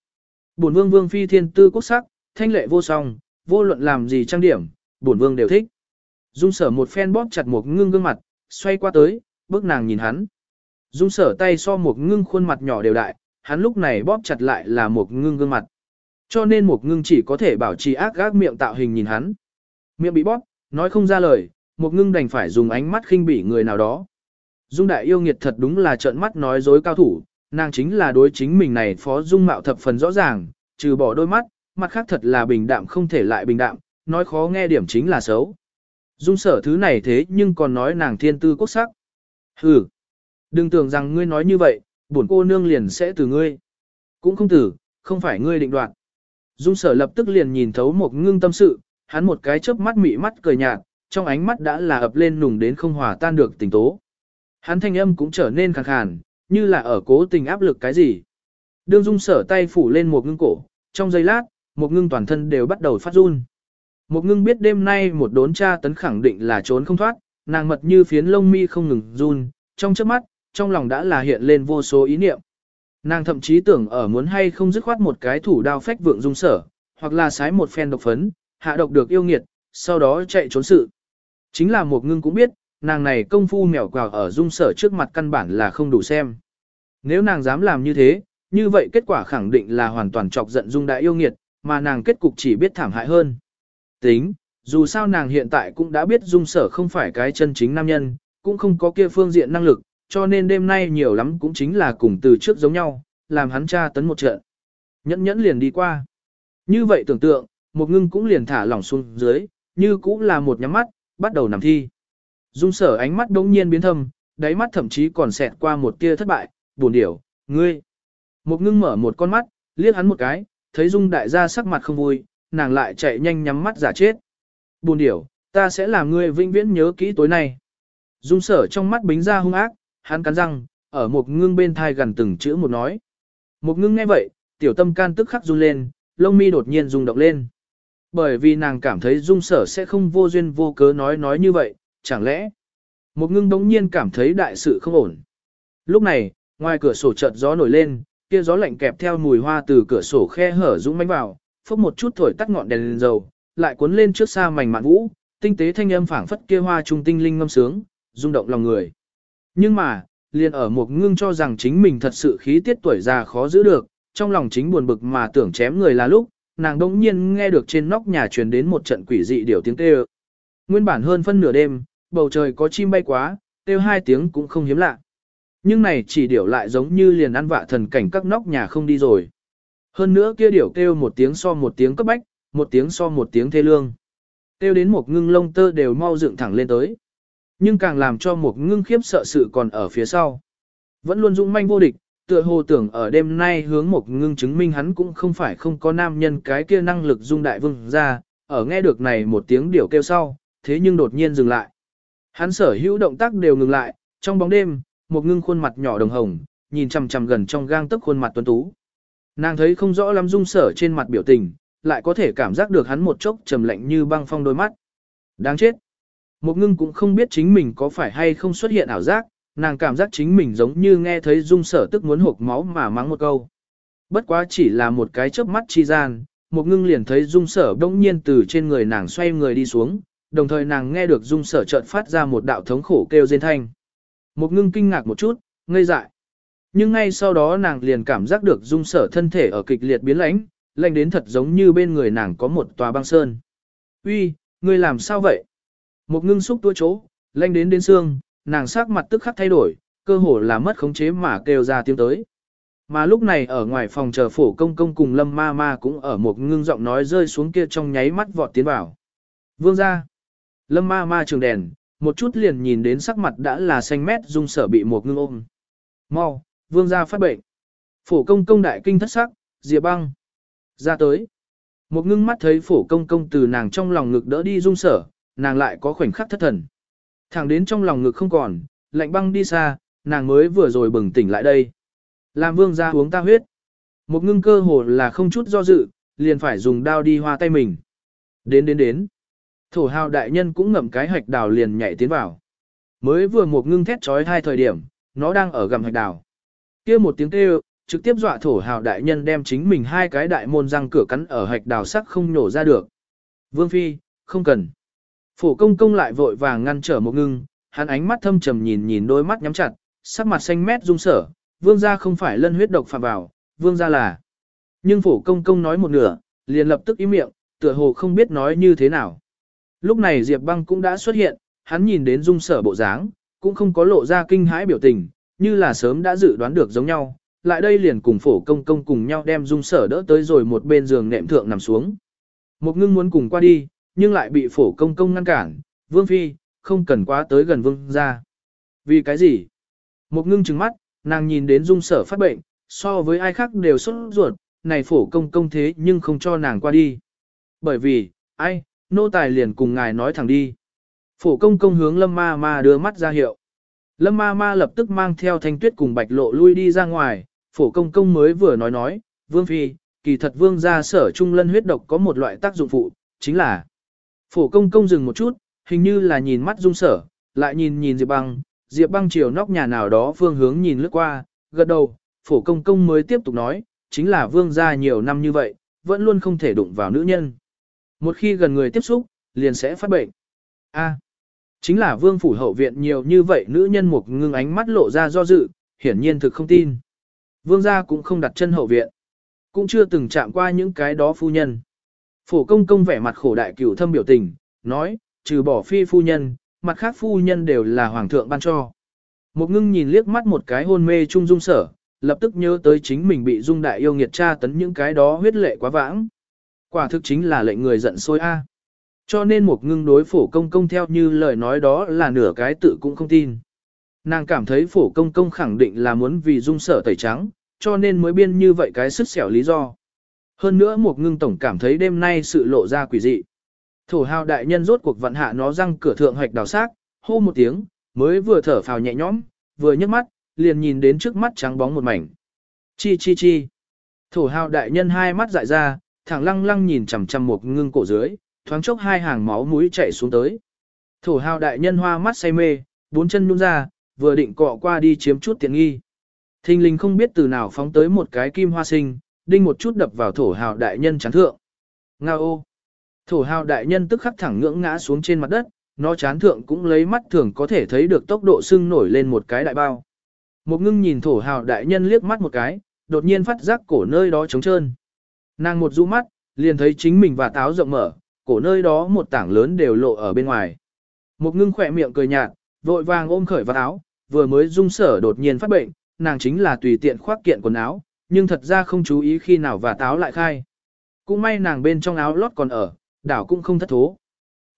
Bổn vương vương phi thiên tư quốc sắc, thanh lệ vô song, vô luận làm gì trang điểm, bổn vương đều thích. Dung sở một phen bóp chặt một ngưng gương mặt, xoay qua tới, bước nàng nhìn hắn. Dung sở tay so một ngưng khuôn mặt nhỏ đều đại, hắn lúc này bóp chặt lại là một ngưng gương mặt. Cho nên một ngưng chỉ có thể bảo trì ác gác miệng tạo hình nhìn hắn. Miệng bị bóp, nói không ra lời, một ngưng đành phải dùng ánh mắt khinh bỉ người nào đó. Dung đại yêu nghiệt thật đúng là trợn mắt nói dối cao thủ, nàng chính là đối chính mình này phó dung mạo thập phần rõ ràng, trừ bỏ đôi mắt, mặt khác thật là bình đạm không thể lại bình đạm, nói khó nghe điểm chính là xấu. Dung sở thứ này thế nhưng còn nói nàng thiên tư quốc sắc. Hừ, đừng tưởng rằng ngươi nói như vậy, bổn cô nương liền sẽ từ ngươi. Cũng không tử, không phải ngươi định đoạt. Dung sở lập tức liền nhìn thấu một ngưng tâm sự, hắn một cái chớp mắt mị mắt cười nhạt, trong ánh mắt đã là ập lên nùng đến không hòa tan được tình tố. Hắn thanh âm cũng trở nên khàn khàn, như là ở cố tình áp lực cái gì. Đương dung sở tay phủ lên một ngưng cổ, trong giây lát, một ngưng toàn thân đều bắt đầu phát run. Một ngưng biết đêm nay một đốn tra tấn khẳng định là trốn không thoát, nàng mật như phiến lông mi không ngừng run, trong chớp mắt, trong lòng đã là hiện lên vô số ý niệm. Nàng thậm chí tưởng ở muốn hay không dứt khoát một cái thủ đao phách vượng dung sở, hoặc là sái một phen độc phấn, hạ độc được yêu nghiệt, sau đó chạy trốn sự. Chính là một ngưng cũng biết, nàng này công phu mèo quào ở dung sở trước mặt căn bản là không đủ xem. Nếu nàng dám làm như thế, như vậy kết quả khẳng định là hoàn toàn chọc giận dung đại yêu nghiệt, mà nàng kết cục chỉ biết thảm hại hơn. Tính, dù sao nàng hiện tại cũng đã biết dung sở không phải cái chân chính nam nhân, cũng không có kia phương diện năng lực, cho nên đêm nay nhiều lắm cũng chính là cùng từ trước giống nhau, làm hắn tra tấn một trận. Nhẫn nhẫn liền đi qua. Như vậy tưởng tượng, một ngưng cũng liền thả lỏng xuống dưới, như cũng là một nhắm mắt, bắt đầu nằm thi. Dung sở ánh mắt đống nhiên biến thâm, đáy mắt thậm chí còn xẹt qua một tia thất bại, buồn điểu, ngươi. Một ngưng mở một con mắt, liếc hắn một cái, thấy Dung đại gia sắc mặt không vui, nàng lại chạy nhanh nhắm mắt giả chết. Buồn điểu, ta sẽ làm ngươi vinh viễn nhớ kỹ tối nay. Dung sở trong mắt bính ra hung ác, hắn cắn răng, ở một ngưng bên thai gần từng chữ một nói. Một ngưng nghe vậy, tiểu tâm can tức khắc run lên, lông mi đột nhiên rung động lên. Bởi vì nàng cảm thấy dung sở sẽ không vô duyên vô cớ nói nói như vậy, chẳng lẽ. Một ngưng đống nhiên cảm thấy đại sự không ổn. Lúc này, ngoài cửa sổ chợt gió nổi lên, kia gió lạnh kẹp theo mùi hoa từ cửa sổ khe hở rung mánh vào, phốc một chút thổi tắt ngọn đèn lên dầu, lại cuốn lên trước xa mảnh mạn vũ, tinh tế thanh âm phảng phất kia hoa trung tinh linh ngâm sướng, rung động lòng người. Nhưng mà, liền ở một ngưng cho rằng chính mình thật sự khí tiết tuổi già khó giữ được, trong lòng chính buồn bực mà tưởng chém người là lúc, nàng đống nhiên nghe được trên nóc nhà truyền đến một trận quỷ dị điều tiếng kêu. Nguyên bản hơn phân nửa đêm, bầu trời có chim bay quá, kêu hai tiếng cũng không hiếm lạ. Nhưng này chỉ điểu lại giống như liền ăn vạ thần cảnh các nóc nhà không đi rồi. Hơn nữa kia điểu kêu một tiếng so một tiếng cấp bách, một tiếng so một tiếng thê lương. Kêu đến một ngưng lông tơ đều mau dựng thẳng lên tới. Nhưng càng làm cho một ngưng khiếp sợ sự còn ở phía sau. Vẫn luôn dũng manh vô địch, tựa hồ tưởng ở đêm nay hướng một ngưng chứng minh hắn cũng không phải không có nam nhân cái kia năng lực dung đại vương ra, ở nghe được này một tiếng điểu kêu sau, thế nhưng đột nhiên dừng lại. Hắn sở hữu động tác đều ngừng lại, trong bóng đêm, một ngưng khuôn mặt nhỏ đồng hồng, nhìn chằm chằm gần trong gang tức khuôn mặt tuấn tú. Nàng thấy không rõ lắm dung sở trên mặt biểu tình, lại có thể cảm giác được hắn một chốc trầm lạnh như băng phong đôi mắt. Đáng chết. Một ngưng cũng không biết chính mình có phải hay không xuất hiện ảo giác, nàng cảm giác chính mình giống như nghe thấy dung sở tức muốn hộp máu mà mắng một câu. Bất quá chỉ là một cái chớp mắt chi gian, một ngưng liền thấy dung sở đông nhiên từ trên người nàng xoay người đi xuống, đồng thời nàng nghe được dung sở chợt phát ra một đạo thống khổ kêu rên thanh. Một ngưng kinh ngạc một chút, ngây dại. Nhưng ngay sau đó nàng liền cảm giác được dung sở thân thể ở kịch liệt biến lãnh, lạnh đến thật giống như bên người nàng có một tòa băng sơn. Uy, ngươi làm sao vậy? Một ngưng xúc tua chỗ, lanh đến đến xương, nàng sắc mặt tức khắc thay đổi, cơ hồ là mất khống chế mà kêu ra tiếng tới. Mà lúc này ở ngoài phòng chờ phổ công công cùng lâm ma ma cũng ở một ngưng giọng nói rơi xuống kia trong nháy mắt vọt tiến vào. Vương ra. Lâm ma ma trường đèn, một chút liền nhìn đến sắc mặt đã là xanh mét dung sở bị một ngưng ôm. Mau, vương ra phát bệnh. Phổ công công đại kinh thất sắc, diệp băng. Ra tới. Một ngưng mắt thấy phổ công công từ nàng trong lòng ngực đỡ đi dung sở, nàng lại có khoảnh khắc thất thần. Thẳng đến trong lòng ngực không còn, lạnh băng đi xa, nàng mới vừa rồi bừng tỉnh lại đây. Làm vương ra uống ta huyết. Một ngưng cơ hồ là không chút do dự, liền phải dùng đao đi hoa tay mình. Đến đến đến. Thổ hào đại nhân cũng ngậm cái hạch đào liền nhảy tiến vào. Mới vừa một ngưng thét trói hai thời điểm, nó đang ở gầm hạch đào. kia một tiếng kêu, trực tiếp dọa thổ hào đại nhân đem chính mình hai cái đại môn răng cửa cắn ở hạch đào sắc không nhổ ra được. Vương Phi, không cần. Phổ công công lại vội vàng ngăn trở một ngưng, hắn ánh mắt thâm trầm nhìn nhìn đôi mắt nhắm chặt, sắc mặt xanh mét rung sở, vương gia không phải lân huyết độc phạm vào, vương gia là. Nhưng phổ công công nói một nửa, liền lập tức ý miệng, tựa hồ không biết nói như thế nào. Lúc này Diệp băng cũng đã xuất hiện, hắn nhìn đến dung sở bộ dáng, cũng không có lộ ra kinh hãi biểu tình, như là sớm đã dự đoán được giống nhau. Lại đây liền cùng phổ công công cùng nhau đem dung sở đỡ tới rồi một bên giường nệm thượng nằm xuống. Một ngưng muốn cùng qua đi, nhưng lại bị phổ công công ngăn cản, vương phi, không cần quá tới gần vương ra. Vì cái gì? Một ngưng trừng mắt, nàng nhìn đến dung sở phát bệnh, so với ai khác đều sốt ruột, này phổ công công thế nhưng không cho nàng qua đi. Bởi vì, ai, nô tài liền cùng ngài nói thẳng đi. Phổ công công hướng lâm ma ma đưa mắt ra hiệu. Lâm ma ma lập tức mang theo thanh tuyết cùng bạch lộ lui đi ra ngoài, phổ công công mới vừa nói nói, vương phi, kỳ thật vương gia sở trung lân huyết độc có một loại tác dụng phụ, chính là phổ công công dừng một chút, hình như là nhìn mắt dung sở, lại nhìn nhìn Diệp băng, Diệp băng chiều nóc nhà nào đó phương hướng nhìn lướt qua, gật đầu, phổ công công mới tiếp tục nói, chính là vương gia nhiều năm như vậy, vẫn luôn không thể đụng vào nữ nhân. Một khi gần người tiếp xúc, liền sẽ phát bệnh. A. chính là vương phủ hậu viện nhiều như vậy nữ nhân một ngưng ánh mắt lộ ra do dự, hiển nhiên thực không tin. Vương gia cũng không đặt chân hậu viện. Cũng chưa từng chạm qua những cái đó phu nhân. Phổ công công vẻ mặt khổ đại cửu thâm biểu tình, nói, trừ bỏ phi phu nhân, mặt khác phu nhân đều là hoàng thượng ban cho. Một ngưng nhìn liếc mắt một cái hôn mê trung dung sở, lập tức nhớ tới chính mình bị dung đại yêu nghiệt tra tấn những cái đó huyết lệ quá vãng. Quả thực chính là lệnh người giận sôi a. Cho nên một ngưng đối phổ công công theo như lời nói đó là nửa cái tự cũng không tin. Nàng cảm thấy phổ công công khẳng định là muốn vì dung sở tẩy trắng, cho nên mới biên như vậy cái sức xẻo lý do. Hơn nữa một ngưng tổng cảm thấy đêm nay sự lộ ra quỷ dị. Thổ hào đại nhân rốt cuộc vận hạ nó răng cửa thượng hoạch đào xác, hô một tiếng, mới vừa thở phào nhẹ nhõm, vừa nhấc mắt, liền nhìn đến trước mắt trắng bóng một mảnh. Chi chi chi. Thổ hào đại nhân hai mắt dại ra, thẳng lăng lăng nhìn chằm chằm một ngưng cổ dưới, thoáng chốc hai hàng máu mũi chảy xuống tới. Thổ hào đại nhân hoa mắt say mê, bốn chân nhún ra, vừa định cọ qua đi chiếm chút tiện nghi. Thinh linh không biết từ nào phóng tới một cái kim hoa sinh, đinh một chút đập vào thổ hào đại nhân chán thượng. Nga ô! Thổ hào đại nhân tức khắc thẳng ngưỡng ngã xuống trên mặt đất, nó chán thượng cũng lấy mắt thường có thể thấy được tốc độ sưng nổi lên một cái đại bao. Một ngưng nhìn thổ hào đại nhân liếc mắt một cái, đột nhiên phát giác cổ nơi đó trống trơn. Nàng một rũ mắt, liền thấy chính mình và táo rộng mở, cổ nơi đó một tảng lớn đều lộ ở bên ngoài. Một ngưng khỏe miệng cười nhạt, vội vàng ôm khởi vào áo, vừa mới dung sở đột nhiên phát bệnh, nàng chính là tùy tiện khoác kiện quần áo, nhưng thật ra không chú ý khi nào và táo lại khai. Cũng may nàng bên trong áo lót còn ở, đảo cũng không thất thố.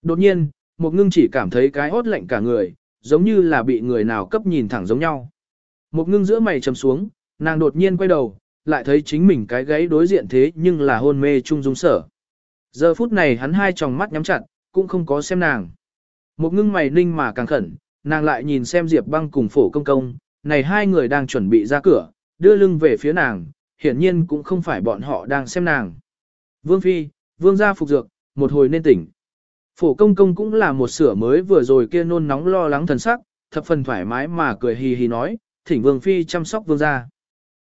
Đột nhiên, một ngưng chỉ cảm thấy cái hốt lạnh cả người, giống như là bị người nào cấp nhìn thẳng giống nhau. Một ngưng giữa mày chầm xuống, nàng đột nhiên quay đầu, lại thấy chính mình cái gáy đối diện thế nhưng là hôn mê trung dung sở. Giờ phút này hắn hai tròng mắt nhắm chặt, cũng không có xem nàng. Một ngưng mày ninh mà càng khẩn, nàng lại nhìn xem Diệp băng cùng phổ công công, này hai người đang chuẩn bị ra cửa, đưa lưng về phía nàng, hiển nhiên cũng không phải bọn họ đang xem nàng. Vương Phi, Vương gia phục dược, một hồi nên tỉnh. Phổ công công cũng là một sửa mới vừa rồi kia nôn nóng lo lắng thần sắc, thập phần thoải mái mà cười hì hì nói, thỉnh Vương Phi chăm sóc Vương gia.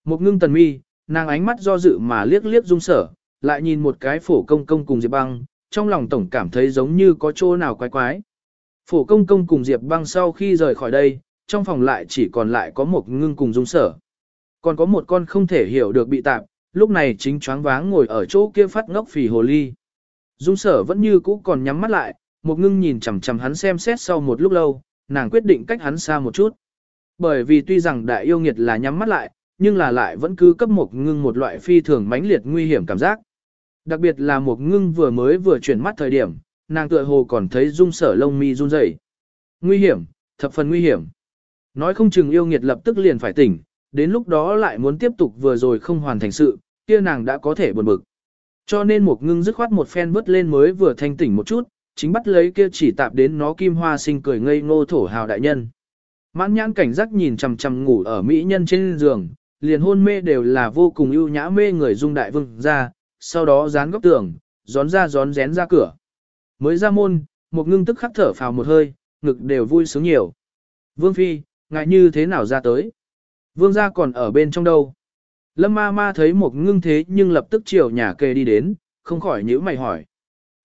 Một ngưng tần mi, nàng ánh mắt do dự mà liếc liếc dung sở, lại nhìn một cái phổ công công cùng Diệp băng, trong lòng tổng cảm thấy giống như có chỗ nào quái quái. Phổ công công cùng Diệp băng sau khi rời khỏi đây, trong phòng lại chỉ còn lại có một ngưng cùng dung sở. Còn có một con không thể hiểu được bị tạp, lúc này chính choáng váng ngồi ở chỗ kia phát ngốc phì hồ ly. Dung sở vẫn như cũ còn nhắm mắt lại, một ngưng nhìn chằm chằm hắn xem xét sau một lúc lâu, nàng quyết định cách hắn xa một chút. Bởi vì tuy rằng đại yêu nghiệt là nhắm mắt lại, nhưng là lại vẫn cứ cấp một ngưng một loại phi thường mãnh liệt nguy hiểm cảm giác. Đặc biệt là một ngưng vừa mới vừa chuyển mắt thời điểm, nàng tựa hồ còn thấy dung sở lông mi run rẩy. Nguy hiểm, thập phần nguy hiểm. Nói không chừng yêu nghiệt lập tức liền phải tỉnh, đến lúc đó lại muốn tiếp tục vừa rồi không hoàn thành sự, kia nàng đã có thể buồn bực. Cho nên một ngưng dứt khoát một phen vứt lên mới vừa thanh tỉnh một chút, chính bắt lấy kia chỉ tạp đến nó kim hoa sinh cười ngây ngô thổ hào đại nhân. Mãn nhãn cảnh giác nhìn chằm chằm ngủ ở mỹ nhân trên giường, liền hôn mê đều là vô cùng ưu nhã mê người dung đại vương ra, sau đó dán góc tường, gión ra gión rén ra cửa. Mới ra môn, một ngưng tức khắc thở phào một hơi, ngực đều vui sướng nhiều. Vương Phi, ngại như thế nào ra tới? Vương gia còn ở bên trong đâu? Lâm ma ma thấy một ngưng thế nhưng lập tức chiều nhà kề đi đến, không khỏi nhíu mày hỏi.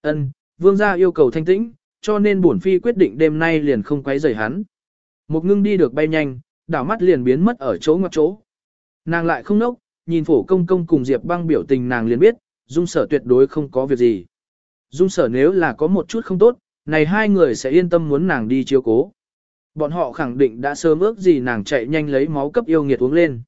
Ân, vương gia yêu cầu thanh tĩnh, cho nên bổn phi quyết định đêm nay liền không quấy rầy hắn. Một ngưng đi được bay nhanh, đảo mắt liền biến mất ở chỗ ngoặc chỗ. Nàng lại không nốc, nhìn phổ công công cùng Diệp băng biểu tình nàng liền biết, dung sở tuyệt đối không có việc gì. Dung sở nếu là có một chút không tốt, này hai người sẽ yên tâm muốn nàng đi chiếu cố. Bọn họ khẳng định đã sớm ước gì nàng chạy nhanh lấy máu cấp yêu nghiệt uống lên.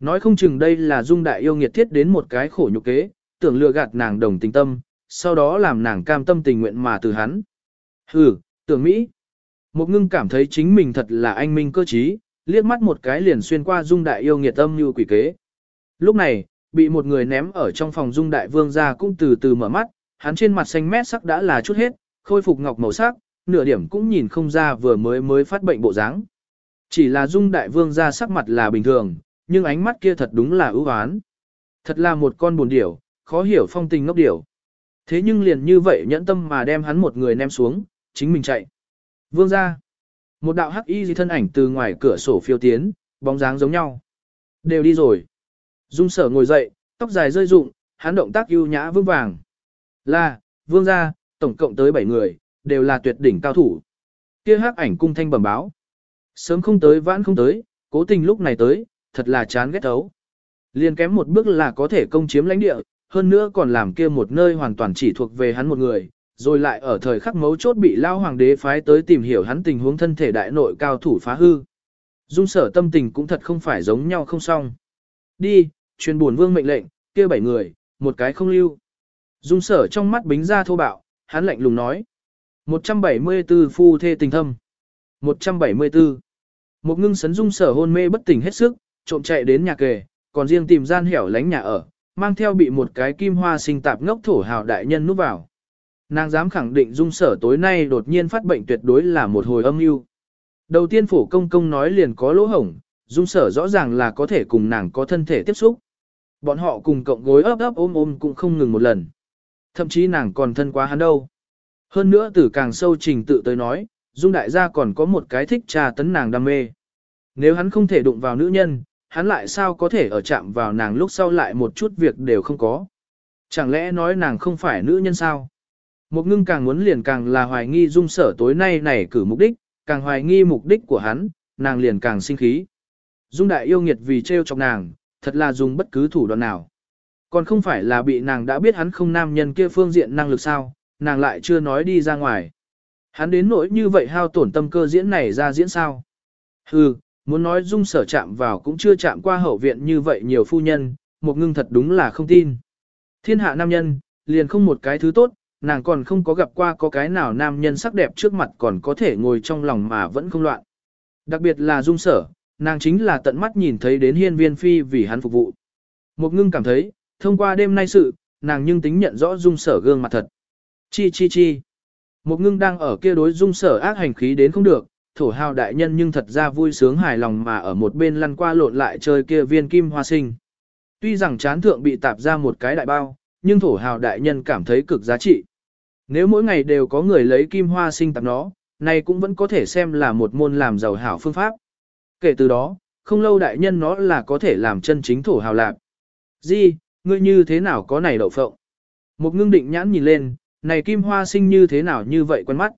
Nói không chừng đây là dung đại yêu nghiệt thiết đến một cái khổ nhục kế, tưởng lừa gạt nàng đồng tình tâm, sau đó làm nàng cam tâm tình nguyện mà từ hắn. Hừ, tưởng Mỹ. Một ngưng cảm thấy chính mình thật là anh minh cơ trí, liếc mắt một cái liền xuyên qua dung đại yêu nghiệt âm như quỷ kế. Lúc này, bị một người ném ở trong phòng dung đại vương ra cũng từ từ mở mắt, hắn trên mặt xanh mét sắc đã là chút hết, khôi phục ngọc màu sắc, nửa điểm cũng nhìn không ra vừa mới mới phát bệnh bộ dáng. Chỉ là dung đại vương ra sắc mặt là bình thường, nhưng ánh mắt kia thật đúng là ưu oán. Thật là một con buồn điểu, khó hiểu phong tình ngốc điểu. Thế nhưng liền như vậy nhẫn tâm mà đem hắn một người ném xuống, chính mình chạy. Vương ra. Một đạo hắc y thân ảnh từ ngoài cửa sổ phiêu tiến, bóng dáng giống nhau. Đều đi rồi. Dung sở ngồi dậy, tóc dài rơi rụng, hắn động tác ưu nhã vững vàng. Là, vương gia, tổng cộng tới 7 người, đều là tuyệt đỉnh cao thủ. Kia hắc ảnh cung thanh bẩm báo. Sớm không tới vãn không tới, cố tình lúc này tới, thật là chán ghét thấu. Liên kém một bước là có thể công chiếm lãnh địa, hơn nữa còn làm kia một nơi hoàn toàn chỉ thuộc về hắn một người, rồi lại ở thời khắc mấu chốt bị lao hoàng đế phái tới tìm hiểu hắn tình huống thân thể đại nội cao thủ phá hư. Dung sở tâm tình cũng thật không phải giống nhau không xong. Đi, truyền buồn vương mệnh lệnh, kia bảy người, một cái không lưu. Dung sở trong mắt bính ra thô bạo, hắn lạnh lùng nói. 174 phu thê tình thâm. 174. Một ngưng sấn dung sở hôn mê bất tỉnh hết sức, trộm chạy đến nhà kề, còn riêng tìm gian hẻo lánh nhà ở, mang theo bị một cái kim hoa sinh tạp ngốc thổ hào đại nhân núp vào. Nàng dám khẳng định dung sở tối nay đột nhiên phát bệnh tuyệt đối là một hồi âm mưu. Đầu tiên phổ công công nói liền có lỗ hổng, dung sở rõ ràng là có thể cùng nàng có thân thể tiếp xúc. Bọn họ cùng cộng gối ấp ấp ôm ôm cũng không ngừng một lần. Thậm chí nàng còn thân quá hắn đâu. Hơn nữa từ càng sâu trình tự tới nói, dung đại gia còn có một cái thích trà tấn nàng đam mê. Nếu hắn không thể đụng vào nữ nhân, hắn lại sao có thể ở chạm vào nàng lúc sau lại một chút việc đều không có. Chẳng lẽ nói nàng không phải nữ nhân sao? Một ngưng càng muốn liền càng là hoài nghi dung sở tối nay này cử mục đích, càng hoài nghi mục đích của hắn, nàng liền càng sinh khí. Dung đại yêu nghiệt vì treo chọc nàng, thật là dùng bất cứ thủ đoạn nào. Còn không phải là bị nàng đã biết hắn không nam nhân kia phương diện năng lực sao, nàng lại chưa nói đi ra ngoài. Hắn đến nỗi như vậy hao tổn tâm cơ diễn này ra diễn sao. Hừ, muốn nói dung sở chạm vào cũng chưa chạm qua hậu viện như vậy nhiều phu nhân, một ngưng thật đúng là không tin. Thiên hạ nam nhân, liền không một cái thứ tốt, nàng còn không có gặp qua có cái nào nam nhân sắc đẹp trước mặt còn có thể ngồi trong lòng mà vẫn không loạn. Đặc biệt là dung sở, nàng chính là tận mắt nhìn thấy đến hiên viên phi vì hắn phục vụ. Một ngưng cảm thấy, thông qua đêm nay sự, nàng nhưng tính nhận rõ dung sở gương mặt thật. Chi chi chi. Một ngưng đang ở kia đối dung sở ác hành khí đến không được, thổ hào đại nhân nhưng thật ra vui sướng hài lòng mà ở một bên lăn qua lộn lại chơi kia viên kim hoa sinh. Tuy rằng chán thượng bị tạp ra một cái đại bao, nhưng thổ hào đại nhân cảm thấy cực giá trị. Nếu mỗi ngày đều có người lấy kim hoa sinh tạp nó, này cũng vẫn có thể xem là một môn làm giàu hảo phương pháp. Kể từ đó, không lâu đại nhân nó là có thể làm chân chính thổ hào lạc. Di, ngươi như thế nào có này đậu phộng? Một ngưng định nhãn nhìn lên, này kim hoa sinh như thế nào như vậy quen mắt.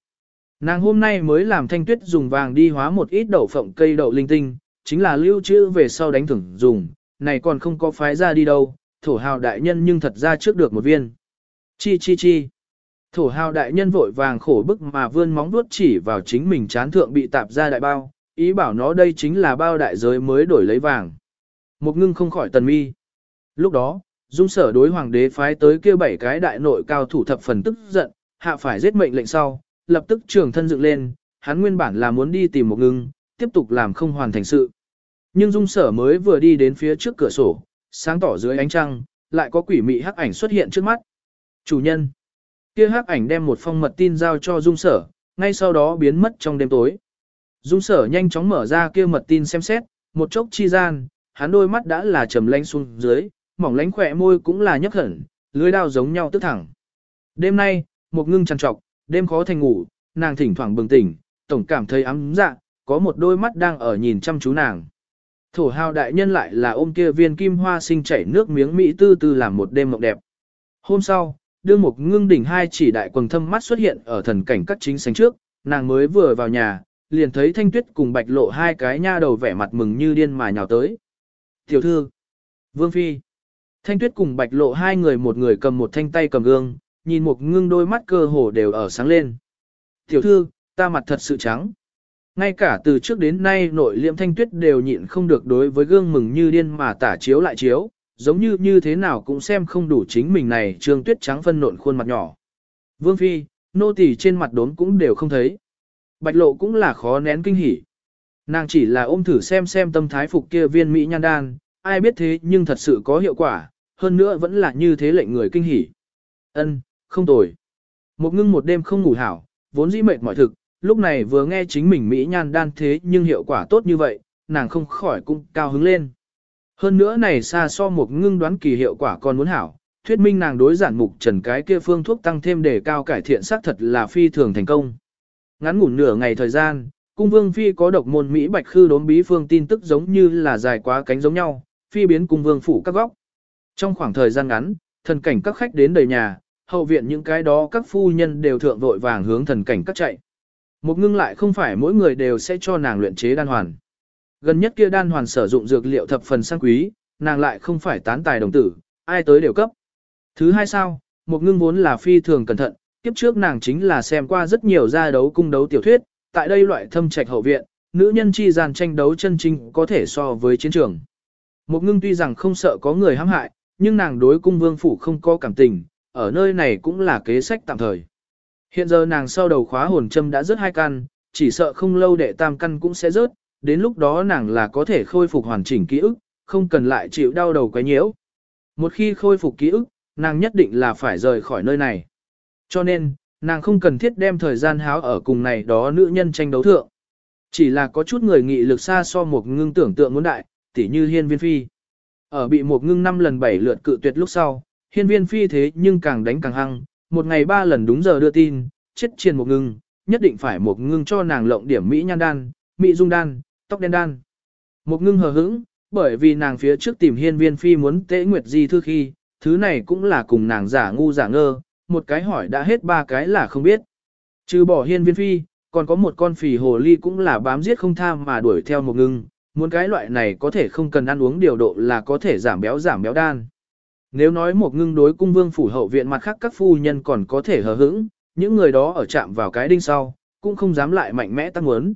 Nàng hôm nay mới làm thanh tuyết dùng vàng đi hóa một ít đậu phộng cây đậu linh tinh, chính là lưu trữ về sau đánh thưởng dùng, này còn không có phái ra đi đâu, thổ hào đại nhân nhưng thật ra trước được một viên. Chi chi chi. Thổ hào đại nhân vội vàng khổ bức mà vươn móng vuốt chỉ vào chính mình chán thượng bị tạp ra đại bao, ý bảo nó đây chính là bao đại giới mới đổi lấy vàng. Một ngưng không khỏi tần mi. Lúc đó, dung sở đối hoàng đế phái tới kêu bảy cái đại nội cao thủ thập phần tức giận, hạ phải giết mệnh lệnh sau, lập tức trường thân dựng lên, hắn nguyên bản là muốn đi tìm một ngưng, tiếp tục làm không hoàn thành sự. Nhưng dung sở mới vừa đi đến phía trước cửa sổ, sáng tỏ dưới ánh trăng, lại có quỷ mị hắc ảnh xuất hiện trước mắt. Chủ nhân. Kia hắc ảnh đem một phong mật tin giao cho dung sở, ngay sau đó biến mất trong đêm tối. Dung sở nhanh chóng mở ra kia mật tin xem xét, một chốc chi gian, hắn đôi mắt đã là trầm lanh xuống dưới, mỏng lánh khỏe môi cũng là nhấp hẳn, lưới đao giống nhau tức thẳng. Đêm nay, một ngưng trằn trọc, đêm khó thành ngủ, nàng thỉnh thoảng bừng tỉnh, tổng cảm thấy ấm dạ, có một đôi mắt đang ở nhìn chăm chú nàng. Thổ hào đại nhân lại là ôm kia viên kim hoa sinh chảy nước miếng Mỹ tư tư làm một đêm mộng đẹp. Hôm sau, đương một ngưng đỉnh hai chỉ đại quần thâm mắt xuất hiện ở thần cảnh các chính sánh trước, nàng mới vừa vào nhà, liền thấy thanh tuyết cùng bạch lộ hai cái nha đầu vẻ mặt mừng như điên mà nhào tới. Tiểu thư, Vương Phi, thanh tuyết cùng bạch lộ hai người một người cầm một thanh tay cầm gương, nhìn một ngưng đôi mắt cơ hồ đều ở sáng lên. Tiểu thư, ta mặt thật sự trắng. Ngay cả từ trước đến nay nội liệm thanh tuyết đều nhịn không được đối với gương mừng như điên mà tả chiếu lại chiếu, giống như như thế nào cũng xem không đủ chính mình này trương tuyết trắng phân nộn khuôn mặt nhỏ. Vương Phi, nô tỳ trên mặt đốn cũng đều không thấy. bạch lộ cũng là khó nén kinh hỉ. Nàng chỉ là ôm thử xem xem tâm thái phục kia viên Mỹ nhan đan, ai biết thế nhưng thật sự có hiệu quả, hơn nữa vẫn là như thế lệnh người kinh hỉ. Ân, không tồi. Một ngưng một đêm không ngủ hảo, vốn dĩ mệt mỏi thực, lúc này vừa nghe chính mình Mỹ nhan đan thế nhưng hiệu quả tốt như vậy, nàng không khỏi cũng cao hứng lên. Hơn nữa này xa so một ngưng đoán kỳ hiệu quả còn muốn hảo, thuyết minh nàng đối giản mục trần cái kia phương thuốc tăng thêm để cao cải thiện xác thật là phi thường thành công. Ngắn ngủ nửa ngày thời gian, cung vương phi có độc môn Mỹ bạch khư đốm bí phương tin tức giống như là dài quá cánh giống nhau, phi biến cung vương phủ các góc. Trong khoảng thời gian ngắn, thần cảnh các khách đến đầy nhà, hậu viện những cái đó các phu nhân đều thượng vội vàng hướng thần cảnh các chạy. Một ngưng lại không phải mỗi người đều sẽ cho nàng luyện chế đan hoàn. Gần nhất kia đan hoàn sử dụng dược liệu thập phần sang quý, nàng lại không phải tán tài đồng tử, ai tới đều cấp. Thứ hai sao, một ngưng vốn là phi thường cẩn thận, kiếp trước nàng chính là xem qua rất nhiều gia đấu cung đấu tiểu thuyết, tại đây loại thâm trạch hậu viện, nữ nhân chi gian tranh đấu chân chính có thể so với chiến trường. Một ngưng tuy rằng không sợ có người hãm hại, nhưng nàng đối cung vương phủ không có cảm tình, ở nơi này cũng là kế sách tạm thời. Hiện giờ nàng sau đầu khóa hồn châm đã rớt hai căn, chỉ sợ không lâu đệ tam căn cũng sẽ rớt, đến lúc đó nàng là có thể khôi phục hoàn chỉnh ký ức, không cần lại chịu đau đầu quấy nhiễu. Một khi khôi phục ký ức, nàng nhất định là phải rời khỏi nơi này. Cho nên, nàng không cần thiết đem thời gian háo ở cùng này đó nữ nhân tranh đấu thượng. Chỉ là có chút người nghị lực xa so một ngưng tưởng tượng muốn đại, tỉ như hiên viên phi. Ở bị một ngưng năm lần bảy lượt cự tuyệt lúc sau, hiên viên phi thế nhưng càng đánh càng hăng, một ngày ba lần đúng giờ đưa tin, chết triền một ngưng, nhất định phải một ngưng cho nàng lộng điểm Mỹ nhan đan, Mỹ dung đan, tóc đen đan. Một ngưng hờ hững, bởi vì nàng phía trước tìm hiên viên phi muốn tễ nguyệt di thư khi, thứ này cũng là cùng nàng giả ngu giả ngơ, một cái hỏi đã hết ba cái là không biết. Trừ bỏ hiên viên phi, còn có một con phì hồ ly cũng là bám giết không tham mà đuổi theo một ngưng, muốn cái loại này có thể không cần ăn uống điều độ là có thể giảm béo giảm béo đan. Nếu nói một ngưng đối cung vương phủ hậu viện mặt khác các phu nhân còn có thể hờ hững, những người đó ở chạm vào cái đinh sau, cũng không dám lại mạnh mẽ tăng muốn.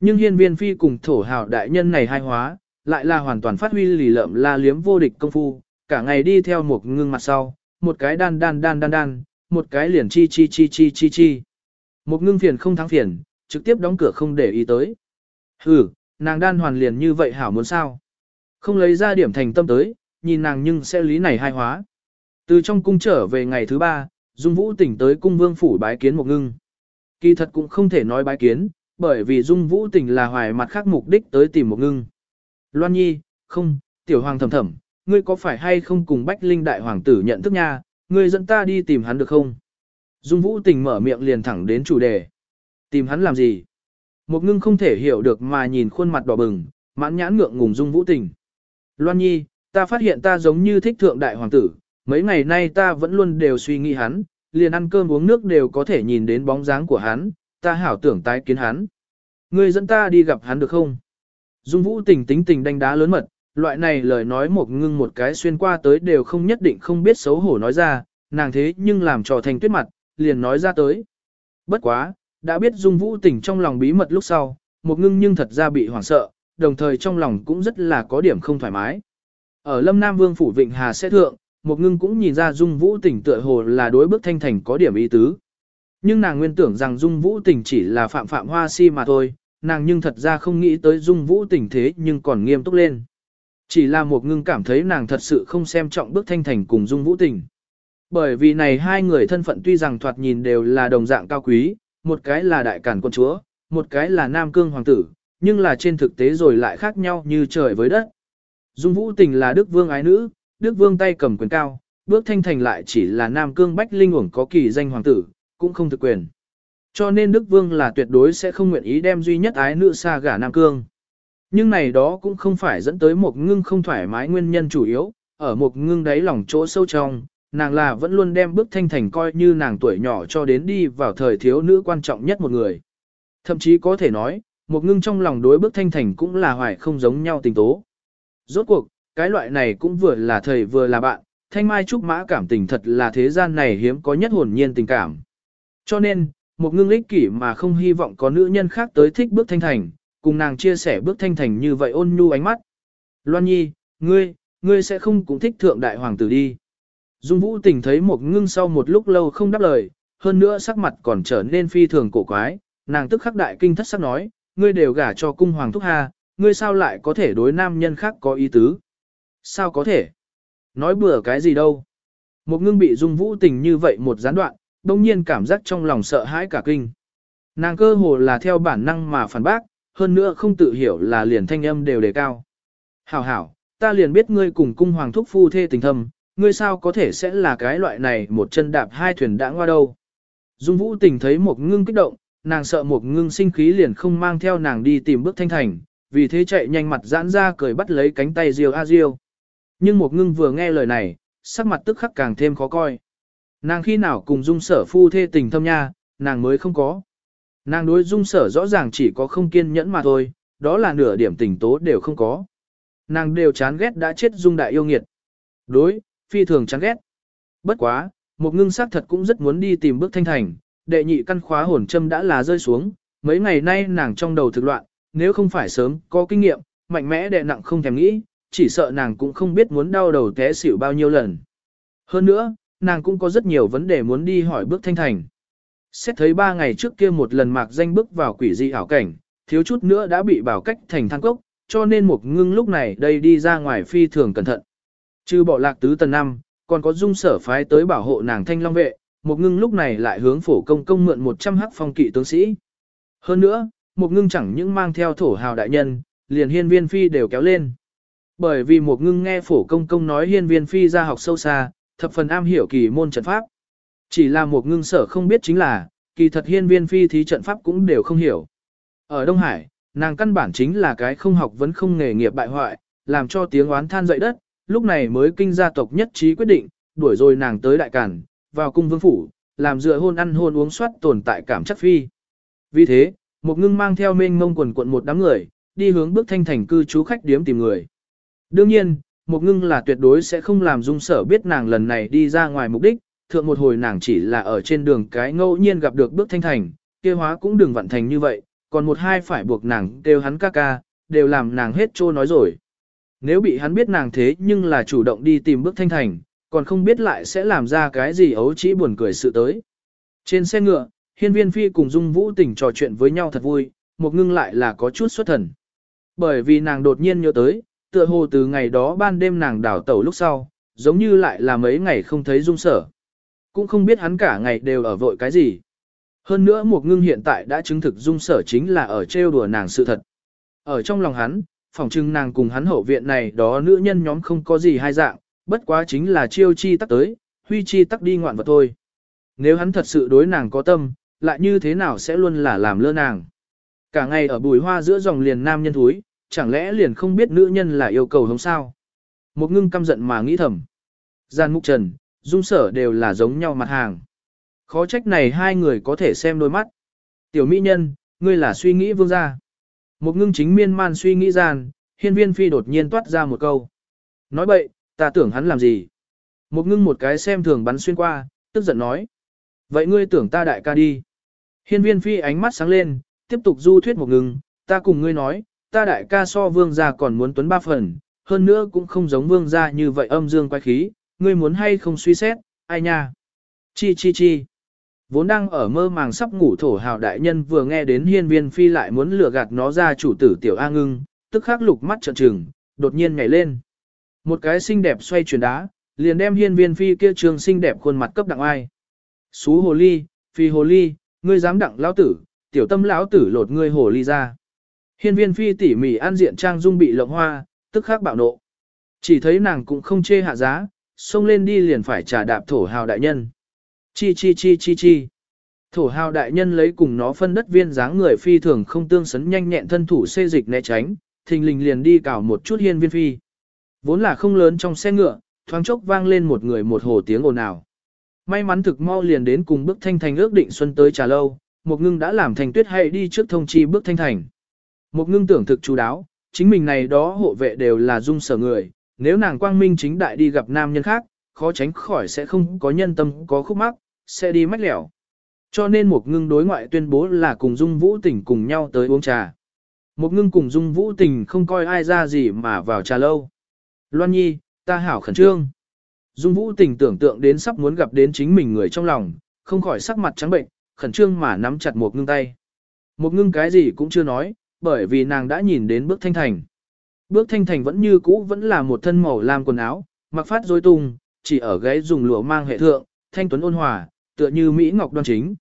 Nhưng hiên viên phi cùng thổ hào đại nhân này hai hóa, lại là hoàn toàn phát huy lì lợm la liếm vô địch công phu, cả ngày đi theo một ngưng mặt sau, một cái đan đan đan đan đan, một cái liền chi chi chi chi chi chi. Một ngưng phiền không thắng phiền, trực tiếp đóng cửa không để ý tới. Hừ, nàng đan hoàn liền như vậy hảo muốn sao. Không lấy ra điểm thành tâm tới, nhìn nàng nhưng sẽ lý này hai hóa. Từ trong cung trở về ngày thứ ba, Dung Vũ tỉnh tới cung vương phủ bái kiến một ngưng. Kỳ thật cũng không thể nói bái kiến, bởi vì Dung Vũ tỉnh là hoài mặt khác mục đích tới tìm một ngưng. Loan Nhi, không, tiểu hoàng thầm thầm, ngươi có phải hay không cùng Bách Linh đại hoàng tử nhận thức nha, ngươi dẫn ta đi tìm hắn được không? Dung Vũ tình mở miệng liền thẳng đến chủ đề. Tìm hắn làm gì? Một ngưng không thể hiểu được mà nhìn khuôn mặt đỏ bừng, mãn nhãn ngượng ngùng Dung Vũ tình. Loan Nhi, ta phát hiện ta giống như thích thượng đại hoàng tử, mấy ngày nay ta vẫn luôn đều suy nghĩ hắn, liền ăn cơm uống nước đều có thể nhìn đến bóng dáng của hắn, ta hảo tưởng tái kiến hắn. Ngươi dẫn ta đi gặp hắn được không? Dung Vũ tình tính tình đánh đá lớn mật, loại này lời nói một ngưng một cái xuyên qua tới đều không nhất định không biết xấu hổ nói ra, nàng thế nhưng làm trò thành tuyết mặt, liền nói ra tới. Bất quá, đã biết Dung Vũ tình trong lòng bí mật lúc sau, một ngưng nhưng thật ra bị hoảng sợ, đồng thời trong lòng cũng rất là có điểm không thoải mái. Ở Lâm Nam Vương Phủ Vịnh Hà sẽ thượng, một ngưng cũng nhìn ra Dung Vũ tình tựa hồ là đối bước thanh thành có điểm ý tứ. Nhưng nàng nguyên tưởng rằng Dung Vũ tình chỉ là phạm phạm hoa si mà thôi, nàng nhưng thật ra không nghĩ tới Dung Vũ tình thế nhưng còn nghiêm túc lên. Chỉ là một ngưng cảm thấy nàng thật sự không xem trọng bước thanh thành cùng dung vũ tình. Bởi vì này hai người thân phận tuy rằng thoạt nhìn đều là đồng dạng cao quý, một cái là đại cản quân chúa, một cái là nam cương hoàng tử, nhưng là trên thực tế rồi lại khác nhau như trời với đất. Dung vũ tình là đức vương ái nữ, đức vương tay cầm quyền cao, bước thanh thành lại chỉ là nam cương bách linh uổng có kỳ danh hoàng tử, cũng không thực quyền. Cho nên đức vương là tuyệt đối sẽ không nguyện ý đem duy nhất ái nữ xa gả nam cương. Nhưng này đó cũng không phải dẫn tới một ngưng không thoải mái nguyên nhân chủ yếu, ở một ngưng đáy lòng chỗ sâu trong, nàng là vẫn luôn đem bước thanh thành coi như nàng tuổi nhỏ cho đến đi vào thời thiếu nữ quan trọng nhất một người. Thậm chí có thể nói, một ngưng trong lòng đối bước thanh thành cũng là hoài không giống nhau tình tố. Rốt cuộc, cái loại này cũng vừa là thầy vừa là bạn, thanh mai trúc mã cảm tình thật là thế gian này hiếm có nhất hồn nhiên tình cảm. Cho nên, một ngưng ích kỷ mà không hy vọng có nữ nhân khác tới thích bước thanh thành, cùng nàng chia sẻ bước thanh thành như vậy ôn nhu ánh mắt. Loan Nhi, ngươi, ngươi sẽ không cũng thích thượng đại hoàng tử đi. Dung Vũ tình thấy một ngưng sau một lúc lâu không đáp lời, hơn nữa sắc mặt còn trở nên phi thường cổ quái, nàng tức khắc đại kinh thất sắc nói, ngươi đều gả cho cung hoàng thúc hà, ngươi sao lại có thể đối nam nhân khác có ý tứ? Sao có thể? Nói bừa cái gì đâu? Một ngưng bị dung vũ tình như vậy một gián đoạn, đông nhiên cảm giác trong lòng sợ hãi cả kinh. Nàng cơ hồ là theo bản năng mà phản bác, hơn nữa không tự hiểu là liền thanh âm đều đề cao. Hảo hảo, ta liền biết ngươi cùng cung hoàng thúc phu thê tình thâm, ngươi sao có thể sẽ là cái loại này một chân đạp hai thuyền đã qua đâu. Dung vũ tình thấy một ngưng kích động, nàng sợ một ngưng sinh khí liền không mang theo nàng đi tìm bước thanh thành, vì thế chạy nhanh mặt giãn ra cười bắt lấy cánh tay Diêu A Diêu. Nhưng một ngưng vừa nghe lời này, sắc mặt tức khắc càng thêm khó coi. Nàng khi nào cùng dung sở phu thê tình thâm nha, nàng mới không có. Nàng đối dung sở rõ ràng chỉ có không kiên nhẫn mà thôi, đó là nửa điểm tình tố đều không có. Nàng đều chán ghét đã chết dung đại yêu nghiệt. Đối, phi thường chán ghét. Bất quá, một ngưng sắc thật cũng rất muốn đi tìm bước thanh thành, đệ nhị căn khóa hồn châm đã là rơi xuống, mấy ngày nay nàng trong đầu thực loạn, nếu không phải sớm có kinh nghiệm, mạnh mẽ đệ nặng không thèm nghĩ, chỉ sợ nàng cũng không biết muốn đau đầu té xỉu bao nhiêu lần. Hơn nữa, nàng cũng có rất nhiều vấn đề muốn đi hỏi bước thanh thành. Xét thấy ba ngày trước kia một lần mạc danh bước vào quỷ dị ảo cảnh, thiếu chút nữa đã bị bảo cách thành than cốc, cho nên một ngưng lúc này đây đi ra ngoài phi thường cẩn thận. Trừ bỏ lạc tứ tần năm, còn có dung sở phái tới bảo hộ nàng thanh long vệ, một ngưng lúc này lại hướng phổ công công mượn 100 hắc phong kỵ tướng sĩ. Hơn nữa, một ngưng chẳng những mang theo thổ hào đại nhân, liền hiên viên phi đều kéo lên. Bởi vì một ngưng nghe phổ công công nói hiên viên phi ra học sâu xa, thập phần am hiểu kỳ môn trận pháp. Chỉ là một ngưng sở không biết chính là, kỳ thật hiên viên phi thí trận pháp cũng đều không hiểu. Ở Đông Hải, nàng căn bản chính là cái không học vẫn không nghề nghiệp bại hoại, làm cho tiếng oán than dậy đất, lúc này mới kinh gia tộc nhất trí quyết định, đuổi rồi nàng tới đại cản, vào cung vương phủ, làm dựa hôn ăn hôn uống soát tồn tại cảm chắc phi. Vì thế, một ngưng mang theo mênh mông quần quận một đám người, đi hướng bước thanh thành cư trú khách điếm tìm người. Đương nhiên, một ngưng là tuyệt đối sẽ không làm dung sở biết nàng lần này đi ra ngoài mục đích, thượng một hồi nàng chỉ là ở trên đường cái ngẫu nhiên gặp được bước thanh thành, kia hóa cũng đừng vận thành như vậy, còn một hai phải buộc nàng đều hắn ca ca, đều làm nàng hết trô nói rồi. Nếu bị hắn biết nàng thế nhưng là chủ động đi tìm bước thanh thành, còn không biết lại sẽ làm ra cái gì ấu chỉ buồn cười sự tới. Trên xe ngựa, hiên viên phi cùng dung vũ tình trò chuyện với nhau thật vui, một ngưng lại là có chút xuất thần. Bởi vì nàng đột nhiên nhớ tới, tựa hồ từ ngày đó ban đêm nàng đảo tẩu lúc sau, giống như lại là mấy ngày không thấy dung sở. Cũng không biết hắn cả ngày đều ở vội cái gì. Hơn nữa một ngưng hiện tại đã chứng thực dung sở chính là ở trêu đùa nàng sự thật. Ở trong lòng hắn, phỏng chừng nàng cùng hắn hậu viện này đó nữ nhân nhóm không có gì hai dạng, bất quá chính là chiêu chi tắc tới, huy chi tắc đi ngoạn vật thôi. Nếu hắn thật sự đối nàng có tâm, lại như thế nào sẽ luôn là làm lơ nàng. Cả ngày ở bùi hoa giữa dòng liền nam nhân thúi, chẳng lẽ liền không biết nữ nhân là yêu cầu hống sao. Một ngưng căm giận mà nghĩ thầm. Gian mục trần, dung sở đều là giống nhau mặt hàng. Khó trách này hai người có thể xem đôi mắt. Tiểu mỹ nhân, ngươi là suy nghĩ vương gia. Một ngưng chính miên man suy nghĩ gian, hiên viên phi đột nhiên toát ra một câu. Nói bậy, ta tưởng hắn làm gì? Một ngưng một cái xem thường bắn xuyên qua, tức giận nói. Vậy ngươi tưởng ta đại ca đi. Hiên viên phi ánh mắt sáng lên, tiếp tục du thuyết một ngưng, ta cùng ngươi nói, ta đại ca so vương gia còn muốn tuấn ba phần, hơn nữa cũng không giống vương gia như vậy âm dương quái khí, ngươi muốn hay không suy xét, ai nha. Chi chi chi. Vốn đang ở mơ màng sắp ngủ thổ hào đại nhân vừa nghe đến hiên viên phi lại muốn lừa gạt nó ra chủ tử tiểu A ngưng, tức khắc lục mắt trợn trừng, đột nhiên nhảy lên. Một cái xinh đẹp xoay chuyển đá, liền đem hiên viên phi kia trường xinh đẹp khuôn mặt cấp đặng ai. Xú hồ ly, phi hồ ly, ngươi dám đặng lão tử, tiểu tâm lão tử lột ngươi hồ ly ra. Hiên viên phi tỉ mỉ an diện trang dung bị lộng hoa, tức khắc bạo nộ. Chỉ thấy nàng cũng không chê hạ giá, xông lên đi liền phải trả đạp thổ hào đại nhân. Chi chi chi chi chi. Thổ hào đại nhân lấy cùng nó phân đất viên dáng người phi thường không tương sấn nhanh nhẹn thân thủ xê dịch né tránh, thình lình liền đi cào một chút hiên viên phi. Vốn là không lớn trong xe ngựa, thoáng chốc vang lên một người một hồ tiếng ồn ào. May mắn thực mau liền đến cùng bước thanh thành ước định xuân tới trà lâu, một ngưng đã làm thành tuyết hay đi trước thông chi bước thanh thành. Một ngưng tưởng thực chú đáo, chính mình này đó hộ vệ đều là dung sở người, nếu nàng quang minh chính đại đi gặp nam nhân khác, khó tránh khỏi sẽ không có nhân tâm có khúc mắc, sẽ đi mách lẻo. Cho nên một ngưng đối ngoại tuyên bố là cùng Dung Vũ Tình cùng nhau tới uống trà. Một ngưng cùng Dung Vũ Tình không coi ai ra gì mà vào trà lâu. Loan Nhi, ta hảo khẩn trương. Dung Vũ Tình tưởng tượng đến sắp muốn gặp đến chính mình người trong lòng, không khỏi sắc mặt trắng bệnh, khẩn trương mà nắm chặt một ngưng tay. Một ngưng cái gì cũng chưa nói, bởi vì nàng đã nhìn đến bước thanh thành. Bước thanh thành vẫn như cũ vẫn là một thân màu làm quần áo, mặc phát rối tung, chỉ ở gáy dùng lụa mang hệ thượng, thanh tuấn ôn hòa, tựa như Mỹ Ngọc đoan chính.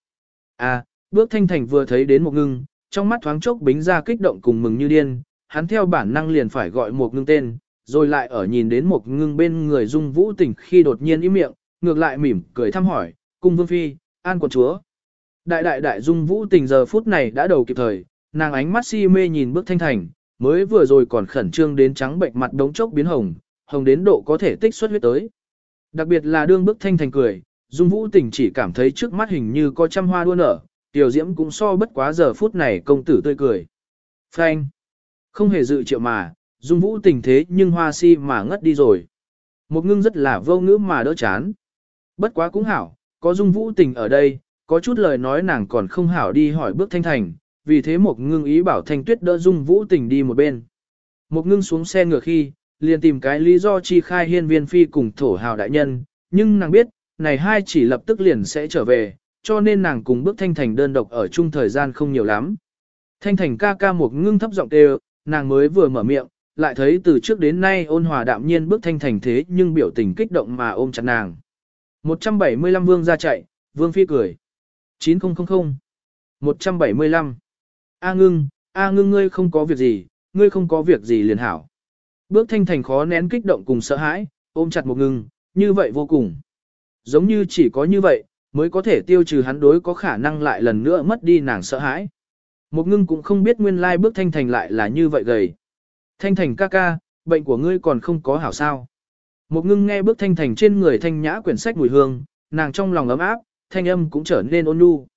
À, bước thanh thành vừa thấy đến một ngưng, trong mắt thoáng chốc bính ra kích động cùng mừng như điên, hắn theo bản năng liền phải gọi một ngưng tên, rồi lại ở nhìn đến một ngưng bên người dung vũ tỉnh khi đột nhiên im miệng, ngược lại mỉm cười thăm hỏi, cung vương phi, an quận chúa. Đại đại đại dung vũ tình giờ phút này đã đầu kịp thời, nàng ánh mắt si mê nhìn bước thanh thành, mới vừa rồi còn khẩn trương đến trắng bệnh mặt đống chốc biến hồng, hồng đến độ có thể tích xuất huyết tới. Đặc biệt là đương bước thanh thành cười, dung vũ tình chỉ cảm thấy trước mắt hình như có trăm hoa đua nở, tiểu diễm cũng so bất quá giờ phút này công tử tươi cười. Phanh! Không hề dự triệu mà, dung vũ tình thế nhưng hoa si mà ngất đi rồi. Một ngưng rất là vô ngữ mà đỡ chán. Bất quá cũng hảo, có dung vũ tình ở đây, có chút lời nói nàng còn không hảo đi hỏi bước thanh thành, vì thế một ngưng ý bảo thanh tuyết đỡ dung vũ tình đi một bên. Một ngưng xuống xe ngựa khi, liền tìm cái lý do chi khai hiên viên phi cùng thổ hào đại nhân, nhưng nàng biết, này hai chỉ lập tức liền sẽ trở về, cho nên nàng cùng bước thanh thành đơn độc ở chung thời gian không nhiều lắm. Thanh thành ca ca một ngưng thấp giọng kêu, nàng mới vừa mở miệng, lại thấy từ trước đến nay ôn hòa đạm nhiên bước thanh thành thế nhưng biểu tình kích động mà ôm chặt nàng. 175 vương ra chạy, vương phi cười. 9000 175 A ngưng, A ngưng ngươi không có việc gì, ngươi không có việc gì liền hảo. Bước thanh thành khó nén kích động cùng sợ hãi, ôm chặt một ngưng, như vậy vô cùng. Giống như chỉ có như vậy, mới có thể tiêu trừ hắn đối có khả năng lại lần nữa mất đi nàng sợ hãi. Một ngưng cũng không biết nguyên lai bước thanh thành lại là như vậy gầy. Thanh thành ca ca, bệnh của ngươi còn không có hảo sao. Một ngưng nghe bước thanh thành trên người thanh nhã quyển sách mùi hương, nàng trong lòng ấm áp, thanh âm cũng trở nên ôn nhu.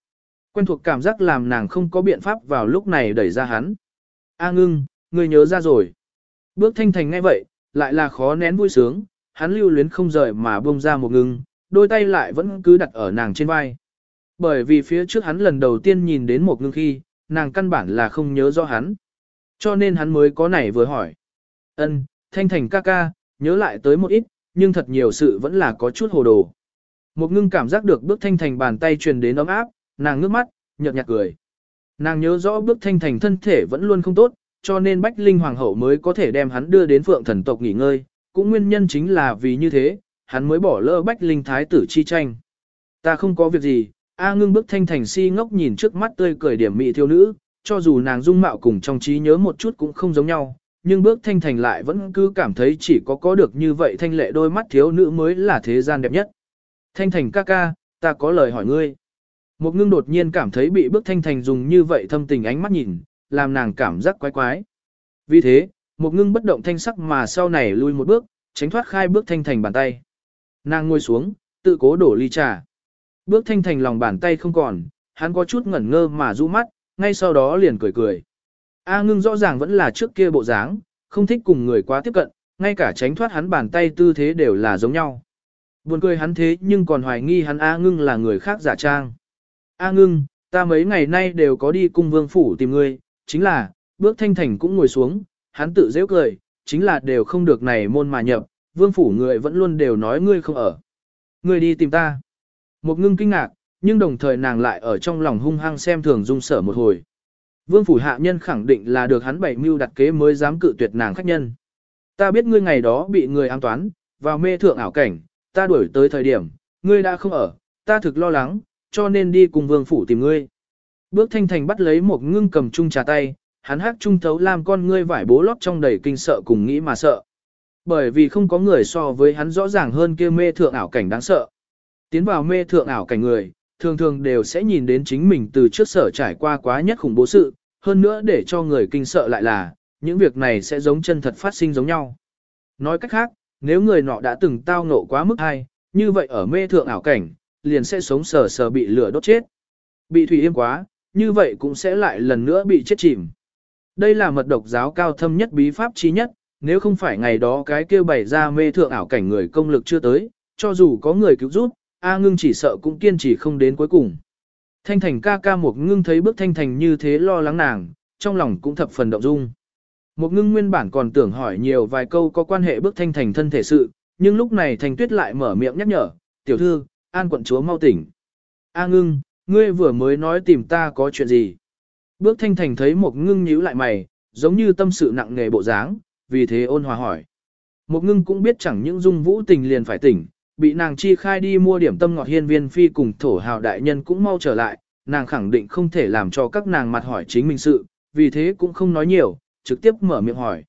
Quen thuộc cảm giác làm nàng không có biện pháp vào lúc này đẩy ra hắn. A ngưng, ngươi nhớ ra rồi. Bước thanh thành ngay vậy, lại là khó nén vui sướng, hắn lưu luyến không rời mà buông ra một ngưng, đôi tay lại vẫn cứ đặt ở nàng trên vai. Bởi vì phía trước hắn lần đầu tiên nhìn đến một ngưng khi, nàng căn bản là không nhớ rõ hắn. Cho nên hắn mới có nảy vừa hỏi. ân thanh thành ca ca, nhớ lại tới một ít, nhưng thật nhiều sự vẫn là có chút hồ đồ. Một ngưng cảm giác được bước thanh thành bàn tay truyền đến ấm áp, nàng ngước mắt, nhợt nhạt cười. Nàng nhớ rõ bước thanh thành thân thể vẫn luôn không tốt, cho nên Bách Linh Hoàng hậu mới có thể đem hắn đưa đến phượng thần tộc nghỉ ngơi, cũng nguyên nhân chính là vì như thế, hắn mới bỏ lỡ Bách Linh Thái tử chi tranh. Ta không có việc gì, A ngưng bước thanh thành si ngốc nhìn trước mắt tươi cười điểm mị thiếu nữ, cho dù nàng dung mạo cùng trong trí nhớ một chút cũng không giống nhau, nhưng bước thanh thành lại vẫn cứ cảm thấy chỉ có có được như vậy thanh lệ đôi mắt thiếu nữ mới là thế gian đẹp nhất. Thanh thành ca ca, ta có lời hỏi ngươi. Một ngưng đột nhiên cảm thấy bị bước thanh thành dùng như vậy thâm tình ánh mắt nhìn, làm nàng cảm giác quái quái. Vì thế, một ngưng bất động thanh sắc mà sau này lui một bước, tránh thoát khai bước thanh thành bàn tay. Nàng ngồi xuống, tự cố đổ ly trà. Bước thanh thành lòng bàn tay không còn, hắn có chút ngẩn ngơ mà rũ mắt, ngay sau đó liền cười cười. A ngưng rõ ràng vẫn là trước kia bộ dáng, không thích cùng người quá tiếp cận, ngay cả tránh thoát hắn bàn tay tư thế đều là giống nhau. Buồn cười hắn thế nhưng còn hoài nghi hắn A ngưng là người khác giả trang. A ngưng, ta mấy ngày nay đều có đi cung vương phủ tìm ngươi, chính là, bước thanh thành cũng ngồi xuống, hắn tự dễ cười, chính là đều không được này môn mà nhập, vương phủ người vẫn luôn đều nói ngươi không ở. Ngươi đi tìm ta. Một ngưng kinh ngạc, nhưng đồng thời nàng lại ở trong lòng hung hăng xem thường dung sở một hồi. Vương phủ hạ nhân khẳng định là được hắn bảy mưu đặt kế mới dám cự tuyệt nàng khách nhân. Ta biết ngươi ngày đó bị người an toán, vào mê thượng ảo cảnh, ta đuổi tới thời điểm, ngươi đã không ở, ta thực lo lắng, cho nên đi cùng vương phủ tìm ngươi. Bước thanh thành bắt lấy một ngưng cầm chung trà tay, hắn hát trung thấu làm con ngươi vải bố lót trong đầy kinh sợ cùng nghĩ mà sợ. Bởi vì không có người so với hắn rõ ràng hơn kia mê thượng ảo cảnh đáng sợ. Tiến vào mê thượng ảo cảnh người, thường thường đều sẽ nhìn đến chính mình từ trước sở trải qua quá nhất khủng bố sự, hơn nữa để cho người kinh sợ lại là, những việc này sẽ giống chân thật phát sinh giống nhau. Nói cách khác, nếu người nọ đã từng tao ngộ quá mức hay, như vậy ở mê thượng ảo cảnh, liền sẽ sống sờ sờ bị lửa đốt chết. Bị thủy yêm quá, như vậy cũng sẽ lại lần nữa bị chết chìm. Đây là mật độc giáo cao thâm nhất bí pháp chí nhất, nếu không phải ngày đó cái kêu bày ra mê thượng ảo cảnh người công lực chưa tới, cho dù có người cứu rút, A ngưng chỉ sợ cũng kiên trì không đến cuối cùng. Thanh thành ca ca một ngưng thấy bước thanh thành như thế lo lắng nàng, trong lòng cũng thập phần động dung. Một ngưng nguyên bản còn tưởng hỏi nhiều vài câu có quan hệ bước thanh thành thân thể sự, nhưng lúc này thành tuyết lại mở miệng nhắc nhở, tiểu thư, an quận chúa mau tỉnh. A ngưng, ngươi vừa mới nói tìm ta có chuyện gì? Bước thanh thành thấy một ngưng nhíu lại mày, giống như tâm sự nặng nề bộ dáng, vì thế ôn hòa hỏi. Một ngưng cũng biết chẳng những dung vũ tình liền phải tỉnh, bị nàng chi khai đi mua điểm tâm ngọt hiên viên phi cùng thổ hào đại nhân cũng mau trở lại, nàng khẳng định không thể làm cho các nàng mặt hỏi chính mình sự, vì thế cũng không nói nhiều, trực tiếp mở miệng hỏi.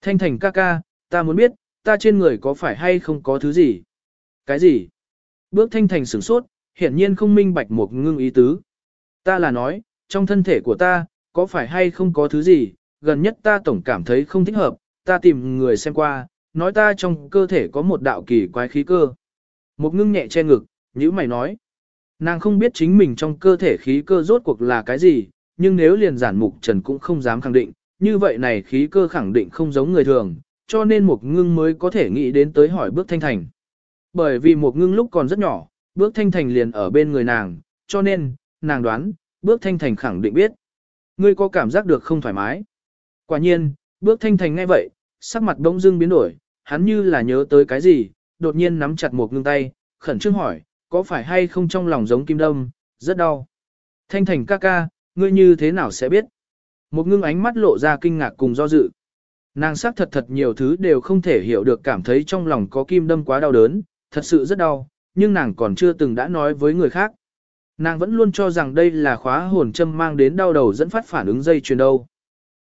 Thanh thành ca ca, ta muốn biết, ta trên người có phải hay không có thứ gì? Cái gì? Bước thanh thành sửng sốt, hiển nhiên không minh bạch một ngưng ý tứ. Ta là nói, trong thân thể của ta, có phải hay không có thứ gì, gần nhất ta tổng cảm thấy không thích hợp, ta tìm người xem qua, nói ta trong cơ thể có một đạo kỳ quái khí cơ. Một ngưng nhẹ che ngực, như mày nói. Nàng không biết chính mình trong cơ thể khí cơ rốt cuộc là cái gì, nhưng nếu liền giản mục trần cũng không dám khẳng định, như vậy này khí cơ khẳng định không giống người thường, cho nên một ngưng mới có thể nghĩ đến tới hỏi bước thanh thành. Bởi vì một ngưng lúc còn rất nhỏ, bước thanh thành liền ở bên người nàng, cho nên, nàng đoán, bước thanh thành khẳng định biết. Ngươi có cảm giác được không thoải mái. Quả nhiên, bước thanh thành ngay vậy, sắc mặt bỗng dưng biến đổi, hắn như là nhớ tới cái gì, đột nhiên nắm chặt một ngưng tay, khẩn trương hỏi, có phải hay không trong lòng giống kim đâm, rất đau. Thanh thành ca ca, ngươi như thế nào sẽ biết? Một ngưng ánh mắt lộ ra kinh ngạc cùng do dự. Nàng sắc thật thật nhiều thứ đều không thể hiểu được cảm thấy trong lòng có kim đâm quá đau đớn, thật sự rất đau, nhưng nàng còn chưa từng đã nói với người khác. Nàng vẫn luôn cho rằng đây là khóa hồn châm mang đến đau đầu dẫn phát phản ứng dây chuyền đâu.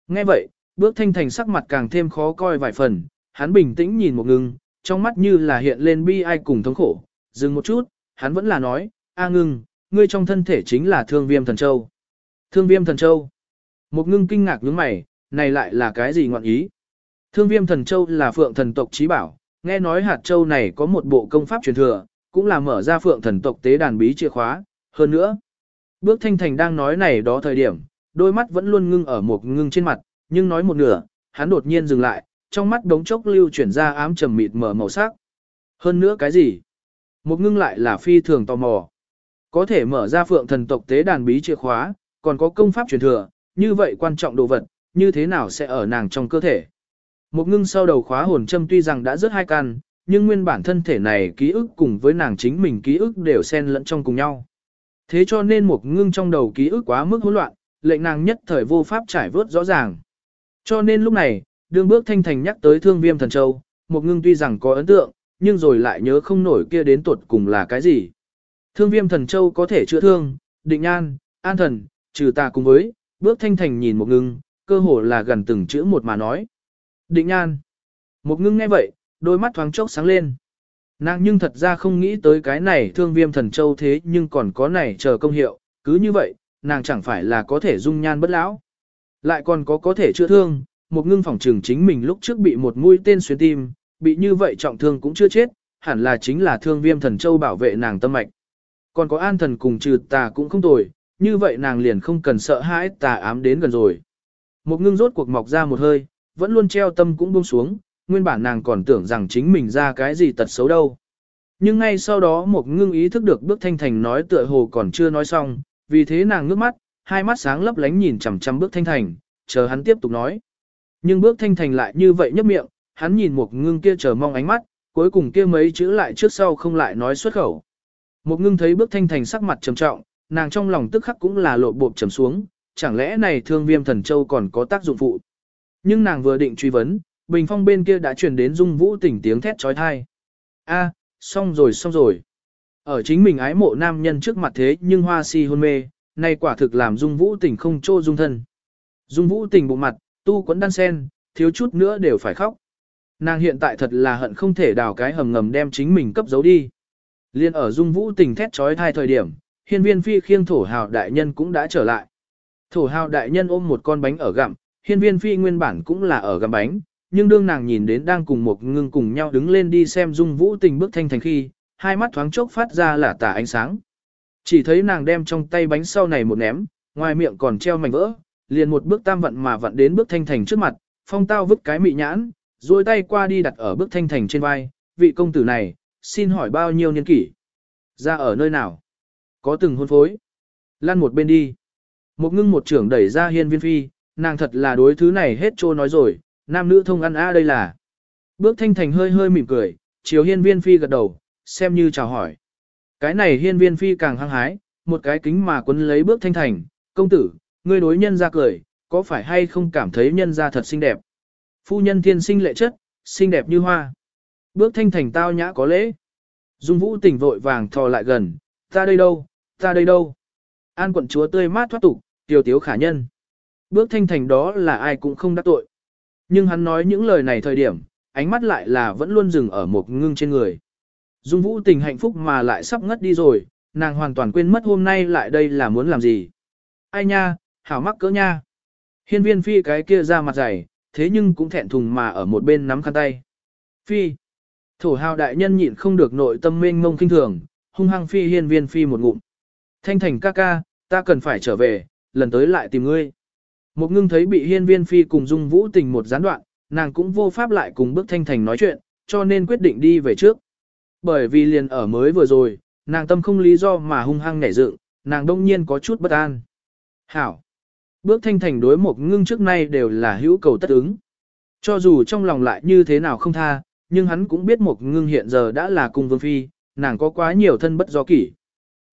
Nghe vậy, bước thanh thành sắc mặt càng thêm khó coi vài phần, hắn bình tĩnh nhìn một ngưng, trong mắt như là hiện lên bi ai cùng thống khổ, dừng một chút, hắn vẫn là nói, a ngưng, ngươi trong thân thể chính là thương viêm thần châu. Thương viêm thần châu. Một ngưng kinh ngạc nhướng mày, này lại là cái gì ngọn ý? Thương viêm thần châu là phượng thần tộc trí bảo, nghe nói hạt châu này có một bộ công pháp truyền thừa, cũng là mở ra phượng thần tộc tế đàn bí chìa khóa, hơn nữa. Bước thanh thành đang nói này đó thời điểm, đôi mắt vẫn luôn ngưng ở một ngưng trên mặt, nhưng nói một nửa, hắn đột nhiên dừng lại, trong mắt đống chốc lưu chuyển ra ám trầm mịt mở màu sắc. Hơn nữa cái gì? Một ngưng lại là phi thường tò mò. Có thể mở ra phượng thần tộc tế đàn bí chìa khóa, còn có công pháp truyền thừa, như vậy quan trọng đồ vật, như thế nào sẽ ở nàng trong cơ thể. Một ngưng sau đầu khóa hồn châm tuy rằng đã rớt hai căn, nhưng nguyên bản thân thể này ký ức cùng với nàng chính mình ký ức đều xen lẫn trong cùng nhau. Thế cho nên một ngưng trong đầu ký ức quá mức hỗn loạn, lệnh nàng nhất thời vô pháp trải vớt rõ ràng. Cho nên lúc này, đương bước thanh thành nhắc tới thương viêm thần châu, một ngưng tuy rằng có ấn tượng, nhưng rồi lại nhớ không nổi kia đến tuột cùng là cái gì. Thương viêm thần châu có thể chữa thương, định an, an thần, trừ tà cùng với, bước thanh thành nhìn một ngưng, cơ hồ là gần từng chữ một mà nói. Định an. Một ngưng nghe vậy, đôi mắt thoáng chốc sáng lên. Nàng nhưng thật ra không nghĩ tới cái này thương viêm thần châu thế nhưng còn có này chờ công hiệu, cứ như vậy, nàng chẳng phải là có thể dung nhan bất lão. Lại còn có có thể chữa thương, một ngưng phòng trường chính mình lúc trước bị một mũi tên xuyên tim, bị như vậy trọng thương cũng chưa chết, hẳn là chính là thương viêm thần châu bảo vệ nàng tâm mạch. Còn có an thần cùng trừ tà cũng không tồi, như vậy nàng liền không cần sợ hãi tà ám đến gần rồi. Một ngưng rốt cuộc mọc ra một hơi, vẫn luôn treo tâm cũng buông xuống, nguyên bản nàng còn tưởng rằng chính mình ra cái gì tật xấu đâu. Nhưng ngay sau đó một ngưng ý thức được bước thanh thành nói tựa hồ còn chưa nói xong, vì thế nàng ngước mắt, hai mắt sáng lấp lánh nhìn chằm chằm bước thanh thành, chờ hắn tiếp tục nói. Nhưng bước thanh thành lại như vậy nhấp miệng, hắn nhìn một ngưng kia chờ mong ánh mắt, cuối cùng kia mấy chữ lại trước sau không lại nói xuất khẩu. Một ngưng thấy bước thanh thành sắc mặt trầm trọng, nàng trong lòng tức khắc cũng là lộ bộp trầm xuống, chẳng lẽ này thương viêm thần châu còn có tác dụng phụ. Nhưng nàng vừa định truy vấn, bình phong bên kia đã truyền đến dung vũ tỉnh tiếng thét trói thai. A, xong rồi xong rồi. Ở chính mình ái mộ nam nhân trước mặt thế nhưng hoa si hôn mê, nay quả thực làm dung vũ tỉnh không trô dung thân. Dung vũ tỉnh bộ mặt, tu quấn đan sen, thiếu chút nữa đều phải khóc. Nàng hiện tại thật là hận không thể đào cái hầm ngầm đem chính mình cấp giấu đi. Liên ở dung vũ tỉnh thét trói thai thời điểm, hiên viên phi khiêng thổ hào đại nhân cũng đã trở lại. Thổ hào đại nhân ôm một con bánh ở gặm, hiên viên phi nguyên bản cũng là ở gặm bánh, nhưng đương nàng nhìn đến đang cùng một ngưng cùng nhau đứng lên đi xem dung vũ tình bước thanh thành khi, hai mắt thoáng chốc phát ra là tả ánh sáng. Chỉ thấy nàng đem trong tay bánh sau này một ném, ngoài miệng còn treo mảnh vỡ, liền một bước tam vận mà vận đến bước thanh thành trước mặt, phong tao vứt cái mị nhãn, rồi tay qua đi đặt ở bước thanh thành trên vai, vị công tử này, xin hỏi bao nhiêu niên kỷ? Ra ở nơi nào? Có từng hôn phối? Lăn một bên đi. Một ngưng một trưởng đẩy ra hiên viên phi, nàng thật là đối thứ này hết trô nói rồi, nam nữ thông ăn a đây là. Bước thanh thành hơi hơi mỉm cười, chiều hiên viên phi gật đầu, xem như chào hỏi. Cái này hiên viên phi càng hăng hái, một cái kính mà quấn lấy bước thanh thành, công tử, ngươi đối nhân ra cười, có phải hay không cảm thấy nhân ra thật xinh đẹp? Phu nhân thiên sinh lệ chất, xinh đẹp như hoa. Bước thanh thành tao nhã có lễ. Dung vũ tỉnh vội vàng thò lại gần, ta đây đâu, ta đây đâu. An quận chúa tươi mát thoát tục, tiểu tiếu khả nhân. Bước thanh thành đó là ai cũng không đắc tội. Nhưng hắn nói những lời này thời điểm, ánh mắt lại là vẫn luôn dừng ở một ngưng trên người. Dung vũ tình hạnh phúc mà lại sắp ngất đi rồi, nàng hoàn toàn quên mất hôm nay lại đây là muốn làm gì. Ai nha, hảo mắc cỡ nha. Hiên viên phi cái kia ra mặt dày, thế nhưng cũng thẹn thùng mà ở một bên nắm khăn tay. Phi. Thổ hào đại nhân nhịn không được nội tâm mênh mông kinh thường, hung hăng phi hiên viên phi một ngụm. Thanh thành ca ca, ta cần phải trở về, lần tới lại tìm ngươi. Một ngưng thấy bị hiên viên phi cùng dung vũ tình một gián đoạn, nàng cũng vô pháp lại cùng bước thanh thành nói chuyện, cho nên quyết định đi về trước. Bởi vì liền ở mới vừa rồi, nàng tâm không lý do mà hung hăng nảy dựng, nàng đông nhiên có chút bất an. Hảo! Bước thanh thành đối một ngưng trước nay đều là hữu cầu tất ứng. Cho dù trong lòng lại như thế nào không tha, nhưng hắn cũng biết một ngưng hiện giờ đã là cung vương phi, nàng có quá nhiều thân bất do kỷ.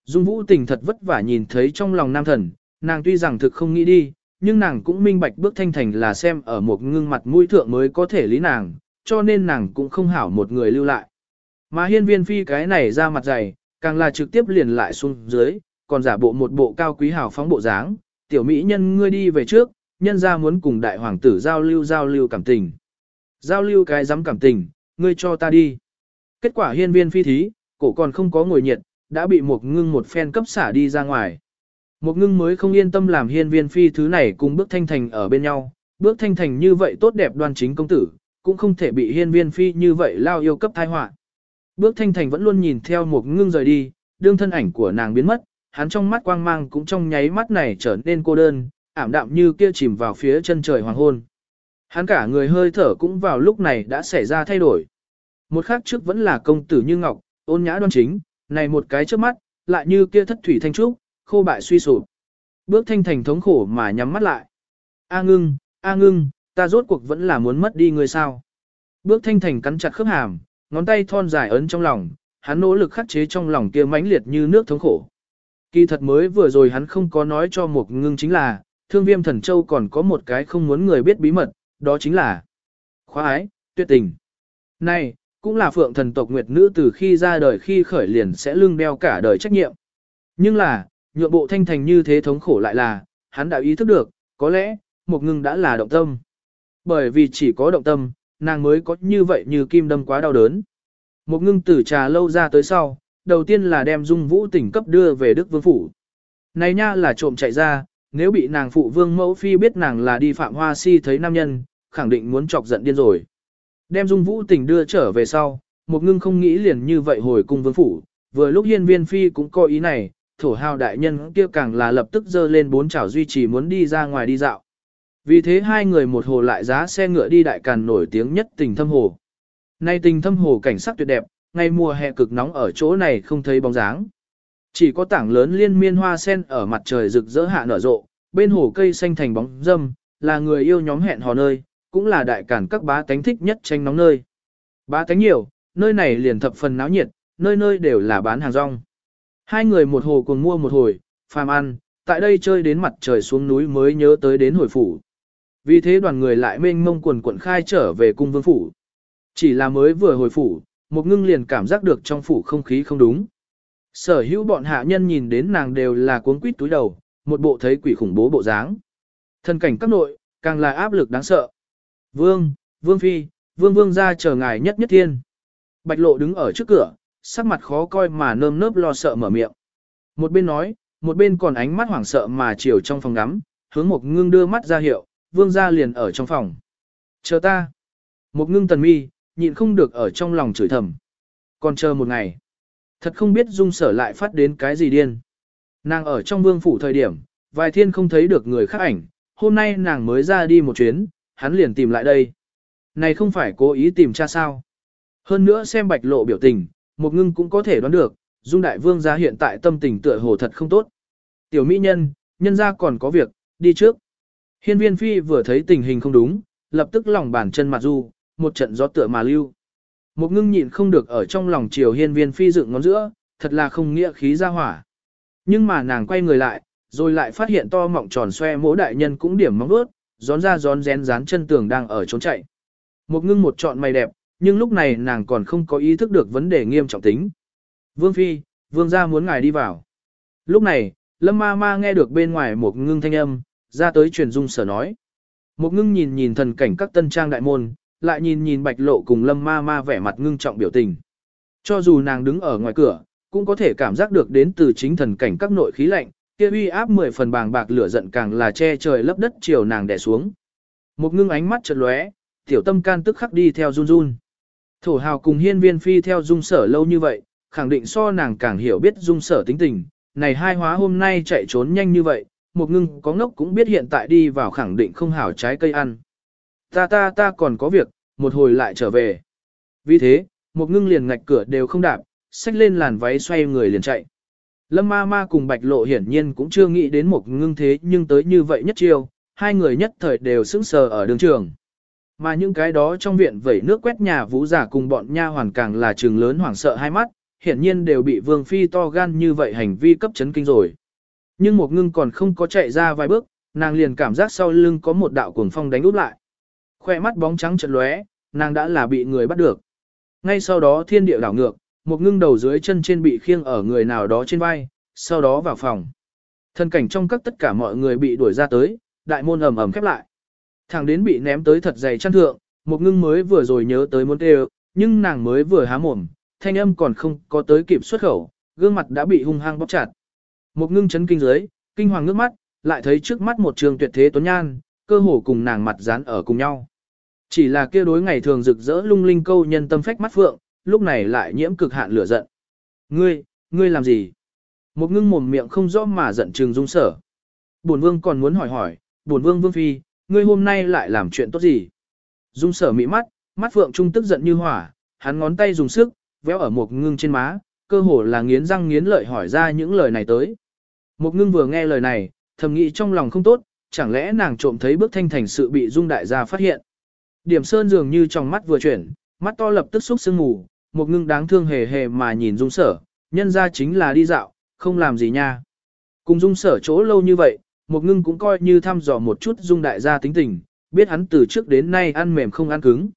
Dung vũ tình thật vất vả nhìn thấy trong lòng nam thần, nàng tuy rằng thực không nghĩ đi, nhưng nàng cũng minh bạch bước thanh thành là xem ở một ngưng mặt mũi thượng mới có thể lý nàng, cho nên nàng cũng không hảo một người lưu lại. Mà hiên viên phi cái này ra mặt dày, càng là trực tiếp liền lại xuống dưới, còn giả bộ một bộ cao quý hào phóng bộ dáng, tiểu mỹ nhân ngươi đi về trước, nhân ra muốn cùng đại hoàng tử giao lưu giao lưu cảm tình. Giao lưu cái dám cảm tình, ngươi cho ta đi. Kết quả hiên viên phi thí, cổ còn không có ngồi nhiệt, đã bị một ngưng một phen cấp xả đi ra ngoài. Một ngưng mới không yên tâm làm hiên viên phi thứ này cùng bước thanh thành ở bên nhau, bước thanh thành như vậy tốt đẹp đoan chính công tử, cũng không thể bị hiên viên phi như vậy lao yêu cấp thai họa. Bước thanh thành vẫn luôn nhìn theo một ngưng rời đi, đương thân ảnh của nàng biến mất, hắn trong mắt quang mang cũng trong nháy mắt này trở nên cô đơn, ảm đạm như kia chìm vào phía chân trời hoàng hôn. Hắn cả người hơi thở cũng vào lúc này đã xảy ra thay đổi. Một khắc trước vẫn là công tử như ngọc, ôn nhã đoan chính, này một cái trước mắt, lại như kia thất thủy thanh trúc, khô bại suy sụp. Bước thanh thành thống khổ mà nhắm mắt lại. A ngưng, A ngưng, ta rốt cuộc vẫn là muốn mất đi người sao. Bước thanh thành cắn chặt khớp hàm, ngón tay thon dài ấn trong lòng, hắn nỗ lực khắc chế trong lòng kia mãnh liệt như nước thống khổ. Kỳ thật mới vừa rồi hắn không có nói cho một ngưng chính là, thương viêm thần châu còn có một cái không muốn người biết bí mật, đó chính là khóa ái, tuyệt tình. Này, cũng là phượng thần tộc nguyệt nữ từ khi ra đời khi khởi liền sẽ lưng đeo cả đời trách nhiệm. Nhưng là, nhượng bộ thanh thành như thế thống khổ lại là, hắn đã ý thức được, có lẽ, một ngưng đã là động tâm. Bởi vì chỉ có động tâm, nàng mới có như vậy như kim đâm quá đau đớn. Một ngưng tử trà lâu ra tới sau, đầu tiên là đem dung vũ tỉnh cấp đưa về Đức Vương Phủ. Này nha là trộm chạy ra, nếu bị nàng phụ vương mẫu phi biết nàng là đi phạm hoa si thấy nam nhân, khẳng định muốn chọc giận điên rồi. Đem dung vũ tỉnh đưa trở về sau, một ngưng không nghĩ liền như vậy hồi cung vương phủ, vừa lúc hiên viên phi cũng có ý này, thổ hào đại nhân kia càng là lập tức dơ lên bốn chảo duy trì muốn đi ra ngoài đi dạo. Vì thế hai người một hồ lại giá xe ngựa đi đại càn nổi tiếng nhất tình thâm hồ. Nay tình thâm hồ cảnh sắc tuyệt đẹp, ngày mùa hè cực nóng ở chỗ này không thấy bóng dáng. Chỉ có tảng lớn liên miên hoa sen ở mặt trời rực rỡ hạ nở rộ, bên hồ cây xanh thành bóng dâm, là người yêu nhóm hẹn hò nơi, cũng là đại cản các bá tánh thích nhất tranh nóng nơi. Bá tánh nhiều, nơi này liền thập phần náo nhiệt, nơi nơi đều là bán hàng rong. Hai người một hồ cùng mua một hồi, phàm ăn, tại đây chơi đến mặt trời xuống núi mới nhớ tới đến hồi phủ. Vì thế đoàn người lại mênh mông quần quận khai trở về cung vương phủ. Chỉ là mới vừa hồi phủ, một ngưng liền cảm giác được trong phủ không khí không đúng. Sở hữu bọn hạ nhân nhìn đến nàng đều là cuốn quýt túi đầu, một bộ thấy quỷ khủng bố bộ dáng. Thân cảnh các nội, càng là áp lực đáng sợ. Vương, Vương Phi, Vương Vương ra chờ ngài nhất nhất thiên. Bạch lộ đứng ở trước cửa, sắc mặt khó coi mà nơm nớp lo sợ mở miệng. Một bên nói, một bên còn ánh mắt hoảng sợ mà chiều trong phòng ngắm, hướng một ngưng đưa mắt ra hiệu, Vương ra liền ở trong phòng. Chờ ta. Một ngưng tần mi, nhịn không được ở trong lòng chửi thầm. Còn chờ một ngày. Thật không biết dung sở lại phát đến cái gì điên. Nàng ở trong vương phủ thời điểm, vài thiên không thấy được người khác ảnh, hôm nay nàng mới ra đi một chuyến, hắn liền tìm lại đây. Này không phải cố ý tìm cha sao. Hơn nữa xem bạch lộ biểu tình, một ngưng cũng có thể đoán được, dung đại vương gia hiện tại tâm tình tựa hồ thật không tốt. Tiểu mỹ nhân, nhân gia còn có việc, đi trước. Hiên viên phi vừa thấy tình hình không đúng, lập tức lòng bàn chân mặt du, một trận gió tựa mà lưu. Một ngưng nhịn không được ở trong lòng chiều hiên viên phi dựng ngón giữa, thật là không nghĩa khí ra hỏa. Nhưng mà nàng quay người lại, rồi lại phát hiện to mọng tròn xoe mỗi đại nhân cũng điểm móng vuốt, gión ra gión rén rán chân tường đang ở trốn chạy. Một ngưng một trọn mày đẹp, nhưng lúc này nàng còn không có ý thức được vấn đề nghiêm trọng tính. Vương Phi, Vương gia muốn ngài đi vào. Lúc này, Lâm ma ma nghe được bên ngoài một ngưng thanh âm, ra tới truyền dung sở nói. Một ngưng nhìn nhìn thần cảnh các tân trang đại môn, lại nhìn nhìn bạch lộ cùng lâm ma ma vẻ mặt ngưng trọng biểu tình. Cho dù nàng đứng ở ngoài cửa, cũng có thể cảm giác được đến từ chính thần cảnh các nội khí lạnh, kia uy áp mười phần bàng bạc lửa giận càng là che trời lấp đất chiều nàng đè xuống. Một ngưng ánh mắt chợt lóe, tiểu tâm can tức khắc đi theo run run. Thổ hào cùng hiên viên phi theo dung sở lâu như vậy, khẳng định so nàng càng hiểu biết dung sở tính tình, này hai hóa hôm nay chạy trốn nhanh như vậy, một ngưng có ngốc cũng biết hiện tại đi vào khẳng định không hảo trái cây ăn. Ta ta ta còn có việc, một hồi lại trở về. Vì thế, một ngưng liền ngạch cửa đều không đạp, xách lên làn váy xoay người liền chạy. Lâm ma ma cùng bạch lộ hiển nhiên cũng chưa nghĩ đến một ngưng thế nhưng tới như vậy nhất chiêu, hai người nhất thời đều sững sờ ở đường trường. Mà những cái đó trong viện vẩy nước quét nhà vũ giả cùng bọn nha hoàn càng là trường lớn hoảng sợ hai mắt, hiển nhiên đều bị vương phi to gan như vậy hành vi cấp chấn kinh rồi. Nhưng một ngưng còn không có chạy ra vài bước, nàng liền cảm giác sau lưng có một đạo cuồng phong đánh úp lại. Khoe mắt bóng trắng chợt lóe, nàng đã là bị người bắt được. Ngay sau đó thiên địa đảo ngược, một ngưng đầu dưới chân trên bị khiêng ở người nào đó trên vai, sau đó vào phòng. Thân cảnh trong các tất cả mọi người bị đuổi ra tới, đại môn ầm ầm khép lại. Thằng đến bị ném tới thật dày chăn thượng, một ngưng mới vừa rồi nhớ tới muốn kêu, nhưng nàng mới vừa há mồm, thanh âm còn không có tới kịp xuất khẩu, gương mặt đã bị hung hăng bóp chặt. Một ngưng chấn kinh dưới, kinh hoàng nước mắt, lại thấy trước mắt một trường tuyệt thế tuấn nhan, cơ hồ cùng nàng mặt dán ở cùng nhau. Chỉ là kia đối ngày thường rực rỡ lung linh câu nhân tâm phách mắt phượng, lúc này lại nhiễm cực hạn lửa giận. Ngươi, ngươi làm gì? Một ngưng mồm miệng không rõ mà giận trừng dung sở. Bổn vương còn muốn hỏi hỏi, bổn vương vương phi, ngươi hôm nay lại làm chuyện tốt gì? Dung sở mị mắt, mắt phượng trung tức giận như hỏa, hắn ngón tay dùng sức, véo ở một ngưng trên má, cơ hồ là nghiến răng nghiến lợi hỏi ra những lời này tới. Một ngưng vừa nghe lời này, thầm nghĩ trong lòng không tốt, chẳng lẽ nàng trộm thấy bước thanh thành sự bị dung đại gia phát hiện. Điểm sơn dường như trong mắt vừa chuyển, mắt to lập tức xúc sương mù, một ngưng đáng thương hề hề mà nhìn dung sở, nhân ra chính là đi dạo, không làm gì nha. Cùng dung sở chỗ lâu như vậy, một ngưng cũng coi như thăm dò một chút dung đại gia tính tình, biết hắn từ trước đến nay ăn mềm không ăn cứng.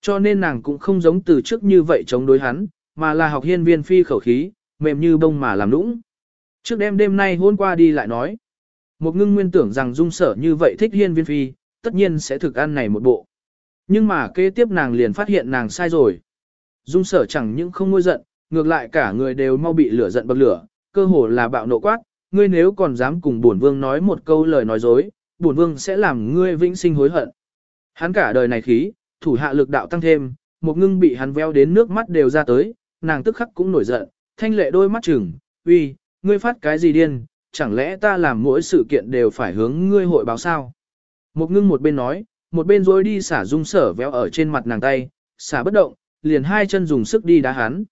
Cho nên nàng cũng không giống từ trước như vậy chống đối hắn, mà là học hiên viên phi khẩu khí, mềm như bông mà làm nũng. Trước đêm đêm nay hôn qua đi lại nói. Một ngưng nguyên tưởng rằng dung sở như vậy thích hiên viên phi, tất nhiên sẽ thực ăn này một bộ. Nhưng mà kế tiếp nàng liền phát hiện nàng sai rồi. Dung sở chẳng những không ngôi giận, ngược lại cả người đều mau bị lửa giận bậc lửa, cơ hồ là bạo nộ quát, ngươi nếu còn dám cùng bổn vương nói một câu lời nói dối, bổn vương sẽ làm ngươi vĩnh sinh hối hận. Hắn cả đời này khí, thủ hạ lực đạo tăng thêm, một ngưng bị hắn veo đến nước mắt đều ra tới, nàng tức khắc cũng nổi giận, thanh lệ đôi mắt chừng, uy, ngươi phát cái gì điên, chẳng lẽ ta làm mỗi sự kiện đều phải hướng ngươi hội báo sao? Một ngưng một bên nói, một bên rồi đi xả dung sở véo ở trên mặt nàng tay, xả bất động, liền hai chân dùng sức đi đá hắn.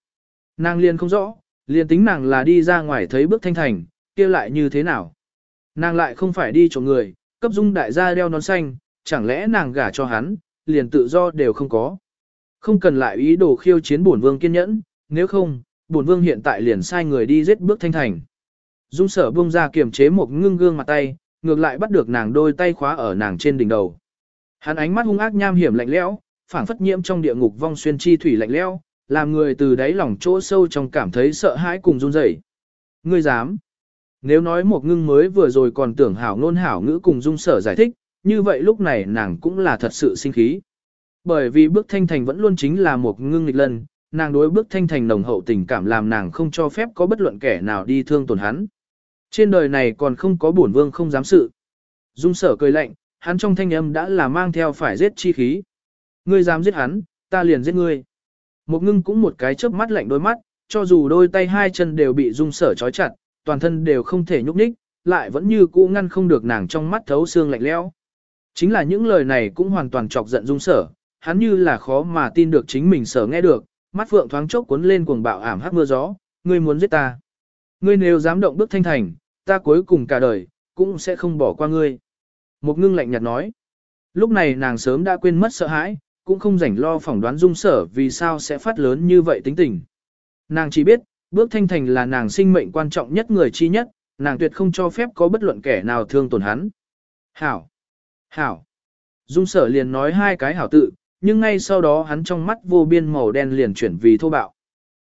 Nàng liền không rõ, liền tính nàng là đi ra ngoài thấy bước thanh thành, kia lại như thế nào? Nàng lại không phải đi chỗ người, cấp dung đại gia đeo nón xanh, chẳng lẽ nàng gả cho hắn, liền tự do đều không có. Không cần lại ý đồ khiêu chiến bổn vương kiên nhẫn, nếu không, bổn vương hiện tại liền sai người đi giết bước thanh thành. Dung sở buông ra kiềm chế một ngưng gương mặt tay, ngược lại bắt được nàng đôi tay khóa ở nàng trên đỉnh đầu. Hắn ánh mắt hung ác nham hiểm lạnh lẽo, phảng phất nhiễm trong địa ngục vong xuyên chi thủy lạnh lẽo, làm người từ đáy lòng chỗ sâu trong cảm thấy sợ hãi cùng run rẩy. Ngươi dám? Nếu nói một ngưng mới vừa rồi còn tưởng hảo ngôn hảo ngữ cùng dung sở giải thích, như vậy lúc này nàng cũng là thật sự sinh khí. Bởi vì bước thanh thành vẫn luôn chính là một ngưng nghịch lần, nàng đối bước thanh thành nồng hậu tình cảm làm nàng không cho phép có bất luận kẻ nào đi thương tổn hắn. Trên đời này còn không có bổn vương không dám sự. Dung sở cười lạnh, hắn trong thanh âm đã là mang theo phải giết chi khí. Ngươi dám giết hắn, ta liền giết ngươi. Một ngưng cũng một cái chớp mắt lạnh đôi mắt, cho dù đôi tay hai chân đều bị dung sở trói chặt, toàn thân đều không thể nhúc nhích, lại vẫn như cũ ngăn không được nàng trong mắt thấu xương lạnh lẽo. Chính là những lời này cũng hoàn toàn chọc giận dung sở, hắn như là khó mà tin được chính mình sở nghe được, mắt phượng thoáng chốc cuốn lên cuồng bạo ảm hắc mưa gió, ngươi muốn giết ta. Ngươi nếu dám động bước thanh thành, ta cuối cùng cả đời, cũng sẽ không bỏ qua ngươi. Một ngưng lạnh nhạt nói. Lúc này nàng sớm đã quên mất sợ hãi, cũng không rảnh lo phỏng đoán dung sở vì sao sẽ phát lớn như vậy tính tình. Nàng chỉ biết, bước thanh thành là nàng sinh mệnh quan trọng nhất người chi nhất, nàng tuyệt không cho phép có bất luận kẻ nào thương tổn hắn. Hảo! Hảo! Dung sở liền nói hai cái hảo tự, nhưng ngay sau đó hắn trong mắt vô biên màu đen liền chuyển vì thô bạo.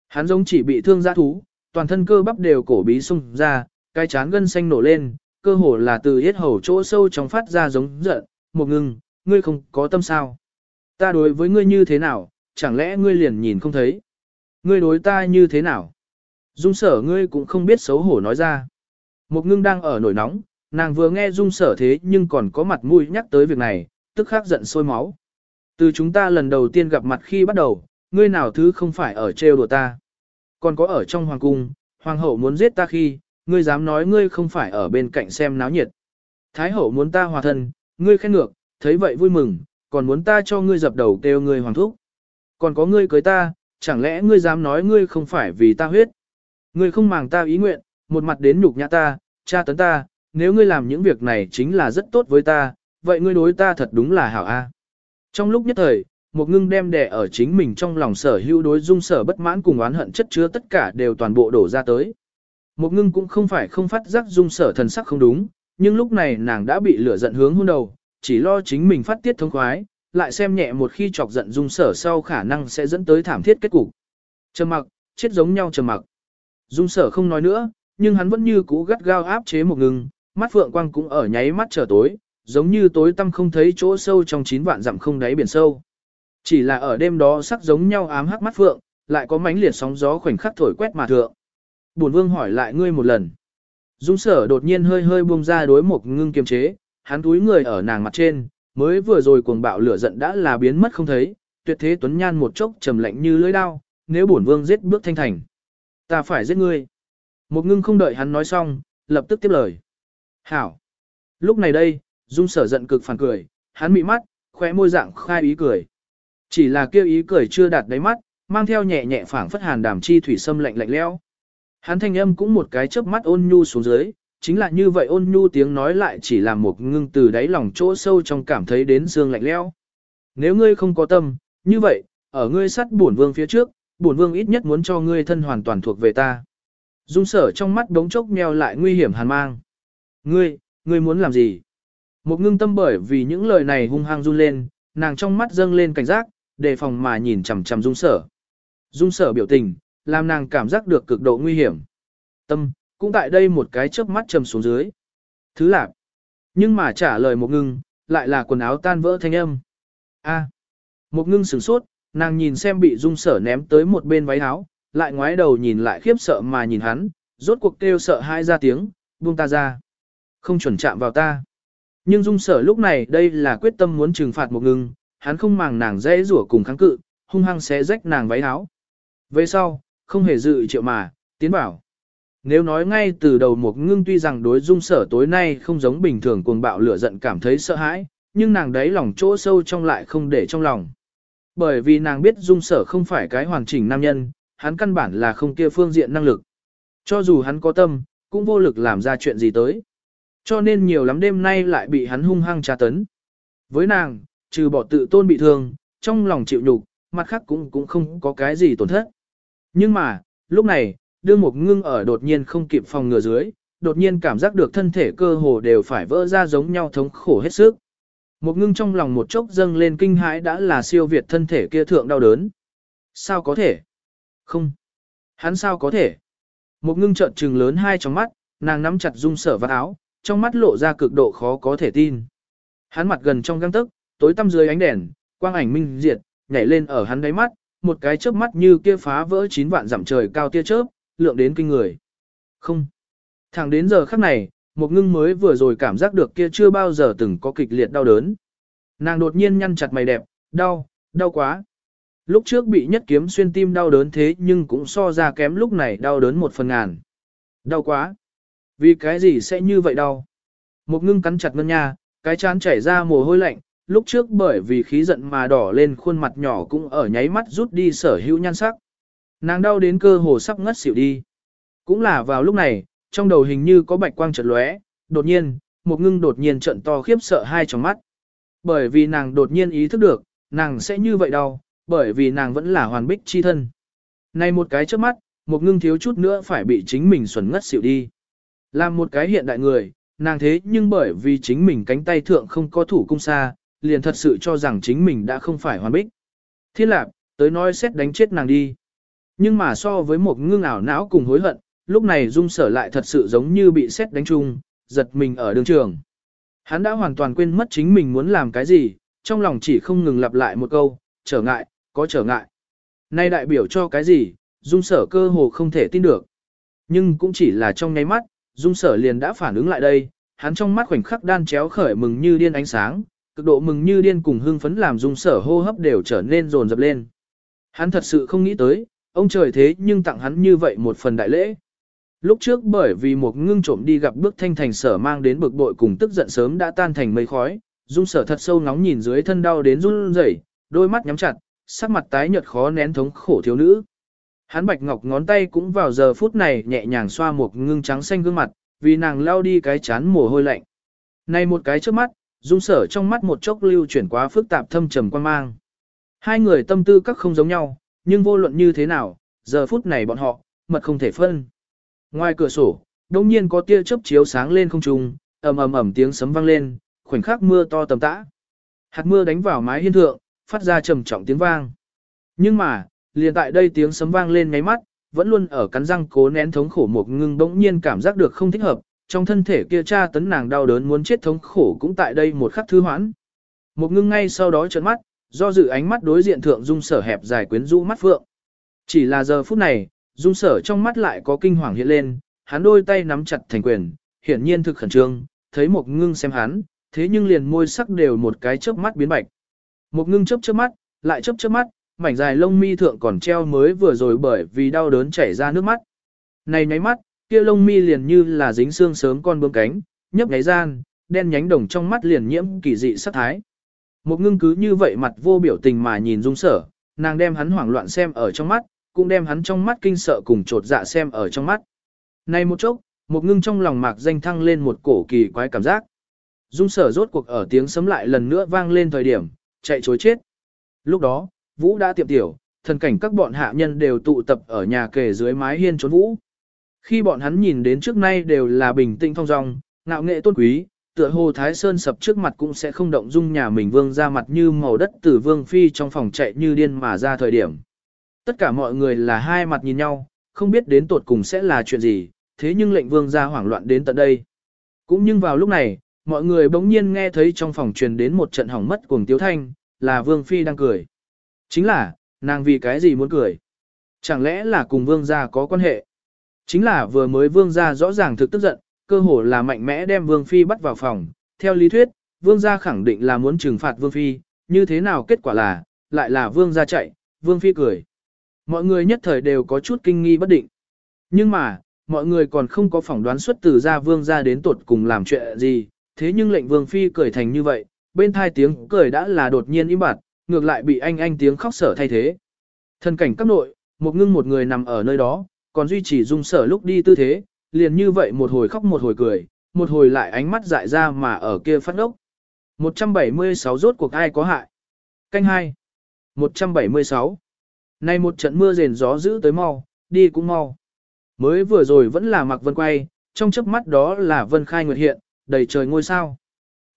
Hắn giống chỉ bị thương giã thú, toàn thân cơ bắp đều cổ bí sung ra, cái chán gân xanh nổ lên, cơ hồ là từ hết hầu chỗ sâu trong phát ra giống giận, một ngừng, ngươi không có tâm sao. Ta đối với ngươi như thế nào, chẳng lẽ ngươi liền nhìn không thấy. Ngươi đối ta như thế nào? Dung sở ngươi cũng không biết xấu hổ nói ra. Một ngưng đang ở nổi nóng, nàng vừa nghe dung sở thế nhưng còn có mặt mũi nhắc tới việc này, tức khắc giận sôi máu. Từ chúng ta lần đầu tiên gặp mặt khi bắt đầu, ngươi nào thứ không phải ở trêu đùa ta. Còn có ở trong hoàng cung, hoàng hậu muốn giết ta khi, ngươi dám nói ngươi không phải ở bên cạnh xem náo nhiệt. Thái hậu muốn ta hòa thân, ngươi khen ngược, thấy vậy vui mừng, còn muốn ta cho ngươi dập đầu kêu ngươi hoàng thúc. Còn có ngươi cưới ta, chẳng lẽ ngươi dám nói ngươi không phải vì ta huyết. Ngươi không màng ta ý nguyện, một mặt đến nhục nhã ta, tra tấn ta, nếu ngươi làm những việc này chính là rất tốt với ta, vậy ngươi đối ta thật đúng là hảo a. Trong lúc nhất thời, một ngưng đem đè ở chính mình trong lòng sở hữu đối dung sở bất mãn cùng oán hận chất chứa tất cả đều toàn bộ đổ ra tới. Một ngưng cũng không phải không phát giác dung sở thần sắc không đúng, nhưng lúc này nàng đã bị lửa giận hướng hôn đầu, chỉ lo chính mình phát tiết thống khoái, lại xem nhẹ một khi chọc giận dung sở sau khả năng sẽ dẫn tới thảm thiết kết cục. Trầm mặc, chết giống nhau trầm mặc. Dung sở không nói nữa, nhưng hắn vẫn như cũ gắt gao áp chế một ngưng, mắt phượng quang cũng ở nháy mắt trở tối, giống như tối tăm không thấy chỗ sâu trong chín vạn dặm không đáy biển sâu. Chỉ là ở đêm đó sắc giống nhau ám hắc mắt phượng, lại có mánh liệt sóng gió khoảnh khắc thổi quét mà thượng. Bổn vương hỏi lại ngươi một lần. Dung sở đột nhiên hơi hơi buông ra đối một ngưng kiềm chế, hắn túi người ở nàng mặt trên, mới vừa rồi cuồng bạo lửa giận đã là biến mất không thấy, tuyệt thế tuấn nhan một chốc trầm lạnh như lưỡi đao, nếu bổn vương giết bước thanh thành. Ta phải giết ngươi. Một ngưng không đợi hắn nói xong, lập tức tiếp lời. Hảo. Lúc này đây, Dung sở giận cực phản cười, hắn mị mắt, khóe môi dạng khai ý cười. Chỉ là kêu ý cười chưa đạt đáy mắt, mang theo nhẹ nhẹ phảng phất hàn đàm chi thủy sâm lạnh lạnh lẽo. Hắn thanh âm cũng một cái chớp mắt ôn nhu xuống dưới, chính là như vậy ôn nhu tiếng nói lại chỉ làm một ngưng từ đáy lòng chỗ sâu trong cảm thấy đến xương lạnh lẽo. Nếu ngươi không có tâm, như vậy, ở ngươi sắt bổn vương phía trước, bổn vương ít nhất muốn cho ngươi thân hoàn toàn thuộc về ta. Dung sở trong mắt đống chốc meo lại nguy hiểm hàn mang. Ngươi, ngươi muốn làm gì? Một ngưng tâm bởi vì những lời này hung hăng run lên, nàng trong mắt dâng lên cảnh giác, đề phòng mà nhìn chằm chằm dung sở. Dung sở biểu tình, làm nàng cảm giác được cực độ nguy hiểm. Tâm, cũng tại đây một cái chớp mắt trầm xuống dưới. Thứ lạc. Nhưng mà trả lời một ngưng, lại là quần áo tan vỡ thanh âm. A. Một ngưng sửng sốt, nàng nhìn xem bị dung sở ném tới một bên váy áo, lại ngoái đầu nhìn lại khiếp sợ mà nhìn hắn, rốt cuộc kêu sợ hai ra tiếng, buông ta ra. Không chuẩn chạm vào ta. Nhưng dung sở lúc này đây là quyết tâm muốn trừng phạt một ngưng, hắn không màng nàng dễ rủa cùng kháng cự, hung hăng xé rách nàng váy áo. Về sau, không hề dự triệu mà, tiến bảo. Nếu nói ngay từ đầu một ngưng tuy rằng đối dung sở tối nay không giống bình thường cuồng bạo lửa giận cảm thấy sợ hãi, nhưng nàng đấy lòng chỗ sâu trong lại không để trong lòng. Bởi vì nàng biết dung sở không phải cái hoàn chỉnh nam nhân, hắn căn bản là không kia phương diện năng lực. Cho dù hắn có tâm, cũng vô lực làm ra chuyện gì tới. Cho nên nhiều lắm đêm nay lại bị hắn hung hăng tra tấn. Với nàng, trừ bỏ tự tôn bị thương, trong lòng chịu nhục, mặt khác cũng cũng không có cái gì tổn thất. Nhưng mà, lúc này, đương một ngưng ở đột nhiên không kịp phòng ngừa dưới, đột nhiên cảm giác được thân thể cơ hồ đều phải vỡ ra giống nhau thống khổ hết sức. Một ngưng trong lòng một chốc dâng lên kinh hãi đã là siêu việt thân thể kia thượng đau đớn. Sao có thể? Không. Hắn sao có thể? Một ngưng trợn trừng lớn hai trong mắt, nàng nắm chặt dung sở vào áo, trong mắt lộ ra cực độ khó có thể tin. Hắn mặt gần trong găng tức, tối tăm dưới ánh đèn, quang ảnh minh diệt, nhảy lên ở hắn đáy mắt, một cái chớp mắt như kia phá vỡ chín vạn dặm trời cao tia chớp, lượng đến kinh người. Không. Thẳng đến giờ khắc này, một ngưng mới vừa rồi cảm giác được kia chưa bao giờ từng có kịch liệt đau đớn. Nàng đột nhiên nhăn chặt mày đẹp, đau, đau quá. Lúc trước bị nhất kiếm xuyên tim đau đớn thế nhưng cũng so ra kém lúc này đau đớn một phần ngàn. Đau quá. Vì cái gì sẽ như vậy đau? Một ngưng cắn chặt ngân nha, cái chán chảy ra mồ hôi lạnh, lúc trước bởi vì khí giận mà đỏ lên khuôn mặt nhỏ cũng ở nháy mắt rút đi sở hữu nhan sắc. Nàng đau đến cơ hồ sắp ngất xỉu đi. Cũng là vào lúc này, trong đầu hình như có bạch quang chợt lóe, đột nhiên, một ngưng đột nhiên trận to khiếp sợ hai trong mắt. Bởi vì nàng đột nhiên ý thức được, nàng sẽ như vậy đau, bởi vì nàng vẫn là hoàn bích chi thân. Này một cái trước mắt, một ngưng thiếu chút nữa phải bị chính mình xuẩn ngất xỉu đi. Làm một cái hiện đại người, nàng thế nhưng bởi vì chính mình cánh tay thượng không có thủ cung xa, liền thật sự cho rằng chính mình đã không phải hoàn bích. Thiên lạc, tới nói xét đánh chết nàng đi. Nhưng mà so với một ngưng ảo não cùng hối hận, lúc này dung sở lại thật sự giống như bị xét đánh chung, giật mình ở đường trường. Hắn đã hoàn toàn quên mất chính mình muốn làm cái gì, trong lòng chỉ không ngừng lặp lại một câu, trở ngại, có trở ngại. Nay đại biểu cho cái gì, dung sở cơ hồ không thể tin được. Nhưng cũng chỉ là trong nháy mắt, dung sở liền đã phản ứng lại đây, hắn trong mắt khoảnh khắc đan chéo khởi mừng như điên ánh sáng, cực độ mừng như điên cùng hưng phấn làm dung sở hô hấp đều trở nên rồn rập lên. Hắn thật sự không nghĩ tới, ông trời thế nhưng tặng hắn như vậy một phần đại lễ. Lúc trước bởi vì một ngưng trộm đi gặp bước thanh thành sở mang đến bực bội cùng tức giận sớm đã tan thành mây khói, dung sở thật sâu nóng nhìn dưới thân đau đến run rẩy, đôi mắt nhắm chặt, sắc mặt tái nhợt khó nén thống khổ thiếu nữ. Hắn bạch ngọc ngón tay cũng vào giờ phút này nhẹ nhàng xoa một ngưng trắng xanh gương mặt, vì nàng lao đi cái chán mồ hôi lạnh. Này một cái trước mắt, dung sở trong mắt một chốc lưu chuyển quá phức tạp thâm trầm quan mang. Hai người tâm tư các không giống nhau, nhưng vô luận như thế nào, giờ phút này bọn họ, mật không thể phân. Ngoài cửa sổ, đông nhiên có tia chớp chiếu sáng lên không trung, ầm ầm ầm tiếng sấm vang lên, khoảnh khắc mưa to tầm tã. Hạt mưa đánh vào mái hiên thượng, phát ra trầm trọng tiếng vang. Nhưng mà, liền tại đây tiếng sấm vang lên ngáy mắt, vẫn luôn ở cắn răng cố nén thống khổ một ngưng bỗng nhiên cảm giác được không thích hợp, trong thân thể kia cha tấn nàng đau đớn muốn chết thống khổ cũng tại đây một khắc thư hoãn. Một ngưng ngay sau đó trợn mắt, do dự ánh mắt đối diện thượng dung sở hẹp dài quyến rũ mắt phượng. Chỉ là giờ phút này, dung sở trong mắt lại có kinh hoàng hiện lên, hắn đôi tay nắm chặt thành quyền, hiển nhiên thực khẩn trương, thấy một ngưng xem hắn, thế nhưng liền môi sắc đều một cái chớp mắt biến bạch. Một ngưng chớp chớp mắt, lại chớp chớp mắt, mảnh dài lông mi thượng còn treo mới vừa rồi bởi vì đau đớn chảy ra nước mắt. Này nháy mắt, kia lông mi liền như là dính xương sớm con bướm cánh, nhấp nháy gian, đen nhánh đồng trong mắt liền nhiễm kỳ dị sắc thái. Một ngưng cứ như vậy mặt vô biểu tình mà nhìn dung sở, nàng đem hắn hoảng loạn xem ở trong mắt, cũng đem hắn trong mắt kinh sợ cùng trột dạ xem ở trong mắt. Này một chốc, một ngưng trong lòng mạc danh thăng lên một cổ kỳ quái cảm giác. Dung sở rốt cuộc ở tiếng sấm lại lần nữa vang lên thời điểm, chạy chối chết. Lúc đó, Vũ đã tiệm tiểu, thần cảnh các bọn hạ nhân đều tụ tập ở nhà kề dưới mái hiên trốn Vũ. Khi bọn hắn nhìn đến trước nay đều là bình tĩnh thong dong, ngạo nghệ tôn quý, tựa hồ Thái Sơn sập trước mặt cũng sẽ không động dung nhà mình vương ra mặt như màu đất từ vương phi trong phòng chạy như điên mà ra thời điểm. Tất cả mọi người là hai mặt nhìn nhau, không biết đến tột cùng sẽ là chuyện gì, thế nhưng lệnh vương ra hoảng loạn đến tận đây. Cũng nhưng vào lúc này, mọi người bỗng nhiên nghe thấy trong phòng truyền đến một trận hỏng mất cuồng tiếu thanh, là vương phi đang cười. Chính là, nàng vì cái gì muốn cười? Chẳng lẽ là cùng vương gia có quan hệ? Chính là vừa mới vương gia rõ ràng thực tức giận, cơ hồ là mạnh mẽ đem vương phi bắt vào phòng. Theo lý thuyết, vương gia khẳng định là muốn trừng phạt vương phi, như thế nào kết quả là, lại là vương gia chạy, vương phi cười. Mọi người nhất thời đều có chút kinh nghi bất định. Nhưng mà, mọi người còn không có phỏng đoán xuất từ gia vương gia đến tột cùng làm chuyện gì, thế nhưng lệnh vương phi cười thành như vậy, bên thai tiếng cười đã là đột nhiên im bặt, ngược lại bị anh anh tiếng khóc sở thay thế. Thân cảnh các nội, một ngưng một người nằm ở nơi đó, còn duy trì dung sở lúc đi tư thế, liền như vậy một hồi khóc một hồi cười, một hồi lại ánh mắt dại ra mà ở kia phát ốc. 176 rốt cuộc ai có hại. Canh 2. 176. Nay một trận mưa rền gió giữ tới mau, đi cũng mau. Mới vừa rồi vẫn là mặc vân quay, trong chớp mắt đó là vân khai nguyệt hiện, đầy trời ngôi sao.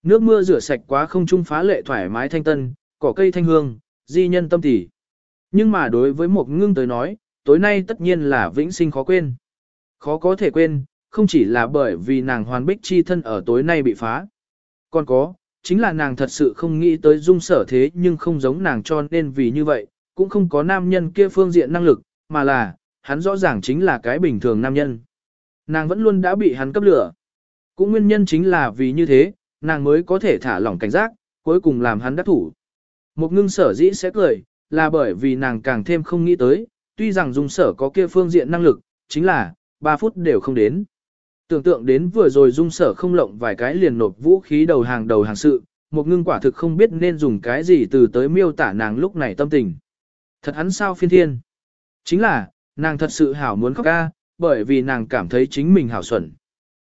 Nước mưa rửa sạch quá không trung phá lệ thoải mái thanh tân, cỏ cây thanh hương, di nhân tâm tỉ. Nhưng mà đối với một ngưng tới nói, tối nay tất nhiên là vĩnh sinh khó quên. Khó có thể quên, không chỉ là bởi vì nàng hoàn bích chi thân ở tối nay bị phá. Còn có, chính là nàng thật sự không nghĩ tới dung sở thế nhưng không giống nàng cho nên vì như vậy, cũng không có nam nhân kia phương diện năng lực, mà là, hắn rõ ràng chính là cái bình thường nam nhân. Nàng vẫn luôn đã bị hắn cấp lửa. Cũng nguyên nhân chính là vì như thế, nàng mới có thể thả lỏng cảnh giác, cuối cùng làm hắn đắc thủ. Một ngưng sở dĩ sẽ cười, là bởi vì nàng càng thêm không nghĩ tới, tuy rằng dung sở có kia phương diện năng lực, chính là, 3 phút đều không đến. Tưởng tượng đến vừa rồi dung sở không lộng vài cái liền nộp vũ khí đầu hàng đầu hàng sự, một ngưng quả thực không biết nên dùng cái gì từ tới miêu tả nàng lúc này tâm tình. Thật hắn sao phiên thiên. Chính là, nàng thật sự hảo muốn khóc ca, bởi vì nàng cảm thấy chính mình hảo xuẩn.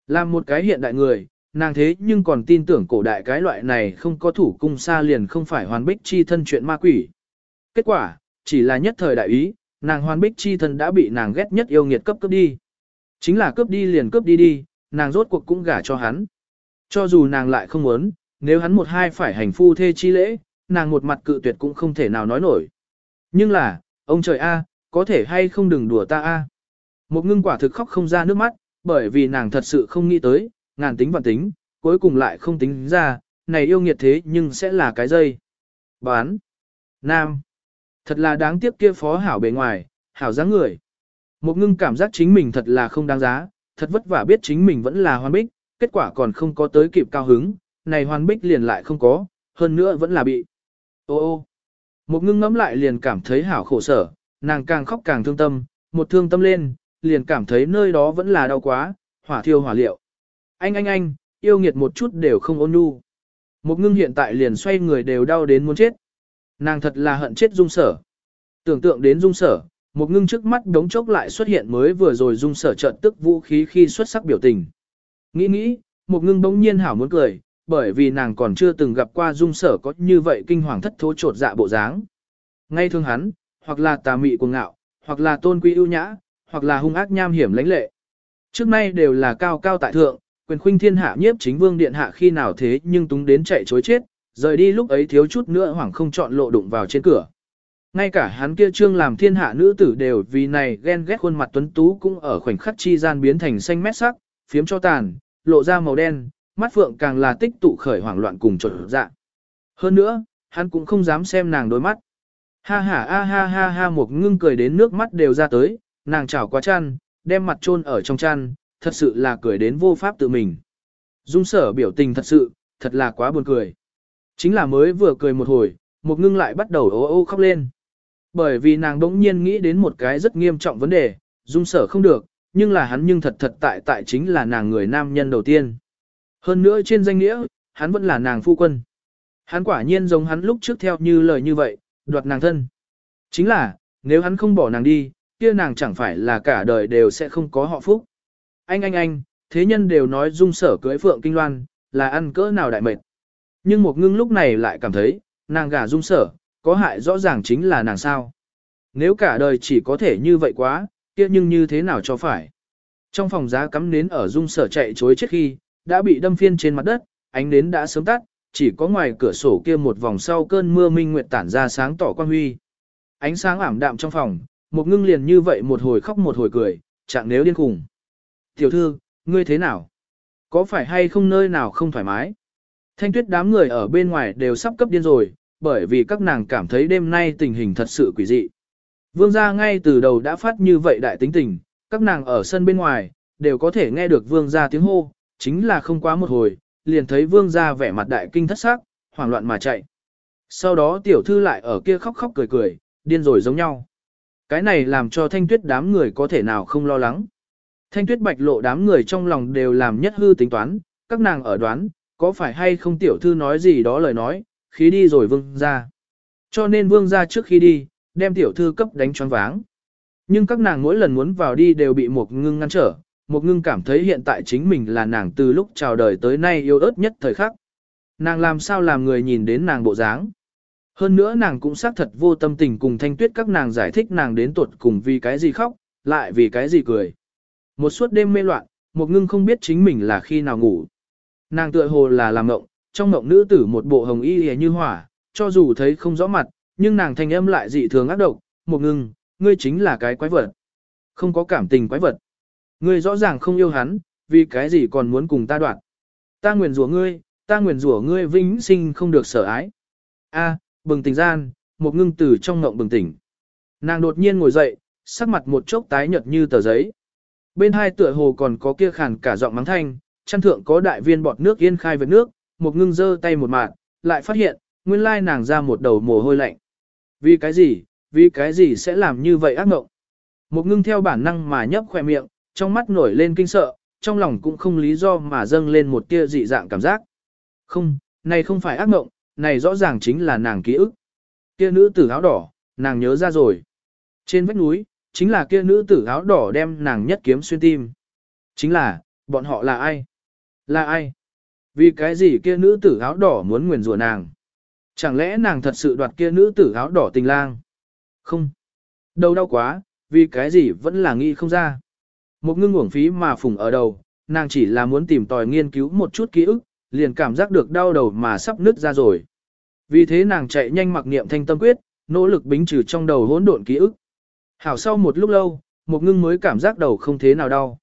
Làm một cái hiện đại người, nàng thế nhưng còn tin tưởng cổ đại cái loại này không có thủ cung xa liền không phải hoàn bích chi thân chuyện ma quỷ. Kết quả, chỉ là nhất thời đại ý, nàng hoàn bích chi thân đã bị nàng ghét nhất yêu nghiệt cấp cấp đi. Chính là cướp đi liền cướp đi đi, nàng rốt cuộc cũng gả cho hắn. Cho dù nàng lại không muốn, nếu hắn một hai phải hành phu thê chi lễ, nàng một mặt cự tuyệt cũng không thể nào nói nổi. Nhưng là, ông trời a, có thể hay không đừng đùa ta a. Một ngưng quả thực khóc không ra nước mắt, bởi vì nàng thật sự không nghĩ tới, ngàn tính vạn tính, cuối cùng lại không tính ra, này yêu nghiệt thế nhưng sẽ là cái dây. Bán. Nam. Thật là đáng tiếc kia phó hảo bề ngoài, hảo dáng người. Một ngưng cảm giác chính mình thật là không đáng giá, thật vất vả biết chính mình vẫn là hoàn bích, kết quả còn không có tới kịp cao hứng, này hoàn bích liền lại không có, hơn nữa vẫn là bị. Ô ô. Một ngưng ngẫm lại liền cảm thấy hảo khổ sở, nàng càng khóc càng thương tâm, một thương tâm lên, liền cảm thấy nơi đó vẫn là đau quá, hỏa thiêu hỏa liệu. Anh anh anh, yêu nghiệt một chút đều không ôn nhu. Một ngưng hiện tại liền xoay người đều đau đến muốn chết. Nàng thật là hận chết dung sở. Tưởng tượng đến dung sở, một ngưng trước mắt đống chốc lại xuất hiện mới vừa rồi dung sở trận tức vũ khí khi xuất sắc biểu tình. Nghĩ nghĩ, một ngưng bỗng nhiên hảo muốn cười, bởi vì nàng còn chưa từng gặp qua dung sở có như vậy kinh hoàng thất thố trột dạ bộ dáng. Ngay thương hắn, hoặc là tà mị cuồng ngạo, hoặc là tôn quý ưu nhã, hoặc là hung ác nham hiểm lãnh lệ. Trước nay đều là cao cao tại thượng, quyền khuynh thiên hạ nhiếp chính vương điện hạ khi nào thế nhưng túng đến chạy chối chết, rời đi lúc ấy thiếu chút nữa hoảng không chọn lộ đụng vào trên cửa. Ngay cả hắn kia trương làm thiên hạ nữ tử đều vì này ghen ghét khuôn mặt tuấn tú cũng ở khoảnh khắc chi gian biến thành xanh mét sắc, phiếm cho tàn, lộ ra màu đen, mắt phượng càng là tích tụ khởi hoảng loạn cùng trộn dạ. Hơn nữa, hắn cũng không dám xem nàng đôi mắt. Ha ha a ha ha ha một ngưng cười đến nước mắt đều ra tới, nàng chảo quá chăn, đem mặt chôn ở trong chăn, thật sự là cười đến vô pháp tự mình. Dung sở biểu tình thật sự, thật là quá buồn cười. Chính là mới vừa cười một hồi, một ngưng lại bắt đầu ô ô khóc lên. Bởi vì nàng đỗng nhiên nghĩ đến một cái rất nghiêm trọng vấn đề, dung sở không được, nhưng là hắn nhưng thật thật tại tại chính là nàng người nam nhân đầu tiên. Hơn nữa trên danh nghĩa, hắn vẫn là nàng phu quân. Hắn quả nhiên giống hắn lúc trước theo như lời như vậy, đoạt nàng thân. Chính là, nếu hắn không bỏ nàng đi, kia nàng chẳng phải là cả đời đều sẽ không có họ phúc. Anh anh anh, thế nhân đều nói dung sở cưới phượng kinh loan, là ăn cỡ nào đại mệt. Nhưng một ngưng lúc này lại cảm thấy, nàng gả dung sở, có hại rõ ràng chính là nàng sao. Nếu cả đời chỉ có thể như vậy quá, kia nhưng như thế nào cho phải. Trong phòng giá cắm nến ở dung sở chạy chối chết khi, đã bị đâm phiên trên mặt đất, ánh nến đã sớm tắt, chỉ có ngoài cửa sổ kia một vòng sau cơn mưa minh nguyệt tản ra sáng tỏ quan huy. Ánh sáng ảm đạm trong phòng, một ngưng liền như vậy một hồi khóc một hồi cười, chẳng nếu điên khùng. Tiểu thư, ngươi thế nào? Có phải hay không nơi nào không thoải mái? Thanh tuyết đám người ở bên ngoài đều sắp cấp điên rồi, bởi vì các nàng cảm thấy đêm nay tình hình thật sự quỷ dị. Vương gia ngay từ đầu đã phát như vậy đại tính tình, các nàng ở sân bên ngoài, đều có thể nghe được vương gia tiếng hô, chính là không quá một hồi, liền thấy vương gia vẻ mặt đại kinh thất sắc, hoảng loạn mà chạy. Sau đó tiểu thư lại ở kia khóc khóc cười cười, điên rồi giống nhau. Cái này làm cho thanh tuyết đám người có thể nào không lo lắng. Thanh tuyết bạch lộ đám người trong lòng đều làm nhất hư tính toán, các nàng ở đoán, có phải hay không tiểu thư nói gì đó lời nói, khí đi rồi vương ra. Cho nên vương ra trước khi đi, đem tiểu thư cấp đánh choáng váng. Nhưng các nàng mỗi lần muốn vào đi đều bị một ngưng ngăn trở, một ngưng cảm thấy hiện tại chính mình là nàng từ lúc chào đời tới nay yêu ớt nhất thời khắc. Nàng làm sao làm người nhìn đến nàng bộ dáng. Hơn nữa nàng cũng xác thật vô tâm tình cùng thanh tuyết các nàng giải thích nàng đến tuột cùng vì cái gì khóc, lại vì cái gì cười. Một suốt đêm mê loạn, một ngưng không biết chính mình là khi nào ngủ. Nàng tựa hồ là làm ngộng, trong ngộng nữ tử một bộ hồng y hề như hỏa, cho dù thấy không rõ mặt, nhưng nàng thanh âm lại dị thường ác độc, một ngưng, ngươi chính là cái quái vật. Không có cảm tình quái vật. Ngươi rõ ràng không yêu hắn, vì cái gì còn muốn cùng ta đoạn. Ta nguyền rủa ngươi, ta nguyền rủa ngươi vĩnh sinh không được sở ái. A, bừng tỉnh gian, một ngưng từ trong ngộng bừng tỉnh. Nàng đột nhiên ngồi dậy, sắc mặt một chốc tái nhợt như tờ giấy. Bên hai tựa hồ còn có kia khàn cả giọng mắng thanh, chăn thượng có đại viên bọt nước yên khai với nước, một ngưng giơ tay một mạng, lại phát hiện, nguyên lai nàng ra một đầu mồ hôi lạnh. Vì cái gì, vì cái gì sẽ làm như vậy ác ngộng? Một ngưng theo bản năng mà nhấp khỏe miệng, trong mắt nổi lên kinh sợ, trong lòng cũng không lý do mà dâng lên một tia dị dạng cảm giác. Không, này không phải ác mộng, này rõ ràng chính là nàng ký ức. Kia nữ tử áo đỏ, nàng nhớ ra rồi. Trên vách núi, chính là kia nữ tử áo đỏ đem nàng nhất kiếm xuyên tim. Chính là, bọn họ là ai? Là ai? Vì cái gì kia nữ tử áo đỏ muốn nguyền rủa nàng? Chẳng lẽ nàng thật sự đoạt kia nữ tử áo đỏ tình lang? Không. Đâu đau quá, vì cái gì vẫn là nghi không ra. Một ngưng uổng phí mà phùng ở đầu, nàng chỉ là muốn tìm tòi nghiên cứu một chút ký ức, liền cảm giác được đau đầu mà sắp nứt ra rồi. Vì thế nàng chạy nhanh mặc niệm thanh tâm quyết, nỗ lực bính trừ trong đầu hỗn độn ký ức. Hảo sau một lúc lâu, một ngưng mới cảm giác đầu không thế nào đau.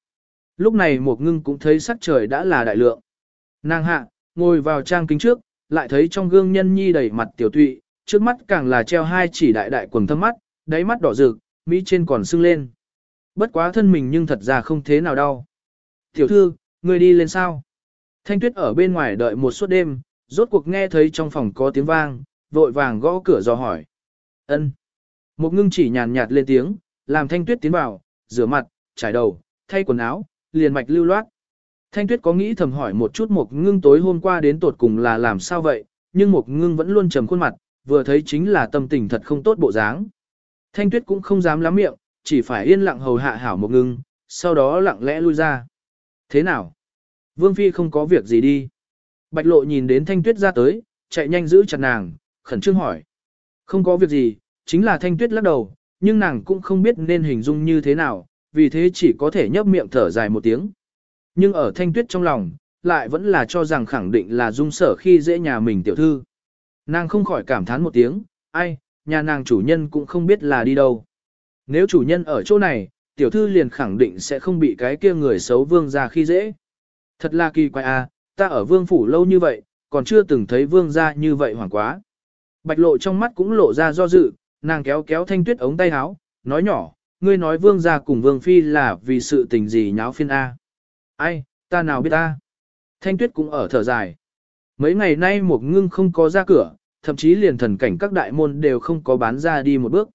Lúc này một ngưng cũng thấy sắc trời đã là đại lượng. Nàng hạ, ngồi vào trang kính trước, lại thấy trong gương nhân nhi đầy mặt tiểu tụy, trước mắt càng là treo hai chỉ đại đại quần thâm mắt, đáy mắt đỏ rực, mỹ trên còn sưng lên. Bất quá thân mình nhưng thật ra không thế nào đau. Tiểu thư, người đi lên sao? Thanh tuyết ở bên ngoài đợi một suốt đêm, rốt cuộc nghe thấy trong phòng có tiếng vang, vội vàng gõ cửa dò hỏi. ân Một ngưng chỉ nhàn nhạt lên tiếng, làm thanh tuyết tiến vào, rửa mặt, trải đầu, thay quần áo, liền mạch lưu loát. Thanh tuyết có nghĩ thầm hỏi một chút một ngưng tối hôm qua đến tột cùng là làm sao vậy, nhưng một ngưng vẫn luôn trầm khuôn mặt, vừa thấy chính là tâm tình thật không tốt bộ dáng. Thanh tuyết cũng không dám lắm miệng, chỉ phải yên lặng hầu hạ hảo một ngưng, sau đó lặng lẽ lui ra. Thế nào? Vương Phi không có việc gì đi. Bạch lộ nhìn đến thanh tuyết ra tới, chạy nhanh giữ chặt nàng, khẩn trương hỏi. Không có việc gì, chính là thanh tuyết lắc đầu, nhưng nàng cũng không biết nên hình dung như thế nào, vì thế chỉ có thể nhấp miệng thở dài một tiếng. Nhưng ở thanh tuyết trong lòng, lại vẫn là cho rằng khẳng định là dung sở khi dễ nhà mình tiểu thư. Nàng không khỏi cảm thán một tiếng, ai, nhà nàng chủ nhân cũng không biết là đi đâu. Nếu chủ nhân ở chỗ này, tiểu thư liền khẳng định sẽ không bị cái kia người xấu vương ra khi dễ. Thật là kỳ quái à, ta ở vương phủ lâu như vậy, còn chưa từng thấy vương ra như vậy hoảng quá. Bạch lộ trong mắt cũng lộ ra do dự, nàng kéo kéo thanh tuyết ống tay áo, nói nhỏ, ngươi nói vương ra cùng vương phi là vì sự tình gì nháo phiên A. Ai, ta nào biết ta. Thanh tuyết cũng ở thở dài. Mấy ngày nay một ngưng không có ra cửa, thậm chí liền thần cảnh các đại môn đều không có bán ra đi một bước.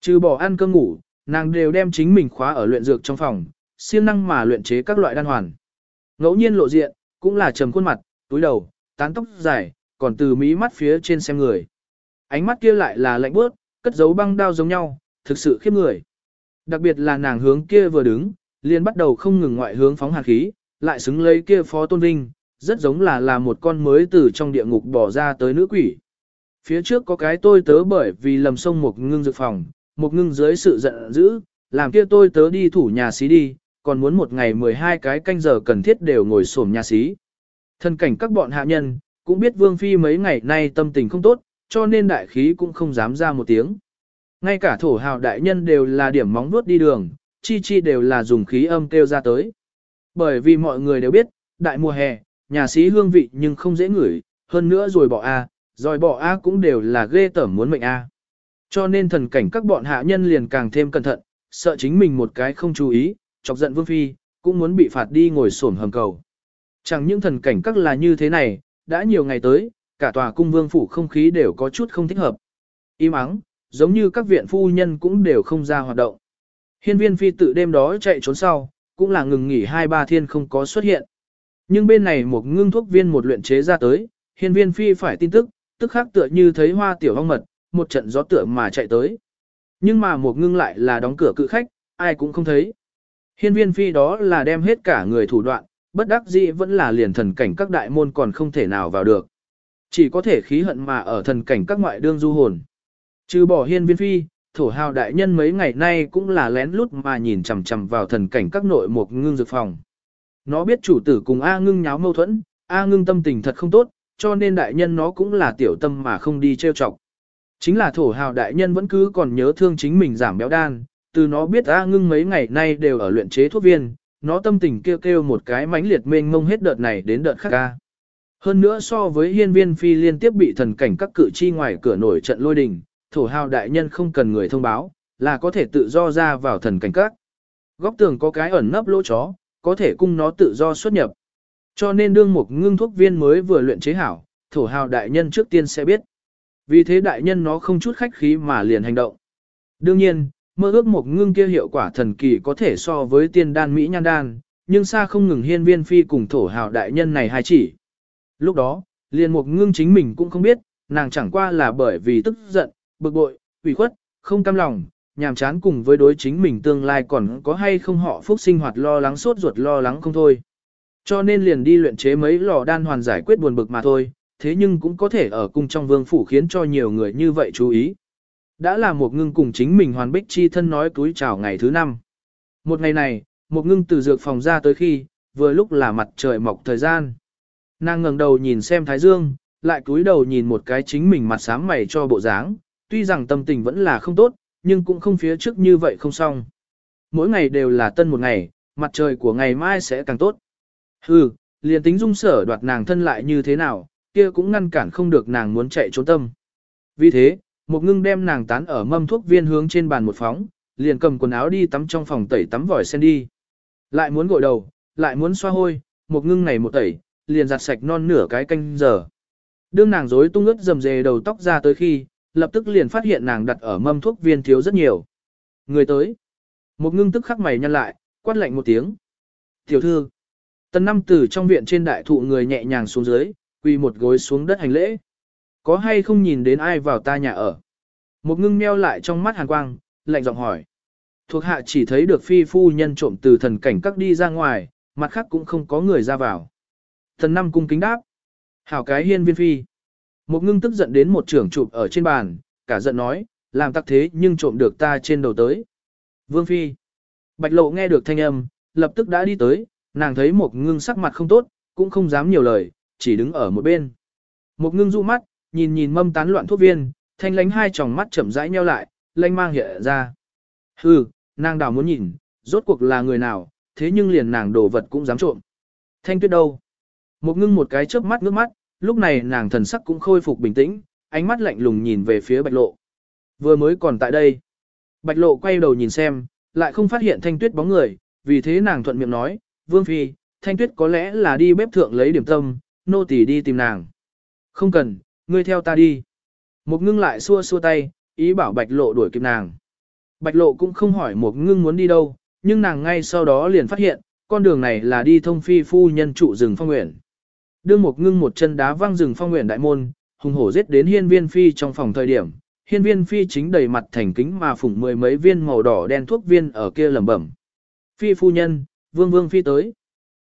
Trừ bỏ ăn cơm ngủ, nàng đều đem chính mình khóa ở luyện dược trong phòng, siêng năng mà luyện chế các loại đan hoàn. Ngẫu nhiên lộ diện, cũng là trầm khuôn mặt, túi đầu, tán tóc dài, còn từ mí mắt phía trên xem người. Ánh mắt kia lại là lạnh bớt, cất giấu băng đao giống nhau, thực sự khiếp người. Đặc biệt là nàng hướng kia vừa đứng, liền bắt đầu không ngừng ngoại hướng phóng hàn khí, lại xứng lấy kia phó tôn vinh, rất giống là là một con mới từ trong địa ngục bỏ ra tới nữ quỷ. Phía trước có cái tôi tớ bởi vì lầm sông một ngưng dược phòng, một ngưng dưới sự giận dữ, làm kia tôi tớ đi thủ nhà xí đi, còn muốn một ngày 12 cái canh giờ cần thiết đều ngồi sổm nhà xí. Thân cảnh các bọn hạ nhân, cũng biết Vương Phi mấy ngày nay tâm tình không tốt, cho nên đại khí cũng không dám ra một tiếng. Ngay cả thổ hào đại nhân đều là điểm móng vuốt đi đường, chi chi đều là dùng khí âm kêu ra tới. Bởi vì mọi người đều biết, đại mùa hè, nhà sĩ hương vị nhưng không dễ ngửi, hơn nữa rồi bỏ A, rồi bỏ A cũng đều là ghê tởm muốn mệnh A. Cho nên thần cảnh các bọn hạ nhân liền càng thêm cẩn thận, sợ chính mình một cái không chú ý, chọc giận vương phi, cũng muốn bị phạt đi ngồi sổm hầm cầu. Chẳng những thần cảnh các là như thế này, đã nhiều ngày tới, cả tòa cung vương phủ không khí đều có chút không thích hợp. Im ắng, giống như các viện phu nhân cũng đều không ra hoạt động. Hiên viên phi tự đêm đó chạy trốn sau, cũng là ngừng nghỉ hai ba thiên không có xuất hiện. Nhưng bên này một ngưng thuốc viên một luyện chế ra tới, hiên viên phi phải tin tức, tức khác tựa như thấy hoa tiểu hong mật, một trận gió tựa mà chạy tới. Nhưng mà một ngưng lại là đóng cửa cự khách, ai cũng không thấy. Hiên viên phi đó là đem hết cả người thủ đoạn, bất đắc dĩ vẫn là liền thần cảnh các đại môn còn không thể nào vào được. Chỉ có thể khí hận mà ở thần cảnh các ngoại đương du hồn. Trừ bỏ hiên viên phi, thổ hào đại nhân mấy ngày nay cũng là lén lút mà nhìn chằm chằm vào thần cảnh các nội một ngưng dược phòng. Nó biết chủ tử cùng A ngưng nháo mâu thuẫn, A ngưng tâm tình thật không tốt, cho nên đại nhân nó cũng là tiểu tâm mà không đi trêu chọc. Chính là thổ hào đại nhân vẫn cứ còn nhớ thương chính mình giảm béo đan, từ nó biết A ngưng mấy ngày nay đều ở luyện chế thuốc viên, nó tâm tình kêu kêu một cái mãnh liệt mênh mông hết đợt này đến đợt khác ca. Hơn nữa so với hiên viên phi liên tiếp bị thần cảnh các cử chi ngoài cửa nổi trận lôi đình, thổ hào đại nhân không cần người thông báo, là có thể tự do ra vào thần cảnh các. Góc tường có cái ẩn nấp lỗ chó, có thể cung nó tự do xuất nhập. Cho nên đương một ngưng thuốc viên mới vừa luyện chế hảo, thổ hào đại nhân trước tiên sẽ biết. Vì thế đại nhân nó không chút khách khí mà liền hành động. Đương nhiên, mơ ước một ngưng kia hiệu quả thần kỳ có thể so với tiên đan Mỹ nhan đan, nhưng xa không ngừng hiên viên phi cùng thổ hào đại nhân này hai chỉ. Lúc đó, liền một ngưng chính mình cũng không biết, nàng chẳng qua là bởi vì tức giận, bực bội, ủy khuất, không cam lòng, nhàm chán cùng với đối chính mình tương lai còn có hay không họ phúc sinh hoạt lo lắng sốt ruột lo lắng không thôi. Cho nên liền đi luyện chế mấy lò đan hoàn giải quyết buồn bực mà thôi, thế nhưng cũng có thể ở cung trong vương phủ khiến cho nhiều người như vậy chú ý. Đã là một ngưng cùng chính mình hoàn bích chi thân nói túi chào ngày thứ năm. Một ngày này, một ngưng từ dược phòng ra tới khi, vừa lúc là mặt trời mọc thời gian. Nàng ngẩng đầu nhìn xem Thái Dương, lại cúi đầu nhìn một cái chính mình mặt sáng mày cho bộ dáng, tuy rằng tâm tình vẫn là không tốt, nhưng cũng không phía trước như vậy không xong. Mỗi ngày đều là tân một ngày, mặt trời của ngày mai sẽ càng tốt. Hừ, liền tính dung sở đoạt nàng thân lại như thế nào, kia cũng ngăn cản không được nàng muốn chạy trốn tâm. Vì thế, một ngưng đem nàng tán ở mâm thuốc viên hướng trên bàn một phóng, liền cầm quần áo đi tắm trong phòng tẩy tắm vòi sen đi. Lại muốn gội đầu, lại muốn xoa hôi, một ngưng này một tẩy, liền giặt sạch non nửa cái canh giờ. Đương nàng rối tung ướt dầm dề đầu tóc ra tới khi, lập tức liền phát hiện nàng đặt ở mâm thuốc viên thiếu rất nhiều. Người tới. Một ngưng tức khắc mày nhăn lại, quát lạnh một tiếng. Tiểu thư. Tần năm tử trong viện trên đại thụ người nhẹ nhàng xuống dưới, quỳ một gối xuống đất hành lễ. Có hay không nhìn đến ai vào ta nhà ở? Một ngưng meo lại trong mắt hàn quang, lạnh giọng hỏi. Thuộc hạ chỉ thấy được phi phu nhân trộm từ thần cảnh các đi ra ngoài, mặt khác cũng không có người ra vào. Thần năm cung kính đáp. Hảo cái hiên viên phi. Một ngưng tức giận đến một trưởng chụp ở trên bàn, cả giận nói, làm tắc thế nhưng trộm được ta trên đầu tới. Vương phi. Bạch lộ nghe được thanh âm, lập tức đã đi tới, nàng thấy một ngưng sắc mặt không tốt, cũng không dám nhiều lời, chỉ đứng ở một bên. Một ngưng dụ mắt, nhìn nhìn mâm tán loạn thuốc viên, thanh lánh hai tròng mắt chậm rãi nheo lại, lanh mang hiện ra. Hừ, nàng đảo muốn nhìn, rốt cuộc là người nào, thế nhưng liền nàng đồ vật cũng dám trộm. Thanh tuyết đâu? Một ngưng một cái chớp mắt nước mắt, lúc này nàng thần sắc cũng khôi phục bình tĩnh, ánh mắt lạnh lùng nhìn về phía bạch lộ. Vừa mới còn tại đây. Bạch lộ quay đầu nhìn xem, lại không phát hiện thanh tuyết bóng người, vì thế nàng thuận miệng nói, Vương Phi, thanh tuyết có lẽ là đi bếp thượng lấy điểm tâm, nô tỳ đi tìm nàng. Không cần, ngươi theo ta đi. Một ngưng lại xua xua tay, ý bảo bạch lộ đuổi kịp nàng. Bạch lộ cũng không hỏi một ngưng muốn đi đâu, nhưng nàng ngay sau đó liền phát hiện, con đường này là đi thông phi phu nhân trụ rừng phong nguyện. Đưa một ngưng một chân đá văng rừng phong nguyện đại môn, hùng hổ giết đến hiên viên phi trong phòng thời điểm. Hiên viên phi chính đầy mặt thành kính mà phủng mười mấy viên màu đỏ đen thuốc viên ở kia lẩm bẩm. Phi phu nhân, vương vương phi tới.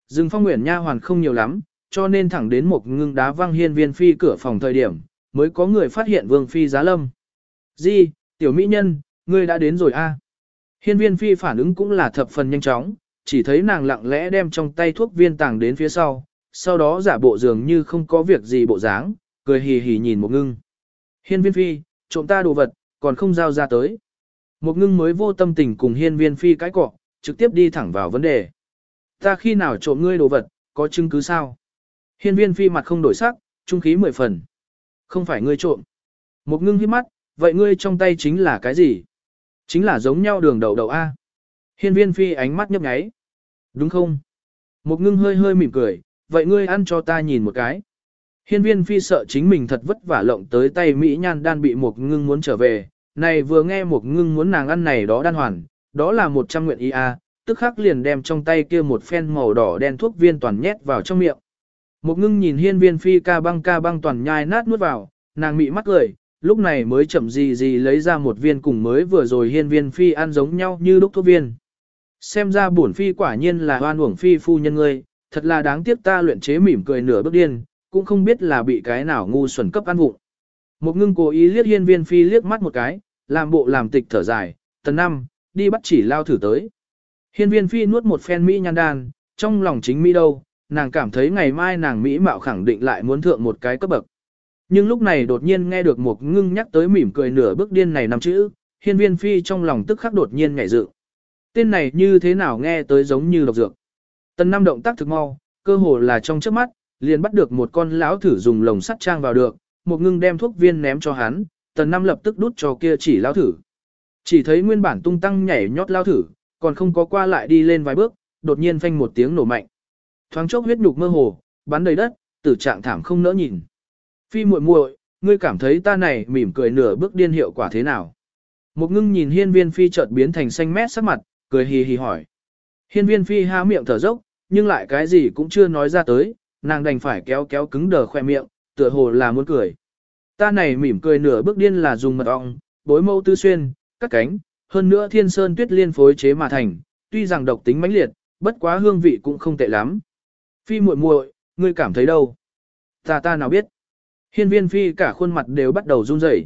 Rừng phong nguyện nha hoàn không nhiều lắm, cho nên thẳng đến một ngưng đá văng hiên viên phi cửa phòng thời điểm, mới có người phát hiện vương phi giá lâm. Di, tiểu mỹ nhân, ngươi đã đến rồi a. Hiên viên phi phản ứng cũng là thập phần nhanh chóng, chỉ thấy nàng lặng lẽ đem trong tay thuốc viên tàng đến phía sau, sau đó giả bộ dường như không có việc gì bộ dáng, cười hì hì nhìn một ngưng. Hiên viên phi, trộm ta đồ vật, còn không giao ra tới. Một ngưng mới vô tâm tình cùng hiên viên phi cái cọ, trực tiếp đi thẳng vào vấn đề. Ta khi nào trộm ngươi đồ vật, có chứng cứ sao? Hiên viên phi mặt không đổi sắc, trung khí mười phần. Không phải ngươi trộm. Một ngưng hiếp mắt, vậy ngươi trong tay chính là cái gì? Chính là giống nhau đường đầu đầu A. Hiên viên phi ánh mắt nhấp nháy. Đúng không? Một ngưng hơi hơi mỉm cười, vậy ngươi ăn cho ta nhìn một cái. Hiên viên phi sợ chính mình thật vất vả lộng tới tay Mỹ nhan đan bị một ngưng muốn trở về. Này vừa nghe một ngưng muốn nàng ăn này đó đan hoàn, đó là một trăm nguyện ý a, tức khắc liền đem trong tay kia một phen màu đỏ đen thuốc viên toàn nhét vào trong miệng. Một ngưng nhìn hiên viên phi ca băng ca băng toàn nhai nát nuốt vào, nàng mị mắt cười, lúc này mới chậm gì gì lấy ra một viên cùng mới vừa rồi hiên viên phi ăn giống nhau như lúc thuốc viên. Xem ra bổn phi quả nhiên là hoan uổng phi phu nhân ngươi, thật là đáng tiếc ta luyện chế mỉm cười nửa bước điên, cũng không biết là bị cái nào ngu xuẩn cấp ăn vụng. Một ngưng cố ý liếc hiên viên phi liếc mắt một cái, làm bộ làm tịch thở dài, tần năm, đi bắt chỉ lao thử tới. Hiên viên phi nuốt một phen mỹ nhan đan, trong lòng chính mỹ đâu, nàng cảm thấy ngày mai nàng mỹ mạo khẳng định lại muốn thượng một cái cấp bậc. Nhưng lúc này đột nhiên nghe được một ngưng nhắc tới mỉm cười nửa bước điên này năm chữ, hiên viên phi trong lòng tức khắc đột nhiên nhảy dự. Tên này như thế nào nghe tới giống như độc dược. Tần năm động tác thực mau, cơ hồ là trong trước mắt, liền bắt được một con lão thử dùng lồng sắt trang vào được, một ngưng đem thuốc viên ném cho hắn, tần năm lập tức đút cho kia chỉ lão thử. Chỉ thấy nguyên bản tung tăng nhảy nhót lão thử, còn không có qua lại đi lên vài bước, đột nhiên phanh một tiếng nổ mạnh. Thoáng chốc huyết nhục mơ hồ, bắn đầy đất, tử trạng thảm không nỡ nhìn. Phi muội muội, ngươi cảm thấy ta này mỉm cười nửa bước điên hiệu quả thế nào? Một ngưng nhìn hiên viên phi chợt biến thành xanh mét sắc mặt, cười hì hì hỏi. Hiên viên phi há miệng thở dốc, nhưng lại cái gì cũng chưa nói ra tới, nàng đành phải kéo kéo cứng đờ khoe miệng, tựa hồ là muốn cười. Ta này mỉm cười nửa bước điên là dùng mật ong, bối mâu tư xuyên, cắt cánh, hơn nữa thiên sơn tuyết liên phối chế mà thành, tuy rằng độc tính mãnh liệt, bất quá hương vị cũng không tệ lắm. Phi muội muội, ngươi cảm thấy đâu? Ta ta nào biết? Hiên viên phi cả khuôn mặt đều bắt đầu run rẩy.